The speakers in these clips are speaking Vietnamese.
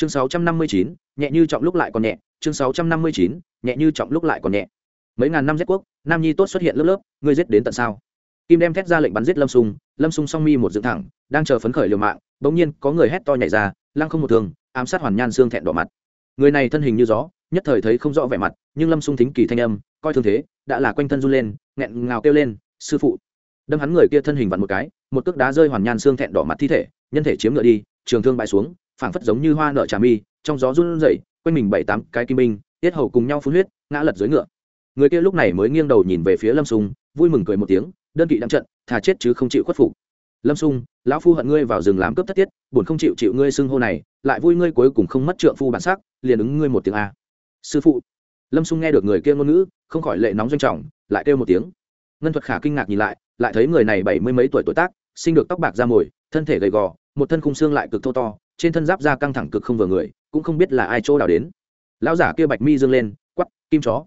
chương sáu trăm năm mươi chín, nhẹ như trọng lúc lại còn nhẹ. Chương sáu trăm năm mươi chín, nhẹ như trọng lúc lại còn nhẹ. Mấy ngàn năm giết quốc, nam nhi tốt xuất hiện lớp lớp, ngươi giết đến tận sao? Kim đem thét ra lệnh bắn giết lâm sung lâm sung song mi một dựng thẳng, đang chờ phấn khởi liều mạng, bỗng nhiên có người hét to nhảy ra, lăng không một thường, ám sát hoàn nhan xương thẹn đỏ mặt. Người này thân hình như gió, nhất thời thấy không rõ vẻ mặt, nhưng lâm sung thính kỳ thanh âm, coi thương thế, đã là quanh thân run lên, nghẹn ngào kêu lên, sư phụ! Đâm hắn người kia thân hình vặn một cái, một cước đá rơi hoàn nhan xương thẹn đỏ mặt thi thể, nhân thể chiếm ngựa đi, trường thương bại xuống phảng phất giống như hoa nợ trà mi, trong gió run rẩy, quanh mình bảy tám cái kim binh, tiết hầu cùng nhau phun huyết, ngã lật dưới ngựa. Người kia lúc này mới nghiêng đầu nhìn về phía lâm sung, vui mừng cười một tiếng, đơn vị đang trận, thà chết chứ không chịu khuất phục. Lâm sung, lão phu hận ngươi vào rừng làm cướp thất tiết, buồn không chịu chịu ngươi xưng hô này, lại vui ngươi cuối cùng không mất trượng phu bản sắc, liền ứng ngươi một tiếng a. Sư phụ. Lâm sung nghe được người kia ngôn ngữ, không khỏi lệ nóng doanh trọng, lại kêu một tiếng. Ngân thuật khả kinh ngạc nhìn lại lại thấy người này bảy mươi mấy tuổi tuổi tác, sinh được tóc bạc da mồi, thân thể gầy gò, một thân khung xương lại cực thô to trên thân giáp da căng thẳng cực không vừa người, cũng không biết là ai chỗ đào đến. Lão giả kia bạch mi dương lên quắp kim chó.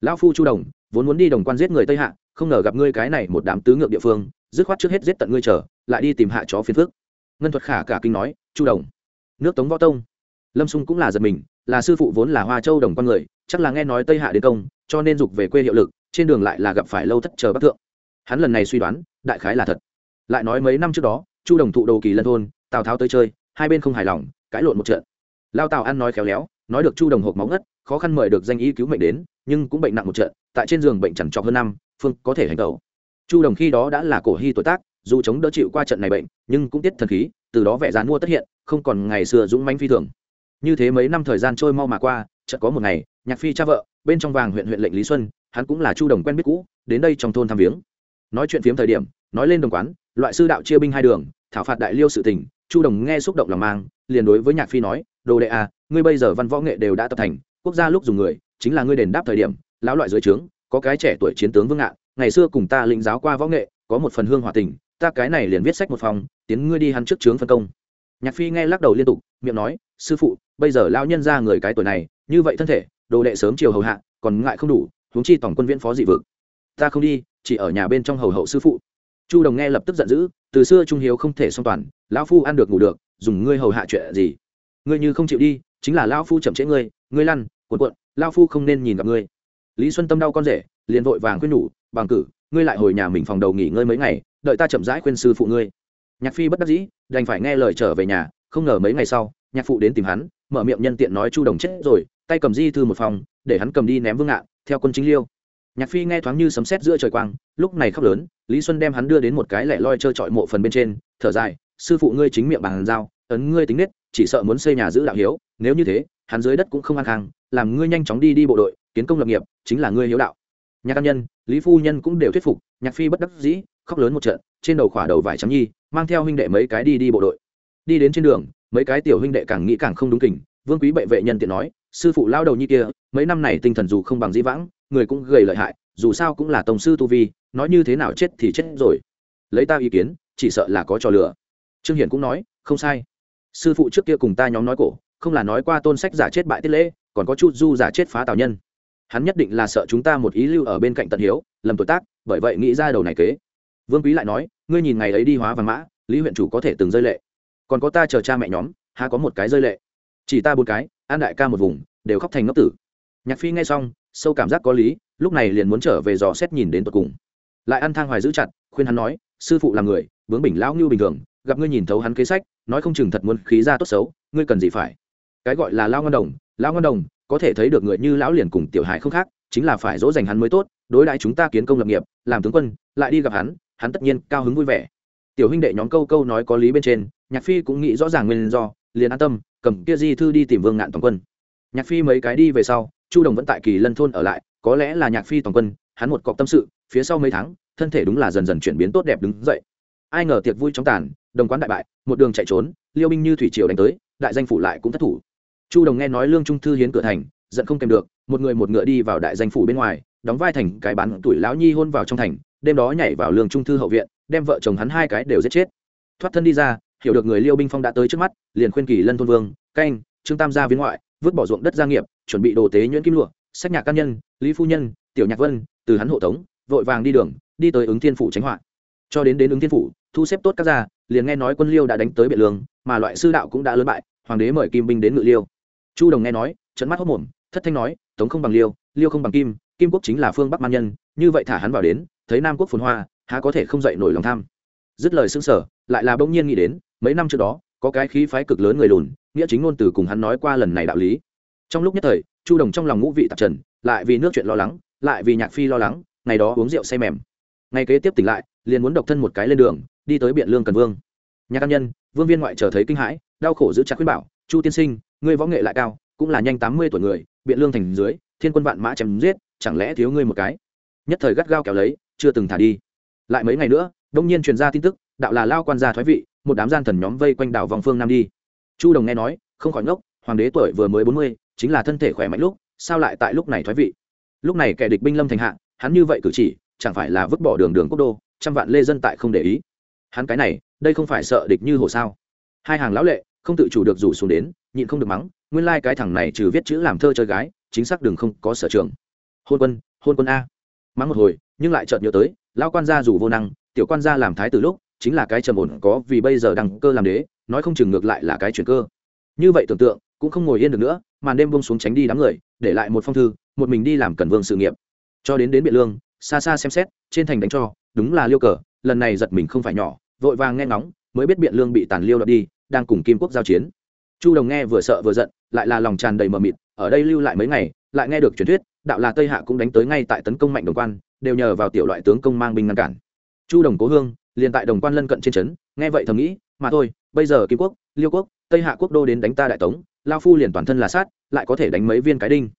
Lão phu chu đồng, vốn muốn đi đồng quan giết người tây hạ, không ngờ gặp ngươi cái này một đám tứ ngược địa phương, dứt khoát trước hết giết tận ngươi chờ, lại đi tìm hạ chó phiền phước ngân thuật khả cả kinh nói, chu đồng, nước tống võ tông. Lâm xung cũng là giật mình, là sư phụ vốn là hoa châu đồng con người, chắc là nghe nói tây hạ đến công, cho nên dục về quê hiệu lực, trên đường lại là gặp phải lâu thất chờ bắc thượng. Hắn lần này suy đoán, đại khái là thật. Lại nói mấy năm trước đó, chu đồng thụ đồ kỳ lân thôn, tào tháo tới chơi hai bên không hài lòng, cãi lộn một trận. Lao tào ăn nói khéo léo, nói được chu đồng hộp máu ngất, khó khăn mời được danh y cứu mệnh đến, nhưng cũng bệnh nặng một trận, tại trên giường bệnh chẳng trọc hơn năm, phương có thể hành tẩu. Chu đồng khi đó đã là cổ hy tuổi tác, dù chống đỡ chịu qua trận này bệnh, nhưng cũng tiết thần khí, từ đó vẻ dán mua tất hiện, không còn ngày xưa dũng manh phi thường. Như thế mấy năm thời gian trôi mau mà qua, chợt có một ngày, nhạc phi cha vợ, bên trong vàng huyện huyện lệnh lý xuân, hắn cũng là chu đồng quen biết cũ, đến đây trong thôn thăm viếng. Nói chuyện phiếm thời điểm, nói lên đồng quán, loại sư đạo chia binh hai đường, thảo phạt đại liêu sự tình chu đồng nghe xúc động lòng mang, liền đối với nhạc phi nói, đồ đệ à ngươi bây giờ văn võ nghệ đều đã tập thành, quốc gia lúc dùng người, chính là ngươi đền đáp thời điểm, lão loại dưới trướng, có cái trẻ tuổi chiến tướng vương ngạn, ngày xưa cùng ta lĩnh giáo qua võ nghệ, có một phần hương hòa tình, ta cái này liền viết sách một phòng, tiến ngươi đi hắn trước trướng phân công. Nhạc phi nghe lắc đầu liên tục, miệng nói, sư phụ, bây giờ lao nhân ra người cái tuổi này, như vậy thân thể, đồ đệ sớm chiều hầu hạ, còn ngại không đủ, huống chi tổng quân viễn phó dị vực. Ta không đi, chỉ ở nhà bên trong hầu hậu sư phụ chu đồng nghe lập tức giận dữ, từ xưa trung hiếu không thể song toàn, lão phu ăn được ngủ được, dùng ngươi hầu hạ chuyện gì? Ngươi như không chịu đi, chính là lão phu chậm trễ ngươi ngươi lăn, cuộn cuộn, lão phu không nên nhìn gặp ngươi. Lý xuân tâm đau con rể, liền vội vàng khuyên nhủ, bằng cử, ngươi lại hồi nhà mình phòng đầu nghỉ ngơi mấy ngày, đợi ta chậm rãi khuyên sư phụ ngươi. Nhạc phi bất đắc dĩ, đành phải nghe lời trở về nhà, không ngờ mấy ngày sau, nhạc phụ đến tìm hắn, mở miệng nhân tiện nói chu đồng chết rồi, tay cầm di thư một phòng, để hắn cầm đi ném vương ngạn, theo quân chính liêu. Nhạc phi nghe thoáng như sấm sét giữa trời quang, lúc này khóc lớn lý xuân đem hắn đưa đến một cái lẻ loi trơ trọi mộ phần bên trên, thở dài, sư phụ ngươi chính miệng bàn giao ấn ngươi tính nết, chỉ sợ muốn xây nhà giữ đạo hiếu, nếu như thế, hắn dưới đất cũng không an khang, làm ngươi nhanh chóng đi đi bộ đội, kiến công lập nghiệp, chính là ngươi hiếu đạo. Nhạc căn nhân, lý phu nhân cũng đều thuyết phục, nhạc phi bất đắc dĩ, khóc lớn một trận, trên đầu khỏa đầu vải trắng nhi, mang theo huynh đệ mấy cái đi đi bộ đội. Đi đến trên đường, mấy cái tiểu huynh đệ càng nghĩ càng không đúng kình, vương quý bệ vệ nhân tiện nói, sư phụ lao đầu nhi kia, mấy năm này tinh thần dù không bằng dĩ vãng, người cũng gầy lợi hại dù sao cũng là tổng sư tu vi, nói như thế nào chết thì chết rồi. Lấy ta ý kiến, chỉ sợ là có trò lừa. Trương hiển cũng nói, không sai. Sư phụ trước kia cùng ta nhóm nói cổ, không là nói qua tôn sách giả chết bại tiết lễ, còn có chút du giả chết phá tào nhân. Hắn nhất định là sợ chúng ta một ý lưu ở bên cạnh tận hiếu, lầm tuổi tác, bởi vậy nghĩ ra đầu này kế. Vương quý lại nói, ngươi nhìn ngày ấy đi hóa văn mã, lý huyện chủ có thể từng rơi lệ. Còn có ta chờ cha mẹ nhóm, há có một cái rơi lệ. Chỉ ta bốn cái, an đại ca một vùng, đều khóc thành ngốc tử. Nhạc phi nghe xong, sâu cảm giác có lý lúc này liền muốn trở về dò xét nhìn đến tột cùng. Lại ăn thang hoài giữ chặt, khuyên hắn nói, sư phụ là người bướng bỉnh lão ngưu bình thường, gặp ngươi nhìn thấu hắn kế sách, nói không chừng thật muốn khí ra tốt xấu, ngươi cần gì phải? Cái gọi là lao ngân đồng lao ngân đồng, có thể thấy được người như lão liền cùng tiểu hải không khác, chính là phải dỗ dành hắn mới tốt, đối đãi chúng ta kiến công lập nghiệp, làm tướng quân, lại đi gặp hắn hắn tất nhiên cao hứng vui vẻ. Tiểu huynh đệ nhóm câu câu nói có lý bên trên, nhạc phi cũng nghĩ rõ ràng nguyên do, liền an tâm, cầm kia di thư đi tìm vương ngạn toàn quân. Nhạc phi mấy cái đi về sau, chu đồng vẫn tại kỳ lân thôn ở lại có lẽ là nhạc phi toàn quân, hắn một cọc tâm sự, phía sau mấy tháng, thân thể đúng là dần dần chuyển biến tốt đẹp đứng dậy. Ai ngờ tiệc vui chóng tàn, đồng quán đại bại, một đường chạy trốn, liêu binh như thủy triều đánh tới, đại danh phủ lại cũng thất thủ. Chu đồng nghe nói lương trung thư hiến cửa thành, giận không kèm được, một người một ngựa đi vào đại danh phủ bên ngoài, đóng vai thành cái bán tuổi lão nhi hôn vào trong thành, đêm đó nhảy vào lương trung thư hậu viện, đem vợ chồng hắn hai cái đều giết chết. Thoát thân đi ra, hiểu được người liêu binh phong đã tới trước mắt, liền khuyên kỳ lân thôn vương, canh, trương tam gia viên ngoại, vứt bỏ ruộng đất gia nghiệp, chuẩn bị đồ tế nhuyễn kim lụa sách nhạc can nhân, lý phu nhân, tiểu nhạc vân, từ hắn hộ tống, vội vàng đi đường, đi tới ứng thiên phủ tránh họa. Cho đến đến ứng thiên phủ, thu xếp tốt các gia, liền nghe nói quân liêu đã đánh tới biện lương, mà loại sư đạo cũng đã lớn bại, hoàng đế mời kim binh đến ngự liêu. Chu đồng nghe nói trận mắt hốc mồm, thất thanh nói, tống không bằng liêu liêu không bằng kim kim quốc chính là phương bắc man nhân, như vậy thả hắn vào đến, thấy nam quốc phồn hoa, há có thể không dậy nổi lòng tham? Dứt lời xưng sở lại là bỗng nhiên nghĩ đến, mấy năm trước đó, có cái khí phái cực lớn người lùn nghĩa chính ngôn từ cùng hắn nói qua lần này đạo lý. Trong lúc nhất thời chu đồng trong lòng ngũ vị tạp trần, lại vì nước chuyện lo lắng, lại vì nhạc phi lo lắng, ngày đó uống rượu say mềm. Ngày kế tiếp tỉnh lại, liền muốn độc thân một cái lên đường, đi tới biện lương cần vương. Nhà căn nhân, vương viên ngoại chờ thấy kinh hãi, đau khổ giữ chặt khuyên bảo, chu tiên sinh, ngươi võ nghệ lại cao, cũng là nhanh tám mươi tuổi người, biện lương thành dưới, thiên quân vạn mã chém giết, chẳng lẽ thiếu ngươi một cái? Nhất thời gắt gao kéo lấy, chưa từng thả đi. Lại mấy ngày nữa, đông nhiên truyền ra tin tức, đạo là lao quan gia thoái vị, một đám gian thần nhóm vây quanh đảo vòng phương nam đi. Chu đồng nghe nói, không khỏi ngốc, hoàng đế tuổi vừa mới bốn mươi chính là thân thể khỏe mạnh lúc, sao lại tại lúc này thoái vị? Lúc này kẻ địch binh lâm thành hạ, hắn như vậy cử chỉ, chẳng phải là vứt bỏ đường đường quốc đô, trăm vạn lê dân tại không để ý. Hắn cái này, đây không phải sợ địch như hồ sao? Hai hàng lão lệ, không tự chủ được rủ xuống đến, nhịn không được mắng, nguyên lai、like、cái thằng này trừ viết chữ làm thơ chơi gái, chính xác đường không có sở trường. Hôn quân hôn quân a. Mắng một hồi, nhưng lại chợt nhớ tới lao quan gia dù vô năng, tiểu quan gia làm thái từ lúc, chính là cái trầm ổn có vì bây giờ đăng cơ làm đế, nói không chừng ngược lại là cái chuyển cơ. Như vậy tưởng tượng cũng không ngồi yên được nữa, màn đêm bông xuống tránh đi đám người, để lại một phong thư, một mình đi làm cần vương sự nghiệp. Cho đến đến biện lương, xa xa xem xét, trên thành đánh cho, đúng là liêu cờ, lần này giật mình không phải nhỏ, vội vàng nghe ngóng, mới biết biện lương bị tàn liêu đập đi, đang cùng kim quốc giao chiến. Chu đồng nghe vừa sợ vừa giận, lại là lòng tràn đầy mờ mịt, ở đây lưu lại mấy ngày, lại nghe được truyền thuyết, đạo là tây hạ cũng đánh tới ngay tại tấn công mạnh đồng quan, đều nhờ vào tiểu loại tướng công mang binh ngăn cản. Chu đồng cố hương, liền tại đồng quan lân cận trên trấn, nghe vậy thầm nghĩ, mà thôi, bây giờ kim quốc, liêu quốc, tây hạ quốc đô đến đánh ta đại tống lao phu liền toàn thân là sát lại có thể đánh mấy viên cái đinh.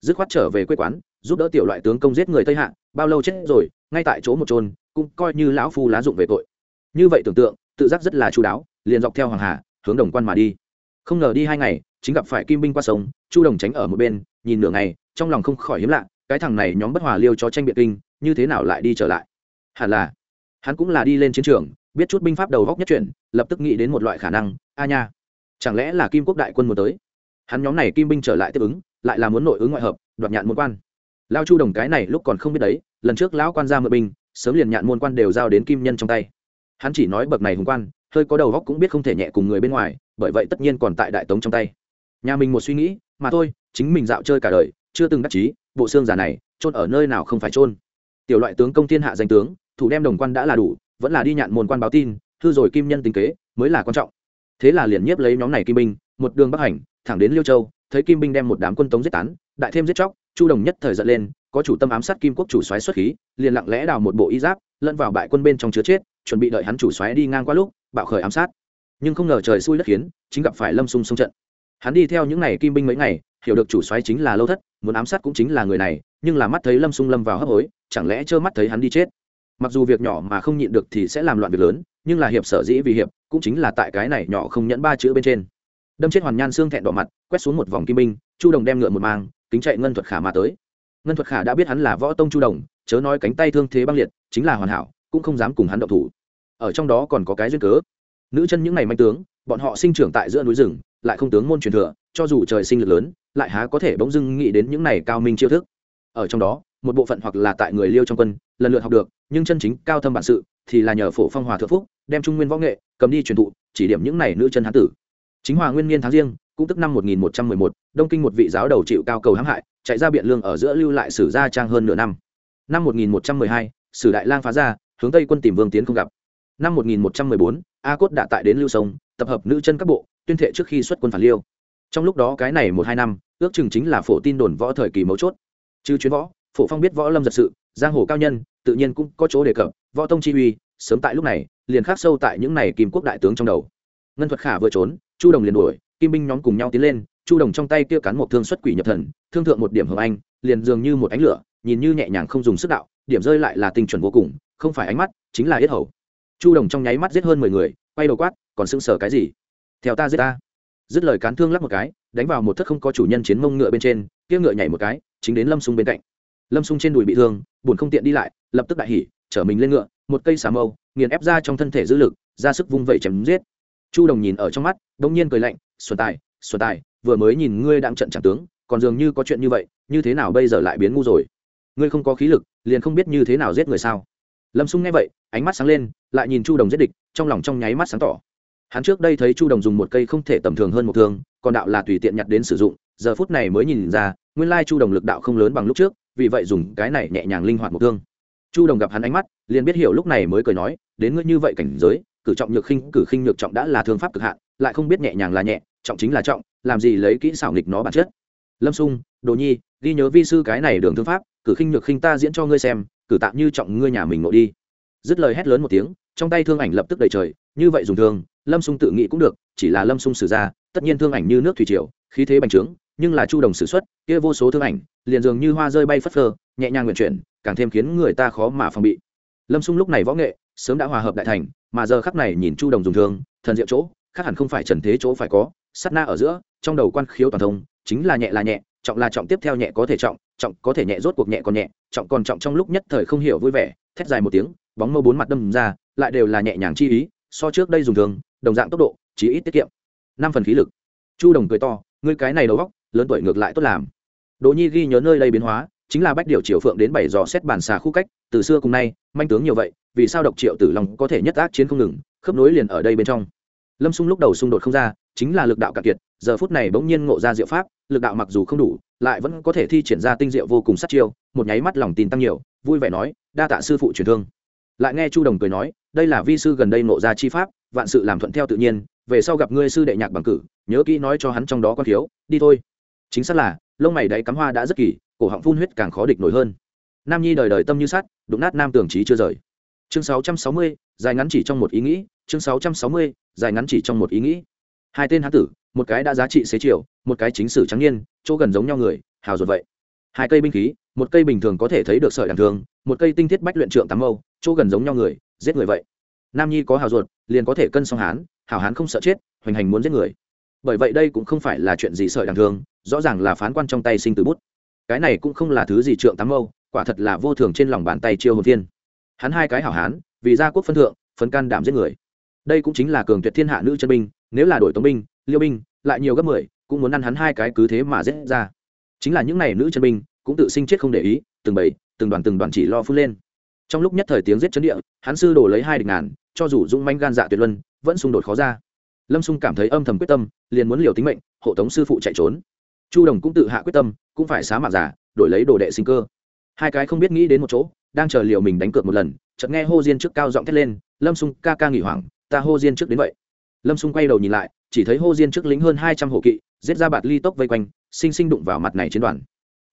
Dứt khoát trở về quê quán giúp đỡ tiểu loại tướng công giết người tây hạ bao lâu chết rồi ngay tại chỗ một trôn cũng coi như lão phu lá dụng về tội. Như vậy tưởng tượng tự giác rất là chú đáo liền dọc theo hoàng hà hướng đồng quan mà đi. Không ngờ đi hai ngày chính gặp phải kim binh qua sống, chu đồng tránh ở một bên nhìn nửa ngày trong lòng không khỏi hiếm lạ cái thằng này nhóm bất hòa liêu cho tranh biệt kinh như thế nào lại đi trở lại? Hẳn là hắn cũng là đi lên chiến trường biết chút binh pháp đầu góc nhất chuyển lập tức nghĩ đến một loại khả năng a nha chẳng lẽ là kim quốc đại quân muốn tới? Hắn nhóm này kim binh trở lại tiếp ứng, lại là muốn nội ứng ngoại hợp, đoạt nhạn môn quan. Lao chu đồng cái này lúc còn không biết đấy, lần trước lão quan ra mượn binh, sớm liền nhạn môn quan đều giao đến kim nhân trong tay. Hắn chỉ nói bậc này hùng quan, hơi có đầu góc cũng biết không thể nhẹ cùng người bên ngoài, bởi vậy tất nhiên còn tại đại tống trong tay. Nhà mình một suy nghĩ, mà thôi, chính mình dạo chơi cả đời, chưa từng đắc chí, bộ xương giả này trôn ở nơi nào không phải trôn tiểu loại tướng công thiên hạ danh tướng, thủ đem đồng quan đã là đủ, vẫn là đi nhạn môn quan báo tin thư rồi kim nhân tính kế, mới là quan trọng thế là liền nhiếp lấy nhóm này kim binh, một đường bắc hành, thẳng đến liêu châu, thấy kim binh đem một đám quân tống giết tán, đại thêm giết chóc, chu đồng nhất thời giận lên, có chủ tâm ám sát kim quốc chủ xoáy xuất khí, liền lặng lẽ đào một bộ y giáp, lẫn vào bại quân bên trong chứa chết, chuẩn bị đợi hắn chủ xoáy đi ngang qua lúc, bạo khởi ám sát. Nhưng không ngờ trời xui đất khiến, chính gặp phải lâm sung sông trận. Hắn đi theo những n à y kim binh mấy ngày, hiểu được chủ xoáy chính là lâu thất, muốn ám sát cũng chính là người này, nhưng là mắt thấy lâm sung lâm vào hấp hối, chẳng lẽ trơ mắt thấy hắn đi chết? Mặc dù việc nhỏ mà không nhịn được thì sẽ làm loạn việc lớn, nhưng là hiệp sở dĩ vì hiệp cũng chính là tại cái này nhỏ không nhẫn ba chữ bên trên. Đâm chết hoàn nhan xương thẹn đỏ mặt, quét xuống một vòng kim binh, chu đồng đem ngựa một mang, kính chạy ngân thuật khả mà tới. Ngân thuật khả đã biết hắn là võ tông chu đồng, chớ nói cánh tay thương thế băng liệt, chính là hoàn hảo, cũng không dám cùng hắn động thủ. Ở trong đó còn có cái duyên cớ. Nữ chân những ngày manh tướng, bọn họ sinh trưởng tại giữa núi rừng, lại không tướng môn truyền thừa, cho dù trời sinh lực lớn, lại há có thể bỗng dưng nghĩ đến những này cao minh chiêu thức. Ở trong đó một bộ phận hoặc là tại người liêu trong quân lần lượt học được nhưng chân chính cao thâm bản sự thì là nhờ phổ phong hòa thượng phúc đem trung nguyên võ nghệ cầm đi truyền thụ chỉ điểm những này nữ chân hán tử. Chính hòa nguyên niên tháng riêng cũng tức năm 1111, đông kinh một vị giáo đầu chịu cao cầu hãm hại chạy ra biện lương ở giữa lưu lại sử gia trang hơn nửa năm. Năm 1112, sử đại lang phá ra hướng tây quân tìm vương tiến không gặp. Năm 1114, a cốt đã tại đến lưu sông tập hợp nữ chân các bộ tuyên thệ trước khi xuất quân phản liêu. Trong lúc đó cái này một hai năm ước chừng chính là phổ tin đồn võ thời kỳ mấu chốt. Chứ chuyến võ phổ phong biết võ lâm giật sự, giang hồ cao nhân, tự nhiên cũng có chỗ đề cập, võ tông chi uy, sớm tại lúc này, liền khắc sâu tại những này kim quốc đại tướng trong đầu. Ngân thuật khả vừa trốn, chu đồng liền đuổi, kim binh nhóm cùng nhau tiến lên, chu đồng trong tay kia cắn một thương xuất quỷ nhập thần, thương thượng một điểm hưởng anh, liền dường như một ánh lửa, nhìn như nhẹ nhàng không dùng sức đạo, điểm rơi lại là tinh chuẩn vô cùng, không phải ánh mắt, chính là yết hầu. Chu đồng trong nháy mắt giết hơn mười người, quay đầu quát, còn sững sờ cái gì? Theo ta giết ta. Dứt lời cán thương lắp một cái, đánh vào một thất không có chủ nhân chiến mông ngựa bên trên, kia ngựa nhảy một cái, chính đến lâm sung bên cạnh lâm sung trên đùi bị thương, buồn không tiện đi lại, lập tức đại hỉ, chở mình lên ngựa, một cây xà mâu, nghiền ép ra trong thân thể dữ lực, ra sức vung vẩy chém giết. Chu đồng nhìn ở trong mắt đông nhiên cười lạnh, xuân tài xuân tài, vừa mới nhìn ngươi đang trận chẳng tướng, còn dường như có chuyện như vậy, như thế nào bây giờ lại biến ngu rồi? Ngươi không có khí lực, liền không biết như thế nào giết người sao? Lâm xung nghe vậy, ánh mắt sáng lên, lại nhìn chu đồng giết địch, trong lòng trong nháy mắt sáng tỏ. Hắn trước đây thấy chu đồng dùng một cây không thể tầm thường hơn một thương, còn đạo là tùy tiện nhặt đến sử dụng, giờ phút này mới nhìn ra, nguyên lai chu đồng lực đạo không lớn bằng lúc trước vì vậy dùng cái này nhẹ nhàng linh hoạt một thương. Chu đồng gặp hắn ánh mắt, liền biết hiểu lúc này mới cười nói, đến ngươi như vậy cảnh giới, cử trọng nhược khinh, cử khinh nhược trọng đã là thương pháp cực hạn, lại không biết nhẹ nhàng là nhẹ, trọng chính là trọng, làm gì lấy kỹ xảo nghịch nó bản chất? Lâm sung, đồ nhi, ghi nhớ vi sư cái này đường thương pháp, cử khinh nhược khinh ta diễn cho ngươi xem, cử tạm như trọng ngươi nhà mình ngộ đi. Dứt lời hét lớn một tiếng, trong tay thương ảnh lập tức đầy trời, như vậy dùng thương, lâm sung tự nghĩ cũng được, chỉ là lâm sung sử ra, tất nhiên thương ảnh như nước thủy triều, khí thế bành trướng nhưng là chu đồng sử xuất kia vô số thương ảnh, liền dường như hoa rơi bay phất phơ, nhẹ nhàng nguyện chuyển, càng thêm khiến người ta khó mà phòng bị. Lâm xung lúc này võ nghệ, sớm đã hòa hợp đại thành, mà giờ khắc này nhìn chu đồng dùng thương, thần diệu chỗ, khác hẳn không phải trần thế chỗ phải có, sát na ở giữa, trong đầu quan khiếu toàn thông, chính là nhẹ là nhẹ, trọng là trọng tiếp theo nhẹ có thể trọng trọng có thể nhẹ rốt cuộc nhẹ còn nhẹ, trọng còn trọng trong lúc nhất thời không hiểu vui vẻ, thét dài một tiếng, bóng mâu bốn mặt đâm ra, lại đều là nhẹ nhàng chi ý, so trước đây dùng thường đồng dạng tốc độ chỉ ít tiết kiệm. Năm phần khí lực. Chu đồng cười to, ngươi cái này đầu góc lớn tuổi ngược lại tốt làm. Đỗ nhi ghi nhớ nơi đây biến hóa, chính là bách điều triều phượng đến bảy dò xét bản xà khu cách, từ xưa cùng nay, manh tướng nhiều vậy, vì sao độc triệu tử long có thể nhất ác chiến không ngừng, khớp nối liền ở đây bên trong. Lâm xung lúc đầu xung đột không ra, chính là lực đạo cạn kiệt, giờ phút này bỗng nhiên ngộ ra diệu pháp, lực đạo mặc dù không đủ, lại vẫn có thể thi triển ra tinh diệu vô cùng sát chiêu, một nháy mắt lòng tin tăng nhiều, vui vẻ nói, đa tạ sư phụ truyền thương. Lại nghe chu đồng cười nói, đây là vi sư gần đây ngộ ra chi pháp, vạn sự làm thuận theo tự nhiên, về sau gặp ngươi sư đệ nhạc bằng cử, nhớ kỹ nói cho hắn trong đó có thiếu, đi thôi chính xác là lông mày đáy cắm hoa đã rất kỳ cổ họng phun huyết càng khó địch nổi hơn. Nam nhi đời đời tâm như sắt đụng nát nam tưởng trí chưa rời. Chương 660, dài ngắn chỉ trong một ý nghĩ chương 660, dài ngắn chỉ trong một ý nghĩ. Hai tên hán tử một cái đã giá trị xế chiều một cái chính sử trắng niên chỗ gần giống nhau người hào ruột vậy. Hai cây binh khí một cây bình thường có thể thấy được sợi đàn thường một cây tinh thiết bách luyện trượng tám mâu chỗ gần giống nhau người giết người vậy. Nam nhi có hào ruột liền có thể cân song hán hảo hán không sợ chết hoành hành muốn giết người bởi vậy đây cũng không phải là chuyện gì sợi đằng thường, rõ ràng là phán quan trong tay sinh từ bút. Cái này cũng không là thứ gì trượng tám mâu, quả thật là vô thường trên lòng bàn tay chiêu hồn thiên. Hắn hai cái hảo hán, vì gia quốc phân thượng, phấn can đảm giết người. Đây cũng chính là cường tuyệt thiên hạ nữ chân binh, nếu là đổi tống binh, liêu binh, lại nhiều gấp mười, cũng muốn ăn hắn hai cái cứ thế mà giết ra. Chính là những n à y nữ chân binh, cũng tự sinh chết không để ý, từng bầy, từng đoàn từng đoàn chỉ lo phun lên. Trong lúc nhất thời tiếng giết chấn địa, hắn sư đổ lấy hai địch ngàn, cho dù dũng manh gan dạ tuyệt luân, vẫn xung đột khó ra lâm xung cảm thấy âm thầm quyết tâm, liền muốn liều tính mệnh, hộ tống sư phụ chạy trốn. Chu đồng cũng tự hạ quyết tâm, cũng phải xá mạng giả, đổi lấy đồ đệ sinh cơ. Hai cái không biết nghĩ đến một chỗ, đang chờ liều mình đánh cược một lần, chợt nghe hô diên trước cao giọng thét lên, lâm xung ca ca nghỉ hoảng, ta hô diên trước đến vậy. Lâm xung quay đầu nhìn lại, chỉ thấy hô diên trước lính hơn hai trăm hộ kỵ, giết ra bạt ly tốc vây quanh, sinh sinh đụng vào mặt này chiến đoàn.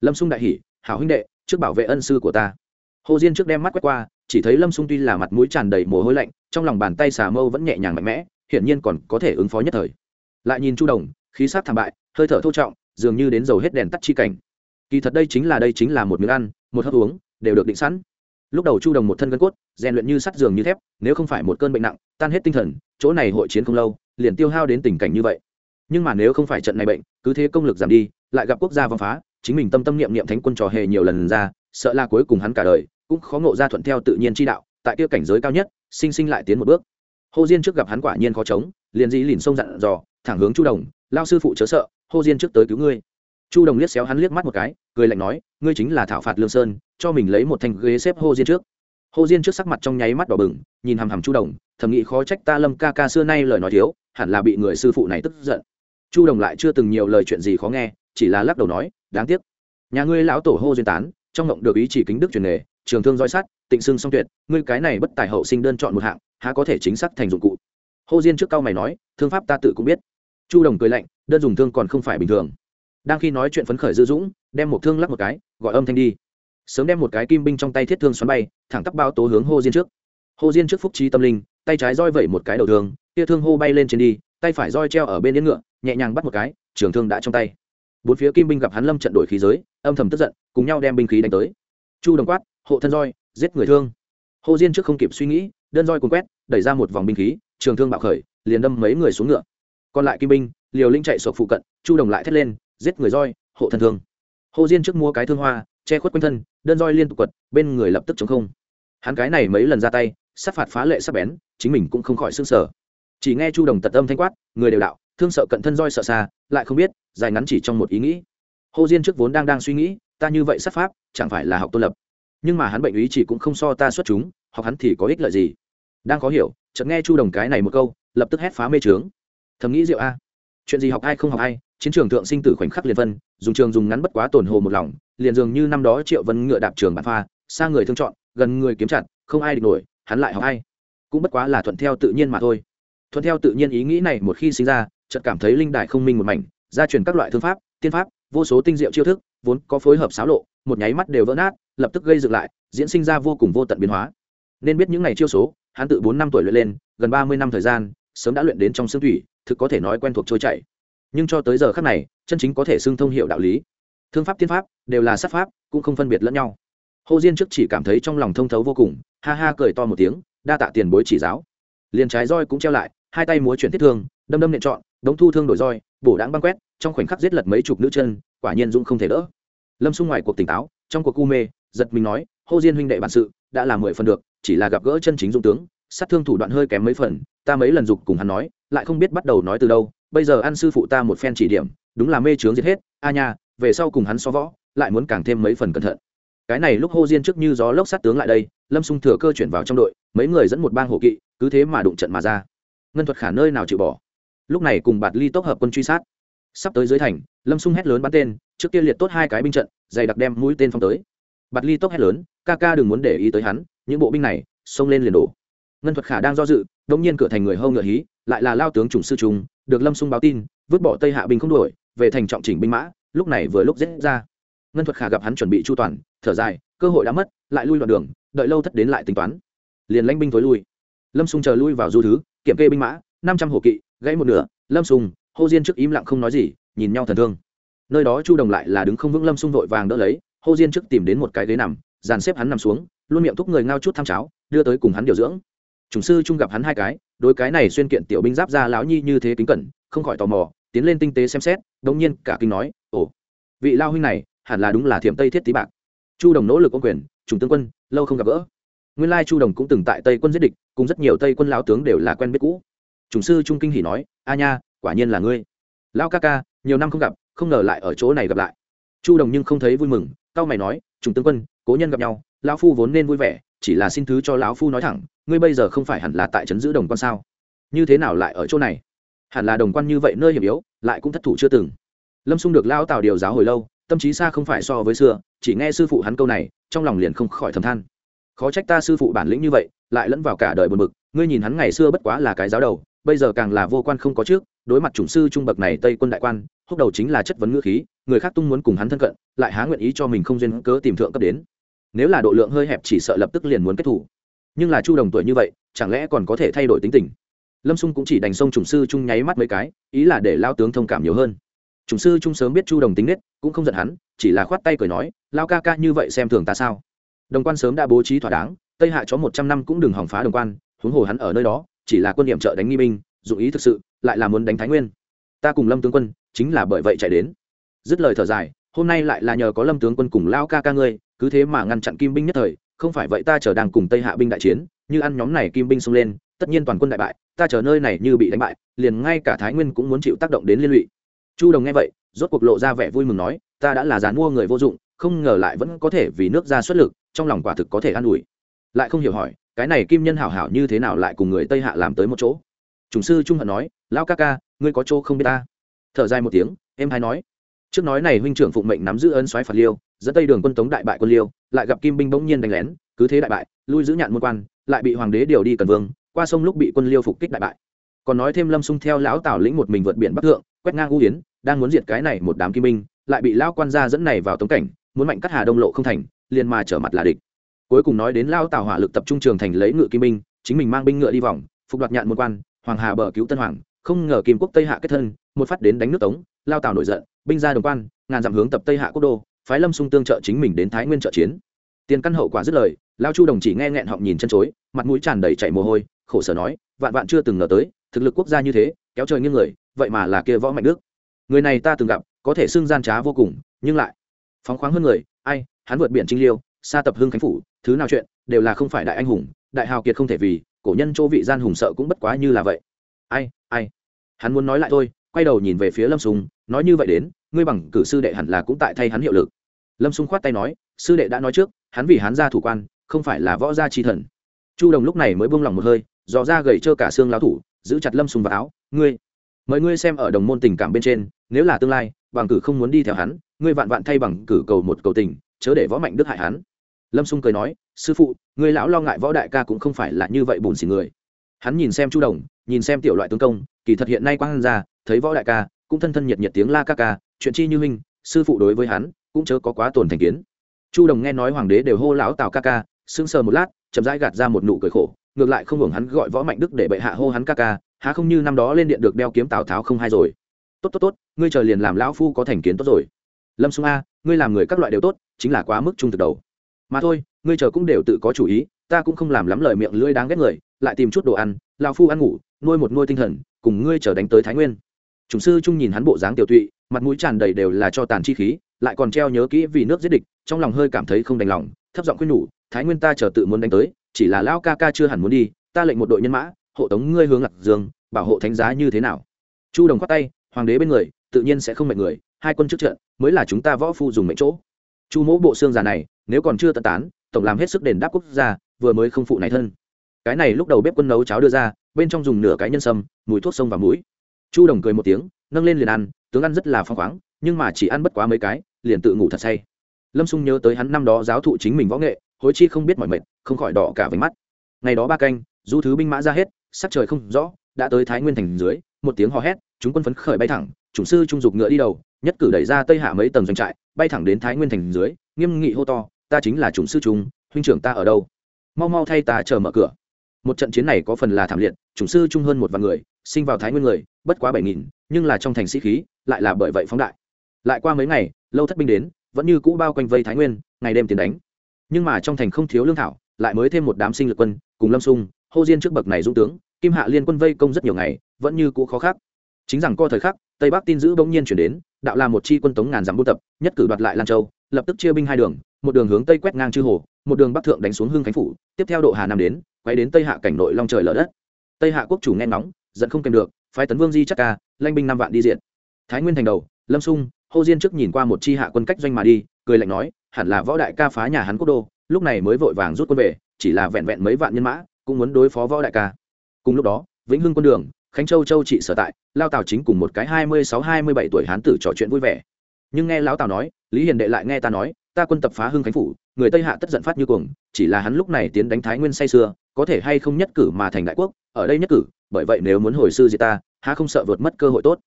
Lâm xung đại hỉ, hảo huynh đệ, trước bảo vệ ân sư của ta. Hồ diên trước đem mắt quét qua, chỉ thấy lâm xung tuy là mặt mũi tràn đầy mồ hôi lạnh, trong lòng bàn tay xà mâu vẫn nhẹ nhàng mạnh mẽ hiển nhiên còn có thể ứng phó nhất thời. Lại nhìn chu đồng, khí sát thảm bại, hơi thở thô trọng, dường như đến dầu hết đèn tắt chi cảnh. Kỳ thật đây chính là đây chính là một miếng ăn, một hấp uống, đều được định sẵn. Lúc đầu chu đồng một thân gân cốt, rèn luyện như sắt giường như thép, nếu không phải một cơn bệnh nặng, tan hết tinh thần, chỗ này hội chiến không lâu, liền tiêu hao đến tình cảnh như vậy. Nhưng mà nếu không phải trận này bệnh, cứ thế công lực giảm đi, lại gặp quốc gia vong phá, chính mình tâm tâm niệm niệm thánh quân trò hề nhiều lần ra, sợ là cuối cùng hắn cả đời, cũng khó ngộ ra thuận theo tự nhiên chi đạo, tại kia cảnh giới cao nhất, sinh sinh lại tiến một bước hồ diên trước gặp hắn quả nhiên khó chống, liền dĩ lìn sông dặn dò, thẳng hướng chu đồng lao sư phụ chớ sợ hồ diên trước tới cứu ngươi. Chu đồng liếc xéo hắn liếc mắt một cái, cười lạnh nói, ngươi chính là thảo phạt lương sơn, cho mình lấy một thanh ghế xếp hồ diên trước. Hồ diên trước sắc mặt trong nháy mắt đỏ bừng, nhìn hằm hằm chu đồng, thầm nghĩ khó trách ta lâm ca ca xưa nay lời nói thiếu, hẳn là bị người sư phụ này tức giận. Chu đồng lại chưa từng nhiều lời chuyện gì khó nghe, chỉ là lắc đầu nói, đáng tiếc. Nhà ngươi lão tổ hô duyên tán, trong ngộng được ý chỉ kính đức truyền nghề, trường thương roi sắt, tịnh xưng song tuyệt, ngươi cái này bất tài hậu sinh đơn chọn một hạng há có thể chính xác thành dụng cụ. Hô diên trước cao mày nói, thương pháp ta tự cũng biết. Chu đồng cười lạnh, đơn dùng thương còn không phải bình thường. Đang khi nói chuyện phấn khởi dư dũng, đem một thương lắc một cái, gọi âm thanh đi. Sớm đem một cái kim binh trong tay thiết thương xoắn bay, thẳng tắp bao tố hướng hô diên trước. Hô diên trước phúc trí tâm linh, tay trái roi vẩy một cái đầu thương tia thương hô bay lên trên đi, tay phải roi treo ở bên yên ngựa, nhẹ nhàng bắt một cái, trường thương đã trong tay. Bốn phía kim binh gặp hắn lâm trận đổi khí giới, âm thầm tức giận, cùng nhau đem binh khí đánh tới. Chu đồng quát, hộ thân roi, giết người thương. Hồ diên trước không kịp suy nghĩ đơn roi cuốn quét, đẩy ra một vòng binh khí, trường thương bạo khởi, liền đâm mấy người xuống ngựa. Còn lại kim binh, liều linh chạy sộp phụ cận, chu đồng lại thét lên, giết người roi, hộ thân thương. Hồ diên trước mua cái thương hoa, che khuất quanh thân, đơn roi liên tục quật, bên người lập tức chống không. Hắn cái này mấy lần ra tay, sát phạt phá lệ sắc bén, chính mình cũng không khỏi xương sở chỉ nghe chu đồng tật âm thanh quát, người đều đạo, thương sợ cận thân roi sợ xa, lại không biết, dài ngắn chỉ trong một ý nghĩ. Hồ diên trước vốn đang đang suy nghĩ, ta như vậy sát pháp, chẳng phải là học tôn lập nhưng mà hắn bệnh ý chỉ cũng không so ta xuất chúng học hắn thì có ích lợi gì? Đang khó hiểu, chợt nghe chu đồng cái này một câu, lập tức hét phá mê trướng. Thầm nghĩ diệu a. Chuyện gì học ai không học ai, chiến trường thượng sinh tử khoảnh khắc liền vân, dùng trường dùng ngắn bất quá tổn hồ một lòng, liền dường như năm đó triệu vân ngựa đạp trường bản pha, xa người thương chọn gần người kiếm chặt, không ai địch nổi, hắn lại học ai? Cũng bất quá là thuận theo tự nhiên mà thôi. Thuận theo tự nhiên ý nghĩ này một khi sinh ra, chợt cảm thấy linh đại không minh một mảnh, gia truyền các loại thương pháp, tiên pháp, vô số tinh diệu chiêu thức vốn có phối hợp xáo lộ, một nháy mắt đều vỡ nát, lập tức gây dựng lại, diễn sinh ra vô cùng vô tận biến hóa. Nên biết những ngày chiêu số, hắn tự bốn năm tuổi luyện lên, gần ba mươi năm thời gian, sớm đã luyện đến trong xương thủy, thực có thể nói quen thuộc trôi chảy. Nhưng cho tới giờ khác này, chân chính có thể xưng thông hiệu đạo lý. Thương pháp tiên pháp, đều là sát pháp, cũng không phân biệt lẫn nhau. Hồ diên trước chỉ cảm thấy trong lòng thông thấu vô cùng, ha ha cười to một tiếng, đa tạ tiền bối chỉ giáo. Liền trái roi cũng treo lại, hai tay múa chuyển thiết thương, đâm đâm nện trọn, đống thu thương đổi roi bổ đáng băng quét, trong khoảnh khắc giết lật mấy chục nữ chân, quả nhiên dũng không thể đỡ. Lâm xung ngoài cuộc tỉnh táo, trong cuộc cu mê, giật mình nói, hô diên huynh đệ bản sự, đã là mười phần được, chỉ là gặp gỡ chân chính dung tướng, sát thương thủ đoạn hơi kém mấy phần, ta mấy lần dục cùng hắn nói, lại không biết bắt đầu nói từ đâu, bây giờ ăn sư phụ ta một phen chỉ điểm, đúng là mê trướng giết hết, a nha, về sau cùng hắn so võ, lại muốn càng thêm mấy phần cẩn thận. Cái này lúc hô diên trước như gió lốc sát tướng lại đây, lâm xung thừa cơ chuyển vào trong đội, mấy người dẫn một bang hộ kỵ, cứ thế mà đụng trận mà ra. Ngân thuật khả nơi nào chịu bỏ lúc này cùng bạt ly tốc hợp quân truy sát. Sắp tới dưới thành, lâm sung hét lớn bắn tên, trước kia liệt tốt hai cái binh trận, dày đặc đem mũi tên phong tới. Bạt ly tốc hét lớn, ca ca đừng muốn để ý tới hắn, những bộ binh này, xông lên liền đổ. Ngân thuật khả đang do dự đông nhiên cửa thành người hâu ngựa hí, lại là lao tướng chủng sư trung được lâm sung báo tin, vứt bỏ tây hạ binh không đuổi, về thành trọng chỉnh binh mã, lúc này vừa lúc dễ ra. Ngân thuật khả gặp hắn chuẩn bị chu toàn, thở dài, cơ hội đã mất, lại lui đoạn đường, đợi lâu thất đến lại tính toán. Liền lãnh binh tối lui. Lâm sung chờ lui vào du thứ, kiểm kê binh mã, năm trăm hộ kỵ gãy một nửa, lâm sùng, hô diên trước im lặng không nói gì, nhìn nhau thần thương. Nơi đó chu đồng lại là đứng không vững, lâm sung vội vàng đỡ lấy, hô diên trước tìm đến một cái ghế nằm, dàn xếp hắn nằm xuống, luôn miệng thúc người ngao chút tham cháo, đưa tới cùng hắn điều dưỡng. Chủng sư chung gặp hắn hai cái đôi cái này xuyên kiện tiểu binh giáp ra lão nhi như thế kính cẩn, không khỏi tò mò, tiến lên tinh tế xem xét đông nhiên cả kinh nói, ồ, vị lao huynh này, hẳn là đúng là thiểm tây thiết tí bạc. Chu đồng nỗ lực ôm quyền, chủng tướng quân, lâu không gặp gỡ. Nguyên lai chu đồng cũng từng tại tây quân giết địch, cùng rất nhiều tây quân lão tướng đều là quen biết cũ chủng sư trung kinh hỉ nói, a nha, quả nhiên là ngươi. Lão ca ca, nhiều năm không gặp, không ngờ lại ở chỗ này gặp lại. Chu đồng nhưng không thấy vui mừng cao mày nói chủng tướng quân, cố nhân gặp nhau, lão phu vốn nên vui vẻ, chỉ là xin thứ cho lão phu nói thẳng, ngươi bây giờ không phải hẳn là tại trấn giữ đồng quan sao? Như thế nào lại ở chỗ này? Hẳn là đồng quan như vậy nơi hiểm yếu, lại cũng thất thủ chưa từng. Lâm xung được lao tào điều giáo hồi lâu, tâm trí xa không phải so với xưa, chỉ nghe sư phụ hắn câu này, trong lòng liền không khỏi thầm than. Khó trách ta sư phụ bản lĩnh như vậy, lại lẫn vào cả đời buồn bực, ngươi nhìn hắn ngày xưa bất quá là cái giáo đầu bây giờ càng là vô quan không có trước, đối mặt chủng sư trung bậc này tây quân đại quan, húc đầu chính là chất vấn ngữ khí, người khác tung muốn cùng hắn thân cận, lại há nguyện ý cho mình không duyên cớ tìm thượng cấp đến. Nếu là độ lượng hơi hẹp chỉ sợ lập tức liền muốn kết thủ. Nhưng là chu đồng tuổi như vậy, chẳng lẽ còn có thể thay đổi tính tình? Lâm xung cũng chỉ đành sông chủng sư trung nháy mắt mấy cái, ý là để lao tướng thông cảm nhiều hơn. Chủng sư trung sớm biết chu đồng tính nết, cũng không giận hắn, chỉ là khoát tay cười nói, lao ca ca như vậy xem thường ta sao? Đồng quan sớm đã bố trí thỏa đáng, tây hạ cho một trăm năm cũng đừng hỏng phá đồng quan, huống hồ hắn ở nơi đó chỉ là quân điểm trợ đánh nghi binh, dụng ý thực sự, lại là muốn đánh thái nguyên. Ta cùng lâm tướng quân, chính là bởi vậy chạy đến. Dứt lời thở dài, hôm nay lại là nhờ có lâm tướng quân cùng lao ca ca ngươi, cứ thế mà ngăn chặn kim binh nhất thời, không phải vậy ta chờ đang cùng tây hạ binh đại chiến, như ăn nhóm này kim binh xông lên, tất nhiên toàn quân đại bại, ta chờ nơi này như bị đánh bại, liền ngay cả thái nguyên cũng muốn chịu tác động đến liên lụy. Chu đồng nghe vậy, rốt cuộc lộ ra vẻ vui mừng nói, ta đã là dàn mua người vô dụng, không ngờ lại vẫn có thể vì nước ra xuất lực, trong lòng quả thực có thể an ủi lại không hiểu hỏi, cái này kim nhân hảo hảo như thế nào lại cùng người tây hạ làm tới một chỗ? Chủng sư trung hận nói, lão ca ca, ngươi có chỗ không biết ta? Thở dài một tiếng, em hay nói, trước nói này huynh trưởng phụng mệnh nắm giữ ân soái phạt liêu, dẫn tây đường quân tống đại bại quân liêu, lại gặp kim binh bỗng nhiên đánh lén, cứ thế đại bại, lui giữ nhạn môn quan, lại bị hoàng đế điều đi cần vương, qua sông lúc bị quân liêu phục kích đại bại. Còn nói thêm lâm sung theo lão tào lĩnh một mình vượt biển bắc thượng, quét ngang u yến, đang muốn diệt cái này một đám kim binh, lại bị lão quan gia dẫn này vào tống cảnh, muốn mạnh cắt hà đông lộ không thành, liền mà trở mặt là địch cuối cùng nói đến lao tào hỏa lực tập trung trường thành lấy ngựa kim binh, chính mình mang binh ngựa đi vòng, phục đoạt nhạn một quan, hoàng hà bờ cứu tân hoàng, không ngờ kim quốc tây hạ kết thân, một phát đến đánh nước tống, lao tào nổi giận, binh ra đồng quan, ngàn dặm hướng tập tây hạ quốc đô, phái lâm sung tương trợ chính mình đến thái nguyên trợ chiến. Tiền căn hậu quả dứt lời, lao chu đồng chỉ nghe nghẹn họng nhìn chân chối, mặt mũi tràn đầy chảy mồ hôi, khổ sở nói, vạn vạn chưa từng ngờ tới, thực lực quốc gia như thế, kéo trời nghiêng người, vậy mà là kia võ mạnh đức. Người này ta từng gặp, có thể xưng gian trá vô cùng, nhưng lại phóng khoáng hơn người, ai, hắn vượt biển trinh liêu xa tập hưng khánh phủ, thứ nào chuyện, đều là không phải đại anh hùng, đại hào kiệt không thể vì, cổ nhân chỗ vị gian hùng sợ cũng bất quá như là vậy. Ai ai? Hắn muốn nói lại thôi, quay đầu nhìn về phía lâm sùng, nói như vậy đến, ngươi bằng cử sư đệ hẳn là cũng tại thay hắn hiệu lực. Lâm sung khoát tay nói, sư đệ đã nói trước, hắn vì hắn ra thủ quan, không phải là võ gia chi thần. Chu đồng lúc này mới buông lòng một hơi, dò ra gầy trơ cả xương lao thủ, giữ chặt lâm sùng vào áo, ngươi, mời ngươi xem ở đồng môn tình cảm bên trên, nếu là tương lai, bằng cử không muốn đi theo hắn, ngươi vạn vạn thay bằng cử cầu một cầu tình chớ để võ mạnh đức hại hắn. Lâm xung cười nói, sư phụ, người lão lo ngại võ đại ca cũng không phải là như vậy bùn xỉn người. Hắn nhìn xem chu đồng, nhìn xem tiểu loại tướng công, kỳ thật hiện nay quang ra, thấy võ đại ca, cũng thân thân nhiệt nhiệt tiếng la ca ca, chuyện chi như huynh, sư phụ đối với hắn, cũng chớ có quá tổn thành kiến. Chu đồng nghe nói hoàng đế đều hô lão tào ca ca, sững sờ một lát, chậm rãi gạt ra một nụ cười khổ, ngược lại không hưởng hắn gọi võ mạnh đức để bệ hạ hô hắn ca ca, há không như năm đó lên điện được đeo kiếm tào tháo không hay rồi. Tốt tốt tốt, ngươi chờ liền làm lão phu có thành kiến tốt rồi. Lâm xung a ngươi làm người các loại đều tốt, chính là quá mức trung thực đầu. Mà thôi, ngươi chờ cũng đều tự có chủ ý, ta cũng không làm lắm lời miệng lưỡi đáng ghét người, lại tìm chút đồ ăn lao phu ăn ngủ, nuôi một nuôi tinh thần, cùng ngươi chờ đánh tới thái nguyên. Chủng sư trung nhìn hắn bộ dáng tiểu tụy, mặt mũi tràn đầy đều là cho tàn chi khí, lại còn treo nhớ kỹ vì nước giết địch, trong lòng hơi cảm thấy không đành lòng, thấp giọng khuyên nhủ, thái nguyên ta chờ tự muốn đánh tới, chỉ là lão ca ca chưa hẳn muốn đi, ta lệnh một đội nhân mã, hộ tống ngươi hướng lạc dương, bảo hộ thánh giá như thế nào? Chu đồng khoát tay, hoàng đế bên người, tự nhiên sẽ không mệt người hai quân trước trận, mới là chúng ta võ phu dùng mệnh chỗ. Chu mỗ bộ xương già này, nếu còn chưa tận tán, tổng làm hết sức đền đáp quốc gia, vừa mới không phụ này thân. Cái này lúc đầu bếp quân nấu cháo đưa ra, bên trong dùng nửa cái nhân sâm, mùi thuốc sông và mũi. Chu đồng cười một tiếng, nâng lên liền ăn, tướng ăn rất là phong khoáng, nhưng mà chỉ ăn bất quá mấy cái, liền tự ngủ thật say. Lâm xung nhớ tới hắn năm đó giáo thụ chính mình võ nghệ, hối chi không biết mọi mệt, không khỏi đỏ cả váy mắt. Ngày đó ba canh, du thứ binh mã ra hết, sắc trời không rõ, đã tới thái nguyên thành dưới, một tiếng hò hét, chúng quân phấn khởi bay thẳng, chủng sư trung dục ngựa đi đầu nhất cử đẩy ra tây hạ mấy tầng doanh trại, bay thẳng đến thái nguyên thành dưới, nghiêm nghị hô to, ta chính là chủng sư trung, huynh trưởng ta ở đâu? Mau mau thay ta chờ mở cửa. Một trận chiến này có phần là thảm liệt, chủng sư trung hơn một vạn người, sinh vào thái nguyên người, bất quá bảy nghìn, nhưng là trong thành sĩ khí, lại là bởi vậy phóng đại. Lại qua mấy ngày, lâu thất binh đến, vẫn như cũ bao quanh vây thái nguyên, ngày đêm tiến đánh. Nhưng mà trong thành không thiếu lương thảo, lại mới thêm một đám sinh lực quân, cùng lâm sung, hô diên trước bậc này dũng tướng, kim hạ liên quân vây công rất nhiều ngày, vẫn như cũ khó khắc. Chính rằng co thời khắc tây bắc tin giữ bỗng nhiên chuyển đến, đạo là một chi quân tống ngàn dặm buôn tập, nhất cử đoạt lại lan châu, lập tức chia binh hai đường, một đường hướng tây quét ngang chư hồ, một đường bắc thượng đánh xuống hưng khánh phủ, tiếp theo độ hà nam đến, quay đến tây hạ cảnh nội long trời lở đất. Tây hạ quốc chủ nghe ngóng, giận không kèm được, phái tấn vương di chắc ca, lanh binh năm vạn đi diện. Thái nguyên thành đầu, lâm sung, hô diên trước nhìn qua một chi hạ quân cách doanh mà đi, cười lạnh nói, hẳn là võ đại ca phá nhà hắn quốc đô, lúc này mới vội vàng rút quân về, chỉ là vẹn vẹn mấy vạn nhân mã, cũng muốn đối phó võ đại ca. Cùng lúc đó, vĩnh hưng quân đường khánh châu châu trị sở tại, lao tào chính cùng một cái hai mươi sáu hai mươi bảy tuổi hán tử trò chuyện vui vẻ. Nhưng nghe lão tào nói, lý hiền đệ lại nghe ta nói, ta quân tập phá hưng khánh phủ, người tây hạ tất giận phát như cuồng, chỉ là hắn lúc này tiến đánh thái nguyên say xưa có thể hay không nhất cử mà thành đại quốc, ở đây nhất cử, bởi vậy nếu muốn hồi sư diệt ta, há không sợ vượt mất cơ hội tốt.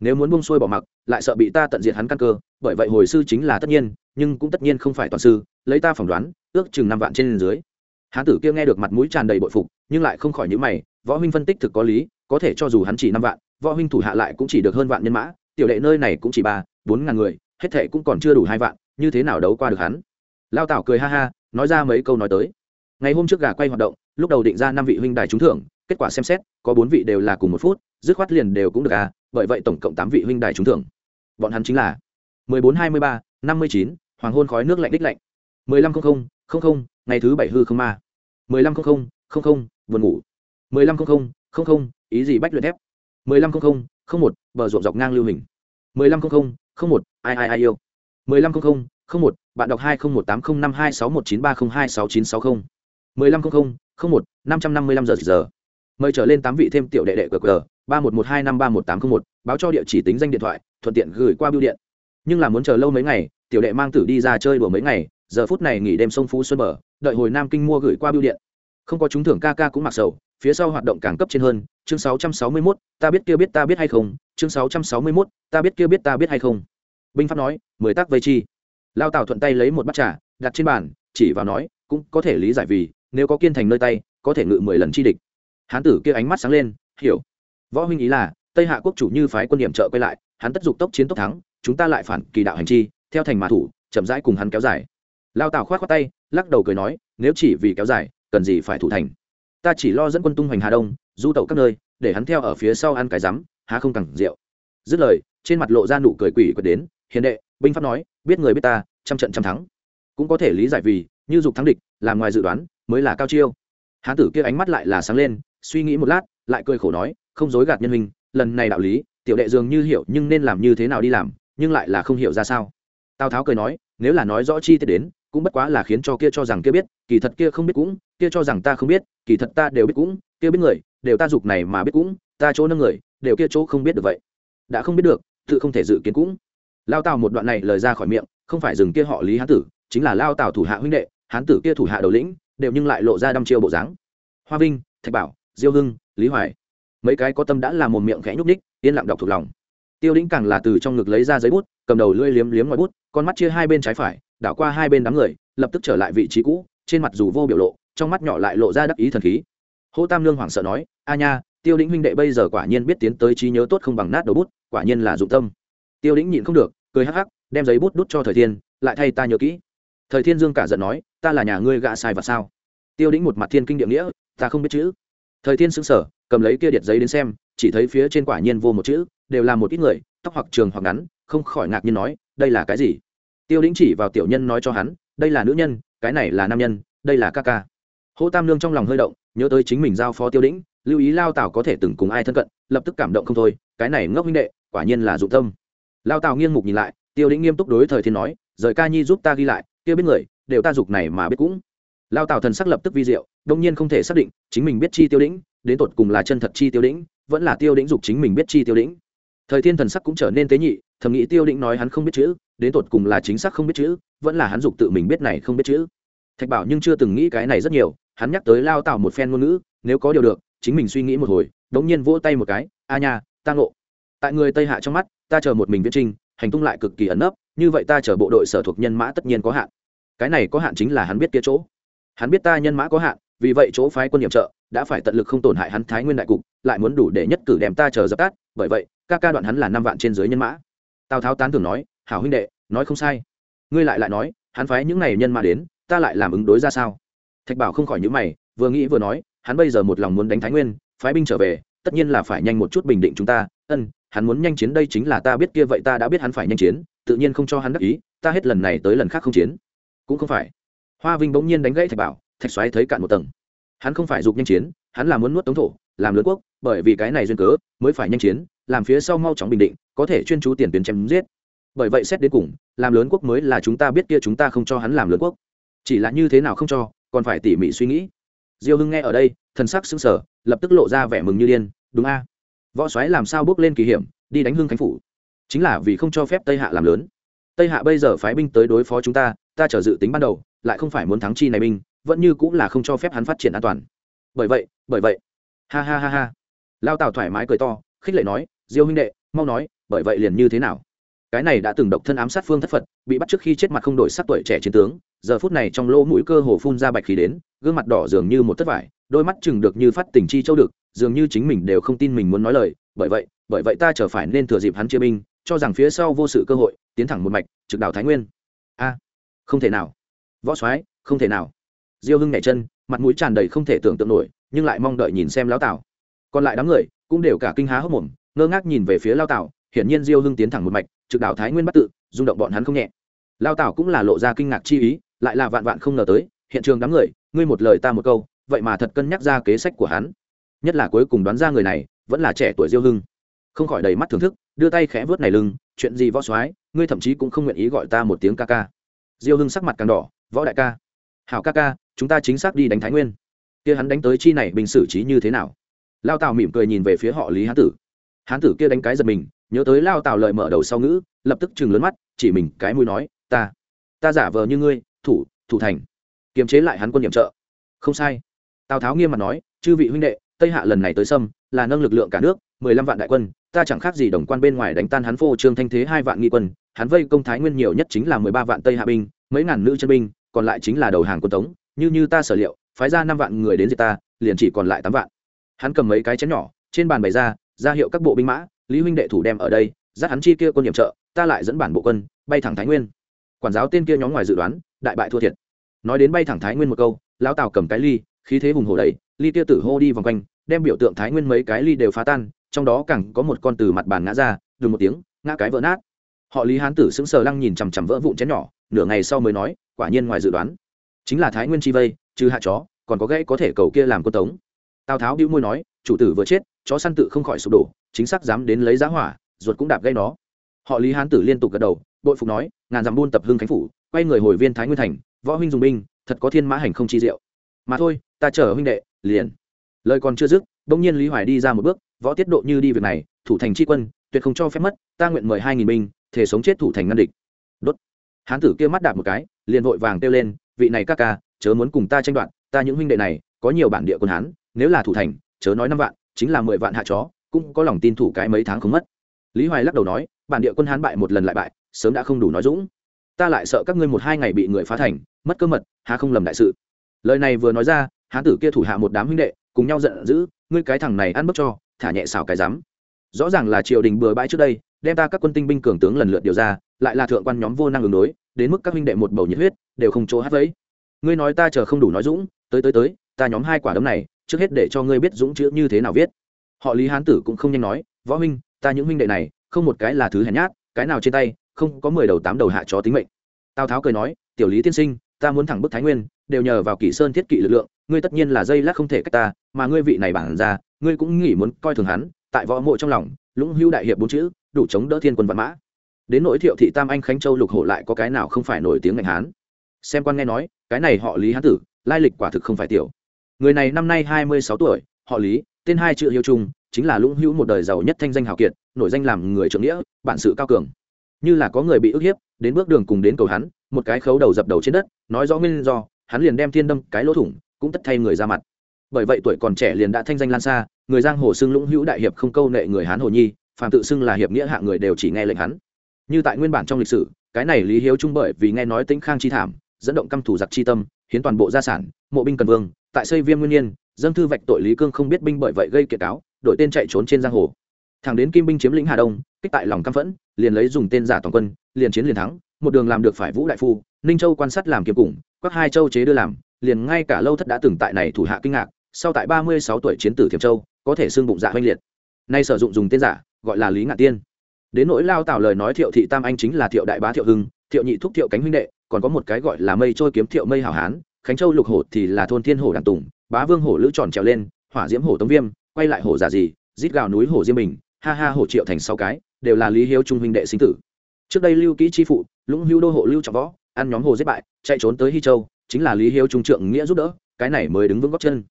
Nếu muốn buông xuôi bỏ mặc, lại sợ bị ta tận diệt hắn căn cơ, bởi vậy hồi sư chính là tất nhiên, nhưng cũng tất nhiên không phải toàn sư, lấy ta phỏng đoán, ước chừng năm vạn trên dưới. Hán tử kia nghe được mặt mũi tràn đầy bội phục, nhưng lại không khỏi những mày, võ huynh phân tích thực có lý có thể cho dù hắn chỉ năm vạn, võ huynh thủ hạ lại cũng chỉ được hơn vạn nhân mã, tiểu đệ nơi này cũng chỉ ba, bốn ngàn người, hết thệ cũng còn chưa đủ hai vạn, như thế nào đấu qua được hắn? Lao tảo cười ha ha, nói ra mấy câu nói tới. Ngày hôm trước gà quay hoạt động, lúc đầu định ra năm vị huynh đài trúng thưởng, kết quả xem xét, có bốn vị đều là cùng một phút, dứt khoát liền đều cũng được à bởi vậy tổng cộng tám vị huynh đài trúng thưởng. Bọn hắn chính là mười bốn hai mươi ba, năm mươi chín, hoàng hôn khói nước lạnh đích lạnh. mười lăm không không không không, ngày thứ bảy hư không ma. mười lăm không không không không vườn ngủ. mười lăm không không không không, ý gì bách luyện thép? mười lăm không không không một, bờ ruộng dọc ngang lưu hình. mười lăm không không không một, ai ai ai yêu. mười lăm không không không một, bạn đọc hai không một tám không năm hai sáu một chín ba không hai sáu chín sáu không. mười lăm không không không một, năm trăm năm mươi lăm giờ giờ. Mời trở lên tám vị thêm tiểu đệ đệ qr ba một một hai năm ba một tám không một, báo cho địa chỉ tính danh điện thoại, thuận tiện gửi qua bưu điện. Nhưng là muốn chờ lâu mấy ngày, tiểu đệ mang tử đi ra chơi đùa mấy ngày, giờ phút này nghỉ đêm sông phú xuân bờ, đợi hồi nam kinh mua gửi qua bưu điện không có chúng thưởng ca ca cũng mặc sầu phía sau hoạt động càng cấp trên hơn chương 661, ta biết kia biết ta biết hay không chương 661, ta biết kia biết ta biết hay không. Binh pháp nói mười tác vây chi. Lao tào thuận tay lấy một bát trà đặt trên bàn chỉ vào nói cũng có thể lý giải vì nếu có kiên thành nơi tay có thể ngự mười lần chi địch. Hán tử kia ánh mắt sáng lên hiểu. Võ huynh ý là tây hạ quốc chủ như phái quân điểm trợ quay lại hắn tất dục tốc chiến tốc thắng chúng ta lại phản kỳ đạo hành chi theo thành mã thủ chậm rãi cùng hắn kéo dài. Lao tào khoát khoát tay lắc đầu cười nói nếu chỉ vì kéo dài cần gì phải thủ thành. Ta chỉ lo dẫn quân tung hoành hà đông, du tẩu các nơi, để hắn theo ở phía sau ăn cái rắm, há không cẳng rượu. Dứt lời, trên mặt lộ ra nụ cười quỷ quật đến, hiền đệ, binh pháp nói, biết người biết ta, trăm trận trăm thắng. Cũng có thể lý giải vì, như dục thắng địch, làm ngoài dự đoán, mới là cao chiêu. Hán tử kia ánh mắt lại là sáng lên, suy nghĩ một lát, lại cười khổ nói, không dối gạt nhân hình lần này đạo lý, tiểu đệ dường như hiểu nhưng nên làm như thế nào đi làm, nhưng lại là không hiểu ra sao. Tào tháo cười nói, nếu là nói rõ chi tiết đến cũng bất quá là khiến cho kia cho rằng kia biết, kỳ thật kia không biết cũng, kia cho rằng ta không biết, kỳ thật ta đều biết cũng, kia biết người, đều ta dục này mà biết cũng, ta chỗ nâng người, đều kia chỗ không biết được vậy. Đã không biết được, tự không thể dự kiến cũng. Lao tào một đoạn này lời ra khỏi miệng, không phải dừng kia họ lý hán tử, chính là lao tào thủ hạ huynh đệ, hán tử kia thủ hạ đầu lĩnh, đều nhưng lại lộ ra đăm chiêu bộ dáng. Hoa vinh, thạch bảo, diêu hưng, lý hoài. Mấy cái có tâm đã làm một miệng khẽ nhúc ních yên lặng đọc thuộc lòng. Tiêu lĩnh càng là từ trong ngực lấy ra giấy bút, cầm đầu lưỡi liếm liếm ngoài bút, con mắt chia hai bên trái phải đảo qua hai bên đám người, lập tức trở lại vị trí cũ, trên mặt dù vô biểu lộ, trong mắt nhỏ lại lộ ra đắc ý thần khí. Hô tam lương hoảng sợ nói, a nha, tiêu lĩnh huynh đệ bây giờ quả nhiên biết tiến tới trí nhớ tốt không bằng nát đầu bút, quả nhiên là dụng tâm. Tiêu lĩnh nhịn không được, cười hắc hắc, đem giấy bút đút cho thời thiên, lại thay ta nhớ kỹ. Thời thiên dương cả giận nói, ta là nhà ngươi gạ sai và sao? Tiêu lĩnh một mặt thiên kinh địa nghĩa, ta không biết chữ. Thời thiên xứng sở cầm lấy kia điện giấy đến xem, chỉ thấy phía trên quả nhiên vô một chữ, đều là một ít người, tóc hoặc trường hoặc ngắn, không khỏi ngạc nhiên nói, đây là cái gì? Tiêu đĩnh chỉ vào tiểu nhân nói cho hắn, đây là nữ nhân, cái này là nam nhân, đây là ca ca. Hô tam lương trong lòng hơi động, nhớ tới chính mình giao phó tiêu đĩnh, lưu ý lao tào có thể từng cùng ai thân cận, lập tức cảm động không thôi, cái này ngốc huynh đệ, quả nhiên là dụng tâm. Lao tào nghiêng mục nhìn lại, tiêu đĩnh nghiêm túc đối thời thiên nói, rời ca nhi giúp ta ghi lại, kia biết người, đều ta dục này mà biết cũng. Lao tào thần sắc lập tức vi diệu đông nhiên không thể xác định, chính mình biết chi tiêu đĩnh, đến tột cùng là chân thật chi tiêu đĩnh, vẫn là tiêu đĩnh dục chính mình biết chi tiêu đĩnh. Thời thiên thần sắc cũng trở nên tế nhị, thầm nghĩ tiêu đĩnh nói hắn không biết chữ đến tột cùng là chính xác không biết chữ, vẫn là hắn dục tự mình biết này không biết chữ. Thạch bảo nhưng chưa từng nghĩ cái này rất nhiều, hắn nhắc tới lao tào một phen ngôn ngữ, nếu có điều được, chính mình suy nghĩ một hồi, đống nhiên vỗ tay một cái, a nha, ta ngộ. Tại người tây hạ trong mắt, ta chờ một mình viễn trinh hành tung lại cực kỳ ẩn nấp, như vậy ta chờ bộ đội sở thuộc nhân mã tất nhiên có hạn. Cái này có hạn chính là hắn biết kia chỗ. Hắn biết ta nhân mã có hạn, vì vậy chỗ phái quân nhiệm trợ đã phải tận lực không tổn hại hắn thái nguyên đại cục, lại muốn đủ để nhất cử đem ta chờ dập tắt, bởi vậy, ca ca đoạn hắn là năm vạn trên dưới nhân mã. Tào tháo tán thường nói hảo huynh đệ, nói không sai. Ngươi lại lại nói, hắn phái những này nhân mà đến, ta lại làm ứng đối ra sao? Thạch bảo không khỏi những mày, vừa nghĩ vừa nói, hắn bây giờ một lòng muốn đánh thái nguyên, phái binh trở về, tất nhiên là phải nhanh một chút bình định chúng ta. Ân, hắn muốn nhanh chiến đây chính là ta biết kia vậy ta đã biết hắn phải nhanh chiến, tự nhiên không cho hắn đắc ý, ta hết lần này tới lần khác không chiến. Cũng không phải. Hoa vinh bỗng nhiên đánh gãy thạch bảo, thạch xoáy thấy cạn một tầng. Hắn không phải dục nhanh chiến, hắn là muốn nuốt tống thổ, làm lớn quốc, bởi vì cái này duyên cớ, mới phải nhanh chiến, làm phía sau mau chóng bình định, có thể chuyên chú tiền tuyến chém giết bởi vậy xét đến cùng, làm lớn quốc mới là chúng ta biết kia chúng ta không cho hắn làm lớn quốc. Chỉ là như thế nào không cho, còn phải tỉ mỉ suy nghĩ. Diêu hưng nghe ở đây, thần sắc sững sờ, lập tức lộ ra vẻ mừng như điên, đúng a. Võ soái làm sao bước lên kỳ hiểm, đi đánh hưng khánh phủ? Chính là vì không cho phép tây hạ làm lớn. Tây hạ bây giờ phái binh tới đối phó chúng ta ta trở dự tính ban đầu, lại không phải muốn thắng chi này binh, vẫn như cũng là không cho phép hắn phát triển an toàn. Bởi vậy bởi vậy. Ha ha ha ha. Lao tào thoải mái cười to, khích lệ nói, diêu huynh đệ, mau nói, bởi vậy liền như thế nào? Cái này đã từng độc thân ám sát phương thất phật, bị bắt trước khi chết mặt không đổi sắc tuổi trẻ chiến tướng, giờ phút này trong lỗ mũi cơ hồ phun ra bạch khí đến, gương mặt đỏ dường như một thất vải, đôi mắt chừng được như phát tình chi châu được, dường như chính mình đều không tin mình muốn nói lời, bởi vậy bởi vậy ta chờ phải nên thừa dịp hắn chia binh, cho rằng phía sau vô sự cơ hội, tiến thẳng một mạch, trực đảo thái nguyên. A, không thể nào. Võ soái, không thể nào. Diêu hưng nhảy chân, mặt mũi tràn đầy không thể tưởng tượng nổi, nhưng lại mong đợi nhìn xem lão tảo. Còn lại đám người cũng đều cả kinh há hốc mồm, ngơ ngác nhìn về phía lao tảo hiển nhiên diêu hưng tiến thẳng một mạch, trực đảo thái nguyên bắt tự, rung động bọn hắn không nhẹ. Lao tảo cũng là lộ ra kinh ngạc chi ý, lại là vạn vạn không ngờ tới, hiện trường đám người, ngươi một lời ta một câu, vậy mà thật cân nhắc ra kế sách của hắn. Nhất là cuối cùng đoán ra người này, vẫn là trẻ tuổi diêu hưng. Không khỏi đầy mắt thưởng thức, đưa tay khẽ vớt này lưng, chuyện gì võ soái, ngươi thậm chí cũng không nguyện ý gọi ta một tiếng ca ca. Diêu hưng sắc mặt càng đỏ, võ đại ca. Hảo ca ca, chúng ta chính xác đi đánh thái nguyên. Kia hắn đánh tới chi này, bình xử trí như thế nào? Lao tào mỉm cười nhìn về phía họ lý hán tử. Hán tử kia đánh cái giật mình nhớ tới lao tào lời mở đầu sau ngữ, lập tức chừng lớn mắt, chỉ mình cái mũi nói, ta ta giả vờ như ngươi, thủ thủ thành. Kiềm chế lại hắn quân điểm trợ. Không sai. Tào tháo nghiêm mặt nói, chư vị huynh đệ, tây hạ lần này tới sâm, là nâng lực lượng cả nước, mười lăm vạn đại quân, ta chẳng khác gì đồng quan bên ngoài đánh tan hắn phô trương thanh thế hai vạn nghi quân, hắn vây công thái nguyên nhiều nhất chính là mười ba vạn tây hạ binh, mấy ngàn nữ chân binh, còn lại chính là đầu hàng quân tống, như như ta sở liệu, phái ra năm vạn người đến diệt ta, liền chỉ còn lại tám vạn. Hắn cầm mấy cái chén nhỏ, trên bàn bày ra ra hiệu các bộ binh mã lý huynh đệ thủ đem ở đây, dắt hắn chi kia quân nhiệm trợ, ta lại dẫn bản bộ quân, bay thẳng thái nguyên. Quản giáo tên kia nhóm ngoài dự đoán, đại bại thua thiệt. Nói đến bay thẳng thái nguyên một câu, lão tào cầm cái ly, khí thế hùng hồ đầy, ly kia tử hô đi vòng quanh, đem biểu tượng thái nguyên mấy cái ly đều phá tan, trong đó càng có một con từ mặt bàn ngã ra, đùng một tiếng, ngã cái vỡ nát. Họ lý hán tử sững sờ lăng nhìn chằm chằm vỡ vụn chén nhỏ, nửa ngày sau mới nói, quả nhiên ngoài dự đoán. Chính là thái nguyên chi vây, trừ hạ chó, còn có gãy có thể cầu kia làm quân tống. Tào tháo đĩu môi nói, chủ tử vừa chết, chó săn tự không khỏi sụp đổ chính xác dám đến lấy giá hỏa, ruột cũng đạp gây nó. Họ lý hán tử liên tục gật đầu, bội phục nói, ngàn dặm buôn tập hưng khánh phủ, quay người hồi viên thái nguyên thành, võ huynh dùng binh, thật có thiên mã hành không chi diệu. Mà thôi, ta chờ huynh đệ, liền. Lời còn chưa dứt đông nhiên lý hoài đi ra một bước, võ tiết độ như đi việc này, thủ thành tri quân, tuyệt không cho phép mất, ta nguyện mời hai nghìn binh, thể sống chết thủ thành ngăn địch. Đốt. Hán tử kia mắt đạp một cái, liền vội vàng kêu lên, vị này ca ca, chớ muốn cùng ta tranh đoạt, ta những huynh đệ này, có nhiều bản địa quân hán, nếu là thủ thành, chớ nói năm vạn, chính là mười vạn hạ chó cũng có lòng tin thủ cái mấy tháng không mất. Lý hoài lắc đầu nói, bản địa quân hán bại một lần lại bại, sớm đã không đủ nói dũng. Ta lại sợ các ngươi một hai ngày bị người phá thành, mất cơ mật, há không lầm đại sự. Lời này vừa nói ra, hán tử kia thủ hạ một đám huynh đệ, cùng nhau giận dữ, ngươi cái thằng này ăn bức cho, thả nhẹ xào cái dám rõ ràng là triều đình bừa bãi trước đây, đem ta các quân tinh binh cường tướng lần lượt điều ra, lại là thượng quan nhóm vô năng ứng đối, đến mức các huynh đệ một bầu nhiệt huyết, đều không chỗ hát vấy ngươi nói ta chờ không đủ nói dũng, tới tới tới, ta nhóm hai quả đấm này, trước hết để cho ngươi biết dũng chữ như thế nào viết họ lý hán tử cũng không nhanh nói, võ huynh, ta những huynh đệ này, không một cái là thứ hèn nhát, cái nào trên tay, không có mười đầu tám đầu hạ chó tính mệnh. Tào tháo cười nói, tiểu lý tiên sinh, ta muốn thẳng bức thái nguyên, đều nhờ vào kỷ sơn thiết kỵ lực lượng, ngươi tất nhiên là dây lát không thể cách ta, mà ngươi vị này bản ra, ngươi cũng nghĩ muốn coi thường hắn, tại võ mộ trong lòng, lũng hưu đại hiệp bốn chữ, đủ chống đỡ thiên quân văn mã. Đến nỗi thiệu thị tam anh khánh châu lục hổ lại có cái nào không phải nổi tiếng ngành hán? Xem quan nghe nói, cái này họ lý hán tử, lai lịch quả thực không phải tiểu. Người này năm nay hai mươi sáu tuổi, họ lý tên hai chữ hiếu trung chính là lũng hữu một đời giàu nhất thanh danh hào kiệt, nổi danh làm người trưởng nghĩa, bản sự cao cường. Như là có người bị ức hiếp, đến bước đường cùng đến cầu hắn, một cái khấu đầu dập đầu trên đất, nói rõ nguyên do, hắn liền đem thiên đâm cái lỗ thủng, cũng tất thay người ra mặt. Bởi vậy tuổi còn trẻ liền đã thanh danh lan xa, người giang hồ xưng lũng hữu đại hiệp không câu nệ người hán hồ nhi, phàm tự xưng là hiệp nghĩa hạ người đều chỉ nghe lệnh hắn. Như tại nguyên bản trong lịch sử, cái này lý hiếu trung bởi vì nghe nói tĩnh khang chi thảm, dẫn động căm thủ giặc chi tâm, hiến toàn bộ gia sản, mộ binh cần vương, tại xây viêm nguyên nhiên dâng thư vạch tội lý cương không biết binh bởi vậy gây kiệt cáo đội tên chạy trốn trên giang hồ. Thẳng đến kim binh chiếm lĩnh hà đông, kích tại lòng căm phẫn, liền lấy dùng tên giả toàn quân, liền chiến liền thắng, một đường làm được phải vũ đại phu, ninh châu quan sát làm kiếm cùng các hai châu chế đưa làm, liền ngay cả lâu thất đã từng tại này thủ hạ kinh ngạc, sau tại ba mươi sáu tuổi chiến tử thiểm châu, có thể xương bụng dạ hoanh liệt. Nay sử dụng dùng tên giả, gọi là lý ngạn tiên. Đến nỗi lao tạo lời nói thiệu thị tam anh chính là thiệu đại bá thiệu hưng, thiệu nhị thúc thiệu cánh huynh đệ, còn có một cái gọi là mây trôi kiếm thiệu mây hảo hán, khánh châu lục hổ thì là thôn thiên hổ đàn tùng bá vương hổ lữ tròn trèo lên, hỏa diễm hổ tống viêm, quay lại hổ giả gì, rít gào núi hổ diêm bình, ha ha hổ triệu thành sáu cái, đều là lý hiếu trung huynh đệ sinh tử. Trước đây lưu kỹ chi phụ, lũng hưu đô hộ lưu trọng võ, ăn nhóm hồ giết bại, chạy trốn tới hy châu, chính là lý hiếu trung trượng nghĩa giúp đỡ, cái này mới đứng vững góc chân.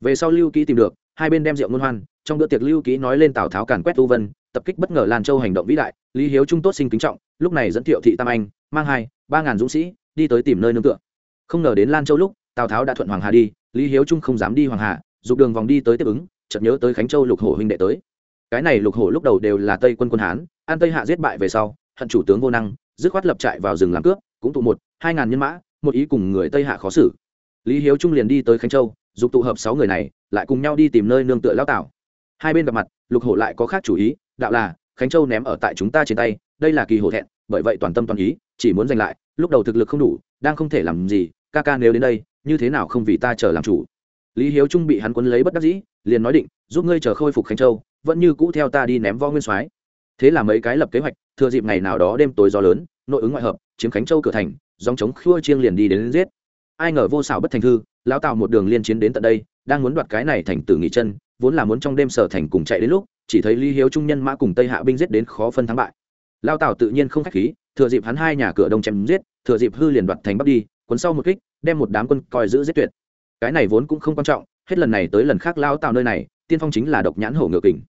Về sau lưu kỹ tìm được, hai bên đem rượu ngôn hoan, trong bữa tiệc lưu kỹ nói lên tào tháo càn quét tu vân, tập kích bất ngờ lan châu hành động vĩ đại, lý hiếu trung tốt sinh kính trọng, lúc này dẫn thiệu thị tam anh, mang hai, ba ngàn dũng sĩ, đi tới tìm nơi nương tựa. Không ngờ đến lan châu lúc, tào tháo đã thuận hoàng hà đi lý hiếu trung không dám đi hoàng hà, dục đường vòng đi tới tiếp ứng, chợt nhớ tới khánh châu lục hổ huynh đệ tới. Cái này lục hổ lúc đầu đều là tây quân quân hán, an tây hạ giết bại về sau, hận chủ tướng vô năng, dứt khoát lập trại vào rừng làm cướp, cũng tụ một, hai ngàn nhân mã, một ý cùng người tây hạ khó xử. Lý hiếu trung liền đi tới khánh châu, dục tụ hợp sáu người này, lại cùng nhau đi tìm nơi nương tựa lao tảo. Hai bên gặp mặt, lục hổ lại có khác chủ ý, đạo là, khánh châu ném ở tại chúng ta trên tay, đây là kỳ hổ thẹn, bởi vậy toàn tâm toàn ý, chỉ muốn giành lại, lúc đầu thực lực không đủ, đang không thể làm gì, ca ca nếu đến đây như thế nào không vì ta chờ làm chủ? Lý hiếu trung bị hắn quấn lấy bất đắc dĩ liền nói định giúp ngươi chờ khôi phục khánh châu vẫn như cũ theo ta đi ném võ nguyên soái. Thế là mấy cái lập kế hoạch thừa dịp ngày nào đó đêm tối gió lớn nội ứng ngoại hợp chiếm khánh châu cửa thành dòng chống khua chiêng liền đi đến, đến giết. Ai ngờ vô xảo bất thành thư lão tào một đường liên chiến đến tận đây đang muốn đoạt cái này thành tử nghỉ chân vốn là muốn trong đêm sở thành cùng chạy đến lúc chỉ thấy lý hiếu trung nhân mã cùng tây hạ binh giết đến khó phân thắng bại. Lao tào tự nhiên không khách khí thừa dịp hắn hai nhà cửa đông chém giết thừa dịp hư liền đoạt thành bắc đi cuốn sau một kích, đem một đám quân coi giữ giết tuyệt. Cái này vốn cũng không quan trọng, hết lần này tới lần khác lao tạo nơi này, tiên phong chính là độc nhãn hổ ngựa kình.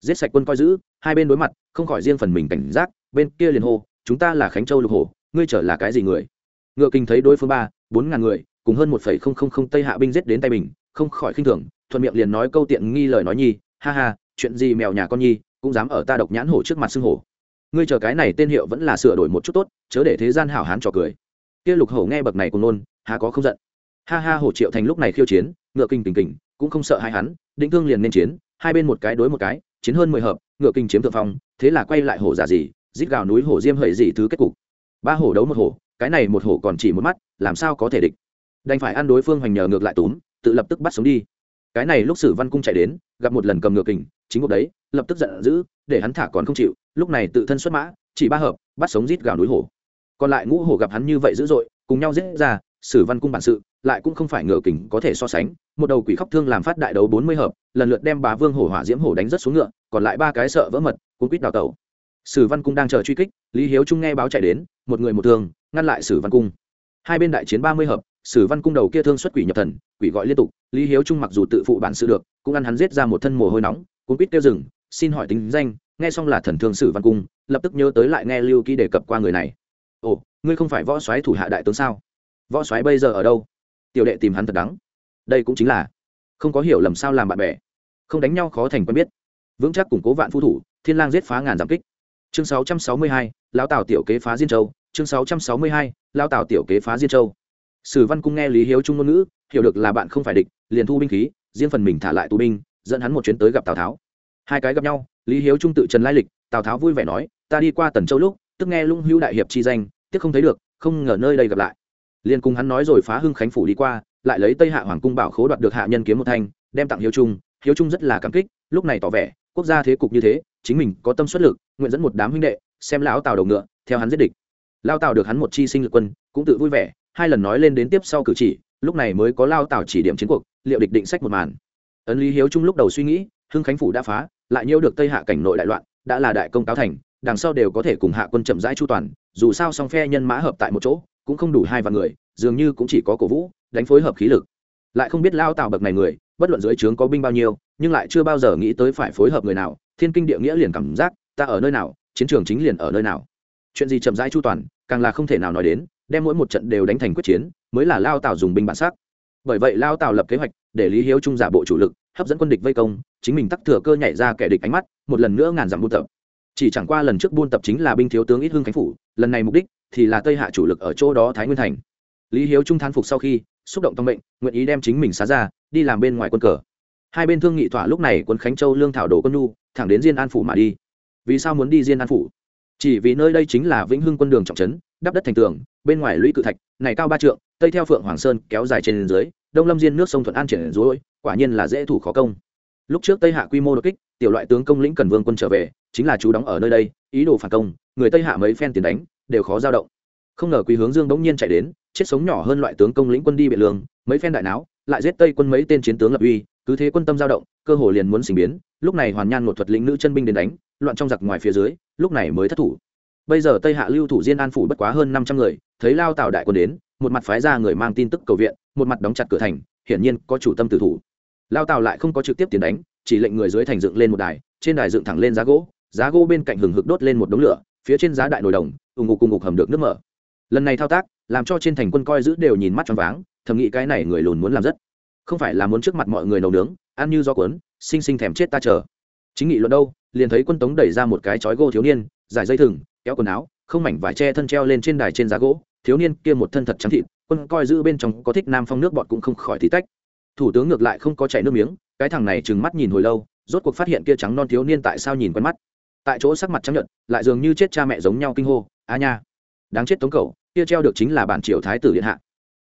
Giết sạch quân coi giữ, hai bên đối mặt, không khỏi riêng phần mình cảnh giác, bên kia liền hô, chúng ta là khánh châu lục hổ, ngươi trở là cái gì người? Ngựa kình thấy đối phương ba, bốn ngàn người, cùng hơn một phẩy không không không tây hạ binh giết đến tay mình, không khỏi khinh thường, thuận miệng liền nói câu tiện nghi lời nói nhi, ha ha, chuyện gì mèo nhà con nhi, cũng dám ở ta độc nhãn hổ trước mặt xưng hổ. Ngươi chờ cái này tên hiệu vẫn là sửa đổi một chút tốt, chớ để thế gian hảo hán trò cười kia lục hổ nghe bậc này cùng nôn, há có không giận. Ha ha, hổ triệu thành lúc này khiêu chiến, ngựa kinh tình kình, cũng không sợ hai hắn, định thương liền nên chiến, hai bên một cái đối một cái, chiến hơn mười hợp, ngựa kinh chiếm thượng phong, thế là quay lại hổ giả gì, rít gào núi hổ diêm hợi gì thứ kết cục. Ba hổ đấu một hổ, cái này một hổ còn chỉ một mắt, làm sao có thể địch? Đành phải ăn đối phương hoành nhờ ngược lại túm, tự lập tức bắt sống đi. Cái này lúc sử văn cung chạy đến, gặp một lần cầm ngựa kình, chính cuộc đấy, lập tức giận dữ, để hắn thả còn không chịu, lúc này tự thân xuất mã, chỉ ba hợp, bắt sống rít gào núi hổ còn lại ngũ hổ gặp hắn như vậy dữ dội, cùng nhau giết ra, sử văn cung bản sự, lại cũng không phải ngựa kình có thể so sánh. Một đầu quỷ khóc thương làm phát đại đấu bốn mươi hợp, lần lượt đem bà vương hổ hỏa diễm hổ đánh rất xuống ngựa, còn lại ba cái sợ vỡ mật, cuốn quýt đào tẩu. Sử văn cung đang chờ truy kích, lý hiếu trung nghe báo chạy đến, một người một thương, ngăn lại sử văn cung. Hai bên đại chiến ba mươi hợp, sử văn cung đầu kia thương xuất quỷ nhập thần, quỷ gọi liên tục, lý hiếu trung mặc dù tự phụ bản sự được, cũng ăn hắn giết ra một thân mồ hôi nóng, cuốn quýt kêu rừng xin hỏi tính danh, nghe xong là thần thương sử văn cung, lập tức nhớ tới lại nghe lưu ký đề cập qua người này ồ ngươi không phải võ soái thủ hạ đại tướng sao? Võ soái bây giờ ở đâu? Tiểu đệ tìm hắn thật đắng. Đây cũng chính là không có hiểu lầm sao làm bạn bè. Không đánh nhau khó thành quen biết. Vững chắc củng cố vạn phu thủ thiên lang giết phá ngàn giảm kích. Chương 662, lão tào tiểu kế phá diên châu. Chương 662, lão tào tiểu kế phá diên châu. Sử văn cung nghe lý hiếu trung ngôn ngữ hiểu được là bạn không phải địch liền thu binh khí riêng phần mình thả lại tù binh dẫn hắn một chuyến tới gặp tào tháo. Hai cái gặp nhau lý hiếu trung tự trần lai lịch tào tháo vui vẻ nói ta đi qua tần châu lúc tức nghe lung hữu đại hiệp chi danh, tiếc không thấy được, không ngờ nơi đây gặp lại. Liền cùng hắn nói rồi phá hưng khánh phủ đi qua, lại lấy tây hạ hoàng cung bảo khố đoạt được hạ nhân kiếm một thanh, đem tặng hiếu trung. Hiếu trung rất là cảm kích, lúc này tỏ vẻ, quốc gia thế cục như thế, chính mình có tâm xuất lực, nguyện dẫn một đám huynh đệ, xem lão tào đầu ngựa, theo hắn giết địch. Lao tào được hắn một chi sinh lực quân, cũng tự vui vẻ, hai lần nói lên đến tiếp sau cử chỉ, lúc này mới có lao tào chỉ điểm chiến cuộc, liệu địch định sách một màn. Ấn lý hiếu trung lúc đầu suy nghĩ, hưng khánh phủ đã phá, lại nhiễu được tây hạ cảnh nội đại loạn, đã là đại công cáo thành đằng sau đều có thể cùng hạ quân chậm rãi chu toàn, dù sao song phe nhân mã hợp tại một chỗ, cũng không đủ hai vạn người, dường như cũng chỉ có cổ vũ, đánh phối hợp khí lực. Lại không biết lao tào bậc này người, bất luận dưới trướng có binh bao nhiêu, nhưng lại chưa bao giờ nghĩ tới phải phối hợp người nào, thiên kinh địa nghĩa liền cảm giác, ta ở nơi nào, chiến trường chính liền ở nơi nào. Chuyện gì chậm rãi chu toàn, càng là không thể nào nói đến, đem mỗi một trận đều đánh thành quyết chiến, mới là lao tào dùng binh bản sắc. Bởi vậy lao tào lập kế hoạch, để lý hiếu trung giả bộ chủ lực, hấp dẫn quân địch vây công, chính mình tắc thừa cơ nhảy ra kẻ địch ánh mắt, một lần nữa ngàn dặm buôn tập chỉ chẳng qua lần trước buôn tập chính là binh thiếu tướng ít hưng khánh phủ, lần này mục đích thì là tây hạ chủ lực ở chỗ đó thái nguyên thành. Lý hiếu trung thán phục sau khi, xúc động tông mệnh, nguyện ý đem chính mình xá ra, đi làm bên ngoài quân cờ. Hai bên thương nghị thỏa lúc này quân khánh châu lương thảo đổ quân nhu, thẳng đến diên an phủ mà đi. Vì sao muốn đi diên an phủ? Chỉ vì nơi đây chính là vĩnh hưng quân đường trọng trấn, đắp đất thành tường, bên ngoài lũy cự thạch, này cao ba trượng, tây theo phượng hoàng sơn kéo dài trên dưới, đông lâm diên nước sông thuận an triển dối quả nhiên là dễ thủ khó công. Lúc trước tây hạ quy mô đột kích, tiểu loại tướng công lĩnh cần vương quân trở về chính là chú đóng ở nơi đây ý đồ phản công người tây hạ mấy phen tiền đánh đều khó giao động. Không ngờ quý hướng dương bỗng nhiên chạy đến chết sống nhỏ hơn loại tướng công lĩnh quân đi biện lương mấy phen đại não, lại giết tây quân mấy tên chiến tướng lập uy cứ thế quân tâm giao động cơ hồ liền muốn sinh biến lúc này hoàn nhan một thuật lĩnh nữ chân binh đến đánh loạn trong giặc ngoài phía dưới lúc này mới thất thủ. Bây giờ tây hạ lưu thủ diên an phủ bất quá hơn năm trăm người thấy lao tào đại quân đến một mặt phái ra người mang tin tức cầu viện một mặt đóng chặt cửa thành hiển nhiên có chủ tâm tử thủ. Lao tào lại không có trực tiếp tiến đánh chỉ lệnh người dưới thành dựng lên một đài trên đài dựng thẳng lên giá gỗ giá gỗ bên cạnh hừng hực đốt lên một đống lửa, phía trên giá đại nồi đồng, ù ngục cùng ngục hầm được nước mở. Lần này thao tác, làm cho trên thành quân coi giữ đều nhìn mắt cho váng, thầm nghĩ cái này người lùn muốn làm rất. Không phải là muốn trước mặt mọi người nấu nướng, ăn như do cuốn, sinh sinh thèm chết ta chờ. Chính nghị luận đâu, liền thấy quân tống đẩy ra một cái chói gô thiếu niên giải dây thừng, kéo quần áo, không mảnh vải che thân treo lên trên đài trên giá gỗ, thiếu niên kia một thân thật trắng thịt, quân coi giữ bên trong có thích nam phong nước bọt cũng không khỏi tí tách. Thủ tướng ngược lại không có chảy nước miếng, cái thằng này trừng mắt nhìn hồi lâu, rốt cuộc phát hiện kia trắng non thiếu niên tại sao nhìn quen mắt tại chỗ sắc mặt chấp nhận lại dường như chết cha mẹ giống nhau kinh hô, a nha, đáng chết tống cầu kia treo được chính là bản triều thái tử điện hạ.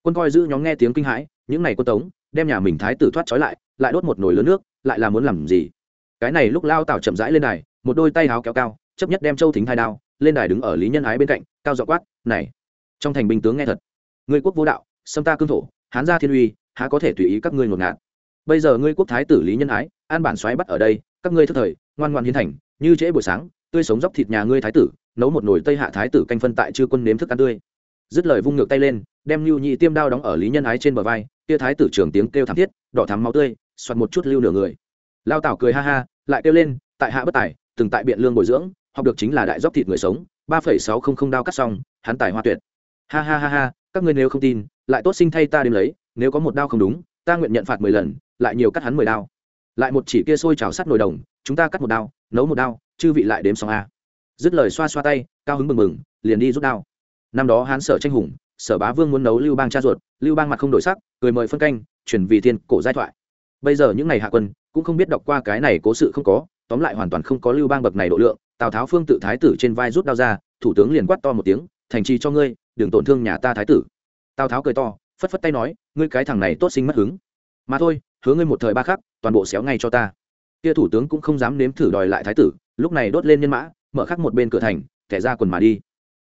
Quân coi giữ nhóm nghe tiếng kinh hãi, những này quân tống, đem nhà mình thái tử thoát trói lại lại đốt một nồi lớn nước, lại là muốn làm gì? Cái này lúc lao tảo chậm rãi lên đài, một đôi tay háo kéo cao, chấp nhất đem châu thính thai đao, lên đài đứng ở lý nhân ái bên cạnh, cao dọ quát, này, trong thành binh tướng nghe thật. Người quốc vô đạo, xâm ta cương thổ, hán gia thiên uy, há có thể tùy ý các ngươi ngột ngạt. Bây giờ ngươi quốc thái tử lý nhân ái, an bản xoáy bắt ở đây, các ngươi thức thời ngoan ngoan hiến thành, như trễ buổi sáng, tươi sống dốc thịt nhà ngươi thái tử, nấu một nồi tây hạ thái tử canh phân tại chưa quân nếm thức ăn tươi. Dứt lời vung ngược tay lên, đem lưu nhị tiêm đao đóng ở lý nhân ái trên bờ vai, kia thái tử trưởng tiếng kêu thảm thiết, đỏ thắm máu tươi xoặt một chút lưu nửa người. Lao tảo cười ha ha, lại kêu lên, tại hạ bất tài, từng tại biện lương bồi dưỡng, học được chính là đại dốc thịt người sống, ba phẩy sáu không không đao cắt xong, hắn tài hoa tuyệt. Ha ha ha ha, các ngươi nếu không tin, lại tốt sinh thay ta đêm lấy, nếu có một đao không đúng, ta nguyện nhận phạt mười lần, lại nhiều cắt hắn mười đao lại một chỉ kia sôi chảo sắt nồi đồng, chúng ta cắt một đao, nấu một đao, chư vị lại đếm xong a. Dứt lời xoa xoa tay, cao hứng mừng mừng liền đi rút đao. Năm đó hán sở tranh hùng, sở bá vương muốn nấu lưu bang cha ruột, lưu bang mặt không đổi sắc, cười mời phân canh, chuyển vì thiên cổ giai thoại. Bây giờ những ngày hạ quân, cũng không biết đọc qua cái này cố sự không có, tóm lại hoàn toàn không có lưu bang bậc này độ lượng, tào tháo phương tự thái tử trên vai rút đao ra, thủ tướng liền quát to một tiếng, thành trì cho ngươi, đừng tổn thương nhà ta thái tử. Tào tháo cười to, phất phất tay nói, ngươi cái thằng này tốt sinh mất hứng. Mà thôi, hứa ngươi một thời ba khắc toàn bộ xéo ngay cho ta. Kia thủ tướng cũng không dám nếm thử đòi lại thái tử, lúc này đốt lên nhân mã, mở khắc một bên cửa thành kẻ ra quần mà đi.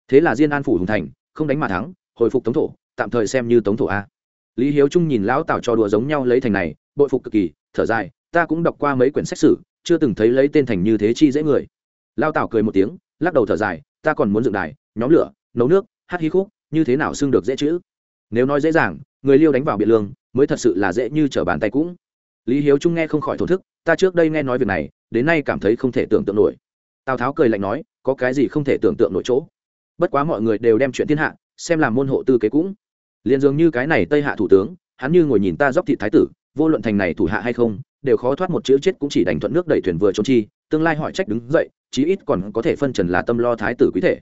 Thế là diên an phủ hùng thành, không đánh mà thắng, hồi phục tống thổ, tạm thời xem như tống thổ a. Lý hiếu trung nhìn lão tào trò đùa giống nhau lấy thành này, bội phục cực kỳ, thở dài, ta cũng đọc qua mấy quyển sách sử, chưa từng thấy lấy tên thành như thế chi dễ người. Lao tào cười một tiếng, lắc đầu thở dài, ta còn muốn dựng đài, nhóm lửa, nấu nước, hát hí khúc, như thế nào xưng được dễ chữ? Nếu nói dễ dàng, người liêu đánh vào biện lương, mới thật sự là dễ như trở bàn tay cũng lý hiếu trung nghe không khỏi thổ thức, ta trước đây nghe nói việc này, đến nay cảm thấy không thể tưởng tượng nổi. Tào tháo cười lạnh nói, có cái gì không thể tưởng tượng nổi chỗ? Bất quá mọi người đều đem chuyện thiên hạ, xem làm môn hộ tư kế cũng. Liền dường như cái này tây hạ thủ tướng, hắn như ngồi nhìn ta dóc thị thái tử, vô luận thành này thủ hạ hay không, đều khó thoát một chữ chết cũng chỉ đành thuận nước đẩy thuyền vừa trốn chi, tương lai hỏi trách đứng dậy, chí ít còn có thể phân trần là tâm lo thái tử quý thể.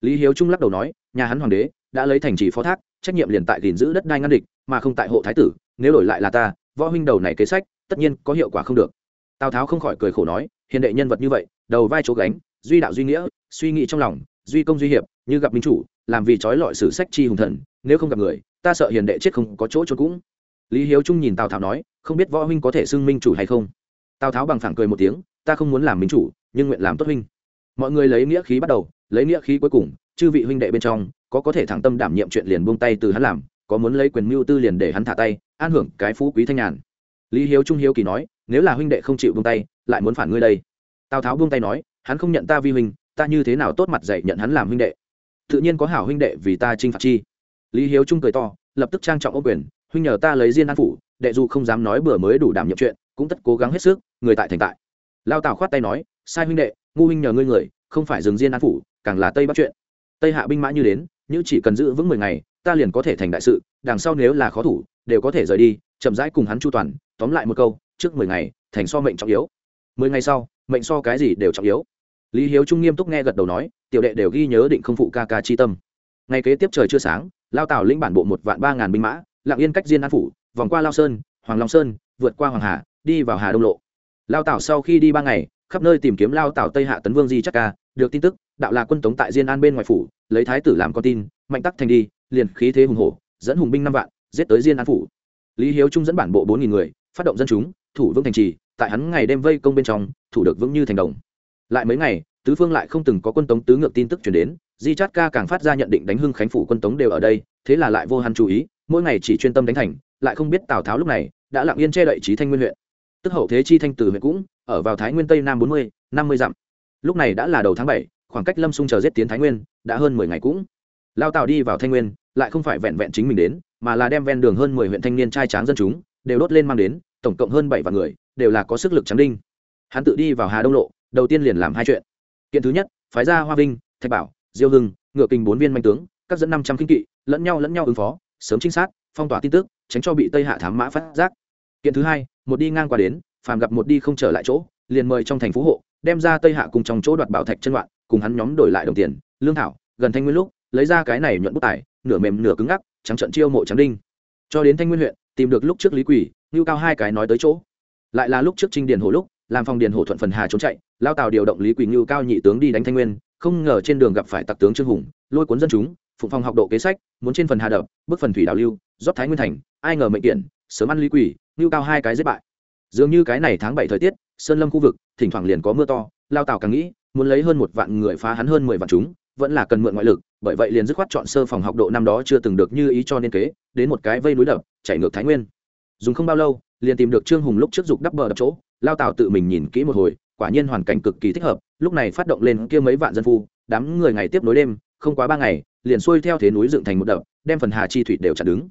Lý hiếu trung lắc đầu nói, nhà hắn hoàng đế đã lấy thành trì phó thác, trách nhiệm liền tại gìn giữ đất đai ngăn địch, mà không tại hộ thái tử, nếu đổi lại là ta võ huynh đầu này kế sách, tất nhiên có hiệu quả không được. Tào tháo không khỏi cười khổ nói, hiền đệ nhân vật như vậy, đầu vai chỗ gánh, duy đạo duy nghĩa, suy nghĩ trong lòng, duy công duy hiệp, như gặp minh chủ, làm vì trói lọi sử sách chi hùng thần, nếu không gặp người, ta sợ hiền đệ chết không có chỗ trốn cũng. Lý hiếu trung nhìn tào tháo nói, không biết võ huynh có thể xưng minh chủ hay không. Tào tháo bằng phẳng cười một tiếng, ta không muốn làm minh chủ, nhưng nguyện làm tốt huynh. Mọi người lấy nghĩa khí bắt đầu, lấy nghĩa khí cuối cùng, chư vị huynh đệ bên trong, có có thể thẳng tâm đảm nhiệm chuyện liền buông tay từ hắn làm, có muốn lấy quyền mưu tư liền để hắn thả tay an hưởng cái phú quý thanh nhàn. Lý hiếu trung hiếu kỳ nói, nếu là huynh đệ không chịu buông tay, lại muốn phản ngươi đây. Tào tháo buông tay nói, hắn không nhận ta vi huynh, ta như thế nào tốt mặt dạy nhận hắn làm huynh đệ? Tự nhiên có hảo huynh đệ vì ta trinh phạt chi. Lý hiếu trung cười to, lập tức trang trọng ô quyền, huynh nhờ ta lấy diên an phủ, đệ dù không dám nói bừa mới đủ đảm nhiệm chuyện, cũng tất cố gắng hết sức, người tại thành tại. Lao tào khoát tay nói, sai huynh đệ, ngu huynh nhờ ngươi người, không phải dừng diên an phủ, càng là tây bắc chuyện. Tây hạ binh mã như đến, như chỉ cần giữ vững mười ngày, ta liền có thể thành đại sự, đằng sau nếu là khó thủ đều có thể rời đi, chậm rãi cùng hắn chu toàn, tóm lại một câu, trước mười ngày, thành so mệnh trọng yếu. Mười ngày sau, mệnh so cái gì đều trọng yếu. Lý hiếu trung nghiêm túc nghe gật đầu nói, tiểu đệ đều ghi nhớ định không phụ ca ca chi tâm. Ngày kế tiếp trời chưa sáng, lao tào lĩnh bản bộ một vạn ba ngàn binh mã, lạng yên cách diên an phủ, vòng qua lao sơn, hoàng long sơn, vượt qua hoàng hà, đi vào hà đông lộ. Lao Tạo sau khi đi ba ngày, khắp nơi tìm kiếm lao Tạo tây hạ tấn vương di chắc ca, được tin tức, đạo là quân tống tại diên an bên ngoài phủ, lấy thái tử làm con tin, mạnh tắc thành đi, liền khí thế hùng hổ, dẫn hùng binh năm vạn giết tới diên an phủ. Lý hiếu trung dẫn bản bộ bốn nghìn người, phát động dân chúng, thủ vững thành trì, tại hắn ngày đêm vây công bên trong, thủ được vững như thành đồng. Lại mấy ngày, tứ phương lại không từng có quân tống tứ ngược tin tức chuyển đến, di chát ca càng phát ra nhận định đánh hưng khánh phủ quân tống đều ở đây, thế là lại vô hắn chú ý, mỗi ngày chỉ chuyên tâm đánh thành, lại không biết tào tháo lúc này đã lặng yên che đậy trí thanh nguyên huyện. Tức hậu thế chi thanh từ huyện cũng, ở vào thái nguyên tây nam bốn mươi, năm mươi dặm. Lúc này đã là đầu tháng bảy, khoảng cách lâm xung chờ giết tiến thái nguyên, đã hơn mười ngày cũng. Lao tào đi vào thanh nguyên, lại không phải vẹn vẹn chính mình đến mà là đem ven đường hơn mười huyện thanh niên trai tráng dân chúng đều đốt lên mang đến, tổng cộng hơn bảy vạn người đều là có sức lực trắng đinh. Hắn tự đi vào hà đông lộ, đầu tiên liền làm hai chuyện. Kiện thứ nhất, phái ra hoa vinh, thạch bảo, diêu hưng, ngựa kinh bốn viên manh tướng, các dẫn năm trăm kinh kỵ, lẫn nhau lẫn nhau ứng phó, sớm trinh sát, phong tỏa tin tức, tránh cho bị tây hạ thám mã phát giác. Kiện thứ hai, một đi ngang qua đến, phàm gặp một đi không trở lại chỗ, liền mời trong thành phú hộ, đem ra tây hạ cùng trong chỗ đoạt bảo thạch chân loạn, cùng hắn nhóm đổi lại đồng tiền, lương thảo, gần thanh nguyên lúc, lấy ra cái này nhuận bút tài, nửa mềm nửa cứng ngắc trắng trận chiêu mộ trắng đinh. Cho đến thanh nguyên huyện, tìm được lúc trước lý quỷ ngưu cao hai cái nói tới chỗ. Lại là lúc trước trinh điền hồ lúc, làm phòng điền hồ thuận phần hà trốn chạy, lao tàu điều động lý quỳ, ngưu cao nhị tướng đi đánh thanh nguyên, không ngờ trên đường gặp phải tặc tướng trương hùng, lôi cuốn dân chúng, phụng phòng học độ kế sách, muốn trên phần hà đập, bước phần thủy đào lưu, rót thái nguyên thành, ai ngờ mệnh kiện, sớm ăn lý quỷ ngưu cao hai cái giết bại. Dường như cái này tháng bảy thời tiết, sơn lâm khu vực, thỉnh thoảng liền có mưa to, lao tàu càng nghĩ, muốn lấy hơn một vạn người phá hắn hơn mười vạn chúng vẫn là cần mượn ngoại lực, bởi vậy liền dứt khoát chọn sơ phòng học độ năm đó chưa từng được như ý cho nên kế, đến một cái vây núi đập, chạy ngược thái nguyên. Dùng không bao lâu, liền tìm được trương hùng lúc trước dục đắp bờ đập chỗ, lao tào tự mình nhìn kỹ một hồi, quả nhiên hoàn cảnh cực kỳ thích hợp, lúc này phát động lên kia mấy vạn dân phu, đám người ngày tiếp nối đêm, không quá ba ngày, liền xuôi theo thế núi dựng thành một đập, đem phần hà chi thủy đều chặt đứng.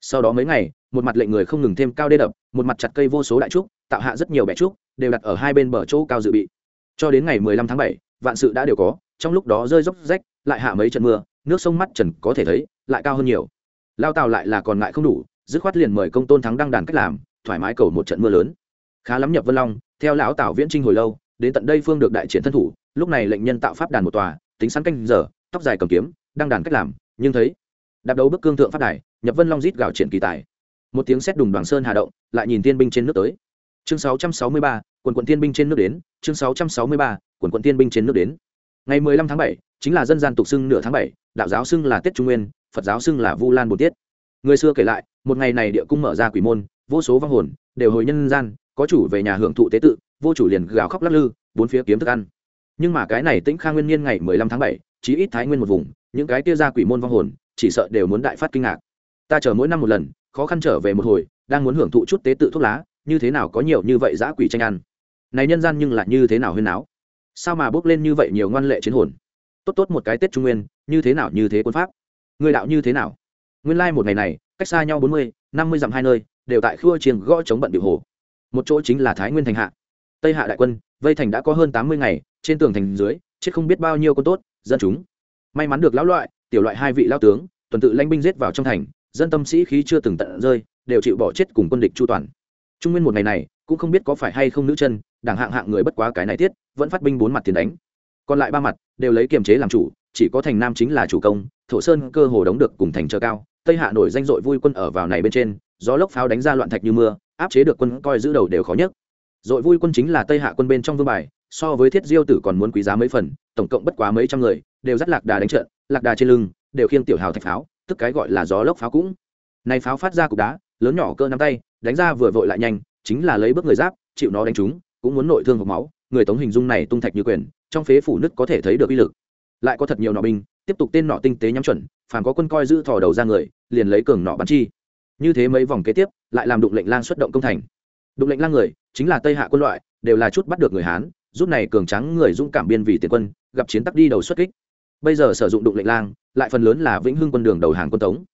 Sau đó mấy ngày, một mặt lệnh người không ngừng thêm cao đê đập, một mặt chặt cây vô số đại trúc, tạo hạ rất nhiều bẻ trúc, đều đặt ở hai bên bờ chỗ cao dự bị. Cho đến ngày mười lăm tháng bảy, vạn sự đã đều có trong lúc đó rơi dốc rách lại hạ mấy trận mưa nước sông mắt trần có thể thấy lại cao hơn nhiều. Lao tàu lại là còn ngại không đủ dứt khoát liền mời công tôn thắng đăng đàn cách làm thoải mái cầu một trận mưa lớn. Khá lắm nhập vân long theo lão tào viễn trinh hồi lâu đến tận đây phương được đại triển thân thủ lúc này lệnh nhân tạo pháp đàn một tòa tính sẵn canh giờ tóc dài cầm kiếm đăng đàn cách làm nhưng thấy đạp đấu bức cương thượng phát đài nhập vân long rít gạo triển kỳ tài. Một tiếng sét đùng đoàn sơn hà động lại nhìn tiên binh trên nước tới. Chương 663, quần quận tiên binh trên nước đến chương 663, quần quận tiên binh trên nước đến ngày 15 tháng 7, chính là dân gian tục xưng nửa tháng 7, đạo giáo xưng là tết trung nguyên phật giáo xưng là vu lan bồ tiết. Người xưa kể lại một ngày này địa cung mở ra quỷ môn vô số vong hồn đều hồi nhân gian có chủ về nhà hưởng thụ tế tự vô chủ liền gào khóc lắc lư bốn phía kiếm thức ăn. Nhưng mà cái này tĩnh khang nguyên niên ngày mười lăm tháng 7, chí ít thái nguyên một vùng những cái kia ra quỷ môn vong hồn chỉ sợ đều muốn đại phát kinh ngạc. Ta chờ mỗi năm một lần khó khăn trở về một hồi đang muốn hưởng thụ chút tế tự thuốc lá như thế nào có nhiều như vậy dã quỷ tranh ăn. Này nhân gian nhưng lại như thế nào huyên náo? Sao mà bốc lên như vậy nhiều ngoan lệ chiến hồn? Tốt tốt một cái tết trung nguyên, như thế nào như thế quân pháp? Người đạo như thế nào? Nguyên lai một ngày này, cách xa nhau bốn mươi, năm mươi dặm hai nơi, đều tại khua chiêng gõ chống bận điệu hồ. Một chỗ chính là thái nguyên thành hạ. Tây hạ đại quân, vây thành đã có hơn tám mươi ngày, trên tường thành dưới, chết không biết bao nhiêu con tốt, dân chúng. May mắn được lão loại, tiểu loại hai vị lao tướng, tuần tự lãnh binh giết vào trong thành, dân tâm sĩ khí chưa từng tận rơi, đều chịu bỏ chết cùng quân địch chu toàn. Trung nguyên một ngày này, cũng không biết có phải hay không nữ chân đảng hạng hạng người bất quá cái này tiết, vẫn phát binh bốn mặt tiền đánh. Còn lại ba mặt đều lấy kiềm chế làm chủ, chỉ có thành nam chính là chủ công, thổ sơn cơ hồ đóng được cùng thành chờ cao, tây hạ nổi danh dội vui quân ở vào này bên trên, gió lốc pháo đánh ra loạn thạch như mưa, áp chế được quân coi giữ đầu đều khó nhất dội vui quân chính là tây hạ quân bên trong vương bài, so với thiết diêu tử còn muốn quý giá mấy phần, tổng cộng bất quá mấy trăm người, đều dắt lạc đà đánh trận, lạc đà trên lưng, đều khiêng tiểu hào thạch pháo, tức cái gọi là gió lốc pháo cũng. Này pháo phát ra cục đá, lớn nhỏ cơ nắm tay, đánh ra vừa vội lại nhanh, chính là lấy bước người giáp, chịu nó đánh trúng cũng muốn nội thương hoặc máu, người tống hình dung này tung thạch như quyền, trong phế phủ nứt có thể thấy được uy lực. Lại có thật nhiều nọ binh, tiếp tục tên nọ tinh tế nhắm chuẩn, phàm có quân coi giữ thò đầu ra người, liền lấy cường nọ bắn chi. Như thế mấy vòng kế tiếp, lại làm đụng lệnh lang xuất động công thành. Đụng lệnh lang người, chính là tây hạ quân loại, đều là chút bắt được người hán rút này cường trắng người dũng cảm biên vì tiền quân, gặp chiến tắc đi đầu xuất kích. Bây giờ sử dụng đụng lệnh lang, lại phần lớn là vĩnh hưng quân đường đầu hàng quân tống.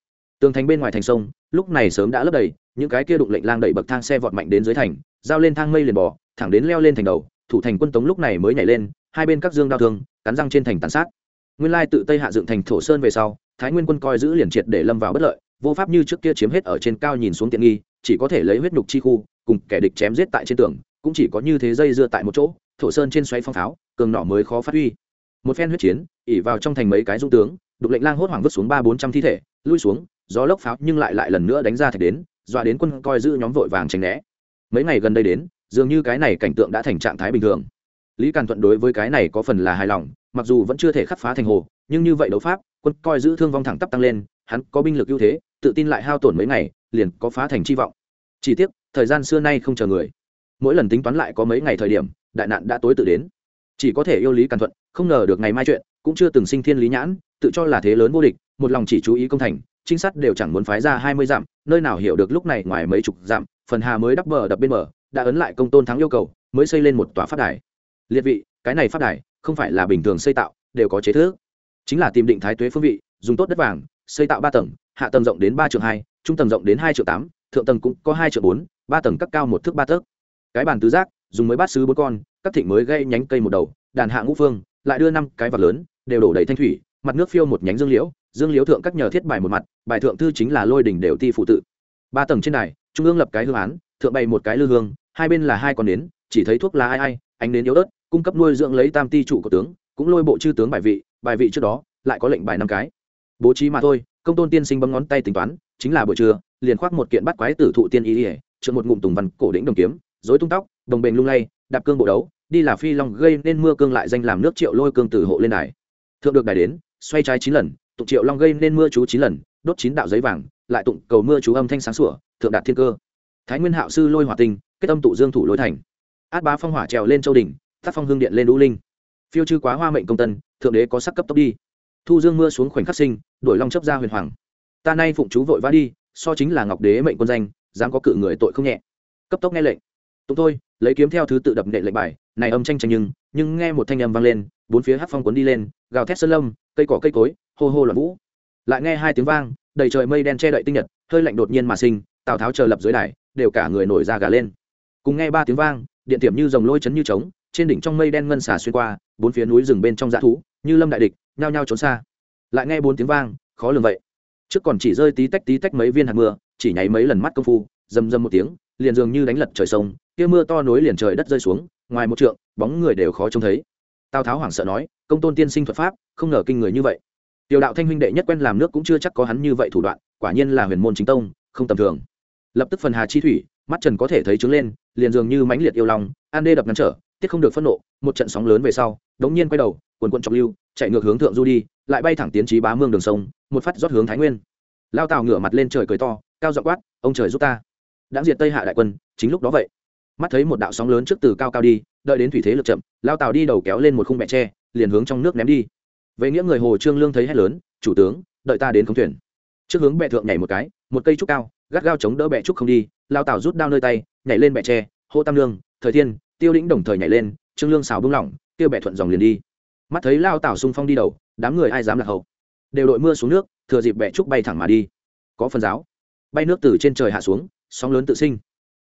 Tường thành bên ngoài thành sông, lúc này sớm đã lấp đầy, những cái kia đụng lệnh lang đẩy bậc thang xe vọt mạnh đến dưới thành giao lên thang mây liền bò, thẳng đến leo lên thành đầu, thủ thành quân tống lúc này mới nhảy lên, hai bên các dương đao thương, cắn răng trên thành tàn sát. Nguyên lai tự tây hạ dựng thành thổ sơn về sau, thái nguyên quân coi giữ liền triệt để lâm vào bất lợi, vô pháp như trước kia chiếm hết ở trên cao nhìn xuống tiện nghi, chỉ có thể lấy huyết nhục chi khu, cùng kẻ địch chém giết tại trên tường, cũng chỉ có như thế dây dưa tại một chỗ, thổ sơn trên xoáy phong pháo cường nọ mới khó phát huy. Một phen huyết chiến, ỉ vào trong thành mấy cái dung tướng, đục lệnh lang hốt hoảng vứt xuống ba bốn trăm thi thể, lui xuống, gió lốc pháo nhưng lại lại lần nữa đánh ra thạch đến, dọa đến quân coi giữ nhóm vội vàng tránh né mấy ngày gần đây đến, dường như cái này cảnh tượng đã thành trạng thái bình thường. Lý càn thuận đối với cái này có phần là hài lòng, mặc dù vẫn chưa thể khắc phá thành hồ, nhưng như vậy đấu pháp, quân coi giữ thương vong thẳng tắp tăng lên, hắn có binh lực ưu thế, tự tin lại hao tổn mấy ngày, liền có phá thành chi vọng. Chỉ tiếc, thời gian xưa nay không chờ người. Mỗi lần tính toán lại có mấy ngày thời điểm, đại nạn đã tối tự đến. Chỉ có thể yêu lý càn thuận, không ngờ được ngày mai chuyện, cũng chưa từng sinh thiên lý nhãn, tự cho là thế lớn vô địch, một lòng chỉ chú ý công thành trinh sát đều chẳng muốn phái ra hai mươi dặm, nơi nào hiểu được lúc này ngoài mấy chục dặm, phần hà mới đắp bờ đập bên bờ, đã ấn lại công tôn thắng yêu cầu, mới xây lên một tòa phát đài. Liệt vị, cái này phát đài không phải là bình thường xây tạo, đều có chế thức. Chính là tìm định thái tuế phương vị, dùng tốt đất vàng, xây tạo ba tầng, hạ tầng rộng đến ba triệu hai, trung tầng rộng đến hai triệu tám, thượng tầng cũng có hai triệu bốn, ba tầng cắt cao một thước ba tấc. Cái bàn tứ giác, dùng mới bát sứ bốn con, các thịnh mới gây nhánh cây một đầu, đàn hạ ngũ phương, lại đưa năm cái vật lớn, đều đổ đầy thanh thủy, mặt nước phiêu một nhánh dương liễu dương liễu thượng các nhờ thiết bài một mặt, bài thượng thư chính là lôi đỉnh đều ti phụ tự. Ba tầng trên đài, trung ương lập cái hương án, thượng bày một cái lư hương, hai bên là hai con nến, chỉ thấy thuốc lá ai ai, ánh nến yếu ớt, cung cấp nuôi dưỡng lấy tam ti trụ của tướng, cũng lôi bộ chư tướng bài vị bài vị trước đó, lại có lệnh bài năm cái. Bố trí mà thôi, công tôn tiên sinh bấm ngón tay tính toán, chính là buổi trưa, liền khoác một kiện bắt quái tử thụ tiên ý ỉa trượt một ngụm tùng văn cổ đỉnh đồng kiếm dối tung tóc, đồng bền lung lay, đạp cương bộ đấu, đi là phi long gây nên mưa cương lại danh làm nước triệu lôi cương tử hộ lên đài. Thượng được đài đến, xoay trái chín lần tụng triệu long gây nên mưa chú chín lần, đốt chín đạo giấy vàng, lại tụng cầu mưa chú âm thanh sáng sủa, thượng đạt thiên cơ. Thái nguyên hạo sư lôi hỏa tinh, kết âm tụ dương thủ lôi thành. Át bá phong hỏa trèo lên châu đỉnh tác phong hương điện lên đũ linh. Phiêu chư quá hoa mệnh công tân, thượng đế có sắc cấp tốc đi. Thu dương mưa xuống khoảnh khắc sinh, đổi long chấp ra huyền hoàng. Ta nay phụng chú vội vã đi, so chính là ngọc đế mệnh quân danh, dám có cự người tội không nhẹ. Cấp tốc nghe lệnh. Tụng thôi, lấy kiếm theo thứ tự đập nệ lệnh bài, này âm tranh tranh nhưng nhưng nghe một thanh âm vang lên bốn phía hát phong cuốn đi lên, gào thét sơn lâm, cây cỏ cây cối, hô hô loạn vũ. Lại nghe hai tiếng vang, đầy trời mây đen che đậy tinh nhật, hơi lạnh đột nhiên mà sinh, tào tháo chờ lập dưới đài, đều cả người nổi ra gà lên. Cùng nghe ba tiếng vang, điện tiệm như dòng lôi chấn như trống, trên đỉnh trong mây đen ngân xả xuyên qua, bốn phía núi rừng bên trong dã thú, như lâm đại địch, nhao nhao trốn xa. Lại nghe bốn tiếng vang, khó lường vậy. Trước còn chỉ rơi tí tách tí tách mấy viên hạt mưa, chỉ nháy mấy lần mắt công phu, rầm rầm một tiếng, liền dường như đánh lật trời sông, kia mưa to nối liền trời đất rơi xuống, ngoài một trượng, bóng người đều khó trông thấy tào tháo hoảng sợ nói, công tôn tiên sinh thuật pháp, không ngờ kinh người như vậy. Tiểu đạo thanh huynh đệ nhất quen làm nước cũng chưa chắc có hắn như vậy thủ đoạn, quả nhiên là huyền môn chính tông, không tầm thường. Lập tức phần hà chi thủy, mắt trần có thể thấy trứng lên, liền dường như mãnh liệt yêu lòng an đê đập ngăn trở, tiết không được phẫn nộ, một trận sóng lớn về sau, đống nhiên quay đầu, quần quận trọng lưu, chạy ngược hướng thượng du đi, lại bay thẳng tiến trí bá mương đường sông, một phát rót hướng thái nguyên. Lao tào ngửa mặt lên trời cười to, cao dọ quát, ông trời giúp ta. Đã diệt tây hạ đại quân, chính lúc đó vậy mắt thấy một đạo sóng lớn trước từ cao cao đi, đợi đến thủy thế lực chậm, lao tào đi đầu kéo lên một khung bẹ tre, liền hướng trong nước ném đi. Về nghĩa người hồ trương lương thấy hét lớn, chủ tướng, đợi ta đến khống thuyền. Trước hướng bẹ thượng nhảy một cái, một cây trúc cao, gắt gao chống đỡ bẹ trúc không đi, lao tào rút đao nơi tay, nhảy lên bẹ tre, hô tam lương, thời thiên, tiêu lĩnh đồng thời nhảy lên, trương lương xào bưng lỏng tiêu bẹ thuận dòng liền đi. Mắt thấy lao tào xung phong đi đầu, đám người ai dám lạc hậu? Đều đội mưa xuống nước, thừa dịp bẹ trúc bay thẳng mà đi. Có phần giáo, bay nước từ trên trời hạ xuống, sóng lớn tự sinh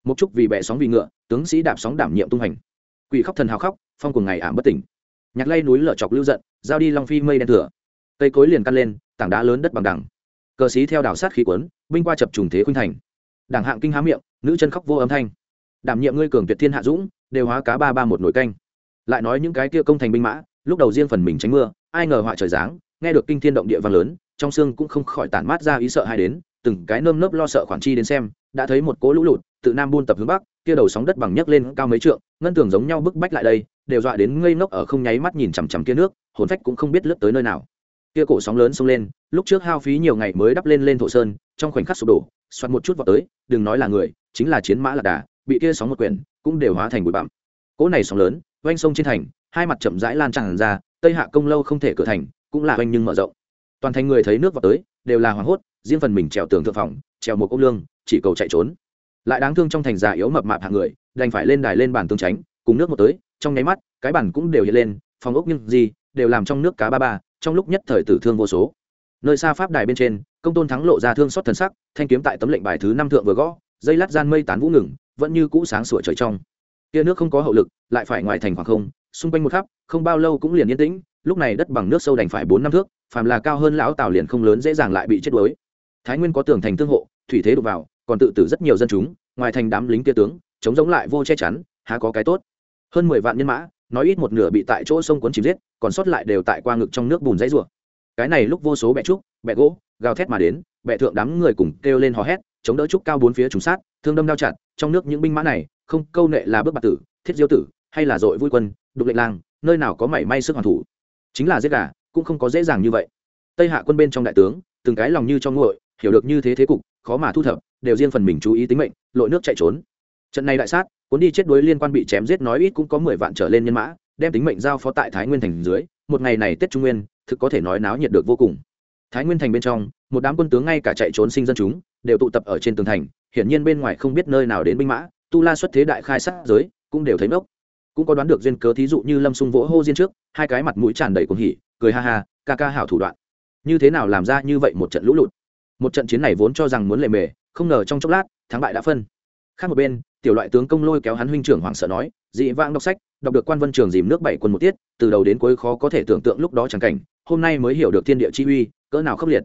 một chút vì bẹ sóng vì ngựa, tướng sĩ đạp sóng đảm nhiệm tung hành. Quỷ khóc thần hào khóc, phong cùng ngày ảm bất tỉnh. Nhạc lay núi lở chọc lưu giận, giao đi long phi mây đen thừa. Cây cối liền căn lên, tảng đá lớn đất bằng đẳng cờ sĩ theo đảo sát khí quấn binh qua chập trùng thế khuynh thành. Đảng hạng kinh há miệng, nữ chân khóc vô âm thanh. Đảm nhiệm ngươi cường tuyệt thiên hạ dũng, đều hóa cá ba ba một nổi canh. Lại nói những cái kia công thành binh mã, lúc đầu riêng phần mình tránh mưa, ai ngờ họa trời giáng, nghe được kinh thiên động địa vang lớn, trong xương cũng không khỏi tản mát ra ý sợ hai đến, từng cái nơm nớp lo sợ khoản chi đến xem, đã thấy một cỗ lũ lụt tự nam buôn tập hướng bắc, kia đầu sóng đất bằng nhấc lên cao mấy trượng, ngân tường giống nhau bức bách lại đây, đều dọa đến ngây ngốc ở không nháy mắt nhìn chằm chằm kia nước, hồn phách cũng không biết lướt tới nơi nào. Kia cổ sóng lớn xông lên, lúc trước hao phí nhiều ngày mới đắp lên lên thổ sơn, trong khoảnh khắc sụp đổ xoát một chút vào tới, đừng nói là người, chính là chiến mã lạc đà, bị kia sóng một quyển, cũng đều hóa thành bụi bặm. Cỗ này sóng lớn oanh sông trên thành, hai mặt chậm rãi lan tràn ra, tây hạ công lâu không thể cửa thành, cũng là oanh nhưng mở rộng. Toàn thành người thấy nước vào tới, đều là hoảng hốt, riêng phần mình trèo tường thượng phòng, trèo một ốc lương, chỉ cầu chạy trốn lại đáng thương trong thành già yếu mập mạp hạng người, đành phải lên đài lên bàn tương tránh, cùng nước một tới, trong nháy mắt, cái bàn cũng đều hiện lên, phòng ốc nhưng gì, đều làm trong nước cá ba ba, trong lúc nhất thời tử thương vô số. Nơi xa pháp đài bên trên, công tôn thắng lộ ra thương xót thần sắc, thanh kiếm tại tấm lệnh bài thứ năm thượng vừa gõ, dây lát gian mây tán vũ ngừng, vẫn như cũ sáng sủa trời trong. Kia nước không có hậu lực, lại phải ngoài thành khoảng không, xung quanh một khắp, không bao lâu cũng liền yên tĩnh, lúc này đất bằng nước sâu đành phải bốn năm thước, phàm là cao hơn lão tào liền không lớn dễ dàng lại bị chết đuối. Thái nguyên có tường thành tương hộ, thủy thế đục vào còn tự tử rất nhiều dân chúng, ngoài thành đám lính kia tướng, chống giống lại vô che chắn, há có cái tốt. Hơn mười vạn nhân mã, nói ít một nửa bị tại chỗ sông cuốn chìm giết, còn sót lại đều tại qua ngực trong nước bùn dãy rủa. Cái này lúc vô số bẹ trúc, bẹ gỗ, gào thét mà đến, bẹ thượng đám người cùng kêu lên hò hét, chống đỡ trúc cao bốn phía trùng sát, thương đâm đao chặt, trong nước những binh mã này, không câu nệ là bước bạc tử, thiết diêu tử, hay là dội vui quân, đục lệnh lang, nơi nào có mảy may sức hoàn thủ. Chính là giết gà, cũng không có dễ dàng như vậy. Tây hạ quân bên trong đại tướng, từng cái lòng như trong nguội, hiểu được như thế thế cục, khó mà thu thập đều riêng phần mình chú ý tính mệnh, lội nước chạy trốn. Trận này đại sát, cuốn đi chết đuối liên quan bị chém giết nói ít cũng có mười vạn trở lên nhân mã, đem tính mệnh giao phó tại thái nguyên thành dưới, một ngày này tết trung nguyên, thực có thể nói náo nhiệt được vô cùng. Thái nguyên thành bên trong, một đám quân tướng ngay cả chạy trốn sinh dân chúng, đều tụ tập ở trên tường thành, hiển nhiên bên ngoài không biết nơi nào đến binh mã, tu la xuất thế đại khai sát giới, cũng đều thấy mốc. cũng có đoán được duyên cớ thí dụ như lâm sung vỗ hô diên trước, hai cái mặt mũi tràn đầy cuồng hỉ, cười ha ha, ca ca hảo thủ đoạn. Như thế nào làm ra như vậy một trận lũ lụt? Một trận chiến này vốn cho rằng muốn lệ mề không ngờ trong chốc lát, thắng bại đã phân. Khác một bên, tiểu loại tướng công lôi kéo hắn huynh trưởng hoàng sợ nói, dị vãng đọc sách, đọc được quan vân trường dìm nước bảy quân một tiết, từ đầu đến cuối khó có thể tưởng tượng lúc đó chẳng cảnh, hôm nay mới hiểu được thiên địa chi uy, cỡ nào khốc liệt.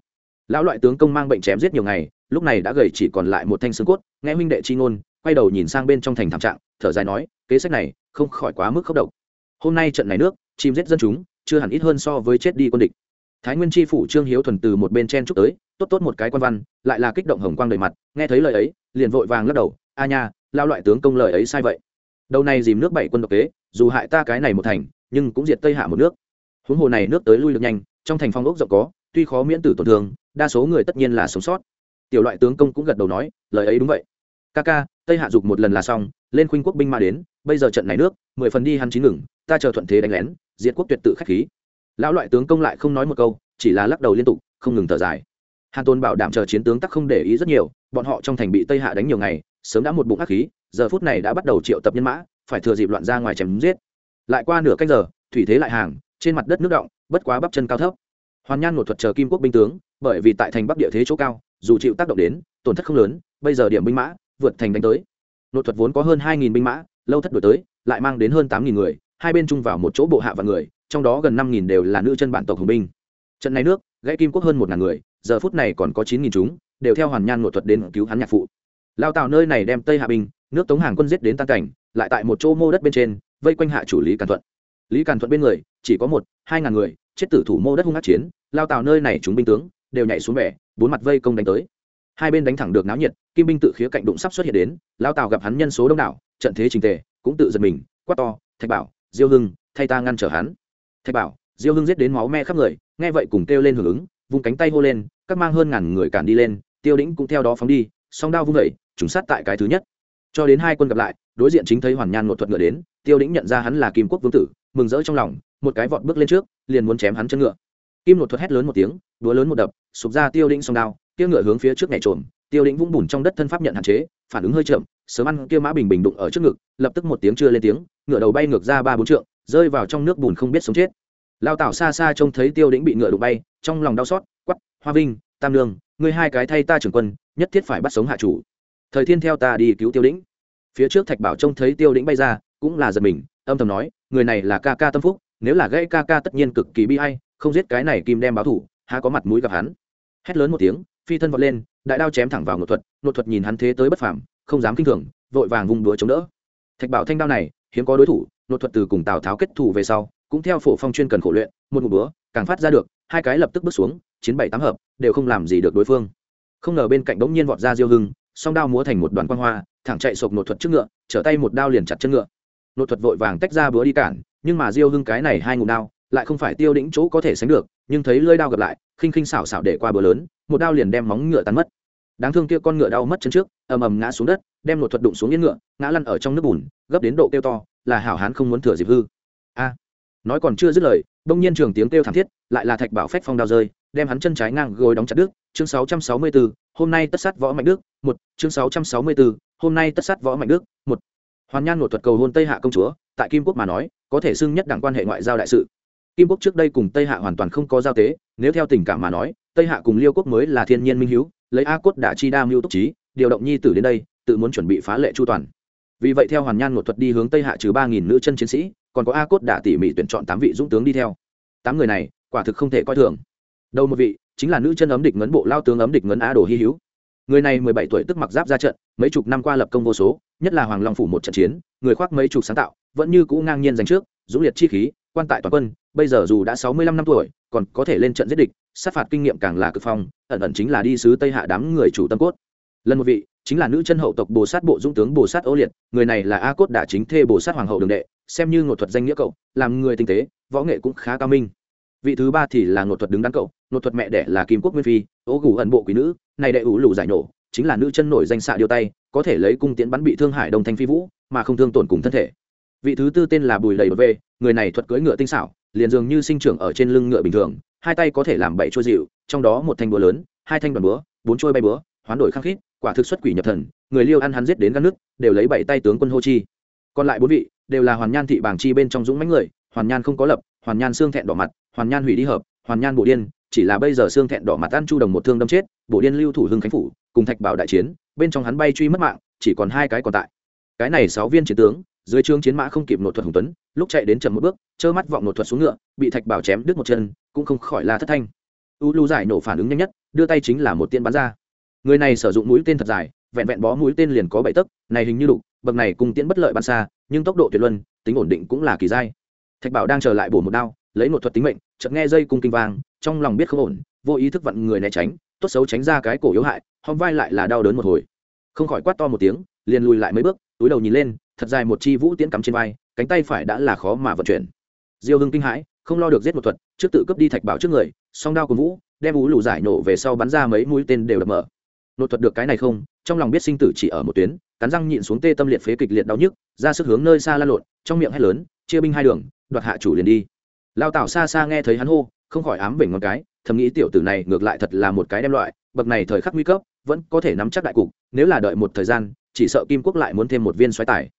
Lão loại tướng công mang bệnh chém giết nhiều ngày, lúc này đã gầy chỉ còn lại một thanh xương cốt, nghe huynh đệ chi ngôn, quay đầu nhìn sang bên trong thành thảm trạng, thở dài nói, kế sách này không khỏi quá mức khốc độc. Hôm nay trận này nước chìm giết dân chúng, chưa hẳn ít hơn so với chết đi quân địch thái nguyên tri phủ trương hiếu thuần từ một bên chen chúc tới, tốt tốt một cái quan văn, lại là kích động hồng quang đầy mặt, nghe thấy lời ấy, liền vội vàng lắc đầu, a nha, lao loại tướng công lời ấy sai vậy. Đầu này dìm nước bảy quân độc kế, dù hại ta cái này một thành, nhưng cũng diệt tây hạ một nước. Huống hồ này nước tới lui được nhanh, trong thành phong ốc rộng có, tuy khó miễn tử tổn thương, đa số người tất nhiên là sống sót. Tiểu loại tướng công cũng gật đầu nói, lời ấy đúng vậy. Ca ca, tây hạ dục một lần là xong, lên khuynh quốc binh mà đến, bây giờ trận này nước, mười phần đi hắn chín ngừng, ta chờ thuận thế đánh lén, diệt quốc tuyệt tự khách khí lão loại tướng công lại không nói một câu, chỉ là lắc đầu liên tục, không ngừng thở dài. Hàn tôn bảo đảm chờ chiến tướng tắc không để ý rất nhiều, bọn họ trong thành bị tây hạ đánh nhiều ngày, sớm đã một bụng ác khí, giờ phút này đã bắt đầu triệu tập nhân mã, phải thừa dịp loạn ra ngoài chém giết. Lại qua nửa cách giờ, thủy thế lại hàng, trên mặt đất nước động, bất quá bắp chân cao thấp. Hoàn nhan một thuật chờ kim quốc binh tướng, bởi vì tại thành bắc địa thế chỗ cao, dù chịu tác động đến, tổn thất không lớn, bây giờ điểm binh mã, vượt thành đánh tới. Nội thuật vốn có hơn hai binh mã, lâu thất đổi tới, lại mang đến hơn tám người, hai bên chung vào một chỗ bộ hạ và người trong đó gần năm nghìn đều là nữ chân bản tộc hùng binh. Trận này nước, gãy kim quốc hơn một ngàn người, giờ phút này còn có chín nghìn chúng, đều theo hoàn nhan nội thuật đến cứu hắn nhạc phụ. Lao tào nơi này đem tây hạ binh, nước tống hàng quân giết đến tan cảnh, lại tại một chỗ mô đất bên trên, vây quanh hạ chủ lý càn thuận. Lý càn thuận bên người, chỉ có một, hai ngàn người, chết tử thủ mô đất hung ác chiến, lao tào nơi này chúng binh tướng, đều nhảy xuống bẻ bốn mặt vây công đánh tới. Hai bên đánh thẳng được náo nhiệt, kim binh tự khía cạnh đụng sắp xuất hiện đến, lao tào gặp hắn nhân số đông đảo, trận thế trình tề, cũng tự giật mình, quát to, thạch bảo, diêu hưng, thay ta ngăn trở hắn thạch bảo, diêu hưng giết đến máu me khắp người, nghe vậy cùng kêu lên hưởng ứng vùng cánh tay hô lên, các mang hơn ngàn người cản đi lên, tiêu đĩnh cũng theo đó phóng đi, song đao vung vẩy trùng sát tại cái thứ nhất. Cho đến hai quân gặp lại, đối diện chính thấy hoàn nhan một thuật ngựa đến, tiêu đĩnh nhận ra hắn là kim quốc vương tử, mừng rỡ trong lòng, một cái vọt bước lên trước, liền muốn chém hắn chân ngựa. Kim một thuật hét lớn một tiếng đúa lớn một đập, sụp ra tiêu đĩnh song đao tiêu ngựa hướng phía trước nhảy trộm tiêu đĩnh vung bùn trong đất thân pháp nhận hạn chế, phản ứng hơi chậm, sớm ăn kia mã bình bình đụng ở trước ngực, lập tức một tiếng chưa lên tiếng, ngựa đầu bay ngược ra ba bốn trượng rơi vào trong nước bùn không biết sống chết. Lao tảo xa xa trông thấy tiêu đĩnh bị ngựa đụng bay, trong lòng đau xót quắp hoa vinh, tam lương ngươi hai cái thay ta trưởng quân, nhất thiết phải bắt sống hạ chủ. Thời thiên theo ta đi cứu tiêu đĩnh. Phía trước thạch bảo trông thấy tiêu đĩnh bay ra, cũng là giật mình, âm thầm nói, người này là ca ca tâm phúc, nếu là gãy ca ca tất nhiên cực kỳ bi hay không giết cái này kim đem báo thủ, há có mặt mũi gặp hắn. Hét lớn một tiếng, phi thân vọt lên, đại đao chém thẳng vào nội thuật nội thuật nhìn hắn thế tới bất phàm, không dám kinh thường, vội vàng vùng đũa chống đỡ. Thạch bảo thanh đao này, hiếm có đối thủ nội thuật từ cùng tào tháo kết thủ về sau, cũng theo phổ phong chuyên cần khổ luyện, một ngụm búa càng phát ra được, hai cái lập tức bước xuống, chiến bảy tám hợp, đều không làm gì được đối phương. Không ngờ bên cạnh bỗng nhiên vọt ra diêu hưng, song đao múa thành một đoàn quang hoa, thẳng chạy sộp nội thuật trước ngựa, trở tay một đao liền chặt chân ngựa. Nội thuật vội vàng tách ra búa đi cản, nhưng mà diêu hưng cái này hai ngụm đao, lại không phải tiêu đỉnh chỗ có thể sánh được, nhưng thấy lưỡi đao gặp lại, khinh khinh xảo xảo để qua bờ lớn, một đao liền đem móng ngựa tan mất. Đáng thương kia con ngựa đau mất chân trước, ầm ầm ngã xuống đất, đem nội thuật đụng xuống yên ngựa, ngã lăn ở trong nước bùn, gấp đến độ kêu to là hảo hán không muốn thừa dịp hư. A nói còn chưa dứt lời đông nhiên trường tiếng kêu thảm thiết lại là thạch bảo phách phong đao rơi đem hắn chân trái ngang gối đóng chặt đức chương 664, hôm nay tất sát võ mạnh đức một. Chương 664, hôm nay tất sát võ mạnh đức một. Hoàn nhan một thuật cầu hôn tây hạ công chúa tại kim quốc mà nói có thể xưng nhất đẳng quan hệ ngoại giao đại sự. Kim quốc trước đây cùng tây hạ hoàn toàn không có giao tế nếu theo tình cảm mà nói tây hạ cùng liêu quốc mới là thiên nhiên minh hiếu lấy a cốt đã chi đa mưu túc trí điều động nhi tử đến đây tự muốn chuẩn bị phá lệ chu toàn vì vậy theo hoàn nhan một thuật đi hướng tây hạ trừ ba nghìn nữ chân chiến sĩ, còn có a cốt đã tỉ mỉ tuyển chọn tám vị dũng tướng đi theo. Tám người này, quả thực không thể coi thường. Đầu một vị, chính là nữ chân ấm địch ngấn bộ lao tướng ấm địch ngấn a đồ hy hữu. Người này mười bảy tuổi tức mặc giáp ra trận, mấy chục năm qua lập công vô số, nhất là hoàng long phủ một trận chiến, người khoác mấy chục sáng tạo, vẫn như cũ ngang nhiên giành trước, dũng liệt chi khí, quan tại toàn quân, bây giờ dù đã sáu mươi lăm năm tuổi, còn có thể lên trận giết địch, sát phạt kinh nghiệm càng là cực phong, ẩn ẩn chính là đi sứ tây hạ đám người chủ tâm cốt. Lần một vị chính là nữ chân hậu tộc bồ sát bộ dũng tướng bồ sát ô liệt, người này là a cốt đả chính thê bồ sát hoàng hậu đường đệ, xem như ngột thuật danh nghĩa cậu, làm người tinh tế, võ nghệ cũng khá cao minh. Vị thứ ba thì là ngột thuật đứng đắn cậu ngột thuật mẹ đẻ là kim quốc nguyên phi, ô gù ẩn bộ quý nữ, này đệ ủ lù giải nổ, chính là nữ chân nổi danh xạ điêu tay, có thể lấy cung tiễn bắn bị thương hải đông thanh phi vũ, mà không thương tổn cùng thân thể. Vị thứ tư tên là bùi lầy về người này thuật cưỡi ngựa tinh xảo, liền dường như sinh trưởng ở trên lưng ngựa bình thường, hai tay có thể làm bảy chua dịu, trong đó một thanh búa lớn, hai thanh đoàn búa, bốn trôi bay búa, hoán đổi khắc khít quả thực xuất quỷ nhập thần, người liêu ăn hắn giết đến các nước, đều lấy bảy tay tướng quân hô chi. Còn lại bốn vị, đều là hoàn nhan thị bảng chi bên trong dũng mãnh người, hoàn nhan không có lập, hoàn nhan xương thẹn đỏ mặt, hoàn nhan hủy đi hợp, hoàn nhan bộ điên, chỉ là bây giờ xương thẹn đỏ mặt ăn chu đồng một thương đâm chết bộ điên lưu thủ hưng khánh phủ, cùng thạch bảo đại chiến, bên trong hắn bay truy mất mạng, chỉ còn hai cái còn tại. Cái này sáu viên chiến tướng, dưới trương chiến mã không kịp nội thuật hùng tuấn, lúc chạy đến chậm một bước, trơ mắt vọng nội thuật xuống ngựa, bị thạch bảo chém đứt một chân, cũng không khỏi là thất thanh. U lưu giải nổ phản ứng nhanh nhất, đưa tay chính là một tiên bắn ra người này sử dụng mũi tên thật dài, vẹn vẹn bó mũi tên liền có bảy tấc, này hình như đục bậc này cùng tiễn bất lợi bắn xa, nhưng tốc độ tuyệt luân, tính ổn định cũng là kỳ dai thạch bảo đang chờ lại bổ một đao, lấy một thuật tính mệnh, chợt nghe dây cung kinh vang, trong lòng biết không ổn, vô ý thức vặn người né tránh, tốt xấu tránh ra cái cổ yếu hại, hom vai lại là đau đớn một hồi. Không khỏi quát to một tiếng, liền lùi lại mấy bước, túi đầu nhìn lên, thật dài một chi vũ tiễn cắm trên vai, cánh tay phải đã là khó mà vận chuyển. Diêu hưng kinh hãi, không lo được giết một thuật, trước tự cướp đi thạch bảo trước người, song đao của vũ, đem ú lù giải nổ về sau bắn ra mấy mũi tên đều đập mở nội thuật được cái này không? Trong lòng biết sinh tử chỉ ở một tuyến, cắn răng nhịn xuống tê tâm liệt phế kịch liệt đau nhức, ra sức hướng nơi xa la lộn, trong miệng hét lớn, chia binh hai đường, đoạt hạ chủ liền đi. Lao tảo xa xa nghe thấy hắn hô, không khỏi ám bình ngon cái, thầm nghĩ tiểu tử này ngược lại thật là một cái đem loại, bậc này thời khắc nguy cấp, vẫn có thể nắm chắc đại cục, nếu là đợi một thời gian, chỉ sợ kim quốc lại muốn thêm một viên xoáy tải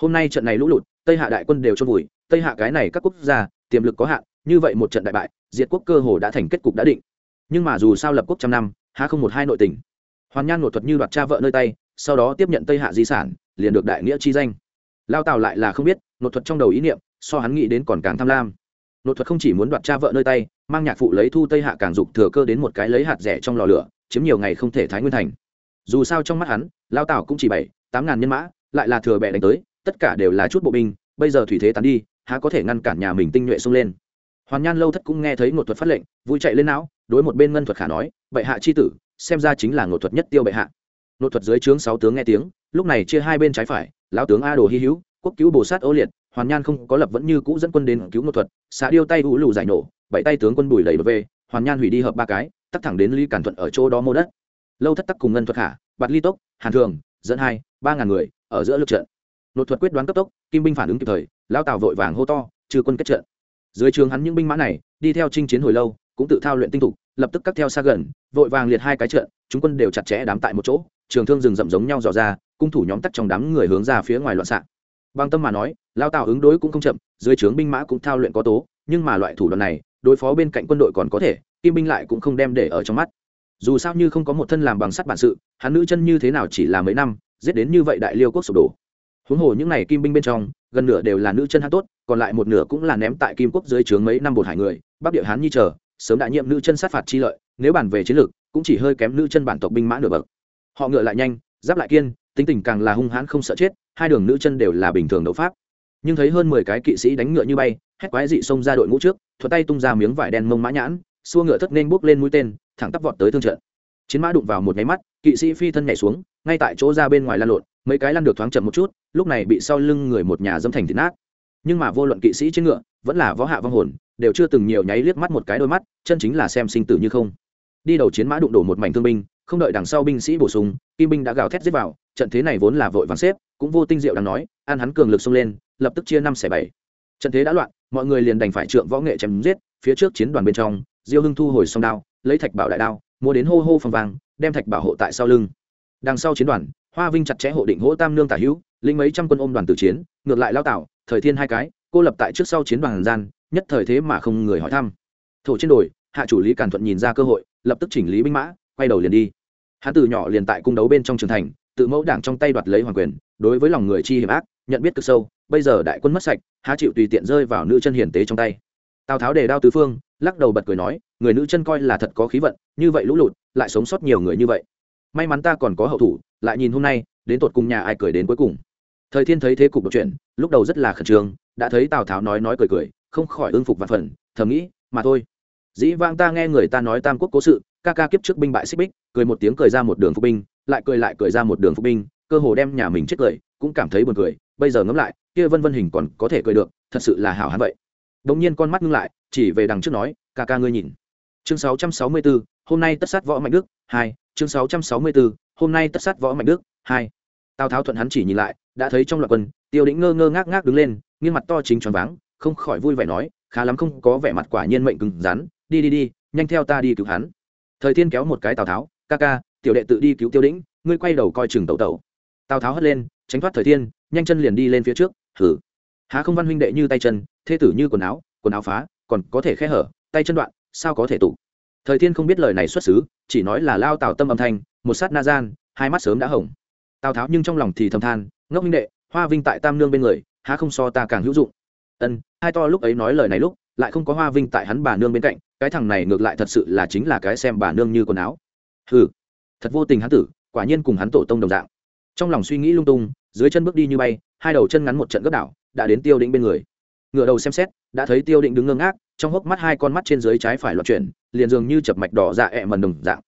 hôm nay trận này lũ lụt, tây hạ đại quân đều chôn vùi, tây hạ cái này các quốc gia, tiềm lực có hạn, như vậy một trận đại bại, diệt quốc cơ hồ đã thành kết cục đã định. Nhưng mà dù sao lập quốc trăm năm, há không một hai nội tình hoàn nhan nội thuật như đoạt cha vợ nơi tay, sau đó tiếp nhận tây hạ di sản, liền được đại nghĩa chi danh. Lao tào lại là không biết nội thuật trong đầu ý niệm, so hắn nghĩ đến còn càng tham lam. Nội thuật không chỉ muốn đoạt cha vợ nơi tay, mang nhạc phụ lấy thu tây hạ càng dục thừa cơ đến một cái lấy hạt rẻ trong lò lửa, chiếm nhiều ngày không thể thái nguyên thành. Dù sao trong mắt hắn, lao tào cũng chỉ bảy, tám ngàn nhân mã, lại là thừa bẹ đánh tới, tất cả đều là chút bộ binh, bây giờ thủy thế tán đi, há có thể ngăn cản nhà mình tinh nhuệ xông lên. Hoàn nhan lâu thất cũng nghe thấy một thuật phát lệnh, vui chạy lên não, đối một bên ngân thuật khả nói, bệ hạ chi tử xem ra chính là ngột thuật nhất tiêu bệ hạ. Nội thuật dưới trướng sáu tướng nghe tiếng, lúc này chia hai bên trái phải, lão tướng a đồ hy hữu, quốc cứu bồ sát ô liệt, hoàn nhan không có lập vẫn như cũ dẫn quân đến cứu nội thuật xã điêu tay hữu lù giải nổ, bảy tay tướng quân bùi đẩy về, hoàn nhan hủy đi hợp ba cái tắt thẳng đến ly cản thuận ở chỗ đó mô đất. Lâu thất tắc cùng ngân thuật hạ, bạt ly tốc, hàn thường, dẫn hai, ba ngàn người, ở giữa lực trận. Nội thuật quyết đoán cấp tốc, kim binh phản ứng kịp thời lao tào vội vàng hô to, trừ quân kết trận. Dưới trường hắn những binh mã này, đi theo chinh chiến hồi lâu, cũng tự thao luyện tinh thục lập tức cắt theo xa gần, vội vàng liệt hai cái trận chúng quân đều chặt chẽ đám tại một chỗ, trường thương rừng rậm giống nhau dò ra, cung thủ nhóm tắt trong đám người hướng ra phía ngoài loạn xạ. Bằng tâm mà nói, lao tào ứng đối cũng không chậm, dưới trướng binh mã cũng thao luyện có tố, nhưng mà loại thủ đoạn này, đối phó bên cạnh quân đội còn có thể, kim binh lại cũng không đem để ở trong mắt. Dù sao như không có một thân làm bằng sắt bản sự, hắn nữ chân như thế nào chỉ là mấy năm, giết đến như vậy đại liêu quốc sụp đổ. Huống hồ những n à y kim binh bên trong, gần nửa đều là nữ chân hát tốt, còn lại một nửa cũng là ném tại kim quốc dưới trướng mấy năm bột hải người, bắc địa hán nhi chờ sớm đã nhiệm nữ chân sát phạt chi lợi, nếu bàn về chiến lược, cũng chỉ hơi kém nữ chân bản tộc binh mã nửa bậc. Họ ngựa lại nhanh, giáp lại kiên, tính tình càng là hung hãn không sợ chết, hai đường nữ chân đều là bình thường đấu pháp. Nhưng thấy hơn mười cái kỵ sĩ đánh ngựa như bay, hét quái dị xông ra đội ngũ trước thuật tay tung ra miếng vải đen mông mã nhãn, xua ngựa thất nên bước lên mũi tên, thẳng tắp vọt tới thương trận. Chiến mã đụng vào một nháy mắt, kỵ sĩ phi thân nhảy xuống, ngay tại chỗ ra bên ngoài lan lộn, mấy cái lăn được thoáng chậm một chút, lúc này bị sau lưng người một nhà dâm thành thịt nát. Nhưng mà vô luận kỵ sĩ trên ngựa, vẫn là võ hạ vong hồn đều chưa từng nhiều nháy liếc mắt một cái đôi mắt, chân chính là xem sinh tử như không. Đi đầu chiến mã đụng đổ một mảnh thương binh, không đợi đằng sau binh sĩ bổ sung, kim binh đã gào thét giết vào, trận thế này vốn là vội vàng xếp, cũng vô tinh diệu đang nói an hắn cường lực xông lên, lập tức chia năm xẻ bảy. Trận thế đã loạn, mọi người liền đành phải trượng võ nghệ chém giết, phía trước chiến đoàn bên trong, diêu hưng thu hồi song đao, lấy thạch bảo đại đao mua đến hô hô phòng vàng đem thạch bảo hộ tại sau lưng. Đằng sau chiến đoàn, hoa vinh chặt chẽ hộ định hỗ tam nương tả hữu, linh mấy trăm quân ôm đoàn tử chiến, ngược lại lao tạo thời thiên hai cái, cô lập tại trước sau chiến đoàn gian nhất thời thế mà không người hỏi thăm. Thổ trên đồi, hạ chủ lý càn thuận nhìn ra cơ hội, lập tức chỉnh lý binh mã, quay đầu liền đi. Hắn từ nhỏ liền tại cung đấu bên trong trường thành, tự mẫu đảng trong tay đoạt lấy hoàng quyền, đối với lòng người chi hiểm ác, nhận biết cực sâu, bây giờ đại quân mất sạch, há chịu tùy tiện rơi vào nữ chân hiển tế trong tay. Tào tháo đề đao tứ phương, lắc đầu bật cười nói, người nữ chân coi là thật có khí vận, như vậy lũ lụt, lại sống sót nhiều người như vậy. May mắn ta còn có hậu thủ, lại nhìn hôm nay, đến tột cùng nhà ai cười đến cuối cùng. Thời thiên thấy thế cục đ chuyện lúc đầu rất là khẩn trương, đã thấy tào tháo nói nói cười cười không khỏi ưng phục vạn phần thầm nghĩ mà thôi. Dĩ vãng ta nghe người ta nói tam quốc cố sự ca ca kiếp trước binh bại xích bích cười một tiếng cười ra một đường phục binh lại cười lại cười ra một đường phục binh cơ hồ đem nhà mình chết cười cũng cảm thấy buồn cười bây giờ ngẫm lại kia vân vân hình còn có thể cười được thật sự là hảo hán vậy. Đống nhiên con mắt ngưng lại chỉ về đằng trước nói ca ca ngươi nhìn. Chương 664, hôm nay tất sát võ mạnh đức hai chương 664, hôm nay tất sát võ mạnh đức hai. Tào tháo thuận hắn chỉ nhìn lại đã thấy trong loạt quân tiêu đĩnh ngơ ngơ ngác ngác đứng lên nghiêng mặt to chính tròn váng không khỏi vui vẻ nói, khá lắm không có vẻ mặt quả nhiên mệnh cứng rắn, đi đi đi, nhanh theo ta đi cứu hắn. Thời thiên kéo một cái tào tháo, ca ca, tiểu đệ tự đi cứu tiêu đĩnh, ngươi quay đầu coi chừng tẩu tẩu. Tào tháo hất lên, tránh thoát thời thiên, nhanh chân liền đi lên phía trước thử há không văn huynh đệ như tay chân, thê tử như quần áo quần áo phá, còn có thể khe hở, tay chân đoạn, sao có thể tụ? Thời thiên không biết lời này xuất xứ, chỉ nói là lao tào tâm âm thanh, một sát na gian, hai mắt sớm đã hỏng tào tháo nhưng trong lòng thì thầm than, ngốc huynh đệ, hoa vinh tại tam nương bên người, há không so ta càng hữu dụng ân, hai to lúc ấy nói lời này lúc, lại không có hoa vinh tại hắn bà nương bên cạnh, cái thằng này ngược lại thật sự là chính là cái xem bà nương như quần áo. Hừ, thật vô tình hắn tử, quả nhiên cùng hắn tổ tông đồng dạng. Trong lòng suy nghĩ lung tung, dưới chân bước đi như bay, hai đầu chân ngắn một trận gấp đảo, đã đến tiêu định bên người. Ngựa đầu xem xét, đã thấy tiêu định đứng ngơ ngác, trong hốc mắt hai con mắt trên dưới trái phải loạn chuyển, liền dường như chập mạch đỏ dạ ẹ mần đồng dạng.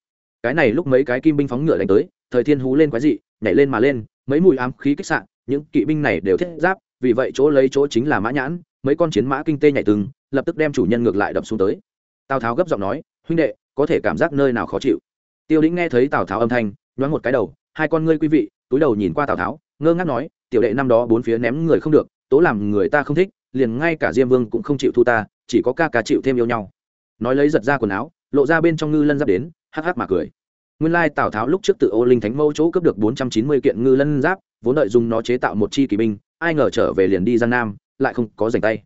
Cái này lúc mấy cái kim binh phóng ngựa đánh tới, thời thiên hú lên quái dị, nhảy lên mà lên, mấy mùi ám khí kích sạn những kỵ binh này đều thiết giáp vì vậy chỗ lấy chỗ chính là mã nhãn, mấy con chiến mã kinh tê nhảy từng, lập tức đem chủ nhân ngược lại đập xuống tới. Tào tháo gấp giọng nói, huynh đệ, có thể cảm giác nơi nào khó chịu? Tiêu lĩnh nghe thấy tào tháo âm thanh, nhoáng một cái đầu, hai con ngươi quý vị. Túi đầu nhìn qua tào tháo, ngơ ngác nói, tiểu đệ năm đó bốn phía ném người không được, tố làm người ta không thích, liền ngay cả diêm vương cũng không chịu thu ta, chỉ có ca ca chịu thêm yêu nhau. Nói lấy giật ra quần áo, lộ ra bên trong ngư lân giáp đến, hắc hắc mà cười. Nguyên lai tào tháo lúc trước tự ô linh thánh mẫu chỗ cấp được bốn trăm chín mươi kiện ngư lân giáp, vốn đợi dùng nó chế tạo một chi kỳ binh ai ngờ trở về liền đi giang nam, lại không có dành tay.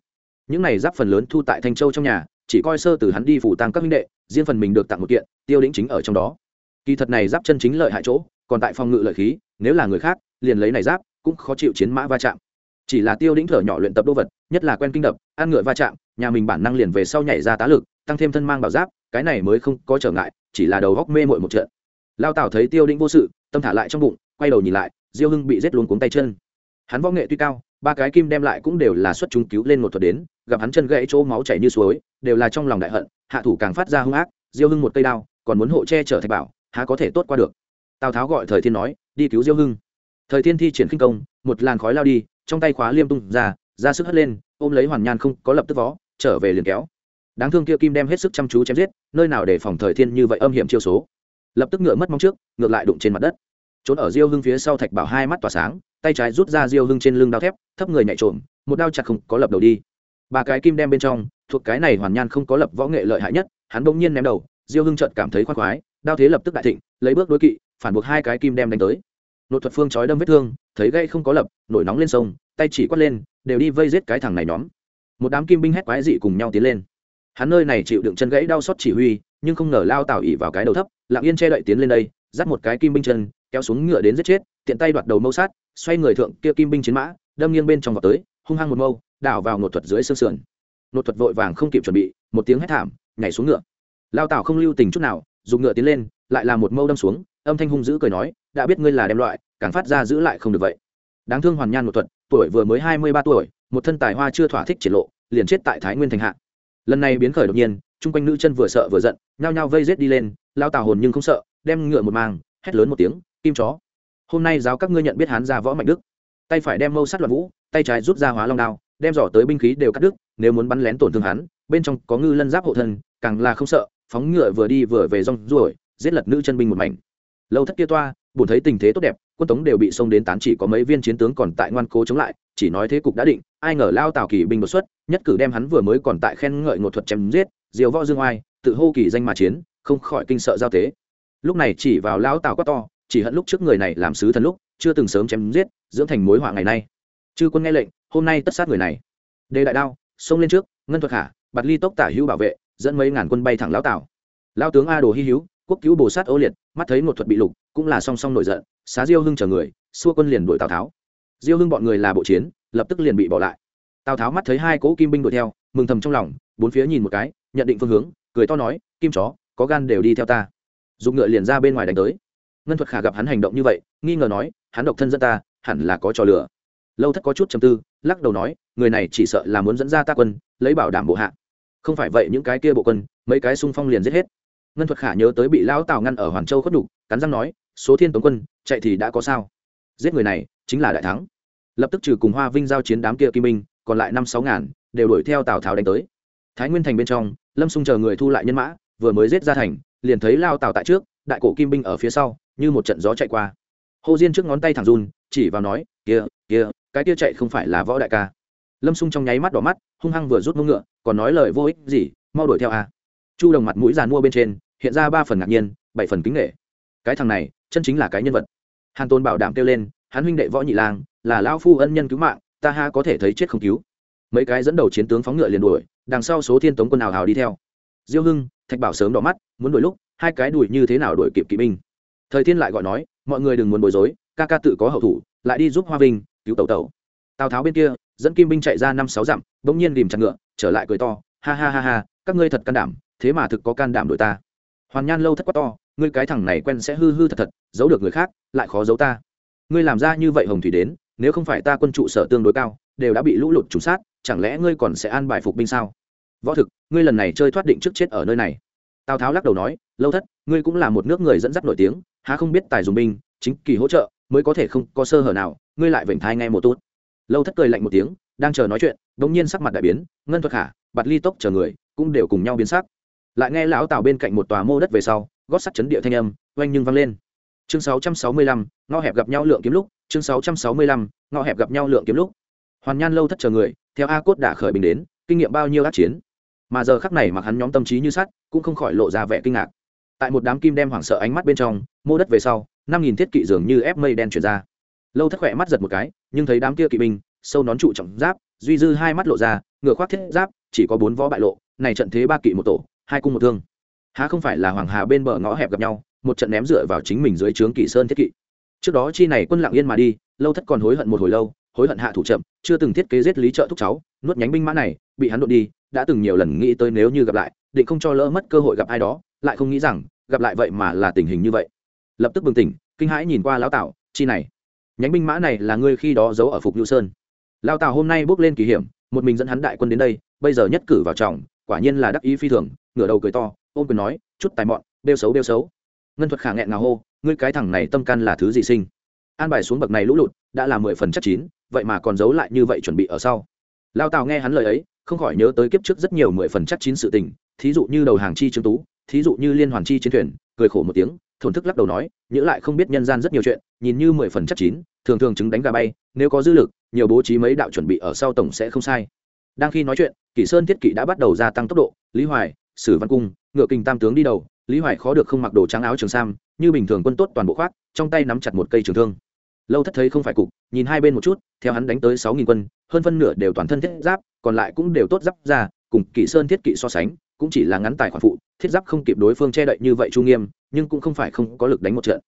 Những này giáp phần lớn thu tại thanh châu trong nhà, chỉ coi sơ từ hắn đi phủ tăng các minh đệ, riêng phần mình được tặng một kiện, tiêu đĩnh chính ở trong đó. Kỳ thật này giáp chân chính lợi hại chỗ, còn tại phòng ngự lợi khí, nếu là người khác, liền lấy này giáp, cũng khó chịu chiến mã va chạm. Chỉ là tiêu đĩnh thở nhỏ luyện tập đô vật, nhất là quen kinh đập, ăn ngựa va chạm, nhà mình bản năng liền về sau nhảy ra tá lực, tăng thêm thân mang bảo giáp, cái này mới không có trở ngại, chỉ là đầu góc mê mội một trận. Lao tảo thấy tiêu đĩnh vô sự, tâm thả lại trong bụng, quay đầu nhìn lại, diêu hưng bị rết luống cuống tay chân hắn võ nghệ tuy cao, ba cái kim đem lại cũng đều là xuất chúng cứu lên một thuật đến, gặp hắn chân gãy chỗ máu chảy như suối, đều là trong lòng đại hận, hạ thủ càng phát ra hung ác, diêu hưng một cây đao, còn muốn hộ che chở thạch bảo, há có thể tốt qua được. Tào tháo gọi thời thiên nói, đi cứu diêu hưng. Thời thiên thi triển khinh công, một làn khói lao đi, trong tay khóa liêm tung ra ra sức hất lên, ôm lấy hoàn nhan không có lập tức võ trở về liền kéo. Đáng thương kia kim đem hết sức chăm chú chém giết, nơi nào để phòng thời thiên như vậy âm hiểm chiêu số. Lập tức ngựa mất mong trước, ngược lại đụng trên mặt đất trốn ở diêu hưng phía sau thạch bảo hai mắt tỏa sáng, tay trái rút ra diêu hưng trên lưng đao thép, thấp người nhảy trộm một đao chặt không có lập đầu đi. Ba cái kim đem bên trong, thuộc cái này hoàn nhan không có lập võ nghệ lợi hại nhất, hắn bỗng nhiên ném đầu, diêu hưng trợt cảm thấy khoan khoái, đao thế lập tức đại thịnh, lấy bước đối kỵ, phản buộc hai cái kim đem đánh tới. Nội thuật phương chói đâm vết thương, thấy gây không có lập, nổi nóng lên sông, tay chỉ quát lên, đều đi vây giết cái thằng này nhóm. Một đám kim binh hét quái dị cùng nhau tiến lên. Hắn nơi này chịu đựng chân gãy đau xót chỉ huy, nhưng không ngờ lao tảo ỉ vào cái đầu thấp, lặng yên che đậy tiến lên đây, dắt một cái kim binh chân kéo xuống ngựa đến giết chết, tiện tay đoạt đầu mâu sát, xoay người thượng kia kim binh chiến mã, đâm nghiêng bên trong vào tới, hung hăng một mâu, đảo vào nột thuật dưới xương sườn. Nột thuật vội vàng không kịp chuẩn bị, một tiếng hét thảm, nhảy xuống ngựa. Lao tảo không lưu tình chút nào, dùng ngựa tiến lên, lại là một mâu đâm xuống, âm thanh hung dữ cười nói, đã biết ngươi là đem loại, càng phát ra giữ lại không được vậy. Đáng thương hoàn nhan một thuật, tuổi vừa mới hai mươi ba tuổi, một thân tài hoa chưa thỏa thích triển lộ, liền chết tại thái nguyên thành hạ. Lần này biến khởi đột nhiên, chung quanh nữ chân vừa sợ vừa giận, nhao nhao vây rết đi lên, lao tào hồn nhưng không sợ, đem ngựa một mang hét lớn một tiếng kim chó. Hôm nay giáo các ngươi nhận biết hán ra võ mạnh đức. Tay phải đem mâu sát loạn vũ, tay trái rút ra hóa long đao, đem giỏ tới binh khí đều cắt đứt, nếu muốn bắn lén tổn thương hắn, bên trong có ngư lân giáp hộ thân, càng là không sợ, phóng ngựa vừa đi vừa về rong ruổi, giết lật nữ chân binh một mảnh. Lâu thất kia toa buồn thấy tình thế tốt đẹp, quân tống đều bị xông đến tán chỉ có mấy viên chiến tướng còn tại ngoan cố chống lại, chỉ nói thế cục đã định, ai ngờ lao tào kỳ binh đột xuất, nhất cử đem hắn vừa mới còn tại khen ngợi ngột thuật chém giết, diều võ dương oai, tự hô kỳ danh mà chiến, không khỏi kinh sợ giao tế. Lúc này chỉ vào lao tào quát to chỉ hận lúc trước người này làm sứ thần lúc, chưa từng sớm chém giết, dưỡng thành mối họa ngày nay. Chư quân nghe lệnh, hôm nay tất sát người này. Đề đại đao, xông lên trước, ngân thuật hạ bạt ly tốc tả hữu bảo vệ, dẫn mấy ngàn quân bay thẳng lao tào lao tướng a đồ hy hữu, quốc cứu bồ sát ô liệt, mắt thấy một thuật bị lục, cũng là song song nổi giận, xá diêu hưng chờ người, xua quân liền đuổi tào tháo. Diêu hưng bọn người là bộ chiến, lập tức liền bị bỏ lại. Tào tháo mắt thấy hai cỗ kim binh đuổi theo, mừng thầm trong lòng, bốn phía nhìn một cái, nhận định phương hướng, cười to nói, kim chó, có gan đều đi theo ta. Dùng ngựa liền ra bên ngoài đánh tới ngân thuật khả gặp hắn hành động như vậy, nghi ngờ nói, hắn độc thân dẫn ta, hẳn là có trò lửa lâu thất có chút chầm tư, lắc đầu nói, người này chỉ sợ là muốn dẫn ra ta quân, lấy bảo đảm bộ hạ. Không phải vậy những cái kia bộ quân, mấy cái xung phong liền giết hết. Ngân thuật khả nhớ tới bị lão tào ngăn ở hoàn châu khuất đục cắn răng nói, số thiên tống quân, chạy thì đã có sao? Giết người này, chính là đại thắng. Lập tức trừ cùng hoa vinh giao chiến đám kia kim minh còn lại năm sáu ngàn, đều đuổi theo tào tháo đánh tới. Thái nguyên thành bên trong, lâm xung chờ người thu lại nhân mã, vừa mới giết ra thành, liền thấy lao tào tại trước, đại cổ kim binh ở phía sau như một trận gió chạy qua. Hồ diên trước ngón tay thẳng run, chỉ vào nói, kia kia, cái kia chạy không phải là võ đại ca. Lâm xung trong nháy mắt đỏ mắt, hung hăng vừa rút mông ngựa, còn nói lời vô ích gì, mau đuổi theo a chu đồng mặt mũi giàn mua bên trên, hiện ra ba phần ngạc nhiên, bảy phần kính nghệ cái thằng này, chân chính là cái nhân vật. Hàn tôn bảo đảm kêu lên, hắn huynh đệ võ nhị lang, là lao phu ân nhân cứu mạng, ta ha có thể thấy chết không cứu. Mấy cái dẫn đầu chiến tướng phóng ngựa liền đuổi, đằng sau số thiên tống quân nào hào đi theo. Diêu hưng, thạch bảo sớm đỏ mắt, muốn đuổi lúc, hai cái đuổi như thế nào đuổi kịp kỵ binh? Thời thiên lại gọi nói, mọi người đừng muốn bối rối, ca ca tự có hậu thủ, lại đi giúp hoa vinh, cứu tẩu tẩu. Tào tháo bên kia, dẫn kim binh chạy ra năm sáu dặm, bỗng nhiên ghìm chặt ngựa, trở lại cười to, ha ha ha ha, các ngươi thật can đảm, thế mà thực có can đảm đuổi ta. Hoàn nhan lâu thất quát to, ngươi cái thằng này quen sẽ hư hư thật thật, giấu được người khác, lại khó giấu ta. Ngươi làm ra như vậy hồng thủy đến, nếu không phải ta quân trụ sở tương đối cao, đều đã bị lũ lụt trúng sát, chẳng lẽ ngươi còn sẽ an bài phục binh sao? Võ thực, ngươi lần này chơi thoát định trước chết ở nơi này. Tào tháo lắc đầu nói, lâu thất, ngươi cũng là một nước người dẫn dắt nổi tiếng há không biết tài dùng binh chính kỳ hỗ trợ mới có thể không có sơ hở nào ngươi lại vểnh thai nghe một tốt lâu thất cười lạnh một tiếng đang chờ nói chuyện đ ỗ n g nhiên sắc mặt đại biến ngân thuật khả bạt ly tốc chờ người cũng đều cùng nhau biến sắc. Lại nghe lão tào bên cạnh một tòa mô đất về sau gót sắt chấn địa thanh âm oanh nhưng vang lên. Chương 665, ngõ hẹp gặp nhau lượng kiếm lúc chương 665, ngõ hẹp gặp nhau lượng kiếm lúc. Hoàn nhan lâu thất chờ người theo a cốt đã khởi bình đến kinh nghiệm bao nhiêu ác chiến? Mà giờ khắc này mặc hắn nhóm tâm trí như sắt cũng không khỏi lộ ra vẻ kinh ngạc tại một đám kim đem hoảng sợ ánh mắt bên trong, mô đất về sau, năm nghìn thiết kỵ dường như ép mây đen chuyển ra. Lâu thất khỏe mắt giật một cái, nhưng thấy đám kia kỵ binh, sâu nón trụ trọng giáp, duy dư hai mắt lộ ra, ngựa khoác thiết giáp, chỉ có bốn võ bại lộ, này trận thế ba kỵ một tổ, hai cung một thương. Há không phải là hoàng hà bên bờ ngõ hẹp gặp nhau, một trận ném dựa vào chính mình dưới trướng kỵ sơn thiết kỵ. Trước đó chi này quân lặng yên mà đi, lâu thất còn hối hận một hồi lâu, hối hận hạ thủ chậm, chưa từng thiết kế giết lý trợ thúc cháu, nuốt nhánh binh mã này, bị hắn đột đi, đã từng nhiều lần nghĩ tới nếu như gặp lại, định không cho lỡ mất cơ hội gặp ai đó lại không nghĩ rằng gặp lại vậy mà là tình hình như vậy. Lập tức bừng tỉnh, kinh hãi nhìn qua lão tạo chi này, nhánh binh mã này là ngươi khi đó giấu ở phục nhu sơn. Lao tào hôm nay bước lên kỳ hiểm, một mình dẫn hắn đại quân đến đây, bây giờ nhất cử vào trọng, quả nhiên là đắc ý phi thường, ngửa đầu cười to, ôm quyền nói, chút tài mọn đeo xấu đeo xấu. Ngân thuật khả nghẹn ngào hô, ngươi cái thằng này tâm can là thứ gì sinh? An bài xuống bậc này lũ lụt, đã là mười phần chắc chín, vậy mà còn giấu lại như vậy chuẩn bị ở sau. Lao tào nghe hắn lời ấy, không khỏi nhớ tới kiếp trước rất nhiều mười phần chắc chín sự tình, thí dụ như đầu hàng chi trương tú thí dụ như liên hoàn chi chiến thuyền, cười khổ một tiếng, thổn thức lắc đầu nói, nhữ lại không biết nhân gian rất nhiều chuyện, nhìn như mười phần chất chín, thường thường chứng đánh gà bay, nếu có dư lực, nhiều bố trí mấy đạo chuẩn bị ở sau tổng sẽ không sai. Đang khi nói chuyện, kỷ sơn thiết kỵ đã bắt đầu gia tăng tốc độ, lý hoài, sử văn cung, ngựa kinh tam tướng đi đầu, lý hoài khó được không mặc đồ trắng áo trường sam, như bình thường quân tốt toàn bộ khoác, trong tay nắm chặt một cây trường thương. Lâu thất thấy không phải cục, nhìn hai bên một chút, theo hắn đánh tới sáu nghìn quân, hơn phân nửa đều toàn thân thiết giáp, còn lại cũng đều tốt giáp ra, cùng kỷ sơn thiết kỵ so sánh cũng chỉ là ngắn tài khoản phụ, thiết giáp không kịp đối phương che đậy như vậy chu nghiêm, nhưng cũng không phải không có lực đánh một trận.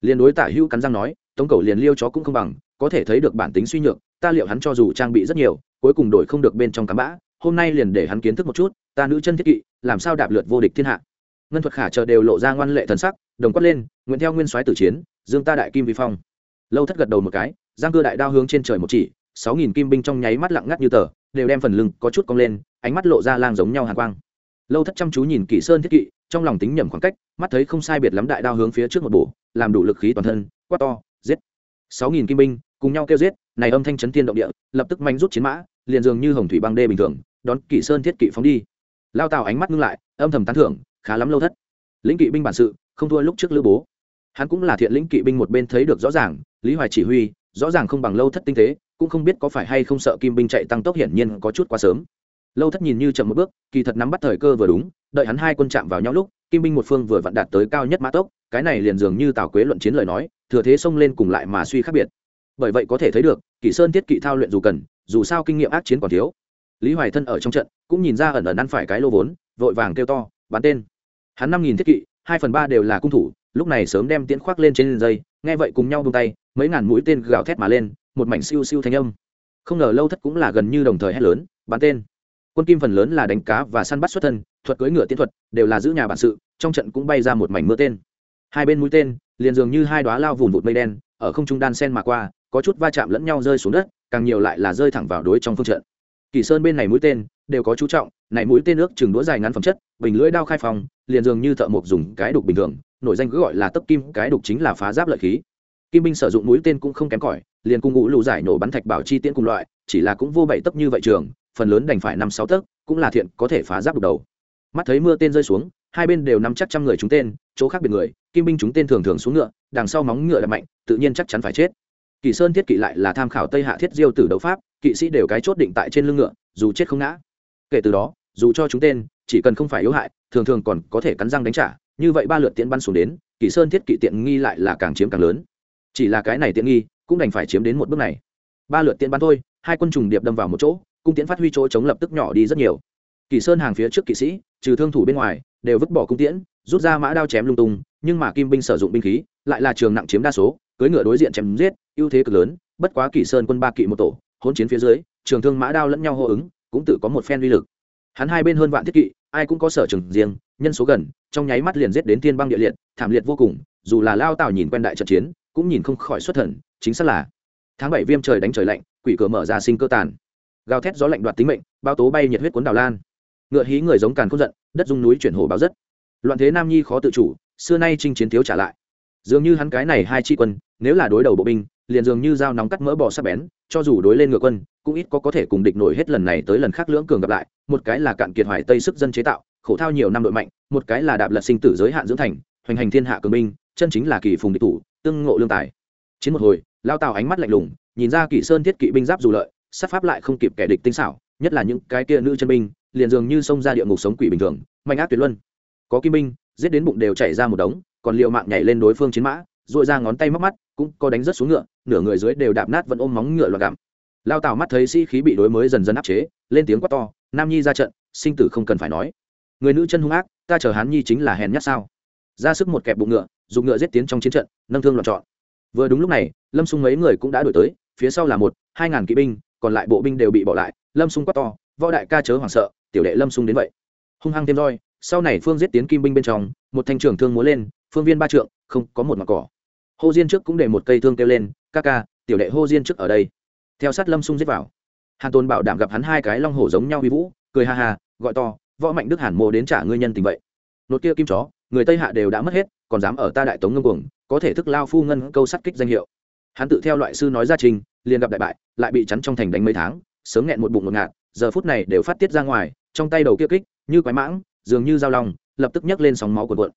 Liền đối tả hữu cắn răng nói, tống cầu liền liêu chó cũng không bằng, có thể thấy được bản tính suy nhược, ta liệu hắn cho dù trang bị rất nhiều, cuối cùng đổi không được bên trong cắm bã, hôm nay liền để hắn kiến thức một chút, ta nữ chân thiết kỵ, làm sao đạp lượt vô địch thiên hạ. Ngân thuật khả chờ đều lộ ra ngoan lệ thần sắc, đồng quát lên, nguyện theo nguyên soái tử chiến, dương ta đại kim vi phong. Lâu thất gật đầu một cái, giang cưa đại đao hướng trên trời một chỉ, sáu nghìn kim binh trong nháy mắt lặng ngắt như tờ, đều đem phần lưng có chút cong lên, ánh mắt lộ ra lang giống nhau hàn quang lâu thất chăm chú nhìn kỷ sơn thiết kỵ, trong lòng tính nhầm khoảng cách, mắt thấy không sai biệt lắm đại đao hướng phía trước một bổ, làm đủ lực khí toàn thân, quát to, giết. Sáu nghìn kim binh, cùng nhau kêu giết, này âm thanh chấn thiên động địa, lập tức manh rút chiến mã, liền dường như hồng thủy băng đê bình thường, đón kỷ sơn thiết kỵ phóng đi. Lao tào ánh mắt ngưng lại, âm thầm tán thưởng, khá lắm lâu thất. Lĩnh kỵ binh bản sự, không thua lúc trước lữ bố. Hắn cũng là thiện lĩnh kỵ binh một bên thấy được rõ ràng, lý hoài chỉ huy, rõ ràng không bằng lâu thất tinh tế, cũng không biết có phải hay không sợ kim binh chạy tăng tốc hiển nhiên có chút quá sớm lâu thất nhìn như chậm một bước, kỳ thật nắm bắt thời cơ vừa đúng, đợi hắn hai quân chạm vào nhau lúc, kim binh một phương vừa vặn đạt tới cao nhất mã tốc, cái này liền dường như tào quế luận chiến lời nói, thừa thế xông lên cùng lại mà suy khác biệt. Bởi vậy có thể thấy được, kỷ sơn thiết kỵ thao luyện dù cần, dù sao kinh nghiệm ác chiến còn thiếu. Lý hoài thân ở trong trận, cũng nhìn ra ẩn ẩn ăn phải cái lô vốn, vội vàng kêu to, bắn tên. Hắn năm nghìn thiết kỵ, hai phần ba đều là cung thủ, lúc này sớm đem tiễn khoác lên trên dây, nghe vậy cùng nhau tung tay, mấy ngàn mũi tên gào thét mà lên, một mảnh siêu siêu thanh âm. Không ngờ lâu thất cũng là gần như đồng thời hét lớn, bắn tên quân kim phần lớn là đánh cá và săn bắt xuất thân, thuật cưỡi ngựa tiến thuật đều là giữ nhà bản sự, trong trận cũng bay ra một mảnh mưa tên. Hai bên mũi tên liền dường như hai đoá lao vùn vụt mây đen, ở không trung đan sen mà qua, có chút va chạm lẫn nhau rơi xuống đất, càng nhiều lại là rơi thẳng vào đối trong phương trận. Kỳ sơn bên này mũi tên đều có chú trọng, này mũi tên nước chừng đũa dài ngắn phẩm chất, bình lưỡi đao khai phòng liền dường như thợ mộc dùng cái đục bình thường, nổi danh cứ gọi là tấp kim, cái đục chính là phá giáp lợi khí. Kim binh sử dụng mũi tên cũng không kém cỏi, liền cung ngũ lù giải nổ bắn thạch bảo chi tiễn cùng loại, chỉ là cũng vô bảy tấp như vậy trường phần lớn đành phải năm sáu tấc, cũng là thiện, có thể phá giáp đục đầu. Mắt thấy mưa tên rơi xuống, hai bên đều nắm chắc trăm người chúng tên, chỗ khác biệt người, kim binh chúng tên thường thường xuống ngựa, đằng sau móng ngựa là mạnh, tự nhiên chắc chắn phải chết. Kỳ sơn thiết kỵ lại là tham khảo tây hạ thiết diêu tử đấu pháp, kỵ sĩ đều cái chốt định tại trên lưng ngựa, dù chết không ngã. Kể từ đó, dù cho chúng tên, chỉ cần không phải yếu hại, thường thường còn có thể cắn răng đánh trả, như vậy ba lượt tiễn bắn xuống đến, kỳ sơn thiết kỵ tiện nghi lại là càng chiếm càng lớn. Chỉ là cái này tiện nghi, cũng đành phải chiếm đến một bước này. Ba lượt tiễn bắn thôi, hai quân trùng điệp đâm vào một chỗ cung tiễn phát huy chỗ chống lập tức nhỏ đi rất nhiều. Kỳ sơn hàng phía trước kỵ sĩ, trừ thương thủ bên ngoài, đều vứt bỏ cung tiễn, rút ra mã đao chém lung tung, nhưng mà kim binh sử dụng binh khí, lại là trường nặng chiếm đa số, cưỡi ngựa đối diện chém giết, ưu thế cực lớn, bất quá kỳ sơn quân ba kỵ một tổ, hỗn chiến phía dưới, trường thương mã đao lẫn nhau hô ứng, cũng tự có một phen uy lực. Hắn hai bên hơn vạn thiết kỵ, ai cũng có sở trường riêng, nhân số gần, trong nháy mắt liền giết đến thiên băng địa liệt, thảm liệt vô cùng, dù là lao tào nhìn quen đại trận chiến, cũng nhìn không khỏi xuất thần, chính xác là tháng bảy viêm trời đánh trời lạnh, quỷ cửa mở ra sinh cơ tàn gào thét gió lạnh đoạt tính mệnh bao tố bay nhiệt huyết cuốn đào lan. Ngựa hí người giống càn không giận, đất dung núi chuyển hồ báo rất. Loạn thế nam nhi khó tự chủ, xưa nay chinh chiến thiếu trả lại. Dường như hắn cái này hai chi quân, nếu là đối đầu bộ binh, liền dường như dao nóng cắt mỡ bò sắc bén, cho dù đối lên ngựa quân, cũng ít có có thể cùng địch nổi hết lần này tới lần khác lưỡng cường gặp lại. Một cái là cạn kiệt hoài tây sức dân chế tạo, khổ thao nhiều năm đội mạnh, một cái là đạp lật sinh tử giới hạn dưỡng thành, hoành hành thiên hạ cường binh, chân chính là kỳ phùng địch thủ, tương ngộ lương tài. Chiến một hồi, lao tào ánh mắt lạnh lùng, nhìn ra kỷ sơn thiết kỵ binh giáp dù lợi sát pháp lại không kịp kẻ địch tinh xảo, nhất là những cái kia nữ chân binh, liền dường như xông ra địa ngục sống quỷ bình thường, mạnh ác tuyệt luân. Có kim binh, giết đến bụng đều chảy ra một đống, còn liệu mạng nhảy lên đối phương chiến mã dội ra ngón tay móc mắt, cũng có đánh rất xuống ngựa, nửa người dưới đều đạp nát vẫn ôm móng ngựa loạt gặm. Lao tào mắt thấy sĩ khí bị đối mới dần dần áp chế, lên tiếng quát to, nam nhi ra trận, sinh tử không cần phải nói. Người nữ chân hung ác, ta chờ hán nhi chính là hèn nhát sao? Ra sức một kẹp bụng ngựa, dùng ngựa giết tiến trong chiến trận, nâng thương loạn trọn. Vừa đúng lúc này, lâm xung mấy người cũng đã đổi tới, phía sau là một, hai ngàn kỵ binh còn lại bộ binh đều bị bỏ lại, lâm xung quát to, võ đại ca chớ hoảng sợ, tiểu đệ lâm xung đến vậy. Hung hăng thêm roi, sau này phương giết tiến kim binh bên trong, một thanh trưởng thương múa lên, phương viên ba trượng, không có một mặt cỏ. Hô diên trước cũng để một cây thương kêu lên, ca ca, tiểu đệ hô diên trước ở đây. Theo sát lâm xung giết vào. Hàn tôn bảo đảm gặp hắn hai cái long hổ giống nhau huy vũ, cười ha ha, gọi to, võ mạnh đức hàn mô đến trả ngươi nhân tình vậy. Nốt kia kim chó, người tây hạ đều đã mất hết, còn dám ở ta đại tống ngưng cuồng, có thể thức lao phu ngân câu sắt kích danh hiệu hắn tự theo loại sư nói ra trình, liền gặp đại bại, lại bị chắn trong thành đánh mấy tháng, sớm nghẹn một bụng một ngạt, giờ phút này đều phát tiết ra ngoài, trong tay đầu kia kích, như quái mãng, dường như dao lòng lập tức nhấc lên sóng máu cuồn cuộn.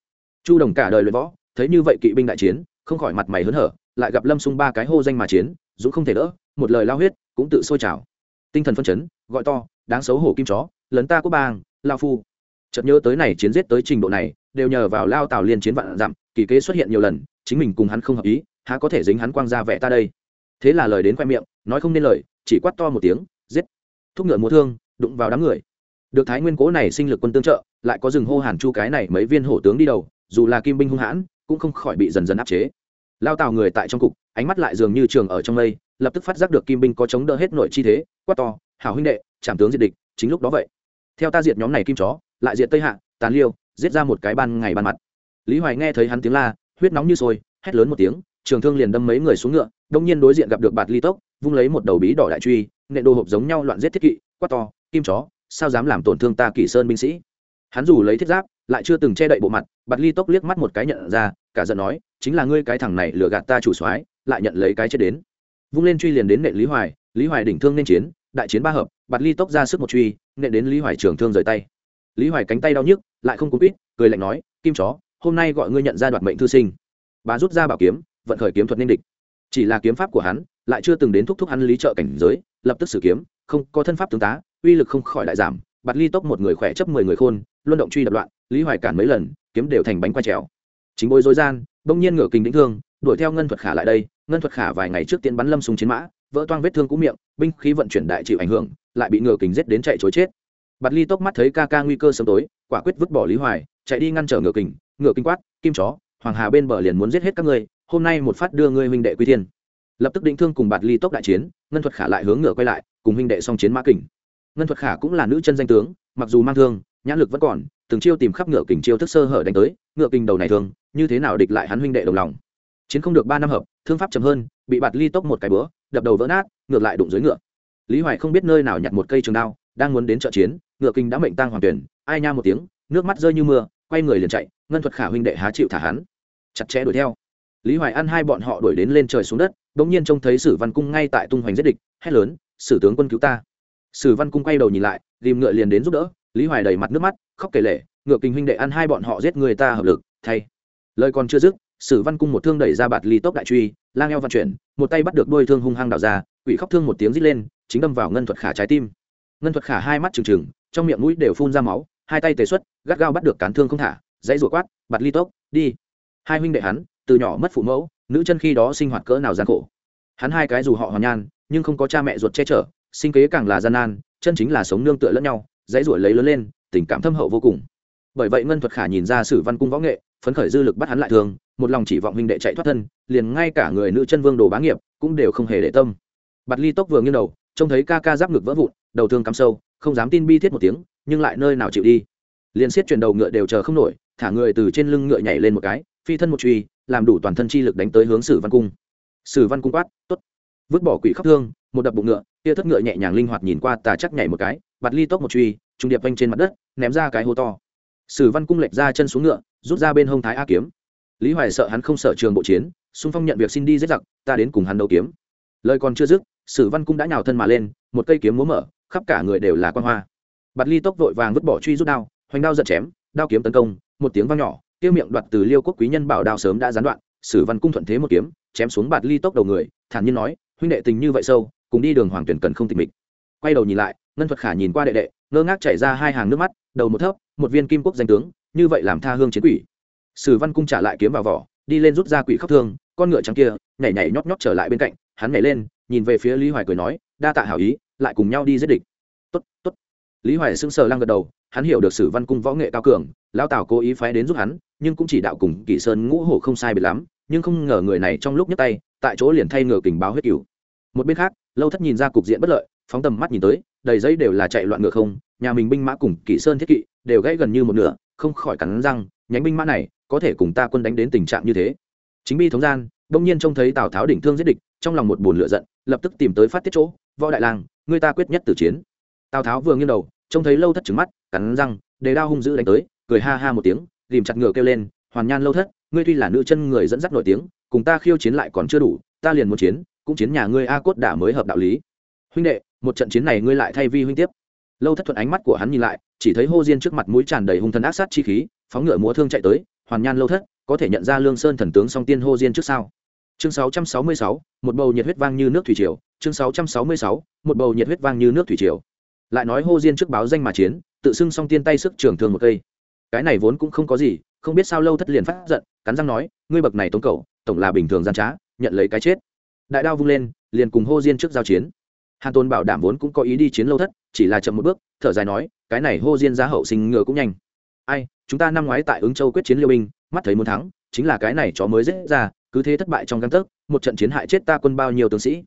Chu đồng cả đời luyện võ, thấy như vậy kỵ binh đại chiến, không khỏi mặt mày hớn hở, lại gặp lâm xung ba cái hô danh mà chiến, dũng không thể đỡ, một lời lao huyết, cũng tự sôi trào. Tinh thần phân chấn, gọi to, đáng xấu hổ kim chó, lấn ta có bang, lao phu. Chợt nhớ tới này chiến giết tới trình độ này, đều nhờ vào lao tào liên chiến vạn dặm, kỳ kế xuất hiện nhiều lần, chính mình cùng hắn không hợp ý há có thể dính hắn quang ra vẻ ta đây? Thế là lời đến khoe miệng, nói không nên lời, chỉ quát to một tiếng, giết. Thúc ngựa múa thương, đụng vào đám người. Được thái nguyên cố này sinh lực quân tương trợ, lại có rừng hô hàn chu cái này mấy viên hổ tướng đi đầu, dù là kim binh hung hãn, cũng không khỏi bị dần dần áp chế. Lao tào người tại trong cục, ánh mắt lại dường như trường ở trong mây, lập tức phát giác được kim binh có chống đỡ hết nội chi thế, quát to, hảo huynh đệ trảm tướng diệt địch, chính lúc đó vậy. Theo ta diệt nhóm này kim chó, lại diệt tây hạ tàn liêu, giết ra một cái ban ngày ban mặt. Lý hoài nghe thấy hắn tiếng la, huyết nóng như sôi, hét lớn một tiếng trường thương liền đâm mấy người xuống ngựa, đông nhiên đối diện gặp được bạt ly tốc, vung lấy một đầu bí đỏ đại truy nệ đồ hộp giống nhau loạn giết thiết kỵ, quát to, kim chó, sao dám làm tổn thương ta kỷ sơn binh sĩ? Hắn dù lấy thiết giáp, lại chưa từng che đậy bộ mặt, bạt ly tốc liếc mắt một cái nhận ra, cả giận nói, chính là ngươi cái thằng này lừa gạt ta chủ soái, lại nhận lấy cái chết đến. Vung lên truy liền đến nệ lý hoài lý hoài đỉnh thương nên chiến, đại chiến ba hợp, bạt ly tốc ra sức một truy nệ đến lý hoài trường thương rời tay. Lý hoài cánh tay đau nhức, lại không cúp ít cười lạnh nói, kim chó, hôm nay gọi ngươi nhận ra đoạt mệnh thư sinh. Bà rút ra bảo kiếm vận khởi kiếm thuật nên địch. Chỉ là kiếm pháp của hắn, lại chưa từng đến thúc thúc hắn lý trợ cảnh giới, lập tức sử kiếm, không, có thân pháp tướng tá, uy lực không khỏi đại giảm, bạt ly tốc một người khỏe chấp mười người khôn, luân động truy đập loạn, lý hoài cản mấy lần, kiếm đều thành bánh quay trèo. Chính bối dối gian, bỗng nhiên ngựa kình đĩnh thương, đuổi theo ngân thuật khả lại đây, ngân thuật khả vài ngày trước tiên bắn lâm súng chiến mã, vỡ toang vết thương cũ miệng, binh khí vận chuyển đại chịu ảnh hưởng, lại bị ngựa kình giết đến chạy chối chết. Bạt ly tốc mắt thấy ca ca nguy cơ sớm tối, quả quyết vứt bỏ lý hoài, chạy đi ngăn trở ngựa kình ngựa kinh quát, kim chó, hoàng hà bên bờ liền muốn giết hết các ngươi hôm nay một phát đưa ngươi huynh đệ quy thiên. Lập tức định thương cùng bạt ly tốc đại chiến, ngân thuật khả lại hướng ngựa quay lại, cùng huynh đệ song chiến mã kình. Ngân thuật khả cũng là nữ chân danh tướng, mặc dù mang thương, nhãn lực vẫn còn, từng chiêu tìm khắp ngựa kình chiêu thức sơ hở đánh tới, ngựa kình đầu này thường như thế nào địch lại hắn huynh đệ đồng lòng? Chiến không được ba năm hợp, thương pháp chậm hơn, bị bạt ly tốc một cái bữa, đập đầu vỡ nát, ngược lại đụng dưới ngựa. Lý hoài không biết nơi nào nhặt một cây trường đao, đang muốn đến trợ chiến, ngựa kinh đã mệnh tăng hoàng tuyển, ai nha một tiếng, nước mắt rơi như mưa, quay người liền chạy, ngân thuật khả huynh đệ há chịu thả hắn. Chặt chẽ đuổi theo lý hoài ăn hai bọn họ đuổi đến lên trời xuống đất đ ỗ n g nhiên trông thấy sử văn cung ngay tại tung hoành giết địch, hét lớn, sử tướng quân cứu ta. Sử văn cung quay đầu nhìn lại, tìm ngựa liền đến giúp đỡ, lý hoài đầy mặt nước mắt, khóc kể lể, ngựa kinh huynh đệ ăn hai bọn họ giết người ta hợp lực, thay. Lời còn chưa dứt, sử văn cung một thương đẩy ra bạt ly tốc đại truy, lang eo vận chuyển, một tay bắt được đôi thương hung hăng đào ra, quỷ khóc thương một tiếng rít lên, chính đâm vào ngân thuật khả trái tim. Ngân thuật khả hai mắt trừng trừng, trong miệng mũi đều phun ra máu, hai tay tề xuất, gắt gao bắt được cán thương không thả, dãy rủa quát, bạt ly tốc, đi. Hai huynh đệ hắn từ nhỏ mất phụ mẫu, nữ chân khi đó sinh hoạt cỡ nào gian khổ. Hắn hai cái dù họ hoàn nhan, nhưng không có cha mẹ ruột che chở, sinh kế càng là gian nan, chân chính là sống nương tựa lẫn nhau, dãy ruổi lấy lớn lên, tình cảm thâm hậu vô cùng. Bởi vậy ngân thuật khả nhìn ra sử văn cung võ nghệ, phấn khởi dư lực bắt hắn lại thường, một lòng chỉ vọng huynh đệ chạy thoát thân, liền ngay cả người nữ chân vương đồ bá nghiệp cũng đều không hề để tâm. Bạt ly tốc vừa nghiêng đầu, trông thấy ca ca giáp ngực vỡ vụn, đầu thương cắm sâu, không dám tin bi thiết một tiếng, nhưng lại nơi nào chịu đi. Liền siết chuyển đầu ngựa đều chờ không nổi, thả người từ trên lưng ngựa nhảy lên một cái phi thân một truy, làm đủ toàn thân chi lực đánh tới hướng sử văn cung. Sử văn cung quát t ố t vứt bỏ quỷ khóc thương, một đập bụng ngựa, tia thất ngựa nhẹ nhàng linh hoạt nhìn qua tà chắc nhảy một cái, bạt ly tốc một truy trung điệp vanh trên mặt đất, ném ra cái hô to. Sử văn cung lệch ra chân xuống ngựa, rút ra bên hông thái a kiếm. Lý hoài sợ hắn không sợ trường bộ chiến, xung phong nhận việc xin đi giết giặc, ta đến cùng hắn đấu kiếm. Lời còn chưa dứt, sử văn cung đã nhào thân mà lên, một cây kiếm múa mở, khắp cả người đều là quan hoa. Bạt ly tốc vội vàng vứt bỏ truy rút đao, hoành đao giật chém, đao kiếm tấn công, một tiếng vang nhỏ tiêu miệng đoạt từ liêu quốc quý nhân bảo đao sớm đã gián đoạn, sử văn cung thuận thế một kiếm, chém xuống bạt ly tốc đầu người, thản nhiên nói, huynh đệ tình như vậy sâu, cùng đi đường hoàng tuyển cần không tịch mịch. Quay đầu nhìn lại, ngân thuật khả nhìn qua đệ đệ, ngơ ngác chảy ra hai hàng nước mắt, đầu một thấp, một viên kim quốc danh tướng, như vậy làm tha hương chiến quỷ. Sử văn cung trả lại kiếm vào vỏ, đi lên rút ra quỷ khóc thương, con ngựa trắng kia, nhảy nhảy nhót nhót trở lại bên cạnh, hắn nhảy lên, nhìn về phía lý hoài cười nói, đa tạ hảo ý, lại cùng nhau đi giết địch. Tốt tốt. Lý hoài sững sờ lăng gật đầu, hắn hiểu được sử văn cung võ nghệ cao cường, lão tào cố ý phái đến giúp hắn nhưng cũng chỉ đạo cùng kỷ sơn ngũ hổ không sai biệt lắm, nhưng không ngờ người này trong lúc nhấc tay, tại chỗ liền thay ngựa kình báo huyết cửu. Một bên khác, lâu thất nhìn ra cục diện bất lợi, phóng tầm mắt nhìn tới, đầy giấy đều là chạy loạn ngựa không, nhà mình binh mã cùng kỷ sơn thiết kỵ đều gãy gần như một nửa, không khỏi cắn răng, nhánh binh mã này, có thể cùng ta quân đánh đến tình trạng như thế. Chính bi thống gian, đông nhiên trông thấy tào tháo đỉnh thương giết địch, trong lòng một buồn lựa giận, lập tức tìm tới phát tiết chỗ, võ đại lang người ta quyết nhất tử chiến. Tào tháo vừa nghiêng đầu, trông thấy lâu thất trứng mắt, cắn răng, đề đao hung dữ đánh tới, cười ha ha một tiếng ghìm chặt ngựa kêu lên hoàn nhan lâu thất ngươi tuy là nữ chân người dẫn dắt nổi tiếng cùng ta khiêu chiến lại còn chưa đủ ta liền muốn chiến cũng chiến nhà ngươi a cốt đã mới hợp đạo lý. Huynh đệ một trận chiến này ngươi lại thay vi huynh tiếp. Lâu thất thuận ánh mắt của hắn nhìn lại chỉ thấy hô diên trước mặt mũi tràn đầy hung thần ác sát chi khí phóng ngựa múa thương chạy tới hoàn nhan lâu thất có thể nhận ra lương sơn thần tướng song tiên hô diên trước sau chương 666, một bầu nhiệt huyết vang như nước thủy triều. Chương 666, một bầu nhiệt huyết vang như nước thủy triều. Lại nói hô diên trước báo danh mà chiến tự xưng song tiên tay sức trường thương một cây cái này vốn cũng không có gì, không biết sao lâu thất liền phát giận, cắn răng nói, ngươi bậc này tống cầu tổng là bình thường gian trá, nhận lấy cái chết. Đại đao vung lên, liền cùng hô diên trước giao chiến. Hàn tôn bảo đảm vốn cũng có ý đi chiến lâu thất, chỉ là chậm một bước, thở dài nói, cái này hô diên giá hậu sinh ngựa cũng nhanh. Ai, chúng ta năm ngoái tại ứng châu quyết chiến liêu binh, mắt thấy muốn thắng, chính là cái này chó mới dễ ra, cứ thế thất bại trong găng tấc, một trận chiến hại chết ta quân bao nhiêu tướng sĩ.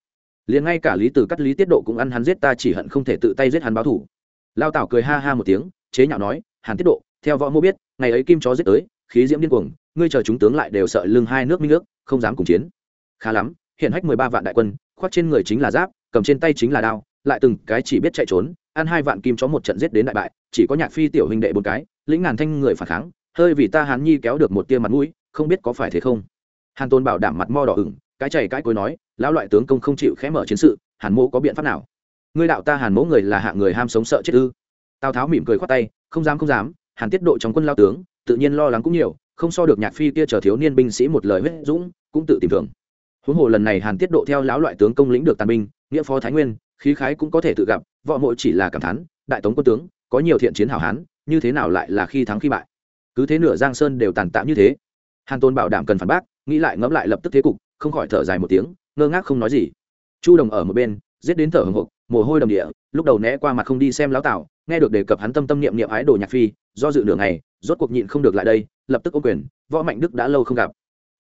Liền ngay cả lý từ cắt lý tiết độ cũng ăn hắn giết ta, chỉ hận không thể tự tay giết hắn báo thủ. Lao tảo cười ha ha một tiếng, chế nhạo nói, hàn tiết độ theo võ mô biết, ngày ấy kim chó giết tới, khí diễm điên cuồng, ngươi chờ chúng tướng lại đều sợ lưng hai nước minh nước không dám cùng chiến. Khá lắm, hiện hách mười ba vạn đại quân, khoác trên người chính là giáp, cầm trên tay chính là đao, lại từng cái chỉ biết chạy trốn, ăn hai vạn kim chó một trận giết đến đại bại, chỉ có nhạc phi tiểu huynh đệ bốn cái, lĩnh ngàn thanh người phản kháng, hơi vì ta hán nhi kéo được một tia mặt mũi, không biết có phải thế không? Hàn tôn bảo đảm mặt mo đỏ ửng, cái chảy cái cối nói, lão loại tướng công không chịu khẽ mở chiến sự, hàn mô có biện pháp nào? Ngươi đạo ta hàn mỗ người là hạng người ham sống sợ chết ư? Tào tháo mỉm cười khoát tay, không dám không dám hàn tiết độ trong quân lao tướng, tự nhiên lo lắng cũng nhiều, không so được nhạc phi kia chờ thiếu niên binh sĩ một lời huyết dũng, cũng tự tìm thường huống hồ lần này hàn tiết độ theo lão loại tướng công lĩnh được tàn binh, nghĩa phó thái nguyên, khí khái cũng có thể tự gặp, võ mộ chỉ là cảm thán, đại tống quân tướng, có nhiều thiện chiến hảo hán, như thế nào lại là khi thắng khi bại? Cứ thế nửa giang sơn đều tàn tạm như thế. Hàn tôn bảo đảm cần phản bác, nghĩ lại ngẫm lại lập tức thế cục, không khỏi thở dài một tiếng, ngơ ngác không nói gì. Chu đồng ở một bên, giết đến thở hồng hộc mồ hôi đầm địa lúc đầu né qua mặt không đi xem lão tảo nghe được đề cập hắn tâm tâm niệm niệm ái đồ nhạc phi do dự nửa ngày rốt cuộc nhịn không được lại đây lập tức ô quyền võ mạnh đức đã lâu không gặp.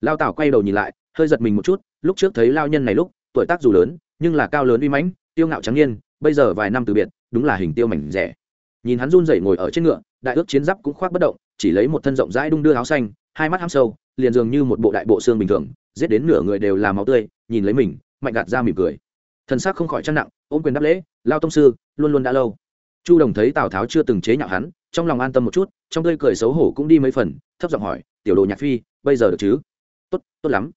Lao tảo quay đầu nhìn lại hơi giật mình một chút lúc trước thấy lao nhân này lúc tuổi tác dù lớn nhưng là cao lớn uy mãnh tiêu ngạo trắng nhiên, bây giờ vài năm từ biệt đúng là hình tiêu mảnh rẻ. Nhìn hắn run rẩy ngồi ở trên ngựa đại ước chiến giáp cũng khoác bất động chỉ lấy một thân rộng rãi đung đưa áo xanh hai mắt hăm sâu liền dường như một bộ đại bộ xương bình thường giết đến nửa người đều là máu tươi nhìn lấy mình mạnh gạt ra mỉm cười thần sắc không khỏi trăng nặng, ôm quyền đáp lễ, lao tông sư, luôn luôn đã lâu. Chu đồng thấy tào tháo chưa từng chế nhạo hắn, trong lòng an tâm một chút, trong tươi cười xấu hổ cũng đi mấy phần, thấp giọng hỏi, tiểu đồ nhạc phi, bây giờ được chứ? Tốt tốt lắm.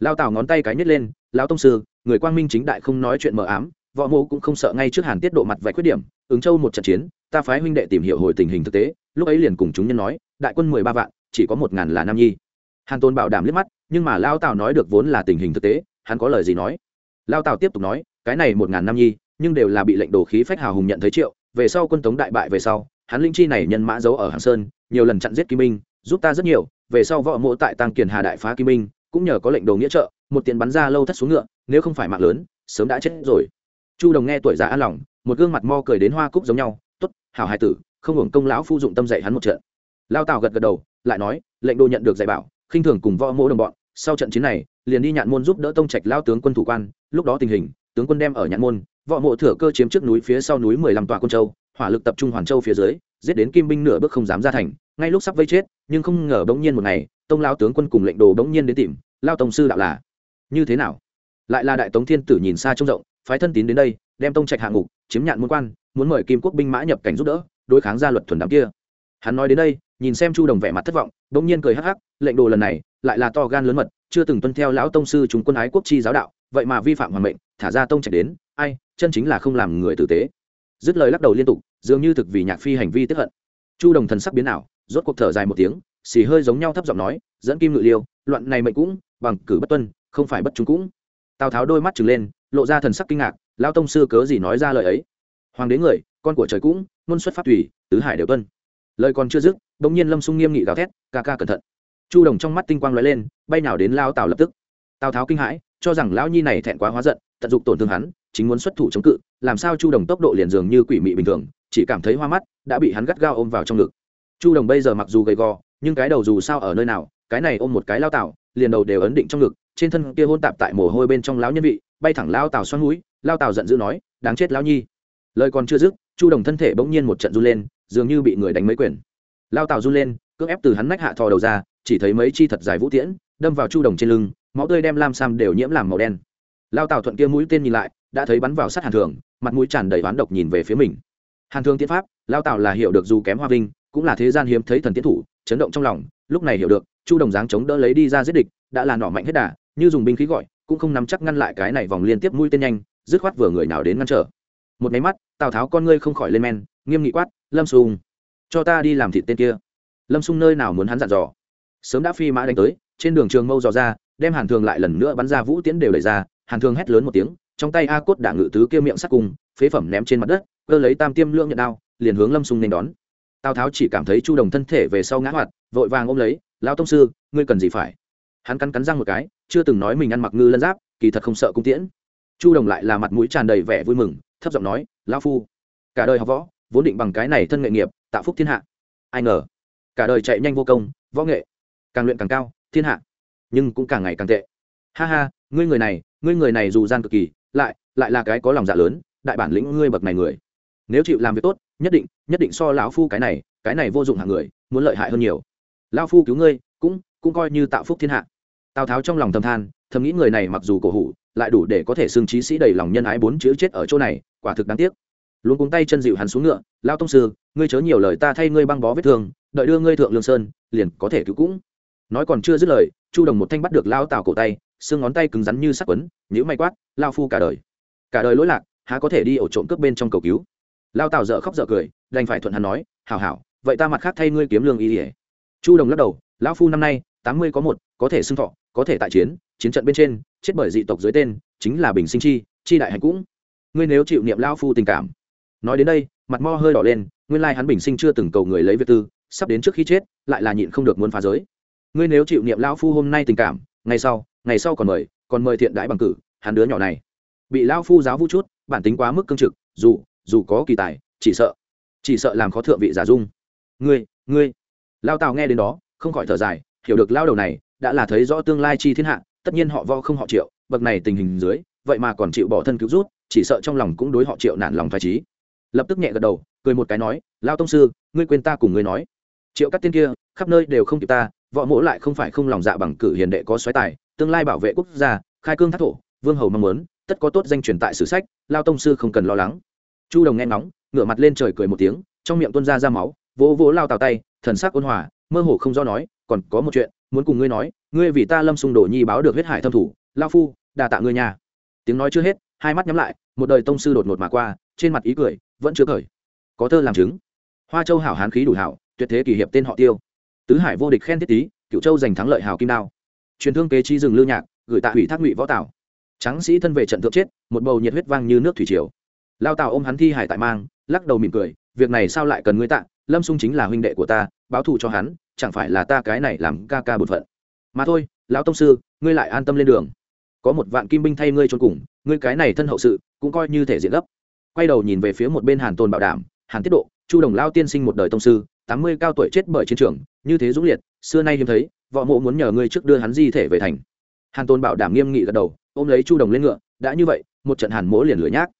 Lao tào ngón tay cái nhét lên lao tông sư, người quang minh chính đại không nói chuyện mờ ám, võ mô cũng không sợ ngay trước hàn tiết độ mặt vạch khuyết điểm, ứng châu một trận chiến, ta phái huynh đệ tìm hiểu hồi tình hình thực tế, lúc ấy liền cùng chúng nhân nói, đại quân mười ba vạn, chỉ có một ngàn là nam nhi. Hàn tôn bảo đảm liếc mắt, nhưng mà lao tào nói được vốn là tình hình thực tế, hắn có lời gì nói? Lao tào tiếp tục nói cái này một ngàn năm nhi, nhưng đều là bị lệnh đồ khí phách hào hùng nhận thấy triệu, về sau quân tống đại bại về sau, hắn linh chi này nhân mã giấu ở hàng sơn, nhiều lần chặn giết kim minh, giúp ta rất nhiều, về sau võ mộ tại tăng kiền hà đại phá kim minh, cũng nhờ có lệnh đồ nghĩa trợ, một tiền bắn ra lâu thất xuống ngựa, nếu không phải mạng lớn, sớm đã chết rồi. Chu đồng nghe tuổi già an lòng, một gương mặt mo cười đến hoa cúc giống nhau t ố t hảo hai tử, không hưởng công lão phu dụng tâm dạy hắn một trận. Lao tào gật gật đầu, lại nói, lệnh đồ nhận được dạy bảo, khinh thường cùng võ mỗ đồng bọn, sau trận chiến này, liền đi nhạn môn giúp đỡ tông trạch lao tướng quân thủ quan, lúc đó tình hình tướng quân đem ở nhạn môn, võ mộ thừa cơ chiếm trước núi phía sau núi mười lăm tòa quân châu, hỏa lực tập trung hoàn châu phía dưới, giết đến kim binh nửa bước không dám ra thành, ngay lúc sắp vây chết, nhưng không ngờ bỗng nhiên một ngày, tông lao tướng quân cùng lệnh đồ bỗng nhiên đến tìm, lao tông sư đạo là, như thế nào? Lại là đại tống thiên tử nhìn xa trông rộng, phái thân tín đến đây, đem tông trạch hạ ngục, chiếm nhạn môn quan, muốn mời kim quốc binh mã nhập cảnh giúp đỡ, đối kháng gia luật thuần đám kia. Hắn nói đến đây, nhìn xem chu đồng vẻ mặt thất vọng, bỗng nhiên cười hắc hắc, lệnh đồ lần này, lại là to gan lớn mật, chưa từng tuân theo lão tông sư chúng quân ái quốc chi giáo đạo, vậy mà vi phạm hoàng mệnh thả ra tông trạch đến, ai, chân chính là không làm người tử tế. Dứt lời lắc đầu liên tục, dường như thực vì nhạc phi hành vi tức hận. Chu đồng thần sắc biến ảo, rốt cuộc thở dài một tiếng, xì hơi giống nhau thấp giọng nói, dẫn kim ngự liêu, loạn này mệnh cũng, bằng cử bất tuân, không phải bất chúng cũng. Tào tháo đôi mắt trừng lên, lộ ra thần sắc kinh ngạc lao tông sư cớ gì nói ra lời ấy? Hoàng đế người, con của trời cũng, ngôn xuất pháp thủy, tứ hải đều tuân. Lời còn chưa dứt, bỗng nhiên lâm sung nghiêm nghị gào thét, ca ca cẩn thận. Chu đồng trong mắt tinh quang lóe lên, bay nào đến lao tào lập tức. Tào tháo kinh hãi, cho rằng lão nhi này thẹn quá hóa giận tận dụng tổn thương hắn, chính muốn xuất thủ chống cự, làm sao chu đồng tốc độ liền dường như quỷ mị bình thường, chỉ cảm thấy hoa mắt, đã bị hắn gắt gao ôm vào trong ngực. Chu đồng bây giờ mặc dù gầy gò, nhưng cái đầu dù sao ở nơi nào, cái này ôm một cái lao tào liền đầu đều ấn định trong ngực, trên thân kia hôn tạp tại mồ hôi bên trong lão nhân vị, bay thẳng lao tào xoắn núi, lao tào giận dữ nói, đáng chết lão nhi. Lời còn chưa dứt, chu đồng thân thể bỗng nhiên một trận run lên, dường như bị người đánh mấy quyền. Lao tào run lên, cưỡng ép từ hắn nách hạ thò đầu ra, chỉ thấy mấy chi thật dài vũ tiễn, đâm vào chu đồng trên lưng, máu tươi đem lam sam đều nhiễm làm màu đen lao tào thuận kia mũi tên nhìn lại, đã thấy bắn vào sát hàn thường, mặt mũi tràn đầy oán độc nhìn về phía mình. Hàn thường tiến pháp, lao tào là hiểu được dù kém hoa vinh, cũng là thế gian hiếm thấy thần tiến thủ, chấn động trong lòng, lúc này hiểu được, chu đồng dáng chống đỡ lấy đi ra giết địch, đã là nỏ mạnh hết đà, như dùng binh khí gọi, cũng không nắm chắc ngăn lại cái này vòng liên tiếp mũi tên nhanh, dứt khoát vừa người nào đến ngăn trở. Một máy mắt, tào tháo con ngươi không khỏi lên men, nghiêm nghị quát, lâm sung cho ta đi làm thịt tên kia. Lâm sung nơi nào muốn hắn dặn dò. Sớm đã phi mã đánh tới, trên đường trường mâu dò ra, đem hàn thường lại lần nữa bắn ra vũ tiễn đều đẩy ra hàn thường hét lớn một tiếng, trong tay a cốt đả ngự tứ kia miệng sắt cùng, phế phẩm ném trên mặt đất, cơ lấy tam tiêm lương nhận đao, liền hướng lâm sung nên đón. Tào tháo chỉ cảm thấy chu đồng thân thể về sau ngã hoạt, vội vàng ôm lấy lao tông sư, ngươi cần gì phải? Hắn cắn cắn răng một cái, chưa từng nói mình ăn mặc ngư lân giáp, kỳ thật không sợ cung tiễn. Chu đồng lại là mặt mũi tràn đầy vẻ vui mừng, thấp giọng nói lao phu, cả đời học võ, vốn định bằng cái này thân nghệ nghiệp tạo phúc thiên hạ. Ai ngờ, cả đời chạy nhanh vô công, võ nghệ càng luyện càng cao, thiên hạ, nhưng cũng càng ngày càng tệ. Ha ha, ngươi người này ngươi người này dù gian cực kỳ, lại lại là cái có lòng dạ lớn, đại bản lĩnh ngươi bậc này người. Nếu chịu làm việc tốt, nhất định nhất định so lão phu cái này cái này vô dụng hạng người, muốn lợi hại hơn nhiều. Lão phu cứu ngươi, cũng cũng coi như tạo phúc thiên hạ. Tào tháo trong lòng thầm than, thầm nghĩ người này mặc dù cổ hủ, lại đủ để có thể xưng trí sĩ đầy lòng nhân ái bốn chữ chết ở chỗ này, quả thực đáng tiếc. Luôn cuống tay chân dịu hắn xuống ngựa lao tông sư, ngươi chớ nhiều lời ta thay ngươi băng bó vết thương, đợi đưa ngươi thượng lương sơn, liền có thể cứu cũng. Nói còn chưa dứt lời, chu đồng một thanh bắt được lao tào cổ tay xương ngón tay cứng rắn như sắc quấn nhữ may quát, lao phu cả đời. Cả đời lỗi lạc, há có thể đi ổ trộm cướp bên trong cầu cứu? Lao tào dợ khóc dợ cười, đành phải thuận hắn nói, hảo hảo, vậy ta mặt khác thay ngươi kiếm lương y ỉa chu đồng lắc đầu, lão phu năm nay, tám mươi có một, có thể xưng thọ, có thể tại chiến chiến trận bên trên, chết bởi dị tộc dưới tên, chính là bình sinh chi chi đại hạnh cũng. Ngươi nếu chịu niệm lão phu tình cảm. Nói đến đây, mặt mo hơi đỏ lên, nguyên lai hắn bình sinh chưa từng cầu người lấy việc tư, sắp đến trước khi chết, lại là nhịn không được muốn phá giới. Ngươi nếu chịu niệm lão phu hôm nay tình cảm, ngày sau ngày sau còn mời còn mời thiện đãi bằng cử, hắn đứa nhỏ này. Bị lao phu giáo vũ chút, bản tính quá mức cương trực, dù dù có kỳ tài, chỉ sợ chỉ sợ làm khó thượng vị giả dung. Ngươi ngươi. Lao tào nghe đến đó, không khỏi thở dài, hiểu được lao đầu này đã là thấy rõ tương lai chi thiên hạ, tất nhiên họ vo không họ triệu, bậc này tình hình dưới, vậy mà còn chịu bỏ thân cứu rút, chỉ sợ trong lòng cũng đối họ triệu nản lòng phải trí. Lập tức nhẹ gật đầu, cười một cái nói, lao tông sư, ngươi quên ta cùng ngươi nói. Triệu các tiên kia, khắp nơi đều không kịp ta, võ mỗ lại không phải không lòng dạ bằng cử hiền đệ có xoáy tài tương lai bảo vệ quốc gia, khai cương thác thổ, vương hầu mong muốn, tất có tốt danh truyền tại sử sách, lao tông sư không cần lo lắng. Chu đồng nghe ngóng, ngửa mặt lên trời cười một tiếng, trong miệng tuôn ra ra máu, vỗ vỗ lao tào tay, thần sắc ôn hòa, mơ hồ không do nói, còn có một chuyện, muốn cùng ngươi nói, ngươi vì ta lâm xung đổ nhi báo được huyết hải thâm thủ, lao phu, đà tạ ngươi nhà tiếng nói chưa hết, hai mắt nhắm lại, một đời tông sư đột ngột mà qua, trên mặt ý cười, vẫn chưa cười. có thơ làm chứng. Hoa châu hảo hán khí đủ hảo, tuyệt thế kỳ hiệp tên họ tiêu. Tứ hải vô địch khen thiết tý cựu châu giành thắng lợi hào kim đao truyền thương kế chi rừng lưu nhạc, gửi tạ hủy thác ngụy võ tảo tráng sĩ thân về trận thượng chết, một bầu nhiệt huyết vang như nước thủy triều. Lao tào ôm hắn thi hải tại mang, lắc đầu mỉm cười, việc này sao lại cần ngươi tạ, lâm xung chính là huynh đệ của ta, báo thù cho hắn, chẳng phải là ta cái này làm ca ca bột phận. Mà thôi, lão tông sư, ngươi lại an tâm lên đường. Có một vạn kim binh thay ngươi trốn cùng, ngươi cái này thân hậu sự, cũng coi như thể diện gấp. Quay đầu nhìn về phía một bên hàn tồn bảo đảm, hàn tiết độ, chu đồng lao tiên sinh một đời tông sư, tám mươi cao tuổi chết bởi chiến trường, như thế dũng liệt, xưa nay hiếm thấy võ mộ muốn nhờ ngươi trước đưa hắn di thể về thành. Hàn tôn bảo đảm nghiêm nghị gật đầu, ôm lấy chu đồng lên ngựa, đã như vậy, một trận hàn mỗ liền lửa nhác.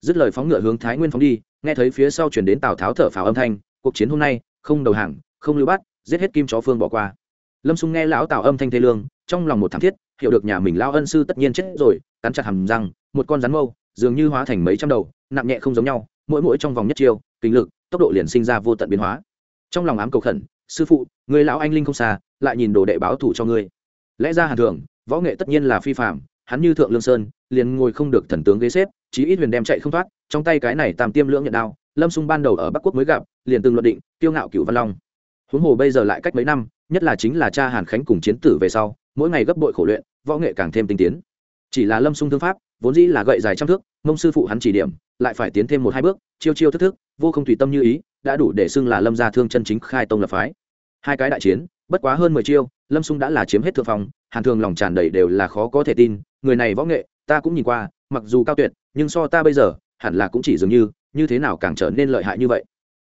Dứt lời phóng ngựa hướng thái nguyên phóng đi, nghe thấy phía sau chuyển đến tào tháo thở phào âm thanh, cuộc chiến hôm nay, không đầu hàng, không lưu bắt giết hết kim chó phương bỏ qua. Lâm xung nghe lão tào âm thanh thê lương, trong lòng một thảm thiết, hiểu được nhà mình lao ân sư tất nhiên chết rồi, cắn chặt hầm răng, một con rắn mâu, dường như hóa thành mấy trăm đầu, nặng nhẹ không giống nhau, mỗi mỗi trong vòng nhất chiêu, kinh lực, tốc độ liền sinh ra vô tận biến hóa. Trong lòng ám cầu khẩn, sư phụ, người lão anh linh không xa lại nhìn đồ đệ báo thủ cho ngươi. Lẽ ra hàn thường, võ nghệ tất nhiên là phi phạm hắn như thượng lương sơn, liền ngồi không được thần tướng ghế xếp, chí ít huyền đem chạy không thoát, trong tay cái này tam tiêm lưỡng nhận đao, lâm xung ban đầu ở bắc quốc mới gặp, liền từng luận định tiêu ngạo cựu văn long. Huống hồ bây giờ lại cách mấy năm, nhất là chính là cha hàn khánh cùng chiến tử về sau, mỗi ngày gấp bội khổ luyện, võ nghệ càng thêm tinh tiến. Chỉ là lâm xung thương pháp, vốn dĩ là gậy dài trăm thước, mông sư phụ hắn chỉ điểm, lại phải tiến thêm một hai bước, chiêu chiêu thức thức, vô không tùy tâm như ý, đã đủ để xưng là lâm gia thương chân chính khai tông lập phái. Hai cái đại chiến bất quá hơn mười chiêu lâm xung đã là chiếm hết thượng phòng, hàn thường lòng tràn đầy đều là khó có thể tin người này võ nghệ ta cũng nhìn qua mặc dù cao tuyệt nhưng so ta bây giờ hẳn là cũng chỉ dường như như thế nào càng trở nên lợi hại như vậy.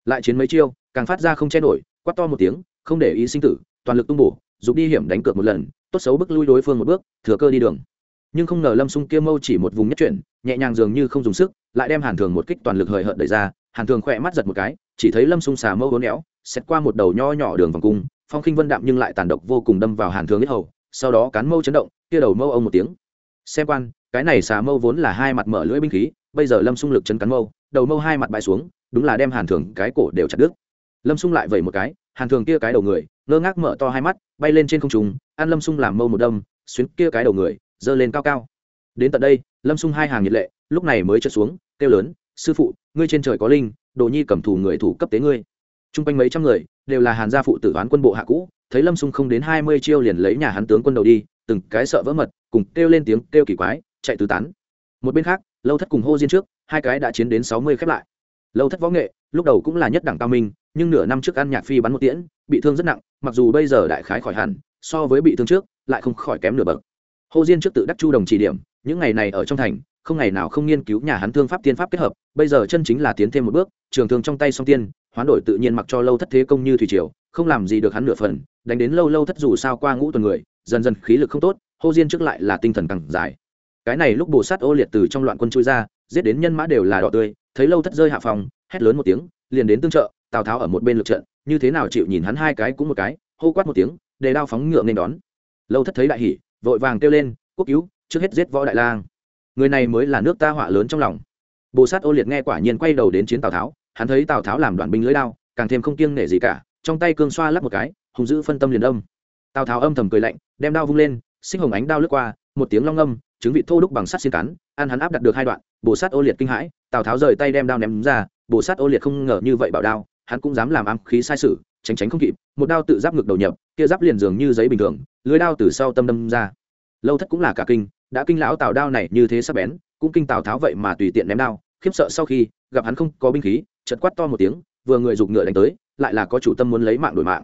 Lại chiến mấy chiêu càng phát ra không che nổi quát to một tiếng không để ý sinh tử toàn lực tung bổ dục đi hiểm đánh cược một lần tốt xấu bức lui đối phương một bước thừa cơ đi đường. Nhưng không ngờ lâm xung kia mâu chỉ một vùng nhất chuyển nhẹ nhàng dường như không dùng sức lại đem hàn thường một kích toàn lực hời hợt đẩy ra hàn thường khỏe mắt giật một cái chỉ thấy lâm xung xà mâu uốn lẹo, xét qua một đầu nho nhỏ đường vòng cung phong khinh vân đạm nhưng lại tàn độc vô cùng đâm vào hàn thường nhất hầu, sau đó cán mâu chấn động, kia đầu mâu ông một tiếng. Xem quan, cái này xà mâu vốn là hai mặt mở lưỡi binh khí, bây giờ lâm xung lực chấn cắn mâu, đầu mâu hai mặt bãi xuống, đúng là đem hàn thường cái cổ đều chặt đứt. Lâm xung lại vẩy một cái, hàn thường kia cái đầu người, ngơ ngác mở to hai mắt, bay lên trên không trùng an lâm xung làm mâu một đâm, xuyến kia cái đầu người, giơ lên cao cao. Đến tận đây, lâm xung hai hàng nhiệt lệ, lúc này mới trượt xuống, kêu lớn, sư phụ, ngươi trên trời có linh, đồ nhi cầm thủ người thủ cấp tế ngươi t r u n g quanh mấy trăm người đều là hàn gia phụ tử toán quân bộ hạ cũ, thấy lâm xung không đến hai mươi chiêu liền lấy nhà hắn tướng quân đầu đi, từng cái sợ vỡ mật, cùng kêu lên tiếng kêu kỳ quái, chạy tứ tán. Một bên khác, lâu thất cùng hô diên trước, hai cái đã chiến đến sáu mươi khép lại. Lâu thất võ nghệ, lúc đầu cũng là nhất đẳng cao minh, nhưng nửa năm trước ăn nhạc phi bắn một tiễn, bị thương rất nặng, mặc dù bây giờ đại khái khỏi hẳn, so với bị thương trước, lại không khỏi kém nửa bậc. Hồ diên trước tự đắc chu đồng chỉ điểm, những ngày này ở trong thành, không ngày nào không nghiên cứu nhà hắn thương pháp tiên pháp kết hợp, bây giờ chân chính là tiến thêm một bước, trường thương trong tay song tiên hoán đổi tự nhiên mặc cho lâu thất thế công như thủy triều, không làm gì được hắn nửa phần, đánh đến lâu lâu thất dù sao qua ngũ tuần người, dần dần khí lực không tốt, hô diên trước lại là tinh thần càng dài. Cái này lúc bồ sát ô liệt từ trong loạn quân chui ra, giết đến nhân mã đều là đỏ tươi, thấy lâu thất rơi hạ phòng, hét lớn một tiếng, liền đến tương trợ, tào tháo ở một bên lực trận, như thế nào chịu nhìn hắn hai cái cũng một cái, hô quát một tiếng, để đao phóng ngựa nên đón. Lâu thất thấy đại hỉ, vội vàng kêu lên, quốc cứu, trước hết giết võ đại lang. Người này mới là nước ta họa lớn trong lòng. Bồ sát ô liệt nghe quả nhiên quay đầu đến chiến tào tháo hắn thấy tào tháo làm đoàn binh lưới đao càng thêm không kiêng nể gì cả trong tay cương xoa lắp một cái hùng dữ phân tâm liền âm tào tháo âm thầm cười lạnh đem đao vung lên sinh hồng ánh đao lướt qua một tiếng long âm chứng vị thô đúc bằng sắt xiên cắn ăn hắn áp đặt được hai đoạn bồ sát ô liệt kinh hãi tào tháo rời tay đem đao ném ra bồ sát ô liệt không ngờ như vậy bảo đao hắn cũng dám làm ám khí sai sự tránh tránh không kịp một đao tự giáp ngực đầu nhập kia giáp liền dường như giấy bình thường lưới đao từ sau tâm đâm ra lâu thất cũng là cả kinh đã kinh lão tào đao này như thế sắp bén cũng kinh tào tháo vậy mà tùy tiện ném đao khiếp sợ sau khi gặp hắn không có binh khí chật quát to một tiếng vừa người giục ngựa đánh tới lại là có chủ tâm muốn lấy mạng đổi mạng.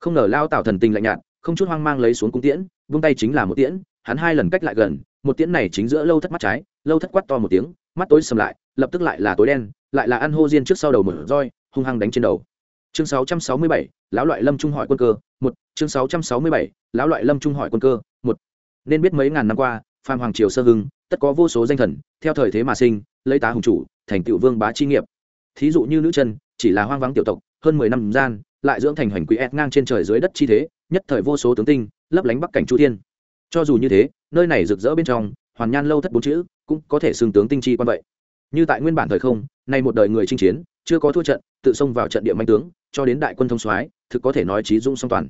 Không ngờ lao tào thần tình lạnh nhạt không chút hoang mang lấy xuống cung tiễn vung tay chính là một tiễn hắn hai lần cách lại gần một tiễn này chính giữa lâu thất mắt trái lâu thất quát to một tiếng mắt tối sầm lại lập tức lại là tối đen lại là ăn hô diên trước sau đầu mở roi hung hăng đánh trên đầu. Chương 667, lão loại lâm trung hỏi quân cơ một chương 667, lão loại lâm trung hỏi quân cơ một. Nên biết mấy ngàn năm qua phan hoàng triều sơ hưng tất có vô số danh thần theo thời thế mà sinh lấy tá hùng chủ thành tựu vương bá chi nghiệp thí dụ như nữ chân, chỉ là hoang vắng tiểu tộc, hơn mười năm gian, lại dưỡng thành hoành quý ép ngang trên trời dưới đất chi thế, nhất thời vô số tướng tinh, lấp lánh bắc cảnh chu thiên. Cho dù như thế, nơi này rực rỡ bên trong, hoàn nhan lâu thất bốn chữ, cũng có thể xưng tướng tinh chi quan vậy. Như tại nguyên bản thời không, nay một đời người chinh chiến, chưa có thua trận, tự xông vào trận địa manh tướng, cho đến đại quân thông soái, thực có thể nói trí dung song toàn.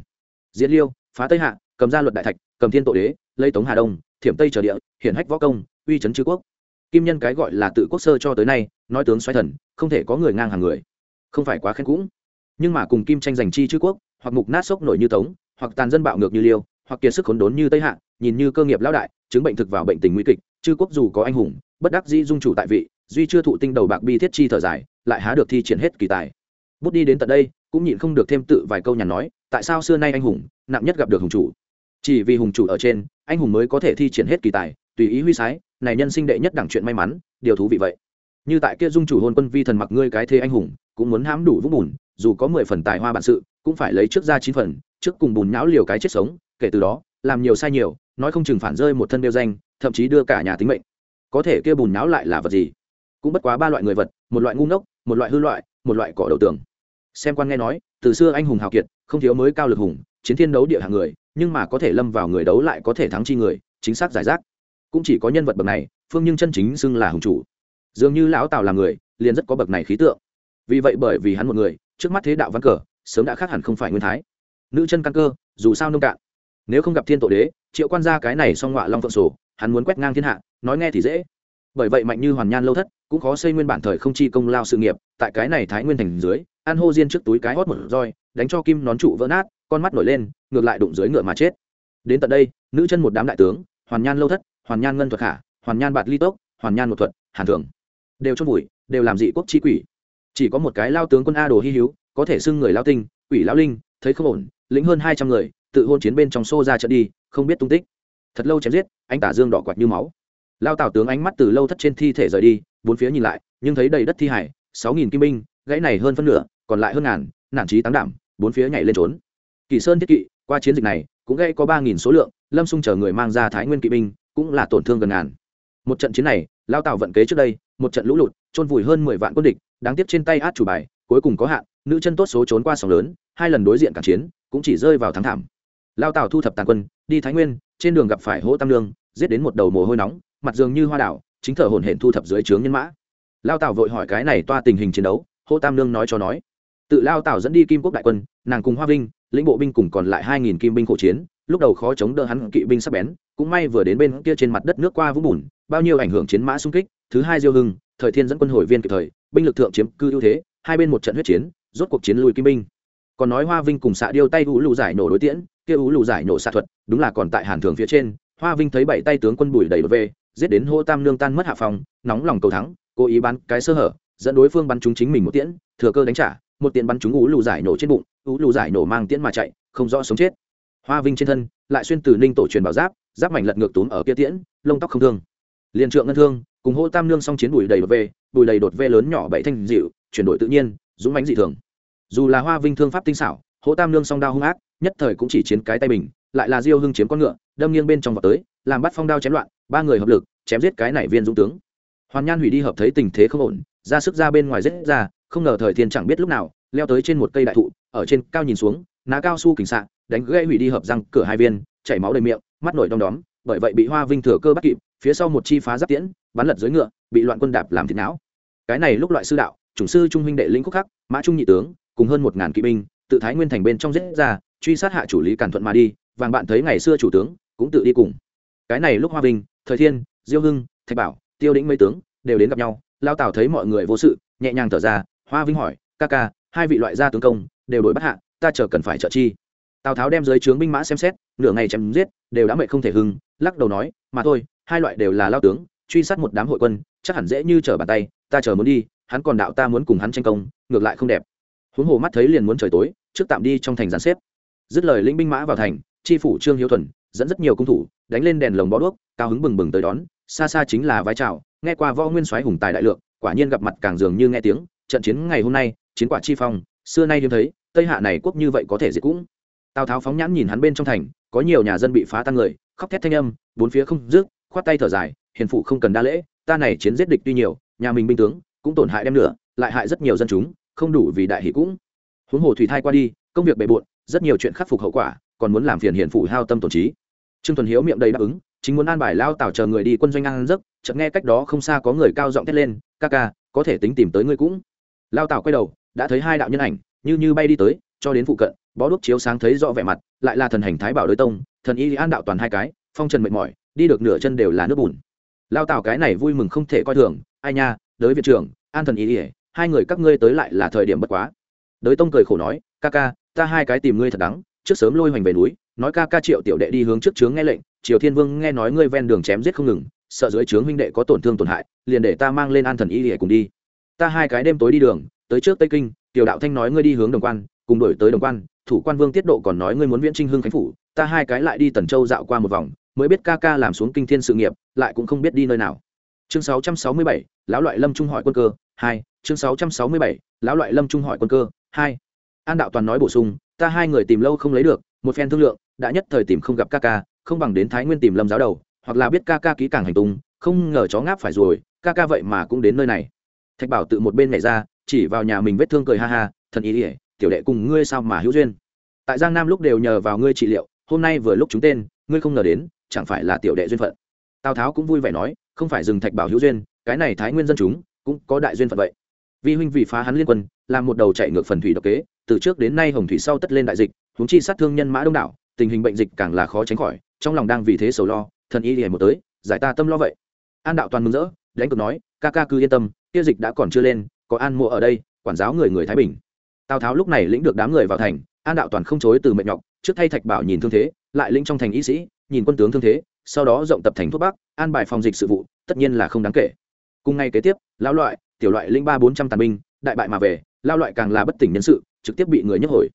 Diễn liêu, phá tây hạ, cầm ra luật đại thạch, cầm thiên tổ đế, lấy tống hà đông, thiểm tây trở địa, hiển hách võ công, uy chấn chư quốc. Kim nhân cái gọi là tự quốc sơ cho tới nay nói tướng xoáy thần, không thể có người ngang hàng người. Không phải quá khen cũng. Nhưng mà cùng kim tranh giành chi chữ quốc, hoặc mục nát sốc nổi như tống, hoặc tàn dân bạo ngược như liêu, hoặc kiệt sức khốn đốn như tây hạ, nhìn như cơ nghiệp lão đại, chứng bệnh thực vào bệnh tình nguy kịch, chư quốc dù có anh hùng, bất đắc dĩ dung chủ tại vị, duy chưa thụ tinh đầu bạc bi thiết chi thở dài, lại há được thi triển hết kỳ tài. Bút đi đến tận đây, cũng nhịn không được thêm tự vài câu nhàn nói, tại sao xưa nay anh hùng, nặng nhất gặp được hùng chủ? Chỉ vì hùng chủ ở trên, anh hùng mới có thể thi triển hết kỳ tài, tùy ý huy sái, này nhân sinh đệ nhất đẳng chuyện may mắn, điều thú vị vậy như tại kia dung chủ hôn quân vi thần mặc ngươi cái thế anh hùng, cũng muốn hãm đủ vũng bùn, dù có mười phần tài hoa bản sự, cũng phải lấy trước ra chín phần, trước cùng bùn nhão liều cái chết sống, kể từ đó, làm nhiều sai nhiều, nói không chừng phản rơi một thân đeo danh, thậm chí đưa cả nhà tính mệnh. Có thể kia bùn nhão lại là vật gì? Cũng bất quá ba loại người vật, một loại ngu ngốc, một loại hư loại, một loại cỏ đầu tường. Xem quan nghe nói, từ xưa anh hùng hào kiệt, không thiếu mới cao lực hùng, chiến thiên đấu địa hạng người, nhưng mà có thể lâm vào người đấu lại có thể thắng chi người, chính xác giải rác. Cũng chỉ có nhân vật bậc này, phương nhưng chân chính xưng là hùng chủ dường như lão tào là người, liền rất có bậc này khí tượng. Vì vậy bởi vì hắn một người, trước mắt thế đạo văn cờ, sớm đã khác hẳn không phải nguyên thái. Nữ chân căn cơ, dù sao nông cạn. Nếu không gặp thiên tổ đế, triệu quan gia cái này song ngọa long phượng sổ, hắn muốn quét ngang thiên hạ, nói nghe thì dễ. Bởi vậy mạnh như hoàn nhan lâu thất, cũng khó xây nguyên bản thời không chi công lao sự nghiệp, tại cái này thái nguyên thành dưới, an hô diên trước túi cái hót một roi, đánh cho kim nón trụ vỡ nát, con mắt nổi lên, ngược lại đụng dưới ngựa mà chết. Đến tận đây, nữ chân một đám đại tướng, hoàn nhan lâu thất, hoàn nhan ngân thuật khả, hoàn nhan bạt ly tốc, hoàn nhan một thuật, hàn thường đều chôn vùi, đều làm dị quốc chi quỷ. Chỉ có một cái lao tướng quân a đồ hy hữu, có thể xưng người lao tinh, quỷ lao linh, thấy không ổn, lĩnh hơn hai trăm người, tự hôn chiến bên trong xô ra trận đi, không biết tung tích. Thật lâu chém giết anh tả dương đỏ quạt như máu. Lao tào tướng ánh mắt từ lâu thất trên thi thể rời đi, bốn phía nhìn lại, nhưng thấy đầy đất thi hải, sáu nghìn kim binh, gãy này hơn phân nửa, còn lại hơn ngàn, nản trí tán đảm, bốn phía nhảy lên trốn. Kỳ sơn thiết kỵ, qua chiến dịch này, cũng gây có ba nghìn số lượng, lâm xung chờ người mang ra thái nguyên kỵ binh, cũng là tổn thương gần ngàn. Một trận chiến này lao tào vận kế trước đây, một trận lũ lụt trôn vùi hơn mười vạn quân địch, đáng tiếc trên tay át chủ bài, cuối cùng có hạn, nữ chân tốt số trốn qua sóng lớn, hai lần đối diện cản chiến, cũng chỉ rơi vào thắng thảm. Lao tào thu thập tàn quân, đi thái nguyên, trên đường gặp phải hỗ tam lương, giết đến một đầu mồ hôi nóng, mặt dường như hoa đảo, chính thở hổn hển thu thập dưới trướng nhân mã. Lao tào vội hỏi cái này toa tình hình chiến đấu, hỗ tam lương nói cho nói. Tự lao tào dẫn đi kim quốc đại quân, nàng cùng hoa vinh, lĩnh bộ binh cùng còn lại hai nghìn kim binh khổ chiến, lúc đầu khó chống đỡ hắn kỵ binh sắp bén, cũng may vừa đến bên kia trên mặt đất nước qua vũng bùn bao nhiêu ảnh hưởng chiến mã xung kích, thứ hai diêu hưng, thời thiên dẫn quân hồi viên kịp thời, binh lực thượng chiếm cư ưu thế, hai bên một trận huyết chiến, rốt cuộc chiến lùi kim binh. Còn nói hoa vinh cùng xạ điêu tay ú lù giải nổ đối tiễn, kia ú lù giải nổ xạ thuật, đúng là còn tại hàn thường phía trên, hoa vinh thấy bảy tay tướng quân bùi đầy về, giết đến hô tam lương tan mất hạ phòng, nóng lòng cầu thắng, cố ý bắn cái sơ hở, dẫn đối phương bắn trúng chính mình một tiễn, thừa cơ đánh trả, một tiễn bắn trúng ú lù giải nổ trên bụng ú lù giải nổ mang tiễn mà chạy, không rõ sống chết. Hoa vinh trên thân, lại xuyên từ ninh tổ truyền bảo giáp giáp mảnh lật ngược túm ở kia tiễn, lông tóc không thương liền trượng ngân thương cùng hô tam nương xong chiến bùi đầy đột vê, bùi đầy đột vê lớn nhỏ bảy thanh dịu chuyển đổi tự nhiên dũng mãnh dị thường. Dù là hoa vinh thương pháp tinh xảo hỗ tam nương song đao hung ác nhất thời cũng chỉ chiến cái tay bình lại là diêu hưng chiếm con ngựa đâm nghiêng bên trong vào tới làm bắt phong đao chém loạn ba người hợp lực chém giết cái này viên dũng tướng. Hoàn nhan hủy đi hợp thấy tình thế không ổn ra sức ra bên ngoài giết ra không ngờ thời thiên chẳng biết lúc nào leo tới trên một cây đại thụ ở trên cao nhìn xuống ná cao su kình xạ đánh gây hủy đi hợp răng cửa hai viên chảy máu đầy miệng mắt nổi đom đóm bởi vậy bị hoa vinh thừa cơ bắt kịp phía sau một chi phá giáp tiễn, bắn lật dưới ngựa, bị loạn quân đạp làm thịt não. Cái này lúc loại sư đạo, chủng sư trung huynh đệ lĩnh khúc khắc, mã trung nhị tướng, cùng hơn một ngàn kỵ binh, tự thái nguyên thành bên trong giết ra, truy sát hạ chủ lý cản thuận mà đi, vàng bạn thấy ngày xưa chủ tướng, cũng tự đi cùng. Cái này lúc hoa vinh, thời thiên, diêu hưng, thạch bảo, tiêu đĩnh mấy tướng, đều đến gặp nhau, lao tào thấy mọi người vô sự, nhẹ nhàng thở ra, hoa vinh hỏi, ca ca, hai vị loại gia tướng công, đều đổi bắt hạ, ta chờ cần phải trợ chi. Tào tháo đem dưới trướng binh mã xem xét, nửa ngày chém giết, đều đã mệt không thể hưng, lắc đầu nói, mà thôi hai loại đều là lao tướng, truy sát một đám hội quân, chắc hẳn dễ như trở bàn tay, ta chờ muốn đi, hắn còn đạo ta muốn cùng hắn tranh công, ngược lại không đẹp. Huống hồ mắt thấy liền muốn trời tối, trước tạm đi trong thành giàn xếp. Dứt lời lĩnh binh mã vào thành tri phủ trương hiếu thuần, dẫn rất nhiều cung thủ, đánh lên đèn lồng bó đuốc, cao hứng bừng bừng tới đón, xa xa chính là vai trào, nghe qua võ nguyên soái hùng tài đại lượng, quả nhiên gặp mặt càng dường như nghe tiếng, trận chiến ngày hôm nay, chiến quả chi phong, xưa nay hiếm thấy, tây hạ này quốc như vậy có thể diệt cũng. Tào tháo phóng nhãn nhìn hắn bên trong thành, có nhiều nhà dân bị phá tan người, khóc thét thanh âm, bốn phía không rước khoát tay thở dài, hiền phụ không cần đa lễ, ta này chiến giết địch tuy nhiều, nhà mình binh tướng cũng tổn hại đem nữa lại hại rất nhiều dân chúng, không đủ vì đại hỷ cũng. Huống hồ thủy thai qua đi, công việc bề bộn, rất nhiều chuyện khắc phục hậu quả, còn muốn làm phiền hiền phụ hao tâm tổn trí. Trương thuần hiếu miệng đầy đáp ứng, chính muốn an bài lao tảo chờ người đi quân doanh ăn giấc chợt nghe cách đó không xa có người cao giọng thét lên, ca ca, có thể tính tìm tới ngươi cũng. Lao tảo quay đầu, đã thấy hai đạo nhân ảnh, như như bay đi tới, cho đến phụ cận, bó đuốc chiếu sáng thấy rõ vẻ mặt, lại là thần hành thái bảo đối tông, thần y an đạo toàn hai cái, phong trần mệt mỏi đi được nửa chân đều là nước bùn. Lao tào cái này vui mừng không thể coi thường, ai nha đới viện trưởng, an thần y hai người các ngươi tới lại là thời điểm bất quá. Đới tông cười khổ nói, ca ca, ta hai cái tìm ngươi thật đắng, trước sớm lôi hoành về núi, nói ca ca triệu tiểu đệ đi hướng trước trướng nghe lệnh, triều thiên vương nghe nói ngươi ven đường chém giết không ngừng, sợ dưới trướng huynh đệ có tổn thương tổn hại, liền để ta mang lên an thần y để cùng đi. Ta hai cái đêm tối đi đường, tới trước tây kinh, tiểu đạo thanh nói ngươi đi hướng đồng quan, cùng đổi tới đồng quan, thủ quan vương tiết độ còn nói ngươi muốn viễn trinh hưng khánh phủ, ta hai cái lại đi tần châu dạo qua một vòng mới biết ca ca làm xuống kinh thiên sự nghiệp lại cũng không biết đi nơi nào. Chương 667, lão loại lâm trung hỏi quân cơ hai. Chương 667, lão loại lâm trung hỏi quân cơ hai. An đạo toàn nói bổ sung ta hai người tìm lâu không lấy được một phen thương lượng đã nhất thời tìm không gặp ca ca không bằng đến thái nguyên tìm lâm giáo đầu hoặc là biết ca ca ký càng hành tung không ngờ chó ngáp phải rồi ca ca vậy mà cũng đến nơi này. Thạch bảo tự một bên nhảy ra chỉ vào nhà mình vết thương cười ha ha thần ý ỉa tiểu đệ cùng ngươi sao mà hữu duyên? Tại giang nam lúc đều nhờ vào ngươi trị liệu hôm nay vừa lúc chúng tên ngươi không ngờ đến chẳng phải là tiểu đệ duyên phận. Tào tháo cũng vui vẻ nói, không phải dừng thạch bảo hữu duyên, cái này thái nguyên dân chúng cũng có đại duyên phận vậy. Vi huynh vì phá hắn liên quân, làm một đầu chạy ngược phần thủy độc kế, từ trước đến nay hồng thủy sau tất lên đại dịch húng chi sát thương nhân mã đông đảo, tình hình bệnh dịch càng là khó tránh khỏi, trong lòng đang vì thế sầu lo, thần y hề một tới, giải ta tâm lo vậy. An đạo toàn mừng rỡ, đánh cực nói, ca ca cứ yên tâm, kia dịch đã còn chưa lên, có an mộ ở đây, quản giáo người người thái bình. Tào tháo lúc này lĩnh được đám người vào thành, an đạo toàn không chối từ mệnh nhọc, trước thay thạch bảo nhìn thương thế, lại lĩnh trong thành y sĩ nhìn quân tướng thương thế, sau đó rộng tập thành thuốc bắc, an bài phòng dịch sự vụ, tất nhiên là không đáng kể. Cùng ngày kế tiếp lao loại, tiểu loại linh ba bốn trăm tàn binh, đại bại mà về lao loại càng là bất tỉnh nhân sự, trực tiếp bị người nhấc hồi.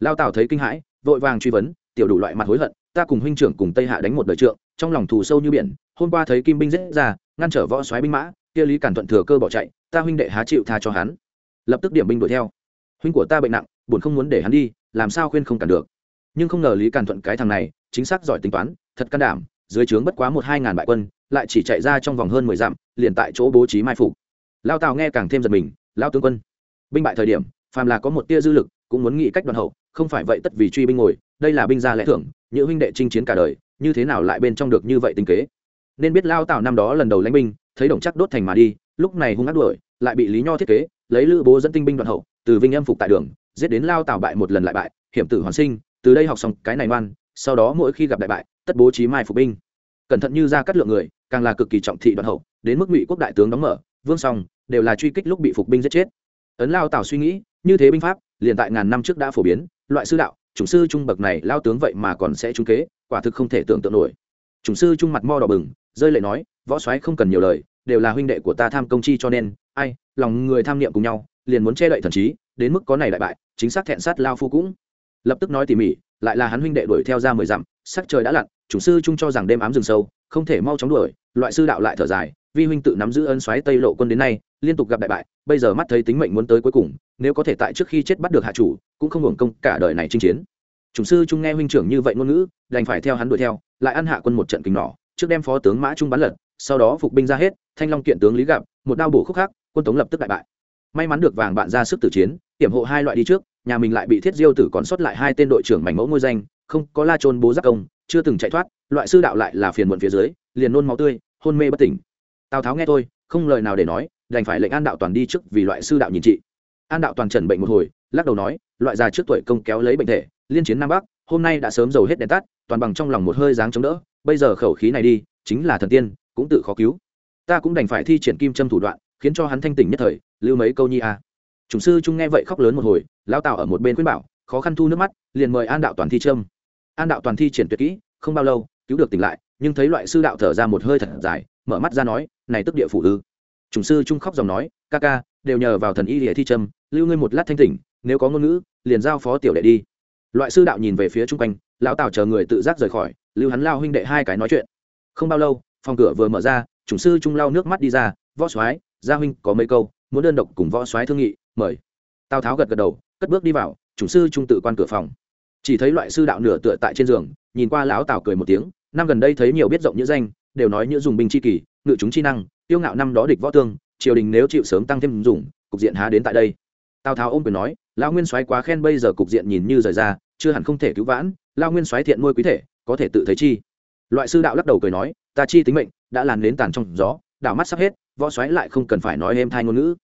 Lao tào thấy kinh hãi, vội vàng truy vấn, tiểu đủ loại mặt hối hận, ta cùng huynh trưởng cùng tây hạ đánh một đời trượng, trong lòng thù sâu như biển, hôm qua thấy kim binh dễ ra, ngăn trở võ xoáy binh mã, kia lý cản thuận thừa cơ bỏ chạy, ta huynh đệ há chịu tha cho hắn. Lập tức điểm binh đuổi theo. Huynh của ta bệnh nặng, buồn không muốn để hắn đi, làm sao khuyên không cản được? Nhưng không ngờ lý càn thuận cái thằng này, chính xác giỏi tính toán, thật can đảm, dưới trướng bất quá một hai ngàn bại quân, lại chỉ chạy ra trong vòng hơn mười dặm, liền tại chỗ bố trí mai phục. Lao tào nghe càng thêm giật mình, lao tướng quân, binh bại thời điểm, phàm là có một tia dư lực, cũng muốn nghĩ cách đoàn hậu, không phải vậy tất vì truy binh ngồi, đây là binh gia lẽ thưởng những huynh đệ chinh chiến cả đời, như thế nào lại bên trong được như vậy tình kế? Nên biết lao tào năm đó lần đầu lãnh binh, thấy đồng chắc đốt thành mà đi, lúc này hung ác đuổi, lại bị lý nho thiết kế, lấy lữ bố dẫn tinh binh đoàn hậu, từ vinh âm phục tại đường, giết đến lao tào bại một lần lại bại, hiểm tử hoàn sinh từ đây học xong cái này ngoan, sau đó mỗi khi gặp đại bại, tất bố trí mai phục binh. Cẩn thận như ra cắt lượng người, càng là cực kỳ trọng thị đoàn hậu, đến mức ngụy quốc đại tướng đóng mở, vương song, đều là truy kích lúc bị phục binh giết chết. Ấn lao tào suy nghĩ, như thế binh pháp, liền tại ngàn năm trước đã phổ biến, loại sư đạo, chủng sư trung bậc này lao tướng vậy mà còn sẽ trúng kế, quả thực không thể tưởng tượng nổi. Chủng sư trung mặt mo đỏ bừng, rơi lệ nói, võ soái không cần nhiều lời, đều là huynh đệ của ta tham công chi cho nên, ai, lòng người tham niệm cùng nhau, liền muốn che đậy thần trí, đến mức có này đại bại, chính xác thẹn sát lao phu cũng lập tức nói tỉ mỉ, lại là hắn huynh đệ đuổi theo ra mười dặm, sắc trời đã lặn, chủ sư trung cho rằng đêm ám rừng sâu, không thể mau chóng đuổi, loại sư đạo lại thở dài, vi huynh tự nắm giữ ân xoáy tây lộ quân đến nay, liên tục gặp đại bại, bây giờ mắt thấy tính mệnh muốn tới cuối cùng, nếu có thể tại trước khi chết bắt được hạ chủ, cũng không hưởng công cả đời này chinh chiến. Chủ sư trung nghe huynh trưởng như vậy ngôn ngữ, đành phải theo hắn đuổi theo, lại ăn hạ quân một trận kính nỏ trước đem phó tướng mã trung bắn lật, sau đó phục binh ra hết, thanh long kiện tướng lý gặp, một đao bổ khúc khác, quân tống lập tức đại bại. May mắn được vàng bạn ra sức tử chiến, hiểm hộ hai loại đi trước nhà mình lại bị thiết diêu tử còn sót lại hai tên đội trưởng mảnh mẫu ngôi danh, không có la trôn bố giác công, chưa từng chạy thoát, loại sư đạo lại là phiền muộn phía dưới, liền nôn máu tươi, hôn mê bất tỉnh. Tào tháo nghe tôi không lời nào để nói, đành phải lệnh an đạo toàn đi trước vì loại sư đạo nhìn trị. An đạo toàn trần bệnh một hồi, lắc đầu nói, loại già trước tuổi công kéo lấy bệnh thể, liên chiến nam bắc, hôm nay đã sớm dầu hết đèn tắt, toàn bằng trong lòng một hơi dáng chống đỡ, bây giờ khẩu khí này đi, chính là thần tiên, cũng tự khó cứu. Ta cũng đành phải thi triển kim châm thủ đoạn, khiến cho hắn thanh tỉnh nhất thời, lưu mấy câu nhi a. à chủng sư trung nghe vậy khóc lớn một hồi lao tào ở một bên khuyên bảo, khó khăn thu nước mắt, liền mời an đạo toàn thi trâm an đạo toàn thi triển tuyệt kỹ, không bao lâu, cứu được tỉnh lại, nhưng thấy loại sư đạo thở ra một hơi thật dài, mở mắt ra nói, này tức địa phủ ư? Chủng sư trung khóc dòng nói, ca ca, đều nhờ vào thần y địa thi trâm lưu ngươi một lát thanh tỉnh, nếu có ngôn ngữ, liền giao phó tiểu đệ đi. Loại sư đạo nhìn về phía chung quanh, lão tào chờ người tự giác rời khỏi, lưu hắn lao huynh đệ hai cái nói chuyện. Không bao lâu, phòng cửa vừa mở ra, chủng sư trung lao nước mắt đi ra, võ soái, gia huynh có mấy câu, muốn đơn độc cùng võ soái thương nghị mời. Tào tháo gật gật đầu, cất bước đi vào, chủ sư trung tự quan cửa phòng. Chỉ thấy loại sư đạo nửa tựa tại trên giường, nhìn qua lão tào cười một tiếng, năm gần đây thấy nhiều biết rộng như danh, đều nói như dùng binh chi kỳ, ngự chúng chi năng, tiêu ngạo năm đó địch võ tương, triều đình nếu chịu sớm tăng thêm dùng, cục diện há đến tại đây. Tào tháo ôm quyền nói, lão nguyên soái quá khen bây giờ cục diện nhìn như rời ra, chưa hẳn không thể cứu vãn lao nguyên soái thiện nuôi quý thể, có thể tự thấy chi. Loại sư đạo lắc đầu cười nói, ta chi tính mệnh, đã làn đến tàn trong gió đảo mắt sắp hết, võ soái lại không cần phải nói êm thai ngôn ngữ.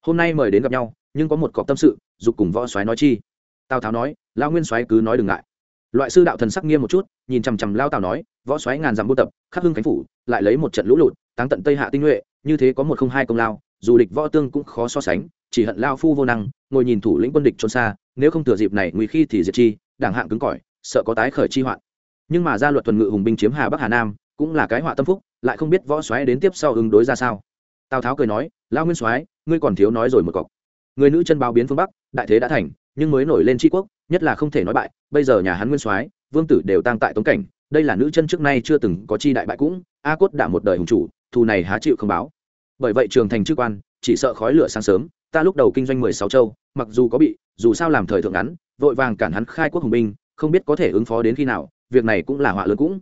Hôm nay mời đến gặp nhau nhưng có một cọc tâm sự, dục cùng võ soái nói chi. Tào tháo nói lao nguyên soái cứ nói đừng ngại. Loại sư đạo thần sắc nghiêm một chút, nhìn chằm chằm lao tào nói, võ soái ngàn dặm buôn tập khắc hưng cánh phủ, lại lấy một trận lũ lụt, táng tận tây hạ tinh nhuệ, như thế có một không hai công lao, dù địch võ tương cũng khó so sánh, chỉ hận lao phu vô năng, ngồi nhìn thủ lĩnh quân địch trốn xa, nếu không thừa dịp này nguy khi thì diệt chi, đảng hạng cứng cỏi, sợ có tái khởi chi hoạn. Nhưng mà gia luật thuần ngự hùng binh chiếm hà bắc hà nam, cũng là cái họa tâm phúc, lại không biết võ xoáy đến tiếp sau ứng đối ra sao. Tào tháo cười nói lao nguyên soái, ngươi còn thiếu nói rồi một cọc người nữ chân báo biến phương bắc, đại thế đã thành, nhưng mới nổi lên tri quốc, nhất là không thể nói bại, bây giờ nhà hắn nguyên soái, vương tử đều tang tại tống cảnh, đây là nữ chân trước nay chưa từng có chi đại bại cũng, a cốt đã một đời hùng chủ, thù này há chịu không báo. Bởi vậy trường thành chức quan, chỉ sợ khói lửa sáng sớm, ta lúc đầu kinh doanh mười sáu châu, mặc dù có bị, dù sao làm thời thượng ngắn vội vàng cản hắn khai quốc hùng binh, không biết có thể ứng phó đến khi nào, việc này cũng là họa lớn cũng.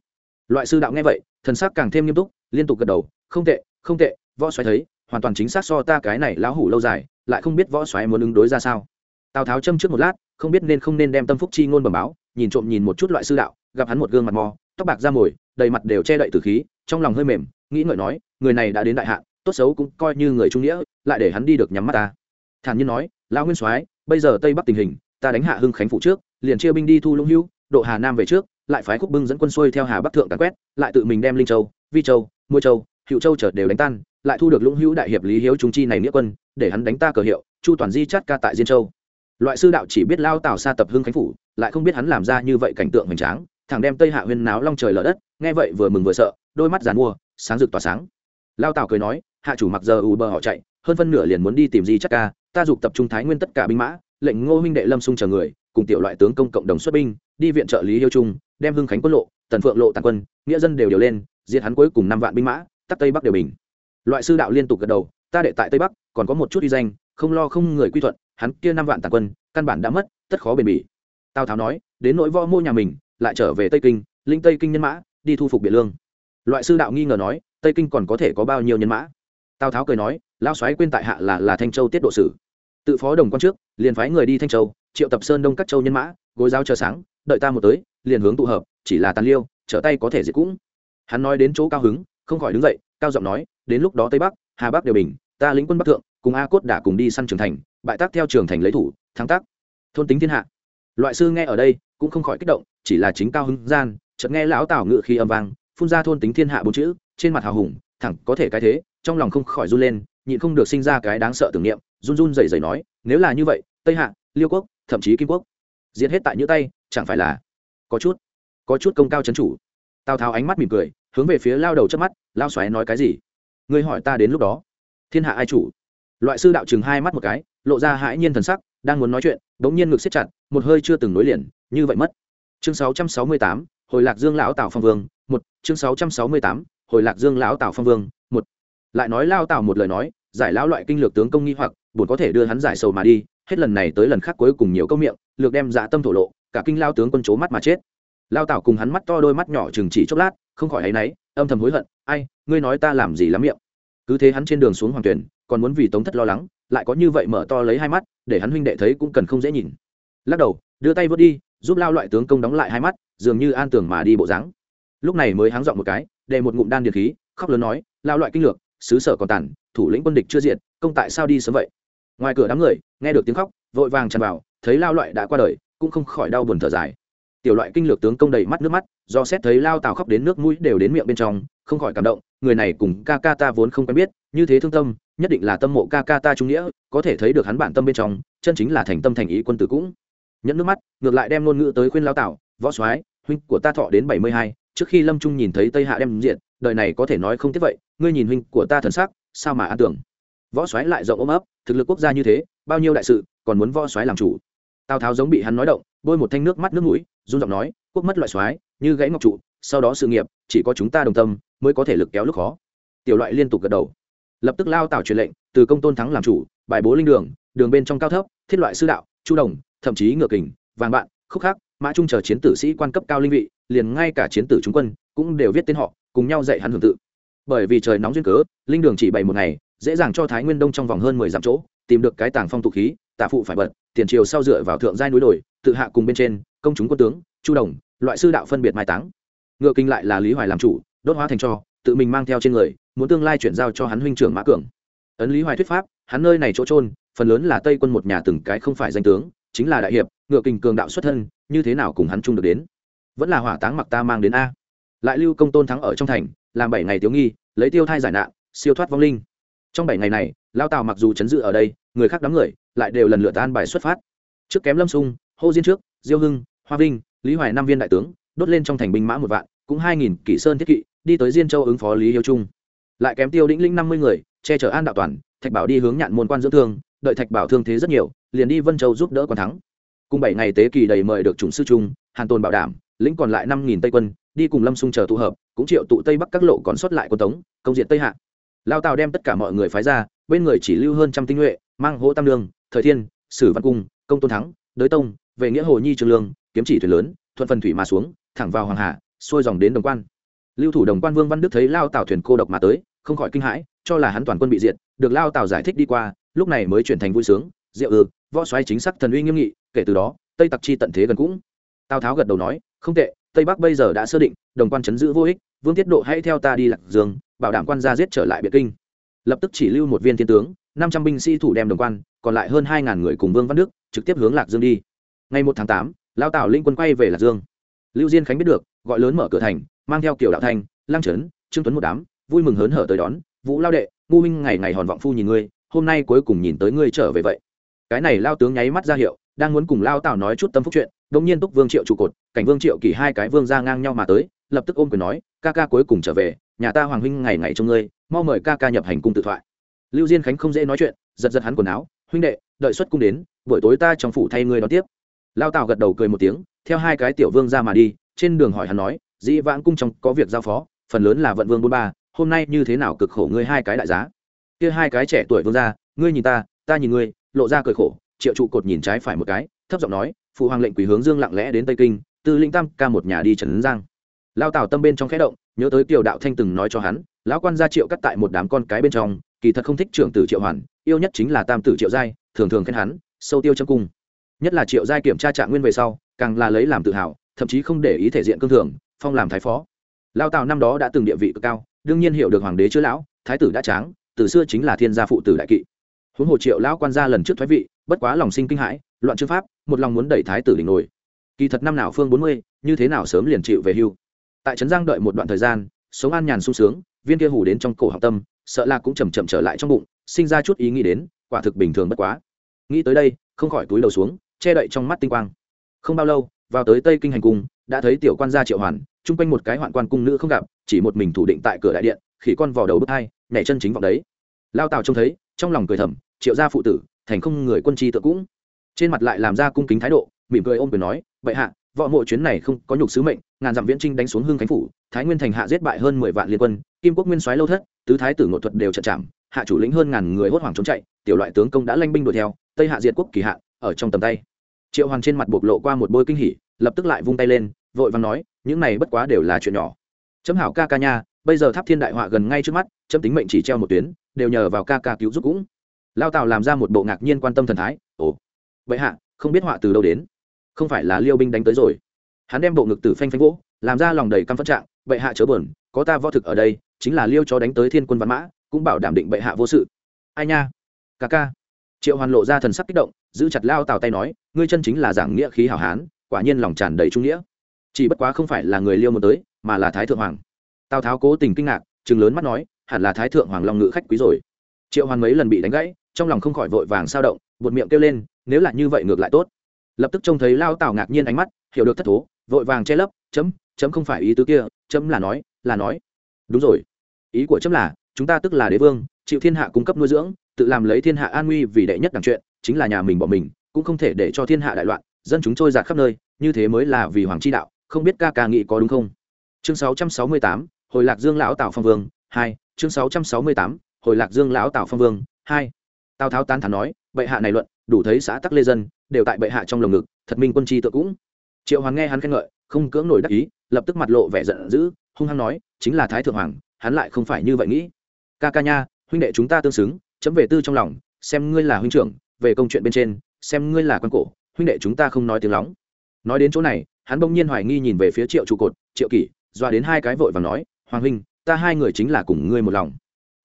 Loại sư đạo nghe vậy, thần sắc càng thêm nghiêm túc, liên tục gật đầu, không tệ không tệ, võ xoáy thấy hoàn toàn chính xác so ta cái này lão hủ lâu dài, lại không biết võ xoáy muốn ứng đối ra sao. Tào tháo châm trước một lát, không biết nên không nên đem tâm phúc chi ngôn bẩm báo, nhìn trộm nhìn một chút loại sư đạo, gặp hắn một gương mặt mò, tóc bạc ra mồi, đầy mặt đều che đậy từ khí, trong lòng hơi mềm, nghĩ ngợi nói, người này đã đến đại hạn, tốt xấu cũng coi như người trung nghĩa, lại để hắn đi được nhắm mắt ta. Thản nhiên nói, lão nguyên soái, bây giờ tây bắc tình hình, ta đánh hạ hưng khánh phụ trước, liền chia binh đi thu lũng hưu, độ hà nam về trước, lại phái khúc bưng dẫn quân xuôi theo hà bắc thượng càn quét, lại tự mình đem linh châu, vi châu mua châu hiệu châu trở đều đánh tan lại thu được lũng hữu đại hiệp lý hiếu trung chi này nghĩa quân, để hắn đánh ta cờ hiệu, chu toàn di chát ca tại diên châu. Loại sư đạo chỉ biết lao tào xa tập hưng khánh phủ, lại không biết hắn làm ra như vậy cảnh tượng hoành tráng thằng đem tây hạ huyên náo long trời lở đất, nghe vậy vừa mừng vừa sợ, đôi mắt giàn mua, sáng rực tỏa sáng. Lao tào cười nói, hạ chủ mặc giờ ù bờ họ chạy, hơn phân nửa liền muốn đi tìm di chắc ca, ta dục tập trung thái nguyên tất cả binh mã, lệnh ngô huynh đệ lâm xung chờ người, cùng tiểu loại tướng công cộng đồng xuất binh, đi viện trợ lý yêu trung, đem hưng khánh quân lộ, tần phượng lộ tàn quân, nghĩa dân đều điều lên, diệt hắn cuối cùng năm vạn binh mã, tắc tây bắc đều bình loại sư đạo liên tục gật đầu, ta đệ tại tây bắc, còn có một chút uy danh, không lo không người quy thuận, hắn kia năm vạn tàn quân, căn bản đã mất, tất khó bền bỉ. Tào tháo nói, đến nỗi võ mô nhà mình, lại trở về tây kinh, linh tây kinh nhân mã, đi thu phục biện lương. Loại sư đạo nghi ngờ nói, tây kinh còn có thể có bao nhiêu nhân mã? Tào tháo cười nói lao xoáy quên tại hạ là là thanh châu tiết độ sử. Tự phó đồng quan trước, liền phái người đi thanh châu, triệu tập sơn đông các châu nhân mã, gối giáo chờ sáng, đợi ta một tới, liền hướng tụ hợp, chỉ là tàn liêu, trở tay có thể diệt cũng. Hắn nói đến chỗ cao hứng, không khỏi đứng dậy cao giọng nói, đến lúc đó tây bắc, hà bắc đều bình, ta lĩnh quân bắc thượng, cùng a cốt đã cùng đi săn trường thành, bại tác theo trường thành lấy thủ, thắng tác thôn tính thiên hạ. Loại sư nghe ở đây cũng không khỏi kích động, chỉ là chính cao hứng gian, chợt nghe lão tào ngự khi âm vang, phun ra thôn tính thiên hạ bốn chữ, trên mặt hào hùng, thẳng có thể cái thế, trong lòng không khỏi run lên, nhịn không được sinh ra cái đáng sợ tưởng niệm, run run rẩy rẩy nói, nếu là như vậy, tây hạ, liêu quốc, thậm chí kim quốc, diệt hết tại như tay, chẳng phải là có chút có chút công cao chấn chủ. Tào tháo ánh mắt mỉm cười, hướng về phía lao đầu trước mắt lao xoáy nói cái gì? Ngươi hỏi ta đến lúc đó. Thiên hạ ai chủ? Loại sư đạo chừng hai mắt một cái, lộ ra hãi nhiên thần sắc, đang muốn nói chuyện, bỗng nhiên ngực xếp chặt, một hơi chưa từng nối liền, như vậy mất. Chương sáu trăm sáu mươi tám, hồi lạc dương lão tào phong vương, một, chương sáu trăm sáu mươi tám, hồi lạc dương lão tào phong vương, một. Lại nói lao tào một lời nói, giải lão loại kinh lược tướng công nghi hoặc bổn có thể đưa hắn giải sầu mà đi, hết lần này tới lần khác cuối cùng nhiều câu miệng, lược đem dạ tâm thổ lộ, cả kinh lao tướng quân chố mắt mà chết. Lao tảo cùng hắn mắt to đôi mắt nhỏ chừng chỉ chốc lát, không khỏi áy náy âm thầm hối hận, ai, ngươi nói ta làm gì lắm miệng? Cứ thế hắn trên đường xuống hoàng tuyển, còn muốn vì tống thất lo lắng, lại có như vậy mở to lấy hai mắt, để hắn huynh đệ thấy cũng cần không dễ nhìn. Lắc đầu, đưa tay vớt đi, giúp lao loại tướng công đóng lại hai mắt, dường như an tưởng mà đi bộ dáng. Lúc này mới háng dọn một cái, để một ngụm đan điện khí, khóc lớn nói, lao loại kinh lược, xứ sở còn tàn, thủ lĩnh quân địch chưa diện công tại sao đi sớm vậy? Ngoài cửa đám người, nghe được tiếng khóc, vội vàng tràn vào, thấy lao loại đã qua đời, cũng không khỏi đau buồn thở dài tiểu loại kinh lược tướng công đầy mắt nước mắt, do xét thấy lao tào khóc đến nước mũi đều đến miệng bên trong, không khỏi cảm động, người này cùng ca ca ta vốn không quen biết, như thế thương tâm, nhất định là tâm mộ ca ca ta trung nghĩa, có thể thấy được hắn bản tâm bên trong, chân chính là thành tâm thành ý quân tử cũng. Nhẫn nước mắt, ngược lại đem ngôn ngữ tới khuyên lao tào, võ soái, huynh của ta thọ đến bảy mươi hai, trước khi lâm trung nhìn thấy tây hạ đem diện đời này có thể nói không tiếc vậy, ngươi nhìn huynh của ta thần sắc, sao mà an tưởng? Võ soái lại rộng ôm ấp, thực lực quốc gia như thế, bao nhiêu đại sự, còn muốn võ soái làm chủ? Tào tháo giống bị hắn nói động bôi một thanh nước mắt nước mũi, run giọng nói, quốc mất loại soái, như gãy ngọc trụ, sau đó sự nghiệp, chỉ có chúng ta đồng tâm, mới có thể lực kéo lúc khó. Tiểu loại liên tục gật đầu. Lập tức lao tạo truyền lệnh, từ công tôn thắng làm chủ, bài bố linh đường đường bên trong cao thấp, thiết loại sư đạo, chu đồng, thậm chí ngựa kình, vàng bạn, khúc khắc, mã trung chờ chiến tử sĩ quan cấp cao linh vị, liền ngay cả chiến tử trung quân, cũng đều viết tên họ, cùng nhau dạy hắn hưởng tự. Bởi vì trời nóng duyên cớ, linh đường chỉ bày một ngày, dễ dàng cho thái nguyên đông trong vòng hơn mười dặm chỗ, tìm được cái tàng phong tục khí, tả phụ phải bật, tiền triều sau dựa vào thượng giai núi đồi tự hạ cùng bên trên, công chúng quân tướng, chu đồng, loại sư đạo phân biệt mai táng. Ngựa kinh lại là lý hoài làm chủ, đốt hóa thành cho, tự mình mang theo trên người, muốn tương lai chuyển giao cho hắn huynh trưởng mã cường. Ấn lý hoài thuyết pháp, hắn nơi này chỗ trôn phần lớn là tây quân một nhà từng cái không phải danh tướng, chính là đại hiệp, ngựa kinh cường đạo xuất thân, như thế nào cùng hắn chung được đến? Vẫn là hỏa táng mặc ta mang đến a. Lại lưu công tôn thắng ở trong thành, làm bảy ngày thiếu nghi, lấy tiêu thai giải nạn, siêu thoát vong linh. Trong bảy ngày này, lao tào mặc dù chấn dự ở đây, người khác đám người, lại đều lần lượt an bài xuất phát. Trước kém lâm sung hô diên trước, diêu hưng, hoa vinh, lý hoài năm viên đại tướng, đốt lên trong thành binh mã một vạn, cũng hai nghìn kỷ sơn thiết kỵ, đi tới diên châu ứng phó lý hiếu trung. Lại kém tiêu đĩnh linh năm mươi người, che chở an đạo toàn, thạch bảo đi hướng nhạn môn quan dưỡng thương, đợi thạch bảo thương thế rất nhiều, liền đi vân châu giúp đỡ còn thắng. Cùng bảy ngày tế kỳ đầy mời được chủng sư trung, hàn tôn bảo đảm, lĩnh còn lại năm nghìn tây quân, đi cùng lâm Xung chờ tụ hợp, cũng triệu tụ tây bắc các lộ còn sót lại quân tống, công diện tây hạ. Lao tào đem tất cả mọi người phái ra, bên người chỉ lưu hơn trăm tinh nhuệ, mang hỗ tam lương, thời thiên, sử văn cung, công tôn thắng, đới tông về nghĩa hồ nhi trường lương, kiếm chỉ thuyền lớn, thuận phần thủy mà xuống, thẳng vào hoàng hà, xuôi dòng đến đồng quan. Lưu thủ đồng quan vương văn đức thấy lao tàu thuyền cô độc mà tới, không khỏi kinh hãi, cho là hắn toàn quân bị diệt, được lao tàu giải thích đi qua, lúc này mới chuyển thành vui sướng, diệu ư, võ xoáy chính xác thần uy nghiêm nghị, kể từ đó, tây tặc chi tận thế gần cũng. Tào tháo gật đầu nói, không tệ, tây bắc bây giờ đã sơ định, đồng quan chấn giữ vô ích, vương tiết độ hãy theo ta đi lạc dương, bảo đảm quan gia giết trở lại biệt kinh. Lập tức chỉ lưu một viên thiên tướng, năm trăm binh sĩ thủ đem đồng quan, còn lại hơn hai ngàn người cùng vương văn đức, trực tiếp hướng lạc dương đi ngày một tháng tám, lao tảo linh quân quay về lạc dương. Lưu diên khánh biết được, gọi lớn mở cửa thành, mang theo kiểu đạo thanh lang trấn, trương tuấn một đám, vui mừng hớn hở tới đón, vũ lao đệ, ngu minh ngày ngày hòn vọng phu nhìn ngươi, hôm nay cuối cùng nhìn tới ngươi trở về vậy. Cái này lao tướng nháy mắt ra hiệu, đang muốn cùng lao tảo nói chút tâm phúc chuyện đông nhiên túc vương triệu trụ cột, cảnh vương triệu kỳ hai cái vương ra ngang nhau mà tới, lập tức ôm quyền nói, ca ca cuối cùng trở về, nhà ta hoàng huynh ngày ngày trông ngươi, mau mời ca ca nhập hành cung tự thoại. Lưu diên khánh không dễ nói chuyện, giật giật hắn quần áo, huynh đệ, đợi xuất cung đến, buổi tối ta trong phủ thay ngươi đón tiếp lao tào gật đầu cười một tiếng, theo hai cái tiểu vương ra mà đi, trên đường hỏi hắn nói, dĩ vãng cung trong có việc giao phó, phần lớn là vận vương bốn ba, hôm nay như thế nào cực khổ ngươi hai cái đại giá? Kia hai cái trẻ tuổi vương ra, ngươi nhìn ta ta nhìn ngươi, lộ ra cười khổ, triệu trụ cột nhìn trái phải một cái, thấp giọng nói, phụ hoàng lệnh quỷ hướng dương lặng lẽ đến tây kinh từ linh tam ca một nhà đi trần giang. Lao tào tâm bên trong khẽ động, nhớ tới tiểu đạo thanh từng nói cho hắn, lão quan gia triệu cắt tại một đám con cái bên trong, kỳ thật không thích trưởng tử triệu hoàn, yêu nhất chính là tam tử triệu giai, thường thường khen hắn, sâu tiêu trong cung nhất là triệu giai kiểm tra trạng nguyên về sau, càng là lấy làm tự hào, thậm chí không để ý thể diện cương thường, phong làm thái phó. Lao tào năm đó đã từng địa vị cực cao, đương nhiên hiểu được hoàng đế chữ lão, thái tử đã tráng, từ xưa chính là thiên gia phụ tử đại kỵ. Huống hồ triệu lão quan gia lần trước thoái vị, bất quá lòng sinh kinh hãi, loạn chư pháp, một lòng muốn đẩy thái tử đỉnh nổi. Kỳ thật năm nào phương bốn mươi, như thế nào sớm liền chịu về hưu. Tại trấn giang đợi một đoạn thời gian, sống an nhàn sung sướng, viên kia hủ đến trong cổ học tâm, sợ là cũng chầm chậm trở lại trong bụng, sinh ra chút ý nghĩ đến, quả thực bình thường bất quá. Nghĩ tới đây, không khỏi túi đầu xuống che đậy trong mắt tinh quang. Không bao lâu, vào tới tây kinh hành cung, đã thấy tiểu quan gia triệu hoàn, chung quanh một cái hoạn quan cung nữ không gặp, chỉ một mình thủ định tại cửa đại điện, khỉ con vò đầu bước hai, nhảy chân chính vọng đấy. Lao tào trông thấy, trong lòng cười thầm, triệu gia phụ tử, thành không người quân chi tự cũng. Trên mặt lại làm ra cung kính thái độ, mỉm cười ôm quyền nói vậy hạ, võ mộ chuyến này không có nhục sứ mệnh, ngàn dặm viễn trinh đánh xuống hương khánh phủ, thái nguyên thành hạ giết bại hơn mười vạn liên quân, kim quốc nguyên soái lâu thất, tứ thái tử ngộ thuật đều trận chạm, hạ chủ lĩnh hơn ngàn người hốt hoảng trốn chạy, tiểu loại tướng công đã lanh binh đuổi theo, tây hạ diệt quốc kỳ hạ ở trong tầm tay triệu hoàn trên mặt bộc lộ qua một bôi kinh hỉ, lập tức lại vung tay lên, vội vàng nói, những này bất quá đều là chuyện nhỏ. Chấm hảo ca ca nha, bây giờ tháp thiên đại họa gần ngay trước mắt, chấm tính mệnh chỉ treo một tuyến, đều nhờ vào ca ca cứu giúp cũng. Lao tào làm ra một bộ ngạc nhiên quan tâm thần thái, ồ, vậy hạ, không biết họa từ đâu đến? Không phải là liêu binh đánh tới rồi. Hắn đem bộ ngực tử phanh phanh vỗ, làm ra lòng đầy căm phất trạng, bệ hạ chớ bờn có ta võ thực ở đây, chính là liêu cho đánh tới thiên quân văn mã, cũng bảo đảm định bệ hạ vô sự. Ai nha, ca ca. Triệu hoàn lộ ra thần sắc kích động, giữ chặt lao tào tay nói ngươi chân chính là giảng nghĩa khí hảo hán, quả nhiên lòng tràn đầy trung nghĩa. Chỉ bất quá không phải là người liêu một tới, mà là thái thượng hoàng. Tào tháo cố tình kinh ngạc chừng lớn mắt nói, hẳn là thái thượng hoàng long ngự khách quý rồi. Triệu hoàn mấy lần bị đánh gãy, trong lòng không khỏi vội vàng sao động, buột miệng kêu lên, nếu là như vậy ngược lại tốt. Lập tức trông thấy lao tào ngạc nhiên ánh mắt, hiểu được thất thố, vội vàng che lấp, chấm chấm không phải ý tứ kia, chấm là nói là nói. Đúng rồi. Ý của chấm là, chúng ta tức là đế vương, chịu thiên hạ cung cấp nuôi dưỡng, tự làm lấy thiên hạ an nguy vì đệ nhất đẳng chuyện, chính là nhà mình bỏ mình cũng không thể để cho thiên hạ đại loạn dân chúng trôi giạt khắp nơi như thế mới là vì hoàng chi đạo không biết ca ca nghĩ có đúng không? Chương 668, hồi lạc dương lão tào phong vương hai chương 668, hồi lạc dương lão tào phong vương hai. Tào tháo tán thán nói bệ hạ này luận đủ thấy xã tắc lê dân đều tại bệ hạ trong lồng ngực thật minh quân chi tự cũng. Triệu hoàng nghe hắn khen ngợi không cưỡng nổi đắc ý lập tức mặt lộ vẻ giận dữ hung hăng nói chính là thái thượng hoàng hắn lại không phải như vậy nghĩ. Ca ca nha huynh đệ chúng ta tương xứng chấm về tư trong lòng xem ngươi là huynh trưởng về công chuyện bên trên xem ngươi là quan cổ, huynh đệ chúng ta không nói tiếng lóng. Nói đến chỗ này, hắn bỗng nhiên hoài nghi nhìn về phía triệu trụ cột, triệu kỷ, doa đến hai cái vội và nói, hoàng huynh, ta hai người chính là cùng ngươi một lòng.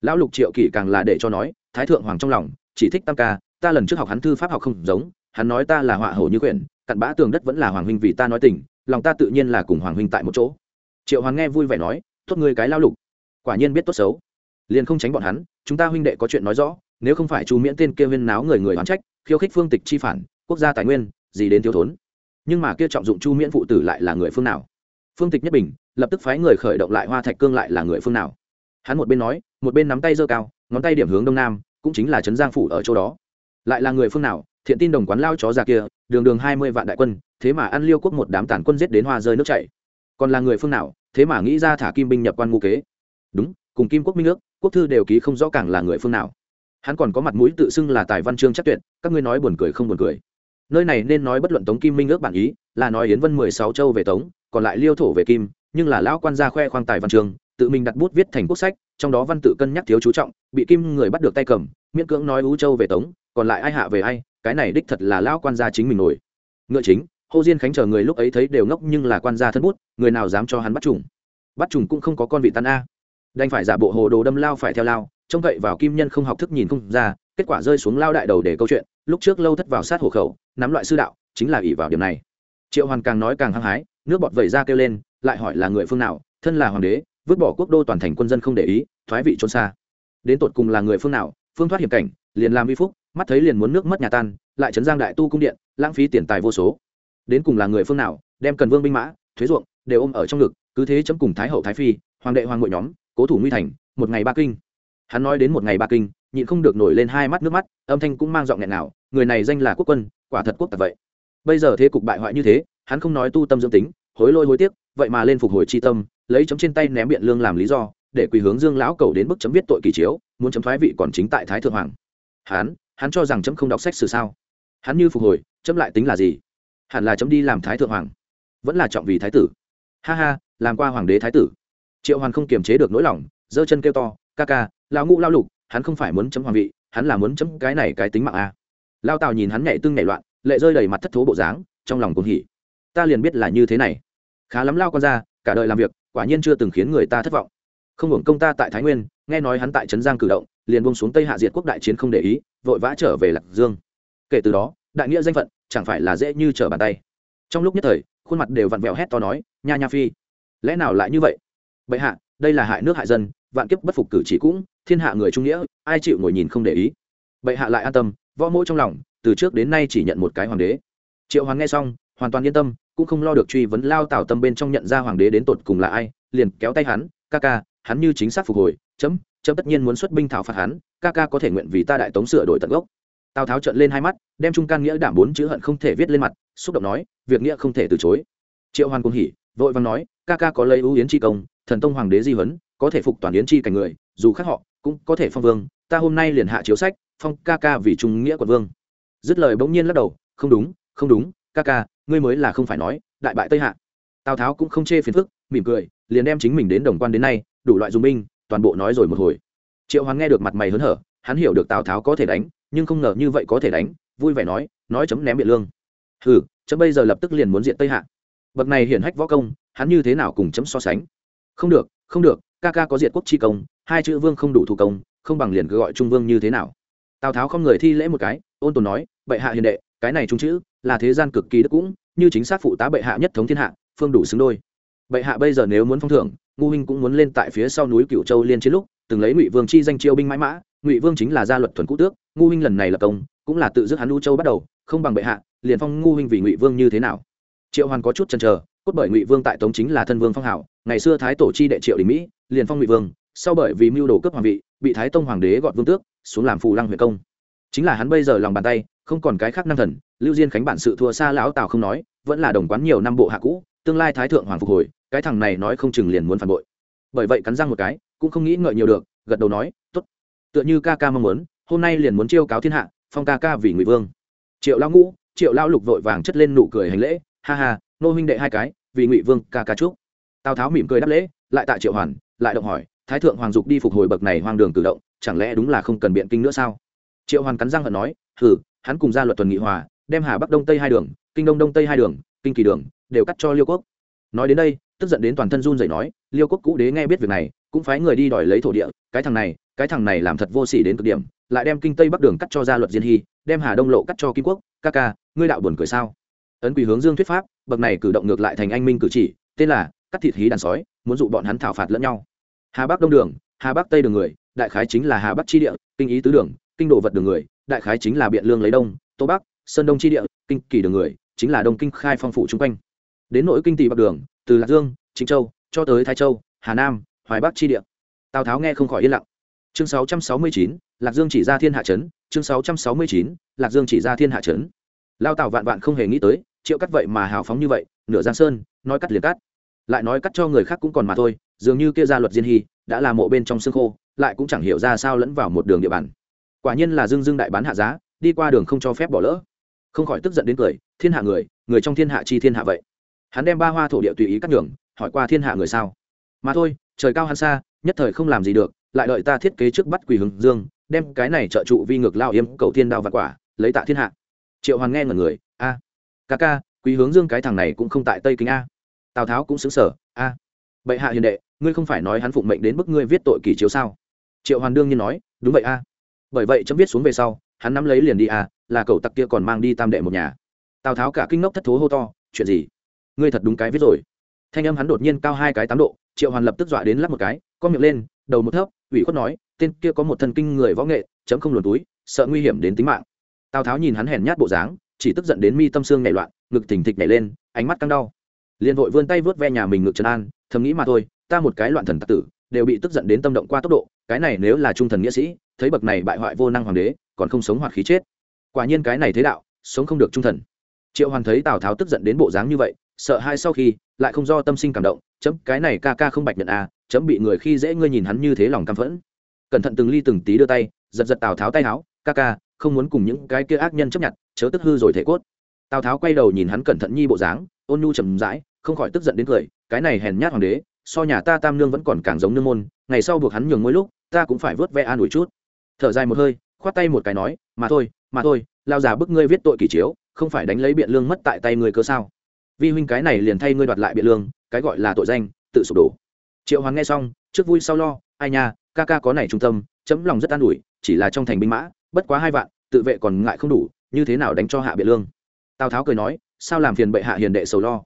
Lão lục triệu kỷ càng là để cho nói, thái thượng hoàng trong lòng, chỉ thích tam ca, ta lần trước học hắn thư pháp học không giống, hắn nói ta là họa hổ như quyển, cặn bã tường đất vẫn là hoàng huynh vì ta nói tình, lòng ta tự nhiên là cùng hoàng huynh tại một chỗ. Triệu hoàng nghe vui vẻ nói, tốt ngươi cái lao lục, quả nhiên biết tốt xấu. Liền không tránh bọn hắn, chúng ta huynh đệ có chuyện nói rõ nếu không phải chu miễn tên kia viên náo người người oán trách, khiêu khích phương tịch chi phản, quốc gia tài nguyên, gì đến thiếu thốn. Nhưng mà kia trọng dụng chu miễn phụ tử lại là người phương nào? Phương tịch nhất bình, lập tức phái người khởi động lại hoa thạch cương lại là người phương nào? Hắn một bên nói, một bên nắm tay giơ cao, ngón tay điểm hướng đông nam, cũng chính là trấn giang phủ ở chỗ đó. Lại là người phương nào? Thiện tin đồng quán lao chó già kia, đường đường hai mươi vạn đại quân, thế mà ăn liêu quốc một đám tàn quân giết đến hoa rơi nước chảy. Còn là người phương nào? Thế mà nghĩ ra thả kim binh nhập quan Ngũ kế. Đúng, cùng kim quốc minh ước, quốc thư đều ký không rõ càng là người phương nào hắn còn có mặt mũi tự xưng là tài văn chương chắc tuyệt, các ngươi nói buồn cười không buồn cười. Nơi này nên nói bất luận tống kim minh ước bản ý, là nói yến vân mười sáu châu về tống, còn lại liêu thổ về kim, nhưng là lão quan gia khoe khoang tài văn chương, tự mình đặt bút viết thành quốc sách, trong đó văn tự cân nhắc thiếu chú trọng, bị kim người bắt được tay cầm, miễn cưỡng nói ú châu về tống, còn lại ai hạ về ai, cái này đích thật là lão quan gia chính mình nổi. Ngựa chính, hồ diên khánh chờ người lúc ấy thấy đều ngốc nhưng là quan gia thân bút, người nào dám cho hắn bắt trùng? Bắt trùng cũng không có con vị tan a. Đành phải giả bộ hồ đồ đâm lao phải theo lao trông cậy vào kim nhân không học thức nhìn không ra, kết quả rơi xuống lao đại đầu để câu chuyện, lúc trước lâu thất vào sát hộ khẩu, nắm loại sư đạo, chính là ỷ vào điểm này. Triệu hoàn càng nói càng hăng hái, nước bọt vẩy ra kêu lên, lại hỏi là người phương nào, thân là hoàng đế, vứt bỏ quốc đô toàn thành quân dân không để ý, thoái vị trốn xa. Đến tột cùng là người phương nào, phương thoát hiểm cảnh, liền làm vi phúc, mắt thấy liền muốn nước mất nhà tan, lại trấn giang đại tu cung điện, lãng phí tiền tài vô số. Đến cùng là người phương nào, đem cần vương binh mã, thuế ruộng, đều ôm ở trong ngực, cứ thế chấm cùng thái hậu thái phi, hoàng đệ hoàng ngội nhóm, cố thủ nguy thành, một ngày ba kinh hắn nói đến một ngày ba kinh, nhịn không được nổi lên hai mắt nước mắt, âm thanh cũng mang giọng nghẹn nào người này danh là quốc quân, quả thật quốc tật vậy. Bây giờ thế cục bại hoại như thế, hắn không nói tu tâm dưỡng tính, hối lôi hối tiếc, vậy mà lên phục hồi chi tâm, lấy chấm trên tay ném biện lương làm lý do, để quỳ hướng dương lão cầu đến bức chấm viết tội kỳ chiếu, muốn chấm thoái vị còn chính tại thái thượng hoàng. Hắn hắn cho rằng chấm không đọc sách sử sao? Hắn như phục hồi, chấm lại tính là gì? Hẳn là chấm đi làm thái thượng hoàng. Vẫn là trọng vì thái tử. Ha ha, làm qua hoàng đế thái tử. Triệu hoàn không kiềm chế được nỗi lòng, giơ chân kêu to ca ca lao ngũ lao lục, hắn không phải muốn chấm hoàng vị, hắn là muốn chấm cái này cái tính mạng a. À. lao tào nhìn hắn nhảy tưng nhảy loạn, lệ rơi đầy mặt thất thố bộ dáng, trong lòng cũng hỉ. Ta liền biết là như thế này. Khá lắm lao con ra, cả đời làm việc, quả nhiên chưa từng khiến người ta thất vọng. Không hưởng công ta tại thái nguyên, nghe nói hắn tại trấn giang cử động, liền buông xuống tây hạ diệt quốc đại chiến không để ý, vội vã trở về lạc dương. Kể từ đó, đại nghĩa danh phận chẳng phải là dễ như trở bàn tay. Trong lúc nhất thời, khuôn mặt đều vặn vẹo hét to nói, nha nha phi, lẽ nào lại như vậy? Bệ hạ, đây là hại nước hại dân vạn kiếp bất phục cử chỉ cũng, thiên hạ người trung nghĩa, ai chịu ngồi nhìn không để ý. Bệ hạ lại an tâm, võ mỗi trong lòng, từ trước đến nay chỉ nhận một cái hoàng đế. Triệu hoàng nghe xong, hoàn toàn yên tâm, cũng không lo được truy vấn lao tảo tâm bên trong nhận ra hoàng đế đến tột cùng là ai, liền kéo tay hắn, ca ca, hắn như chính xác phục hồi, chấm chấm tất nhiên muốn xuất binh thảo phạt hắn, ca ca có thể nguyện vì ta đại tống sửa đổi tận gốc. Tào tháo trợn lên hai mắt, đem trung can nghĩa đảm bốn chữ hận không thể viết lên mặt, xúc động nói, việc nghĩa không thể từ chối. Triệu hoàn cũng hỉ, vội vàng nói, ca ca có lấy ưu yến tri công, thần tông hoàng đế di huấn có thể phục toàn yến chi cảnh người, dù khác họ, cũng có thể phong vương. Ta hôm nay liền hạ chiếu sách, phong ca ca vì trung nghĩa quận vương. Dứt lời bỗng nhiên lắc đầu, không đúng không đúng, ca ca, ngươi mới là không phải nói, đại bại tây hạ. Tào tháo cũng không chê phiền phức, mỉm cười, liền đem chính mình đến đồng quan đến nay, đủ loại dùng binh, toàn bộ nói rồi một hồi. Triệu hoàng nghe được mặt mày hớn hở, hắn hiểu được tào tháo có thể đánh, nhưng không ngờ như vậy có thể đánh, vui vẻ nói nói chấm ném biện lương. Hừ, chấm bây giờ lập tức liền muốn diện tây hạ. Bậc này hiển hách võ công, hắn như thế nào cùng chấm so sánh? Không được không được ca ca có diệt quốc chi công, hai chữ vương không đủ thủ công, không bằng liền cứ gọi trung vương như thế nào. Tào tháo không người thi lễ một cái, ôn tồn nói, bệ hạ hiền đệ, cái này trung chữ là thế gian cực kỳ đức cũng, như chính xác phụ tá bệ hạ nhất thống thiên hạ, phương đủ xứng đôi. Bệ hạ bây giờ nếu muốn phong thưởng, ngu huynh cũng muốn lên tại phía sau núi Cửu châu liên chiến lúc, từng lấy ngụy vương chi danh chiêu binh mãi mã, ngụy vương chính là gia luật thuần cũ tước, ngu huynh lần này là công, cũng là tự dứt hắn u châu bắt đầu, không bằng bệ hạ, liền phong ngu huynh vì ngụy vương như thế nào. Triệu hoàn có chút chần chờ cốt bởi ngụy vương tại tống chính là thân vương phong hảo, ngày xưa thái tổ chi đệ triệu đình mỹ, liền phong ngụy vương, sau bởi vì mưu đồ cướp hoàng vị, bị thái tông hoàng đế gọn vương tước, xuống làm phù lăng huyện công. Chính là hắn bây giờ lòng bàn tay, không còn cái khác năng thần, lưu diên khánh bản sự thua xa lão tào không nói, vẫn là đồng quán nhiều năm bộ hạ cũ, tương lai thái thượng hoàng phục hồi, cái thằng này nói không chừng liền muốn phản bội. Bởi vậy cắn răng một cái, cũng không nghĩ ngợi nhiều được, gật đầu nói t ố t tựa như ca ca mong muốn, hôm nay liền muốn chiêu cáo thiên hạ, phong ca ca vì ngụy vương. Triệu Lão ngũ, triệu Lão lục vội vàng chất lên nụ cười hành lễ, ha ha nô huynh đệ hai cái, vì ngụy vương ca ca trúc tào tháo mỉm cười đáp lễ, lại tại triệu hoàn, lại động hỏi, thái thượng hoàng dục đi phục hồi bậc này hoang đường cử động, chẳng lẽ đúng là không cần biện kinh nữa sao? Triệu hoàn cắn răng hận nói hử hắn cùng ra luật tuần nghị hòa, đem hà bắc đông tây hai đường, kinh đông đông tây hai đường, kinh kỳ đường, đều cắt cho liêu quốc. Nói đến đây, tức giận đến toàn thân run rẩy nói, liêu quốc cũ đế nghe biết việc này, cũng phái người đi đòi lấy thổ địa, cái thằng này, cái thằng này làm thật vô sỉ đến cực điểm, lại đem kinh tây bắc đường cắt cho gia luật diên hy, đem hà đông lộ cắt cho kim quốc. Ca ca, ngươi đạo buồn cười sao? Ấn quỳ hướng dương thuyết pháp bậc này cử động ngược lại thành anh minh cử chỉ tên là cắt thịt hí đàn sói muốn dụ bọn hắn thảo phạt lẫn nhau. Hà bắc đông đường hà bắc tây đường người đại khái chính là hà bắc chi địa kinh ý tứ đường kinh đồ vật đường người đại khái chính là biện lương lấy đông tô bắc sơn đông chi địa kinh kỳ đường người chính là đông kinh khai phong phủ chung quanh. Đến nội kinh tỷ bắc đường từ lạc dương chính châu cho tới thái châu hà nam hoài bắc chi địa. Tào tháo nghe không khỏi yên lặng. Chương 669, lạc dương chỉ ra thiên hạ trấn chương 669, lạc dương chỉ ra thiên hạ trấn lao tào vạn vạn không hề nghĩ tới triệu cắt vậy mà hào phóng như vậy, nửa giang sơn, nói cắt liền cắt. Lại nói cắt cho người khác cũng còn mà thôi, dường như kia ra luật diên hy đã là mộ bên trong xương khô, lại cũng chẳng hiểu ra sao lẫn vào một đường địa bàn. Quả nhiên là dương dương đại bán hạ giá, đi qua đường không cho phép bỏ lỡ. Không khỏi tức giận đến cười, thiên hạ người người trong thiên hạ chi thiên hạ vậy. Hắn đem ba hoa thổ địa tùy ý cắt đường hỏi qua thiên hạ người sao. Mà thôi, trời cao hắn xa, nhất thời không làm gì được, lại đợi ta thiết kế trước bắt quỳ hưng dương, đem cái này trợ trụ vi ngược lao yếm cầu thiên đao và quả, lấy tạ thiên hạ. Triệu hoàng nghe ngẩn người, a ca ca, quý hướng dương cái thằng này cũng không tại tây Kinh a. Tào tháo cũng xứng sở, a. Bệ hạ hiền đệ, ngươi không phải nói hắn phụng mệnh đến bức ngươi viết tội kỷ chiếu sao? Triệu hoàn đương nhiên nói, đúng vậy a. Bởi vậy chấm viết xuống về sau, hắn nắm lấy liền đi a, là cậu tặc kia còn mang đi tam đệ một nhà. Tào tháo cả kinh ngốc thất thố hô to, chuyện gì? Ngươi thật đúng cái viết rồi. Thanh âm hắn đột nhiên cao hai cái tám độ, triệu hoàn lập tức dọa đến lắp một cái con miệng lên, đầu một thấp, ủy khuất nói, tên kia có một thần kinh người võ nghệ, chấm không luồn túi, sợ nguy hiểm đến tính mạng. Tào tháo nhìn hắn hèn nhát bộ dáng chỉ tức giận đến mi tâm xương nhảy loạn, ngực thỉnh thịch nhảy lên, ánh mắt căng đau. Liền vội vươn tay vớt ve nhà mình ngực trần an, thầm nghĩ mà thôi, ta một cái loạn thần tặc tử, đều bị tức giận đến tâm động qua tốc độ, cái này nếu là trung thần nghĩa sĩ, thấy bậc này bại hoại vô năng hoàng đế, còn không sống hoạt khí chết. Quả nhiên cái này thế đạo, sống không được trung thần. Triệu hoàn thấy tào tháo tức giận đến bộ dáng như vậy, sợ hai sau khi, lại không do tâm sinh cảm động, chấm, cái này ca ca không bạch nhận à chấm bị người khi dễ ngươi nhìn hắn như thế lòng căm phẫn. Cẩn thận từng ly từng tí đưa tay, giật giật tào tháo tay áo, ca ca, không muốn cùng những cái kia ác nhân chấp nhận chớ tức hư rồi thể cốt. Tào tháo quay đầu nhìn hắn cẩn thận nhi bộ dáng, ôn nhu trầm rãi, không khỏi tức giận đến cười, cái này hèn nhát hoàng đế, so nhà ta tam nương vẫn còn càng giống nương môn, ngày sau buộc hắn nhường mỗi lúc, ta cũng phải vớt ve an ủi chút. Thở dài một hơi, khoát tay một cái nói, mà thôi mà thôi, lao già bức ngươi viết tội kỷ chiếu, không phải đánh lấy biện lương mất tại tay ngươi cơ sao? Vi huynh cái này liền thay ngươi đoạt lại biện lương, cái gọi là tội danh, tự sụp đổ. Triệu hoàng nghe xong, trước vui sau lo, ai nha, ca ca có này trung tâm, chấm lòng rất an ủi, chỉ là trong thành binh mã, bất quá hai vạn, tự vệ còn ngại không đủ như thế nào đánh cho hạ biện lương? Tào tháo cười nói, sao làm phiền bệ hạ hiền đệ sầu lo?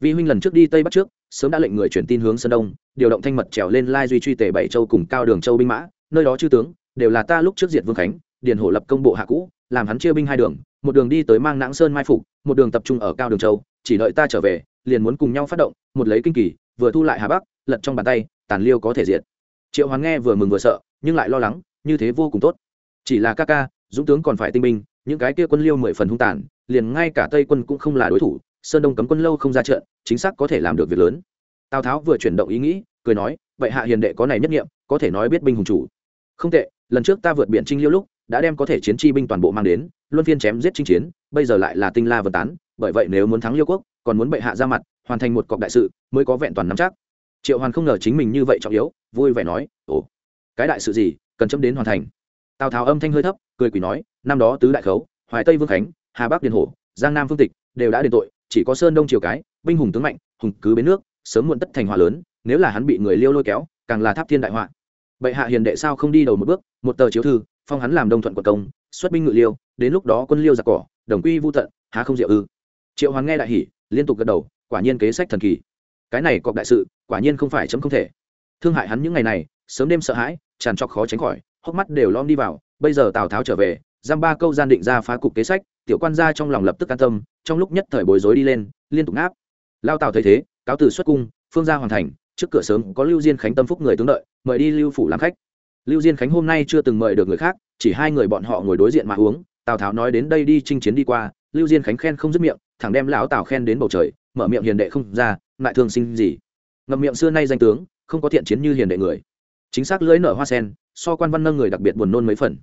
Vi huynh lần trước đi tây bắc trước, sớm đã lệnh người chuyển tin hướng sơn đông, điều động thanh mật trèo lên lai duy truy tề bảy châu cùng cao đường châu binh mã, nơi đó chư tướng, đều là ta lúc trước diệt vương khánh, điền hổ lập công bộ hạ cũ, làm hắn chia binh hai đường, một đường đi tới mang nãng sơn mai phục, một đường tập trung ở cao đường châu, chỉ đợi ta trở về, liền muốn cùng nhau phát động, một lấy kinh kỳ, vừa thu lại hà bắc, lật trong bàn tay, tàn liêu có thể diệt. Triệu hoán nghe vừa mừng vừa sợ, nhưng lại lo lắng, như thế vô cùng tốt. Chỉ là ca ca, dũng tướng còn phải tinh binh những cái kia quân liêu mười phần hung tàn, liền ngay cả tây quân cũng không là đối thủ, sơn đông cấm quân lâu không ra trận, chính xác có thể làm được việc lớn. Tào tháo vừa chuyển động ý nghĩ, cười nói, vậy hạ hiền đệ có này nhất nghiệm, có thể nói biết binh hùng chủ. Không tệ, lần trước ta vượt biển trinh liêu lúc, đã đem có thể chiến chi binh toàn bộ mang đến, luân phiên chém giết chinh chiến, bây giờ lại là tinh la vân tán, bởi vậy nếu muốn thắng liêu quốc, còn muốn bệ hạ ra mặt, hoàn thành một cọc đại sự, mới có vẹn toàn nắm chắc. Triệu hoàn không ngờ chính mình như vậy trọng yếu, vui vẻ nói, ồ, cái đại sự gì, cần chấm đến hoàn thành. Tào tháo âm thanh hơi thấp, cười quỷ nói năm đó tứ đại khấu, hoài tây vương khánh, hà bắc điền hổ, giang nam phương tịch, đều đã đền tội, chỉ có sơn đông triều cái, binh hùng tướng mạnh, hùng cứ bến nước, sớm muộn tất thành họa lớn, nếu là hắn bị người liêu lôi kéo, càng là tháp thiên đại họa. Bệ hạ hiền đệ sao không đi đầu một bước, một tờ chiếu thư, phong hắn làm đông thuận quận công, xuất binh ngự liêu, đến lúc đó quân liêu giặc cỏ, đồng quy vô tận, há không diệu ư. Triệu hoàng nghe đại hỉ, liên tục gật đầu, quả nhiên kế sách thần kỳ. Cái này cọc đại sự, quả nhiên không phải chấm không thể. Thương hại hắn những ngày này, sớm đêm sợ hãi, tràn trọc khó tránh khỏi, hốc mắt đều lom đi vào, bây giờ tào tháo trở về giam ba câu gian định ra phá cục kế sách, tiểu quan gia trong lòng lập tức an tâm, trong lúc nhất thời bối rối đi lên, liên tục ngáp. Lao tào thấy thế, cáo từ xuất cung, phương gia hoàn thành, trước cửa sớm có lưu diên khánh tâm phúc người tướng đợi, mời đi lưu phủ làm khách. Lưu diên khánh hôm nay chưa từng mời được người khác, chỉ hai người bọn họ ngồi đối diện mà uống, tào tháo nói đến đây đi chinh chiến đi qua, lưu diên khánh khen không dứt miệng, thẳng đem lão tào khen đến bầu trời, mở miệng hiền đệ không ra lại thương sinh gì. Ngậm miệng xưa nay danh tướng, không có thiện chiến như hiền đệ người. Chính xác lưỡi nở hoa sen, so quan văn nâng người đặc biệt buồn nôn mấy phần.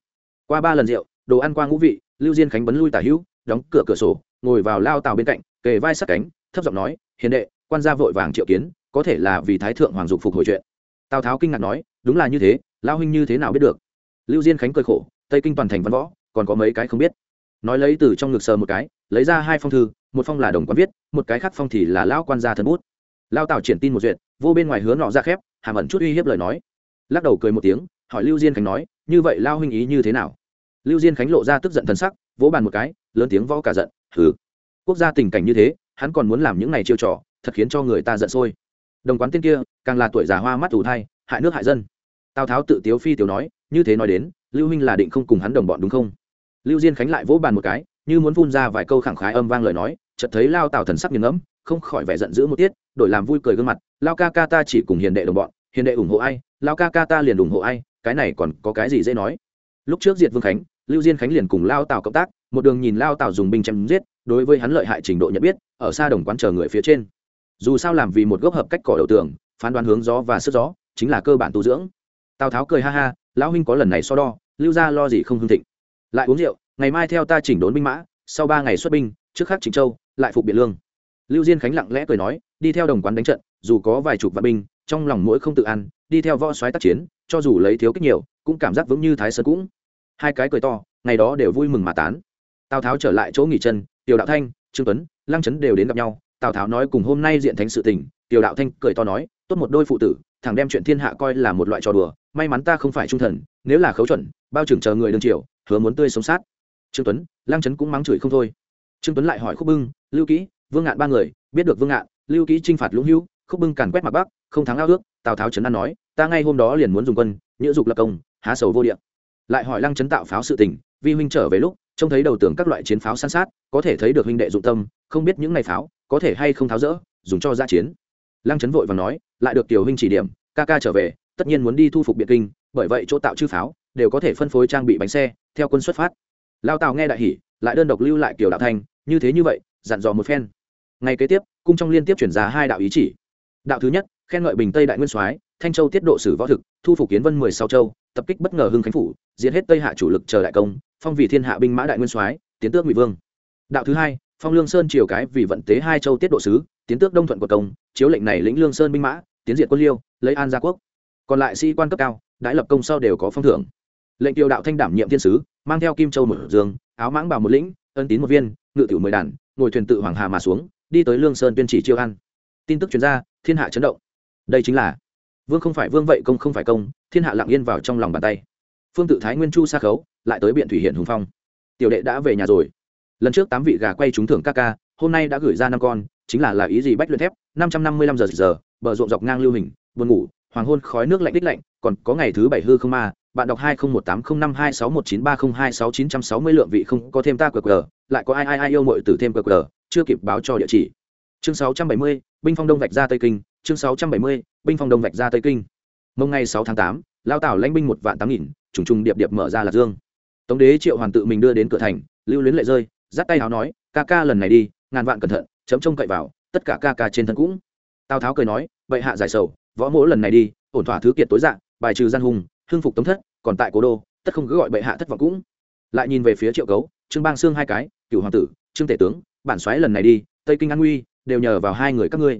Qua ba lần rượu đồ ăn qua ngũ vị, lưu diên khánh bấn lui tả hữu, đóng cửa cửa sổ, ngồi vào lao tàu bên cạnh, kề vai sát cánh, thấp giọng nói, hiền đệ, quan gia vội vàng triệu kiến, có thể là vì thái thượng hoàng dục phục hồi chuyện. Tào tháo kinh ngạc nói, đúng là như thế lao huynh như thế nào biết được? Lưu diên khánh cười khổ, tây kinh toàn thành văn võ, còn có mấy cái không biết. Nói lấy từ trong ngực sờ một cái, lấy ra hai phong thư, một phong là đồng quan viết, một cái khác phong thì là lao quan gia thần bút. Lao tào triển tin một duyệt, vô bên ngoài hướng nọ ra khép, hàm ẩn chút uy hiếp lời nói. Lắc đầu cười một tiếng, hỏi lưu diên khánh nói, như vậy lao huynh ý như thế nào? Lưu diên khánh lộ ra tức giận thần sắc, vỗ bàn một cái, lớn tiếng võ cả giận, hừ, quốc gia tình cảnh như thế, hắn còn muốn làm những này chiêu trò, thật khiến cho người ta giận sôi. Đồng quán tên kia, càng là tuổi già hoa mắt ủ thai, hại nước hại dân. Tào tháo tự tiếu phi tiểu nói, như thế nói đến, lưu huynh là định không cùng hắn đồng bọn đúng không? Lưu diên khánh lại vỗ bàn một cái, như muốn phun ra vài câu khẳng khái âm vang lời nói, chợt thấy lao tào thần sắc nghiền ngẫm, không khỏi vẻ giận dữ một tiết, đổi làm vui cười gương mặt, lao ca ca ta chỉ cùng hiền đệ đồng bọn, hiền đệ ủng hộ ai, lao ca ca ta liền ủng hộ ai, cái này còn có cái gì dễ nói? Lúc trước diệt vương khánh lưu diên khánh liền cùng lao tào cộng tác, một đường nhìn lao tào dùng binh chém giết, đối với hắn lợi hại trình độ nhận biết, ở xa đồng quán chờ người phía trên. Dù sao làm vì một gốc hợp cách cỏ đầu tường, phán đoán hướng gió và sức gió, chính là cơ bản tu dưỡng. Tào tháo cười ha ha, lão huynh có lần này so đo, lưu ra lo gì không hưng thịnh. Lại uống rượu, ngày mai theo ta chỉnh đốn binh mã, sau ba ngày xuất binh, trước khắc trịnh châu, lại phục biện lương. Lưu diên khánh lặng lẽ cười nói, đi theo đồng quán đánh trận, dù có vài chục vạn binh, trong lòng mỗi không tự ăn đi theo võ soái tác chiến, cho dù lấy thiếu kích nhiều, cũng cảm giác vững như thái sơn cũng hai cái cười to, ngày đó đều vui mừng mà tán. Tào tháo trở lại chỗ nghỉ chân, tiểu đạo thanh, trương tuấn, lăng trấn đều đến gặp nhau. Tào tháo nói cùng hôm nay diện thánh sự tình, tiểu đạo thanh cười to nói, tốt một đôi phụ tử, thằng đem chuyện thiên hạ coi là một loại trò đùa, may mắn ta không phải trung thần, nếu là khấu chuẩn, bao trưởng chờ người đương triều, hứa muốn tươi sống sát. Trương tuấn, lăng trấn cũng mắng chửi không thôi. Trương tuấn lại hỏi khúc bưng, lưu kỹ, vương ngạn ba người, biết được vương ngạn, lưu kỹ chinh phạt lũng hữu, khúc bưng càn quét mặt bắc, không thắng ao ước. Tào tháo trấn an nói, ta ngay hôm đó liền muốn dùng quân, nhữ dục lập công, há sầu vô địa lại hỏi lăng Chấn tạo pháo sự tình, vi huynh trở về lúc, trông thấy đầu tưởng các loại chiến pháo san sát, có thể thấy được huynh đệ dụng tâm, không biết những ngày pháo, có thể hay không tháo rỡ, dùng cho gia chiến. Lăng Chấn vội và nói, lại được tiểu huynh chỉ điểm, ca ca trở về, tất nhiên muốn đi thu phục biện kinh, bởi vậy chỗ tạo chư pháo, đều có thể phân phối trang bị bánh xe, theo quân xuất phát. Lao tào nghe đại hỉ, lại đơn độc lưu lại kiểu đạo thanh, như thế như vậy, dặn dò một phen. Ngày kế tiếp, cung trong liên tiếp chuyển ra hai đạo ý chỉ. Đạo thứ nhất, khen ngợi bình tây đại nguyên soái, thanh châu tiết độ sử võ thực, thu phục kiến vân mười sáu châu tập kích bất ngờ hưng khánh phủ, diệt hết tây hạ chủ lực chờ đại công, phong vì thiên hạ binh mã đại nguyên soái, tiến tước ngụy vương. Đạo thứ hai, phong lương sơn triều cái vì vận tế hai châu tiết độ sứ, tiến tước đông thuận của công, chiếu lệnh này lĩnh lương sơn binh mã, tiến diệt quân liêu, lấy an gia quốc. Còn lại sĩ quan cấp cao đãi lập công sau đều có phong thưởng. Lệnh tiêu đạo thanh đảm nhiệm thiên sứ, mang theo kim châu một dương, áo mãng bào một lĩnh, ân tín một viên, ngự tiểu mười đàn, ngồi thuyền tự hoàng hà mà xuống, đi tới lương sơn tuyên chỉ chiêu an tin tức chuyên gia thiên hạ chấn động. Đây chính là vương không phải vương vậy công không phải công, thiên hạ lặng yên vào trong lòng bàn tay. Phương tự thái nguyên chu xa khấu, lại tới biện thủy hiện hùng phong. Tiểu đệ đã về nhà rồi. Lần trước tám vị gà quay trúng thưởng ca ca, hôm nay đã gửi ra năm con, chính là là ý gì bách luyện thép, năm trăm năm mươi lăm giờ giờ, bờ ruộng dọc ngang lưu hình, buồn ngủ, hoàng hôn khói nước lạnh đích lạnh, còn có ngày thứ bảy hư không ma, bạn đọc hai nghìn một tám không năm hai sáu một chín ba không hai sáu chín trăm sáu mươi lượng vị không có thêm ta qr lại có ai ai ai yêu mội từ thêm qr chưa kịp báo cho địa chỉ. Chương sáu trăm bảy mươi, binh phong đông vạch ra tây kinh chương sáu trăm bảy mươi, binh phong đông vạch ra tây kinh. Mông ngày sáu tháng tám, lao tảo lãnh binh một vạn tám nghìn, trùng trùng điệp điệp mở ra lạc dương. Tống đế triệu hoàn tự mình đưa đến cửa thành, lưu luyến lệ rơi dắt tay háo nói, ca ca lần này đi, ngàn vạn cẩn thận, chấm trông cậy vào, tất cả ca ca trên thân cũng. Tào tháo cười nói vậy hạ giải sầu, võ mỗ lần này đi, ổn thỏa thứ kiệt tối dạng bài trừ gian hùng hương phục tống thất, còn tại cố đô, tất không cứ gọi bệ hạ thất vọng cũng. Lại nhìn về phía triệu cấu, trương bang xương hai cái cựu hoàng tử, trương tể tướng, bản xoáy lần này đi, tây kinh an nguy, đều nhờ vào hai người các ngươi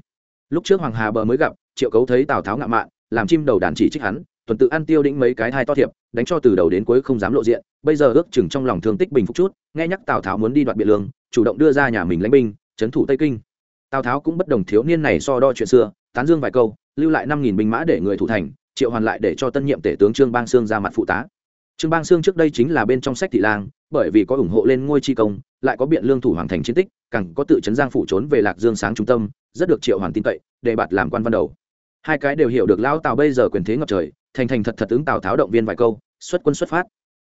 lúc trước hoàng hà bờ mới gặp, triệu cấu thấy tào tháo ngạo mạn, làm chim đầu đàn chỉ trích hắn, tuần tự ăn tiêu đĩnh mấy cái thai to thiệp, đánh cho từ đầu đến cuối không dám lộ diện, bây giờ ước chừng trong lòng thương tích bình phục chút, nghe nhắc tào tháo muốn đi đoạt biện lương, chủ động đưa ra nhà mình lãnh binh, trấn thủ tây kinh. Tào tháo cũng bất đồng thiếu niên này so đo chuyện xưa, tán dương vài câu, lưu lại năm nghìn binh mã để người thủ thành, triệu hoàn lại để cho tân nhiệm tể tướng trương bang sương ra mặt phụ tá trương bang sương trước đây chính là bên trong sách thị lang, bởi vì có ủng hộ lên ngôi chi công, lại có biện lương thủ hoàng thành chiến tích, càng có tự chấn giang phủ trốn về lạc dương sáng trung tâm, rất được triệu hoàn tin cậy, để bạt làm quan văn đầu. Hai cái đều hiểu được lão tào bây giờ quyền thế ngập trời, thành thành thật thật ứng tào tháo động viên vài câu, xuất quân xuất phát.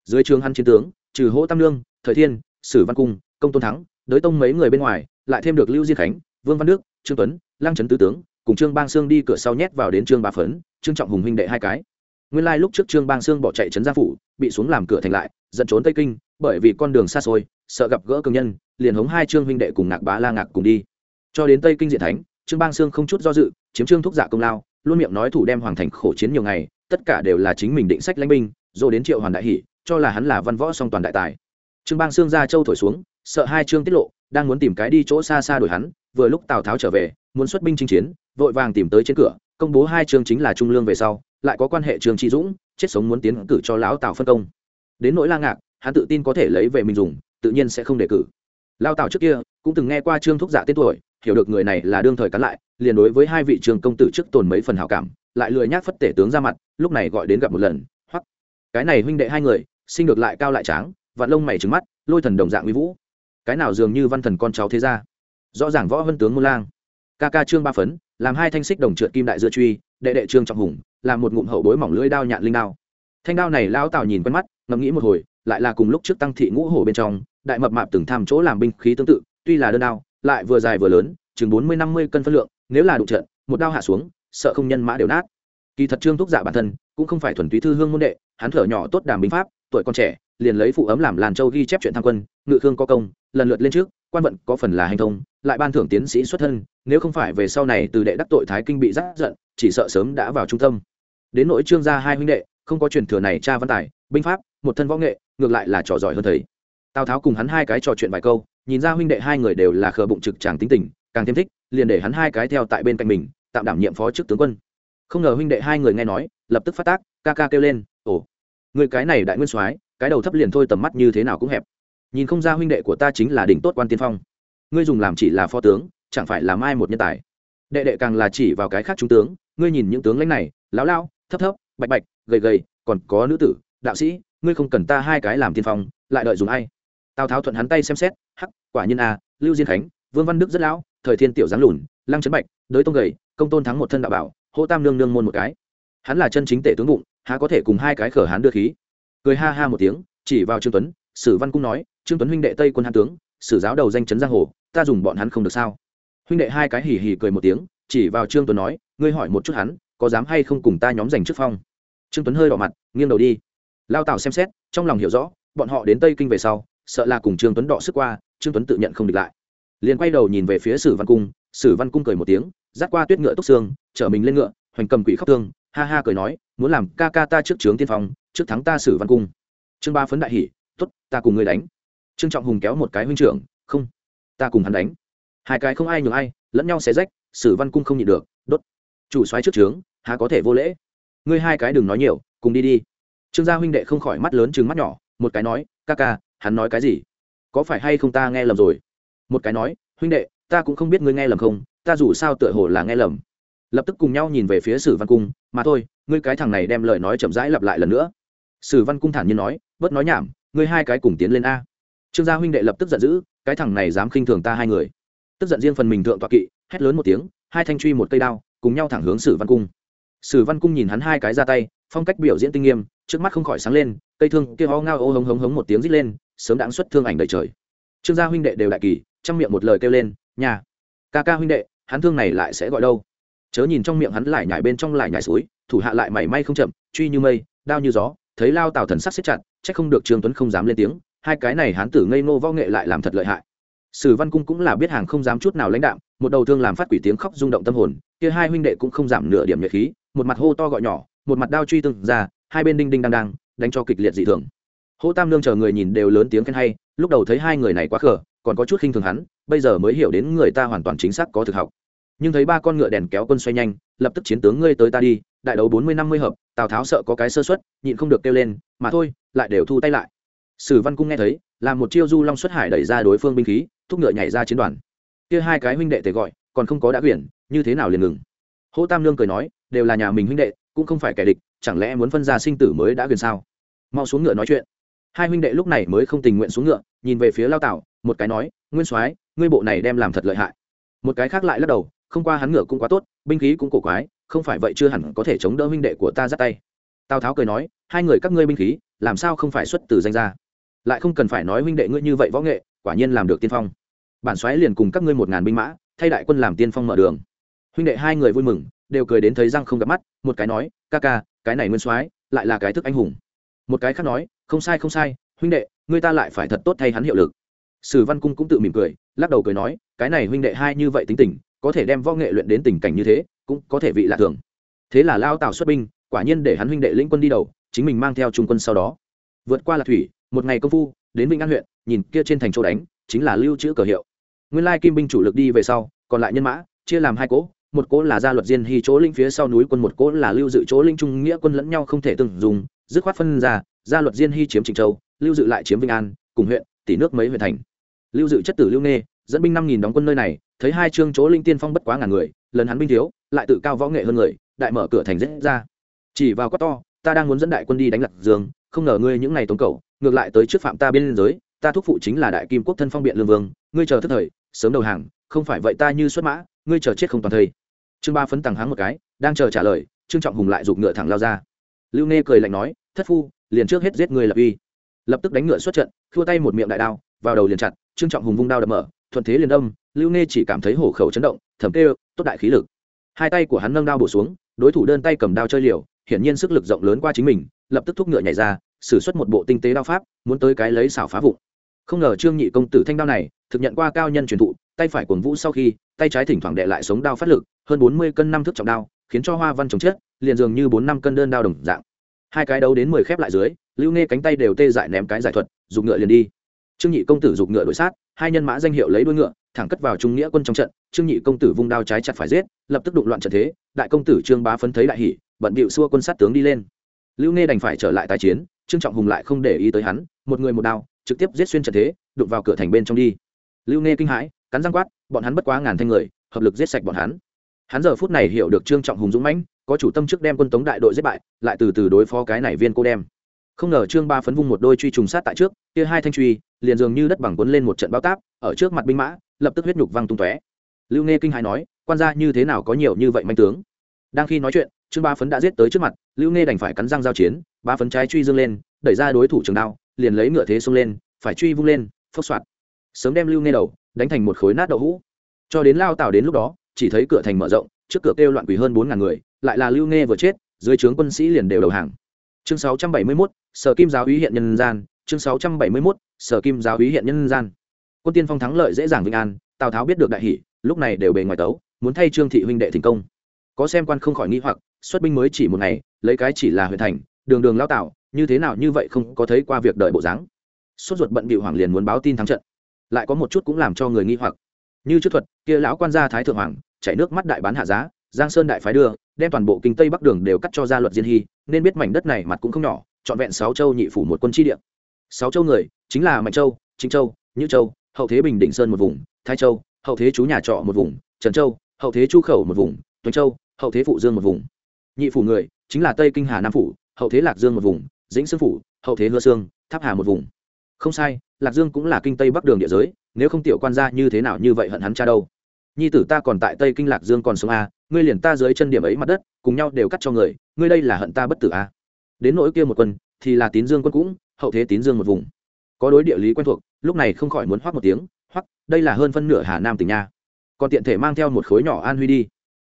Dưới trường hắn chiến tướng, trừ hỗ tam lương thời thiên, sử văn cung, công tôn thắng, đới tông mấy người bên ngoài, lại thêm được lưu diên khánh, vương văn đức, trương tuấn, lăng trấn tứ tướng, cùng trương bang sương đi cửa sau nhét vào đến trương ba phấn, trương trọng hùng huynh đệ hai cái nguyên lai lúc trước trương bang sương bỏ chạy trấn gia phủ, bị xuống làm cửa thành lại dẫn trốn tây kinh, bởi vì con đường xa xôi, sợ gặp gỡ cường nhân, liền hống hai trương huynh đệ cùng ngạc bá la ngạc cùng đi. Cho đến tây kinh diện thánh, trương bang sương không chút do dự, chiếm trương thúc giả công lao, luôn miệng nói thủ đem hoàng thành khổ chiến nhiều ngày, tất cả đều là chính mình định sách lãnh binh, rồi đến triệu hoàn đại hỷ, cho là hắn là văn võ song toàn đại tài. Trương bang sương ra châu thổi xuống, sợ hai trương tiết lộ, đang muốn tìm cái đi chỗ xa xa đổi hắn, vừa lúc tào tháo trở về, muốn xuất binh chinh chiến, vội vàng tìm tới trên cửa công bố hai chương chính là trung lương về sau, lại có quan hệ trường chi dũng, chết sống muốn tiến cử cho lão tào phân công. Đến nỗi la ngạc, hắn tự tin có thể lấy về mình dùng, tự nhiên sẽ không đề cử. Lao tào trước kia, cũng từng nghe qua trương thúc giả dạ tên tuổi, hiểu được người này là đương thời cắn lại, liền đối với hai vị trường công tử trước tồn mấy phần hảo cảm, lại lười nhác phất tể tướng ra mặt, lúc này gọi đến gặp một lần hoặc cái này huynh đệ hai người, sinh được lại cao lại tráng vạn lông mày trứng mắt, lôi thần đồng dạng uy vũ. Cái nào dường như văn thần con cháu thế ra rõ ràng võ vân tướng môn lang. Ca ca trương ba phấn làm hai thanh xích đồng trượt kim đại dưa truy, đệ đệ trương trọng hùng, làm một ngụm hậu bối mỏng lưỡi đao nhạn linh đao. Thanh đao này lão tào nhìn quen mắt, ngẫm nghĩ một hồi, lại là cùng lúc trước tăng thị ngũ hổ bên trong, đại mập mạp từng tham chỗ làm binh khí tương tự, tuy là đơn đao, lại vừa dài vừa lớn, chừng bốn mươi năm mươi cân phân lượng, nếu là đụng trận, một đao hạ xuống, sợ không nhân mã đều nát. Kỳ thật trương thúc dạ bản thân, cũng không phải thuần túy thư hương môn đệ, hắn thở nhỏ tốt đàm binh pháp, tuổi còn trẻ, liền lấy phụ ấm làm làn châu ghi chép chuyện tham quân, ngự khương có công, lần lượt lên trước, quan vận có phần là hành thông, lại ban thưởng tiến sĩ xuất thân nếu không phải về sau này từ đệ đắc tội thái kinh bị giác giận, chỉ sợ sớm đã vào trung tâm. Đến nỗi trương gia hai huynh đệ, không có truyền thừa này cha văn tài, binh pháp, một thân võ nghệ, ngược lại là trò giỏi hơn thầy. Tào tháo cùng hắn hai cái trò chuyện vài câu, nhìn ra huynh đệ hai người đều là khờ bụng trực tràng tính tình, càng thêm thích, liền để hắn hai cái theo tại bên cạnh mình, tạm đảm nhiệm phó chức tướng quân. Không ngờ huynh đệ hai người nghe nói, lập tức phát tác, ca ca kêu lên, ồ, người cái này đại nguyên soái, cái đầu thấp liền thôi tầm mắt như thế nào cũng hẹp. Nhìn không ra huynh đệ của ta chính là đỉnh tốt quan tiên phong. Ngươi dùng làm chỉ là phó tướng chẳng phải là mai một nhân tài. Đệ đệ càng là chỉ vào cái khác trung tướng, ngươi nhìn những tướng lãnh này, lão lao thấp thấp, bạch bạch, gầy gầy, còn có nữ tử, đạo sĩ, ngươi không cần ta hai cái làm tiên phong, lại đợi dùng ai? Tào tháo thuận hắn tay xem xét, hắc, quả nhiên a lưu diên khánh, vương văn đức rất lão, thời thiên tiểu giáng lùn, lăng trấn bạch, đới tông gầy, công tôn thắng một thân đạo bảo, hô tam nương nương môn một cái. Hắn là chân chính tể tướng bụng, há có thể cùng hai cái khở hắn đưa khí. Cười ha ha một tiếng, chỉ vào trương tuấn, sử văn cung nói, trương tuấn huynh đệ tây quân hán tướng, sử giáo đầu danh chấn giang hồ, ta dùng bọn hắn không được sao? Huynh đệ hai cái hì hì cười một tiếng, chỉ vào trương tuấn nói, ngươi hỏi một chút hắn, có dám hay không cùng ta nhóm giành trước phong? Trương tuấn hơi đỏ mặt, nghiêng đầu đi. Lao tào xem xét, trong lòng hiểu rõ, bọn họ đến tây kinh về sau, sợ là cùng trương tuấn đọ sức qua, trương tuấn tự nhận không địch lại. Liền quay đầu nhìn về phía sử văn cung, sử văn cung cười một tiếng, dắt qua tuyết ngựa túc xương, chở mình lên ngựa, hoành cầm quỷ khóc thương, ha ha cười nói, muốn làm ca ca ta trước trướng tiên phong, trước thắng ta sử văn cung. Trương ba phấn đại hỉ t ố t ta cùng ngươi đánh. Trương trọng hùng kéo một cái huynh trưởng, không, ta cùng hắn đánh hai cái không ai nhường ai, lẫn nhau xé rách, sử văn cung không nhịn được, đốt. Chủ xoáy trước trướng, há có thể vô lễ. Ngươi hai cái đừng nói nhiều, cùng đi đi. Trương gia huynh đệ không khỏi mắt lớn chừng mắt nhỏ, một cái nói, ca ca, hắn nói cái gì? Có phải hay không ta nghe lầm rồi? Một cái nói, huynh đệ, ta cũng không biết ngươi nghe lầm không, ta dù sao tựa hồ là nghe lầm. Lập tức cùng nhau nhìn về phía sử văn cung, mà thôi, ngươi cái thằng này đem lời nói chậm rãi lặp lại lần nữa. Sử văn cung thản nhiên nói, bớt nói nhảm, ngươi hai cái cùng tiến lên a. Trương gia huynh đệ lập tức giận dữ, cái thằng này dám khinh thường ta hai người tức giận riêng phần mình thượng tọa kỵ, hét lớn một tiếng, hai thanh truy một cây đao, cùng nhau thẳng hướng sử văn cung. Sử văn cung nhìn hắn hai cái ra tay, phong cách biểu diễn tinh nghiêm, trước mắt không khỏi sáng lên, cây thương kia ho ngao ô hống hống hống một tiếng rít lên, sớm đãng xuất thương ảnh đầy trời. Trương gia huynh đệ đều đại kỳ, trong miệng một lời kêu lên, nhà, ca ca huynh đệ, hắn thương này lại sẽ gọi đâu? Chớ nhìn trong miệng hắn lại nhảy bên trong lại nhảy suối, thủ hạ lại mảy may không chậm, truy như mây, đao như gió, thấy lao tào thần sắc xếp chặt, chắc không được trương tuấn không dám lên tiếng, hai cái này hắn tử ngây ngô võ nghệ lại làm thật lợi hại sử văn cung cũng là biết hàng không dám chút nào lãnh đạm, một đầu thương làm phát quỷ tiếng khóc rung động tâm hồn kia hai huynh đệ cũng không giảm nửa điểm nhiệt khí một mặt hô to gọi nhỏ một mặt đao truy từng ra hai bên đinh đinh đang đang đánh cho kịch liệt dị thường. Hỗ tam lương chờ người nhìn đều lớn tiếng khen hay lúc đầu thấy hai người này quá khờ còn có chút khinh thường hắn bây giờ mới hiểu đến người ta hoàn toàn chính xác có thực học. Nhưng thấy ba con ngựa đèn kéo quân xoay nhanh lập tức chiến tướng ngươi tới ta đi đại đấu bốn mươi năm mươi hợp tào tháo sợ có cái sơ xuất nhịn không được kêu lên mà thôi lại đều thu tay lại. Sử văn cung nghe thấy làm một chiêu du long xuất hải đẩy ra đối phương binh khí thúc ngựa nhảy ra chiến đoàn. Kia hai cái huynh đệ tề gọi, còn không có đã quyển, như thế nào liền ngừng? Hỗ tam lương cười nói, đều là nhà mình huynh đệ, cũng không phải kẻ địch, chẳng lẽ muốn phân ra sinh tử mới đã quyển sao? Mau xuống ngựa nói chuyện. Hai huynh đệ lúc này mới không tình nguyện xuống ngựa, nhìn về phía lao tảo, một cái nói, nguyên soái, ngươi bộ này đem làm thật lợi hại. Một cái khác lại lắc đầu, không qua hắn ngựa cũng quá tốt, binh khí cũng cổ quái, không phải vậy chưa hẳn có thể chống đỡ huynh đệ của ta dắt tay. Tào tháo cười nói, hai người các ngươi binh khí, làm sao không phải xuất từ danh gia? Lại không cần phải nói huynh đệ ngươi như vậy võ nghệ, quả nhiên làm được tiên phong bản xoáy liền cùng các ngươi một ngàn binh mã, thay đại quân làm tiên phong mở đường. Huynh đệ hai người vui mừng, đều cười đến thấy răng không gặp mắt, một cái nói, ca ca, cái này nguyên soái lại là cái thức anh hùng. Một cái khác nói, không sai không sai, huynh đệ, ngươi ta lại phải thật tốt thay hắn hiệu lực. Sử văn cung cũng tự mỉm cười, lắc đầu cười nói, cái này huynh đệ hai như vậy tính tình, có thể đem võ nghệ luyện đến tình cảnh như thế, cũng có thể vị lạ thường. Thế là lao tào xuất binh, quả nhiên để hắn huynh đệ lĩnh quân đi đầu, chính mình mang theo trung quân sau đó. Vượt qua là thủy, một ngày công phu, đến vĩnh an huyện, nhìn kia trên thành châu đánh chính là lưu trữ cờ hiệu. Nguyên lai kim binh chủ lực đi về sau, còn lại nhân mã, chia làm hai cỗ, một cỗ là gia luật diên hy chỗ linh phía sau núi quân, một cỗ là lưu dự chỗ linh trung nghĩa quân lẫn nhau không thể từng dùng, dứt khoát phân ra, gia luật diên hy chiếm trịnh châu, lưu dự lại chiếm vinh an, cùng huyện, tỷ nước mấy huyện thành. Lưu dự chất tử lưu nê dẫn binh năm nghìn đóng quân nơi này, thấy hai chương chỗ linh tiên phong bất quá ngàn người, lần hắn binh thiếu, lại tự cao võ nghệ hơn người, đại mở cửa thành dễ ra. Chỉ vào quát to, ta đang muốn dẫn đại quân đi đánh lạc dương, không ngờ ngươi những ngày tống cầu ngược lại tới trước phạm ta biên giới ta thúc phụ chính là đại kim quốc thân phong biện lương vương ngươi chờ thất thời sớm đầu hàng không phải vậy ta như xuất mã ngươi chờ chết không toàn thây. Trương ba phấn tàng háng một cái đang chờ trả lời trương trọng hùng lại giục ngựa thẳng lao ra. Lưu nê cười lạnh nói thất phu liền trước hết giết người lập uy. Lập tức đánh ngựa xuất trận thua tay một miệng đại đao vào đầu liền chặt trương trọng hùng vung đao đập mở thuận thế liền đâm, lưu nê chỉ cảm thấy hổ khẩu chấn động thẩm kêu tốt đại khí lực. Hai tay của hắn nâng đao bổ xuống đối thủ đơn tay cầm đao chơi liều hiển nhiên sức lực rộng lớn qua chính mình lập tức thúc ngựa nhảy ra sử xuất một bộ tinh tế đao pháp muốn tới cái lấy xảo phá vụn không ngờ trương nhị công tử thanh đao này, thực nhận qua cao nhân truyền thụ, tay phải cuồng vũ sau khi, tay trái thỉnh thoảng đệ lại sống đao phát lực, hơn bốn mươi cân năm thước trọng đao, khiến cho hoa văn chống chết liền dường như bốn năm cân đơn đao đồng dạng. Hai cái đấu đến mười khép lại dưới, lưu nghe cánh tay đều tê dại ném cái giải thuật dùng ngựa liền đi. Trương nhị công tử dùng ngựa đội sát, hai nhân mã danh hiệu lấy đuôi ngựa, thẳng cất vào trung nghĩa quân trong trận, trương nhị công tử vung đao trái chặt phải giết, lập tức đụng loạn trận thế, đại công tử trương bá phấn thấy đại hỷ bận bịu xua quân sát tướng đi lên. Lưu nghe đành phải trở lại tái chiến, trương trọng hùng lại không để ý tới hắn, một người một đao trực tiếp giết xuyên trận thế, đụng vào cửa thành bên trong đi. Lưu nghe kinh hãi, cắn răng quát, bọn hắn bất quá ngàn thanh người, hợp lực giết sạch bọn hắn. Hắn giờ phút này hiểu được trương trọng hùng dũng mãnh, có chủ tâm trước đem quân tống đại đội giết bại, lại từ từ đối phó cái này viên cô đem. Không ngờ trương ba phấn vung một đôi truy trùng sát tại trước, kia hai thanh truy, liền dường như đất bằng quấn lên một trận bao táp, ở trước mặt binh mã, lập tức huyết nhục văng tung tóe. Lưu nghe kinh hãi nói, quan gia như thế nào có nhiều như vậy manh tướng? Đang khi nói chuyện, trương ba phấn đã giết tới trước mặt, lưu nghe đành phải cắn răng giao chiến, ba phấn trái truy dương lên, đẩy ra đối thủ trường đao liền lấy ngựa thế xông lên phải truy vung lên phốc soạt. Sớm đem lưu nghe đầu đánh thành một khối nát đậu hũ. Cho đến lao tào đến lúc đó chỉ thấy cửa thành mở rộng trước cửa kêu loạn quỷ hơn bốn ngàn người lại là lưu nghe vừa chết dưới trướng quân sĩ liền đều đầu hàng. Chương sáu trăm bảy mươi 671, sở kim giáo úy hiện nhân gian chương sáu trăm bảy mươi 671, sở kim giáo úy hiện nhân gian. Quân tiên phong thắng lợi dễ dàng vinh an tào tháo biết được đại hỷ lúc này đều bề ngoài tấu muốn thay trương thị huynh đệ thành công. Có xem quan không khỏi nghi hoặc xuất binh mới chỉ một ngày lấy cái chỉ là huyện thành đường đường lao tạo như thế nào như vậy không có thấy qua việc đợi bộ dáng. Sốt ruột bận bị hoàng liền muốn báo tin thắng trận. Lại có một chút cũng làm cho người nghi hoặc. Như trước thuật, kia lão quan gia thái thượng hoàng chảy nước mắt đại bán hạ giá, giang sơn đại phái đưa, đem toàn bộ kinh tây bắc đường đều cắt cho ra luật diên hy, nên biết mảnh đất này mặt cũng không nhỏ, trọn vẹn sáu châu nhị phủ một quân chi địa. Sáu châu người, chính là mạnh châu chính châu, nhữ châu, hậu thế bình định sơn một vùng, thái châu, hậu thế chú nhà trọ một vùng, trần châu, hậu thế chu khẩu một vùng, tuấn châu, hậu thế phụ dương một vùng. Nhị phủ người, chính là tây kinh hà nam phủ, hậu thế lạc dương một vùng dĩnh sương phủ, hậu thế hứa sương, tháp hà một vùng. Không sai, lạc dương cũng là kinh tây bắc đường địa giới, nếu không tiểu quan gia như thế nào như vậy hận hắn cha đâu. Nhi tử ta còn tại tây kinh lạc dương còn sống a ngươi liền ta dưới chân điểm ấy mặt đất, cùng nhau đều cắt cho người, ngươi đây là hận ta bất tử a đến nỗi kia một quân, thì là tín dương quân cũng, hậu thế tín dương một vùng. Có đối địa lý quen thuộc, lúc này không khỏi muốn hoắc một tiếng, hoắc, đây là hơn phân nửa hà nam tỉnh nha. Còn tiện thể mang theo một khối nhỏ an huy đi.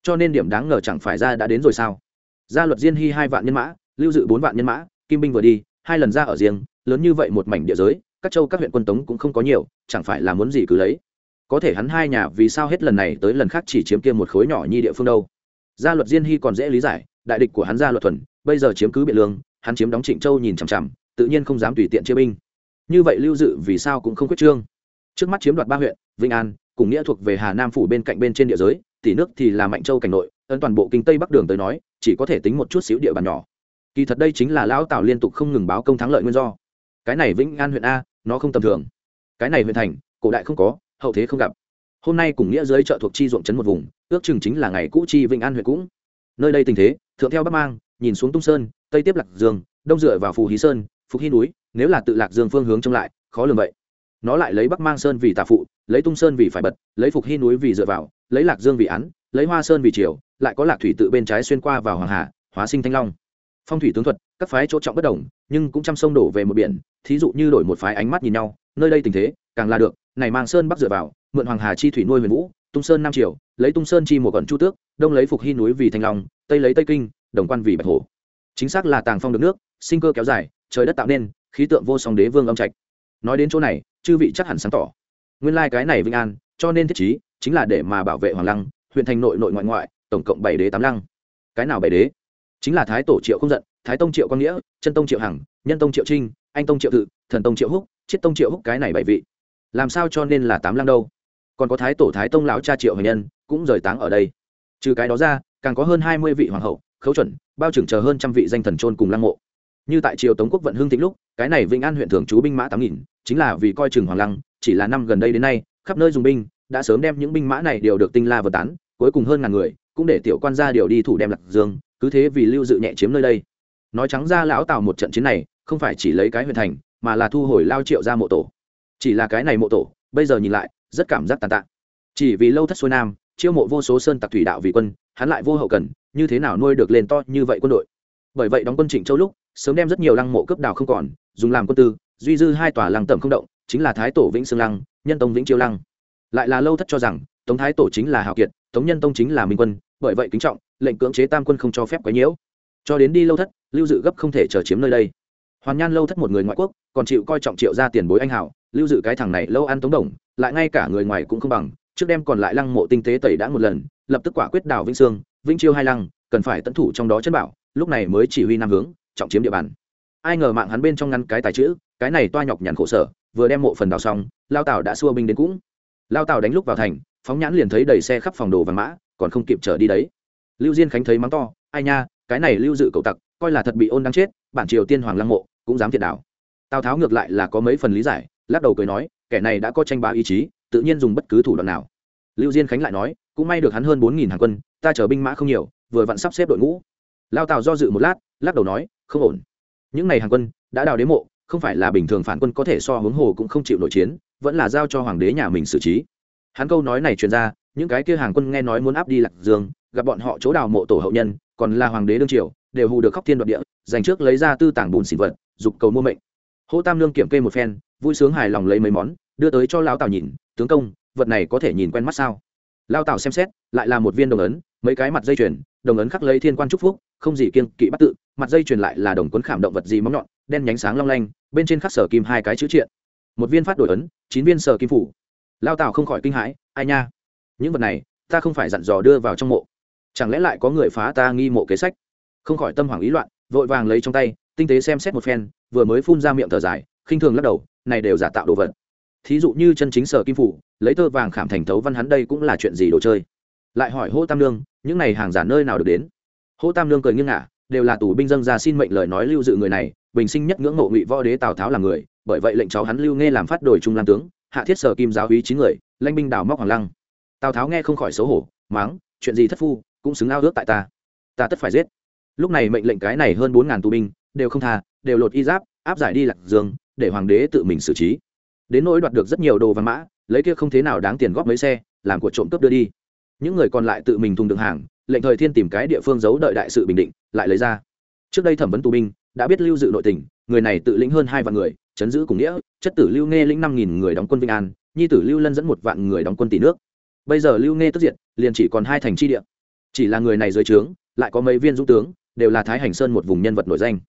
Cho nên điểm đáng ngờ chẳng phải ra đã đến rồi sao? Gia luật diên hy hai vạn nhân mã, lưu dự bốn vạn nhân mã kim binh vừa đi, hai lần ra ở riêng, lớn như vậy một mảnh địa giới, các châu các huyện quân tống cũng không có nhiều, chẳng phải là muốn gì cứ lấy. Có thể hắn hai nhà vì sao hết lần này tới lần khác chỉ chiếm kia một khối nhỏ nhi địa phương đâu. Gia luật diên hy còn dễ lý giải, đại địch của hắn gia luật thuần, bây giờ chiếm cứ biện lương, hắn chiếm đóng trịnh châu nhìn chằm chằm, tự nhiên không dám tùy tiện chia binh. Như vậy lưu dự vì sao cũng không quyết trương. Trước mắt chiếm đoạt ba huyện, vĩnh an, cùng nghĩa thuộc về hà nam phủ bên cạnh bên trên địa giới, tỷ nước thì là mạnh châu cảnh nội, ấn toàn bộ kinh tây bắc đường tới nói, chỉ có thể tính một chút xíu địa bàn nhỏ kỳ thật đây chính là lão tào liên tục không ngừng báo công thắng lợi nguyên do. Cái này vĩnh an huyện a, nó không tầm thường. Cái này huyện thành, cổ đại không có, hậu thế không gặp. Hôm nay cùng nghĩa giới chợ thuộc chi ruộng trấn một vùng, ước chừng chính là ngày cũ chi vĩnh an huyện cũng. Nơi đây tình thế, thượng theo bắc mang, nhìn xuống tung sơn, tây tiếp lạc dương, đông dựa vào phù hí sơn, phục hy núi, nếu là tự lạc dương phương hướng trông lại, khó lường vậy. Nó lại lấy bắc mang sơn vì tà phụ, lấy tung sơn vì phải bật, lấy phục hy núi vì dựa vào, lấy lạc dương vì án, lấy hoa sơn vì triều, lại có lạc thủy tự bên trái xuyên qua vào hoàng hà, hóa sinh thanh long phong thủy tướng thuật, các phái chỗ trọng bất đồng, nhưng cũng chăm sông đổ về một biển, thí dụ như đổi một phái ánh mắt nhìn nhau, nơi đây tình thế, càng là được, này mang sơn bắc dựa vào, mượn hoàng hà chi thủy nuôi huyền vũ, tung sơn nam triều, lấy tung sơn chi một quận chu tước, đông lấy phục hy núi vì thanh long, tây lấy tây kinh, đồng quan vì bạch hổ. Chính xác là tàng phong được nước, sinh cơ kéo dài, trời đất tạo nên, khí tượng vô song đế vương âm trạch. Nói đến chỗ này, chư vị chắc hẳn sáng tỏ. Nguyên lai cái này vinh an, cho nên thiết chí chính là để mà bảo vệ hoàng lăng, huyện thành nội nội ngoại ngoại, tổng cộng bảy đế tám lăng. Cái nào bảy đế? Chính là thái tổ triệu không giận, thái tông triệu quang nghĩa, chân tông triệu hằng, nhân tông triệu trinh, anh tông triệu tự thần tông triệu húc, chiết tông triệu húc cái này bảy vị. Làm sao cho nên là tám lăng đâu? Còn có thái tổ thái tông lão cha triệu hành nhân cũng rời táng ở đây. Trừ cái đó ra, càng có hơn hai mươi vị hoàng hậu, khấu chuẩn, bao trưởng chờ hơn trăm vị danh thần trôn cùng lăng mộ. Như tại triều tống quốc vận hưng thịnh lúc, cái này vĩnh an huyện thường trú binh mã tám nghìn, chính là vì coi chừng hoàng lăng, chỉ là năm gần đây đến nay, khắp nơi dùng binh, đã sớm đem những binh mã này đều được tinh la vừa tán, cuối cùng hơn ngàn người, cũng để tiểu quan gia điều đi thủ đem lạc dương cứ thế vì lưu dự nhẹ chiếm nơi đây. Nói trắng ra lão tào một trận chiến này, không phải chỉ lấy cái huyện thành, mà là thu hồi lao triệu ra mộ tổ. Chỉ là cái này mộ tổ, bây giờ nhìn lại, rất cảm giác tàn tạ. Chỉ vì lâu thất xuôi nam, chiêu mộ vô số sơn tặc thủy đạo vì quân, hắn lại vô hậu cần, như thế nào nuôi được lên to như vậy quân đội? Bởi vậy đóng quân trịnh châu lúc, sớm đem rất nhiều lăng mộ cướp đào không còn, dùng làm quân tư, duy dư hai tòa lăng tẩm không động, chính là thái tổ vĩnh sương lăng, nhân tông vĩnh chiêu lăng. Lại là lâu thất cho rằng, tống thái tổ chính là hào kiệt, tống nhân tông chính là minh quân, bởi vậy kính trọng lệnh cưỡng chế tam quân không cho phép quấy nhiễu. Cho đến đi lâu thất, lưu dự gấp không thể chờ chiếm nơi đây. Hoàn nhan lâu thất một người ngoại quốc, còn chịu coi trọng triệu ra tiền bối anh hảo lưu dự cái thằng này lâu ăn tống đồng, lại ngay cả người ngoài cũng không bằng, trước đem còn lại lăng mộ tinh tế tẩy đã một lần, lập tức quả quyết đảo vĩnh sương, vĩnh chiêu hai lăng, cần phải tận thủ trong đó chân bảo, lúc này mới chỉ huy nam hướng, trọng chiếm địa bàn. Ai ngờ mạng hắn bên trong ngăn cái tài chữ, cái này toa nhọc nhằn khổ sở, vừa đem mộ phần đào xong, lao tảo đã xua binh đến cũng. Lao tảo đánh lúc vào thành, phóng nhãn liền thấy đầy xe khắp phòng đồ vàng mã, còn không kịp trở đi đấy lưu diên khánh thấy mắng to, ai nha, cái này lưu dự cậu tặc, coi là thật bị ôn đáng chết, bản triều tiên hoàng lăng mộ, cũng dám thiệt đảo. Tào tháo ngược lại là có mấy phần lý giải, lắc đầu cười nói, kẻ này đã có tranh bá ý chí, tự nhiên dùng bất cứ thủ đoạn nào. Lưu diên khánh lại nói, cũng may được hắn hơn bốn nghìn hàng quân, ta chở binh mã không nhiều, vừa vặn sắp xếp đội ngũ. Lao tào do dự một lát, lắc đầu nói, không ổn. Những n à y hàng quân đã đào đế mộ, không phải là bình thường phản quân có thể so hướng hồ cũng không chịu nội chiến, vẫn là giao cho hoàng đế nhà mình xử trí. Hắn câu nói này truyền ra, những cái kia hàng quân nghe nói muốn áp đi lạc dương gặp bọn họ chỗ đào mộ tổ hậu nhân, còn là hoàng đế đương triều, đều hù được khóc thiên đoạt địa, dành trước lấy ra tư tảng bùn xịt vật, dục cầu mua mệnh. Hô tam lương kiểm kê một phen, vui sướng hài lòng lấy mấy món, đưa tới cho lao tào nhìn, tướng công, vật này có thể nhìn quen mắt sao? Lao tào xem xét, lại là một viên đồng ấn, mấy cái mặt dây chuyền, đồng ấn khắc lấy thiên quan trúc phúc, không gì kiêng kỵ bắt tự, mặt dây chuyền lại là đồng cuốn khảm động vật gì móng nhọn, đen nhánh sáng long lanh, bên trên khắc sở kim hai cái chữ triện. Một viên phát đổi ấn, chín viên sở kim phủ. Lao tào không khỏi kinh hãi, ai nha, những vật này, ta không phải dặn dò đưa vào trong mộ chẳng lẽ lại có người phá ta nghi mộ kế sách? Không khỏi tâm hoảng ý loạn, vội vàng lấy trong tay, tinh tế xem xét một phen, vừa mới phun ra miệng thở dài, khinh thường lắc đầu, này đều giả tạo đồ vật. Thí dụ như chân chính sở kim phủ, lấy tơ vàng khảm thành thấu văn hắn đây cũng là chuyện gì đồ chơi? Lại hỏi hô tam lương những này hàng giả nơi nào được đến? Hô tam lương cười nghiêng ngả, đều là tù binh dân ra xin mệnh lời nói lưu dự người này, bình sinh nhất ngưỡng mộ ngụy võ đế tào tháo là người, bởi vậy lệnh cháu hắn lưu nghe làm phát đổi trung lan tướng, hạ thiết sở kim giáo hí chín người lanh binh đào móc hoàng lăng. Tào tháo nghe không khỏi xấu hổ, máng, chuyện gì thất phu? Cũng xứng ao ước tại ta. Ta tất phải giết. Lúc này mệnh lệnh cái này hơn bốn ngàn tù binh đều không tha đều lột y giáp áp giải đi lạc dương để hoàng đế tự mình xử trí. Đến nỗi đoạt được rất nhiều đồ văn mã lấy kia không thế nào đáng tiền góp mấy xe làm của trộm cướp đưa đi. Những người còn lại tự mình thùng đường hàng lệnh thời thiên tìm cái địa phương giấu đợi đại sự bình định lại lấy ra. Trước đây thẩm vấn tù binh đã biết lưu dự nội tình người này tự lĩnh hơn hai vạn người chấn giữ cùng nghĩa chất tử lưu nghe lĩnh năm nghìn người đóng quân vinh an nhi tử lưu lân dẫn một vạn người đóng quân tỷ nước. Bây giờ lưu nghe tức diệt, liền chỉ còn hai thành tri địa chỉ là người này dưới trướng, lại có mấy viên dũng tướng, đều là thái hành sơn một vùng nhân vật nổi danh.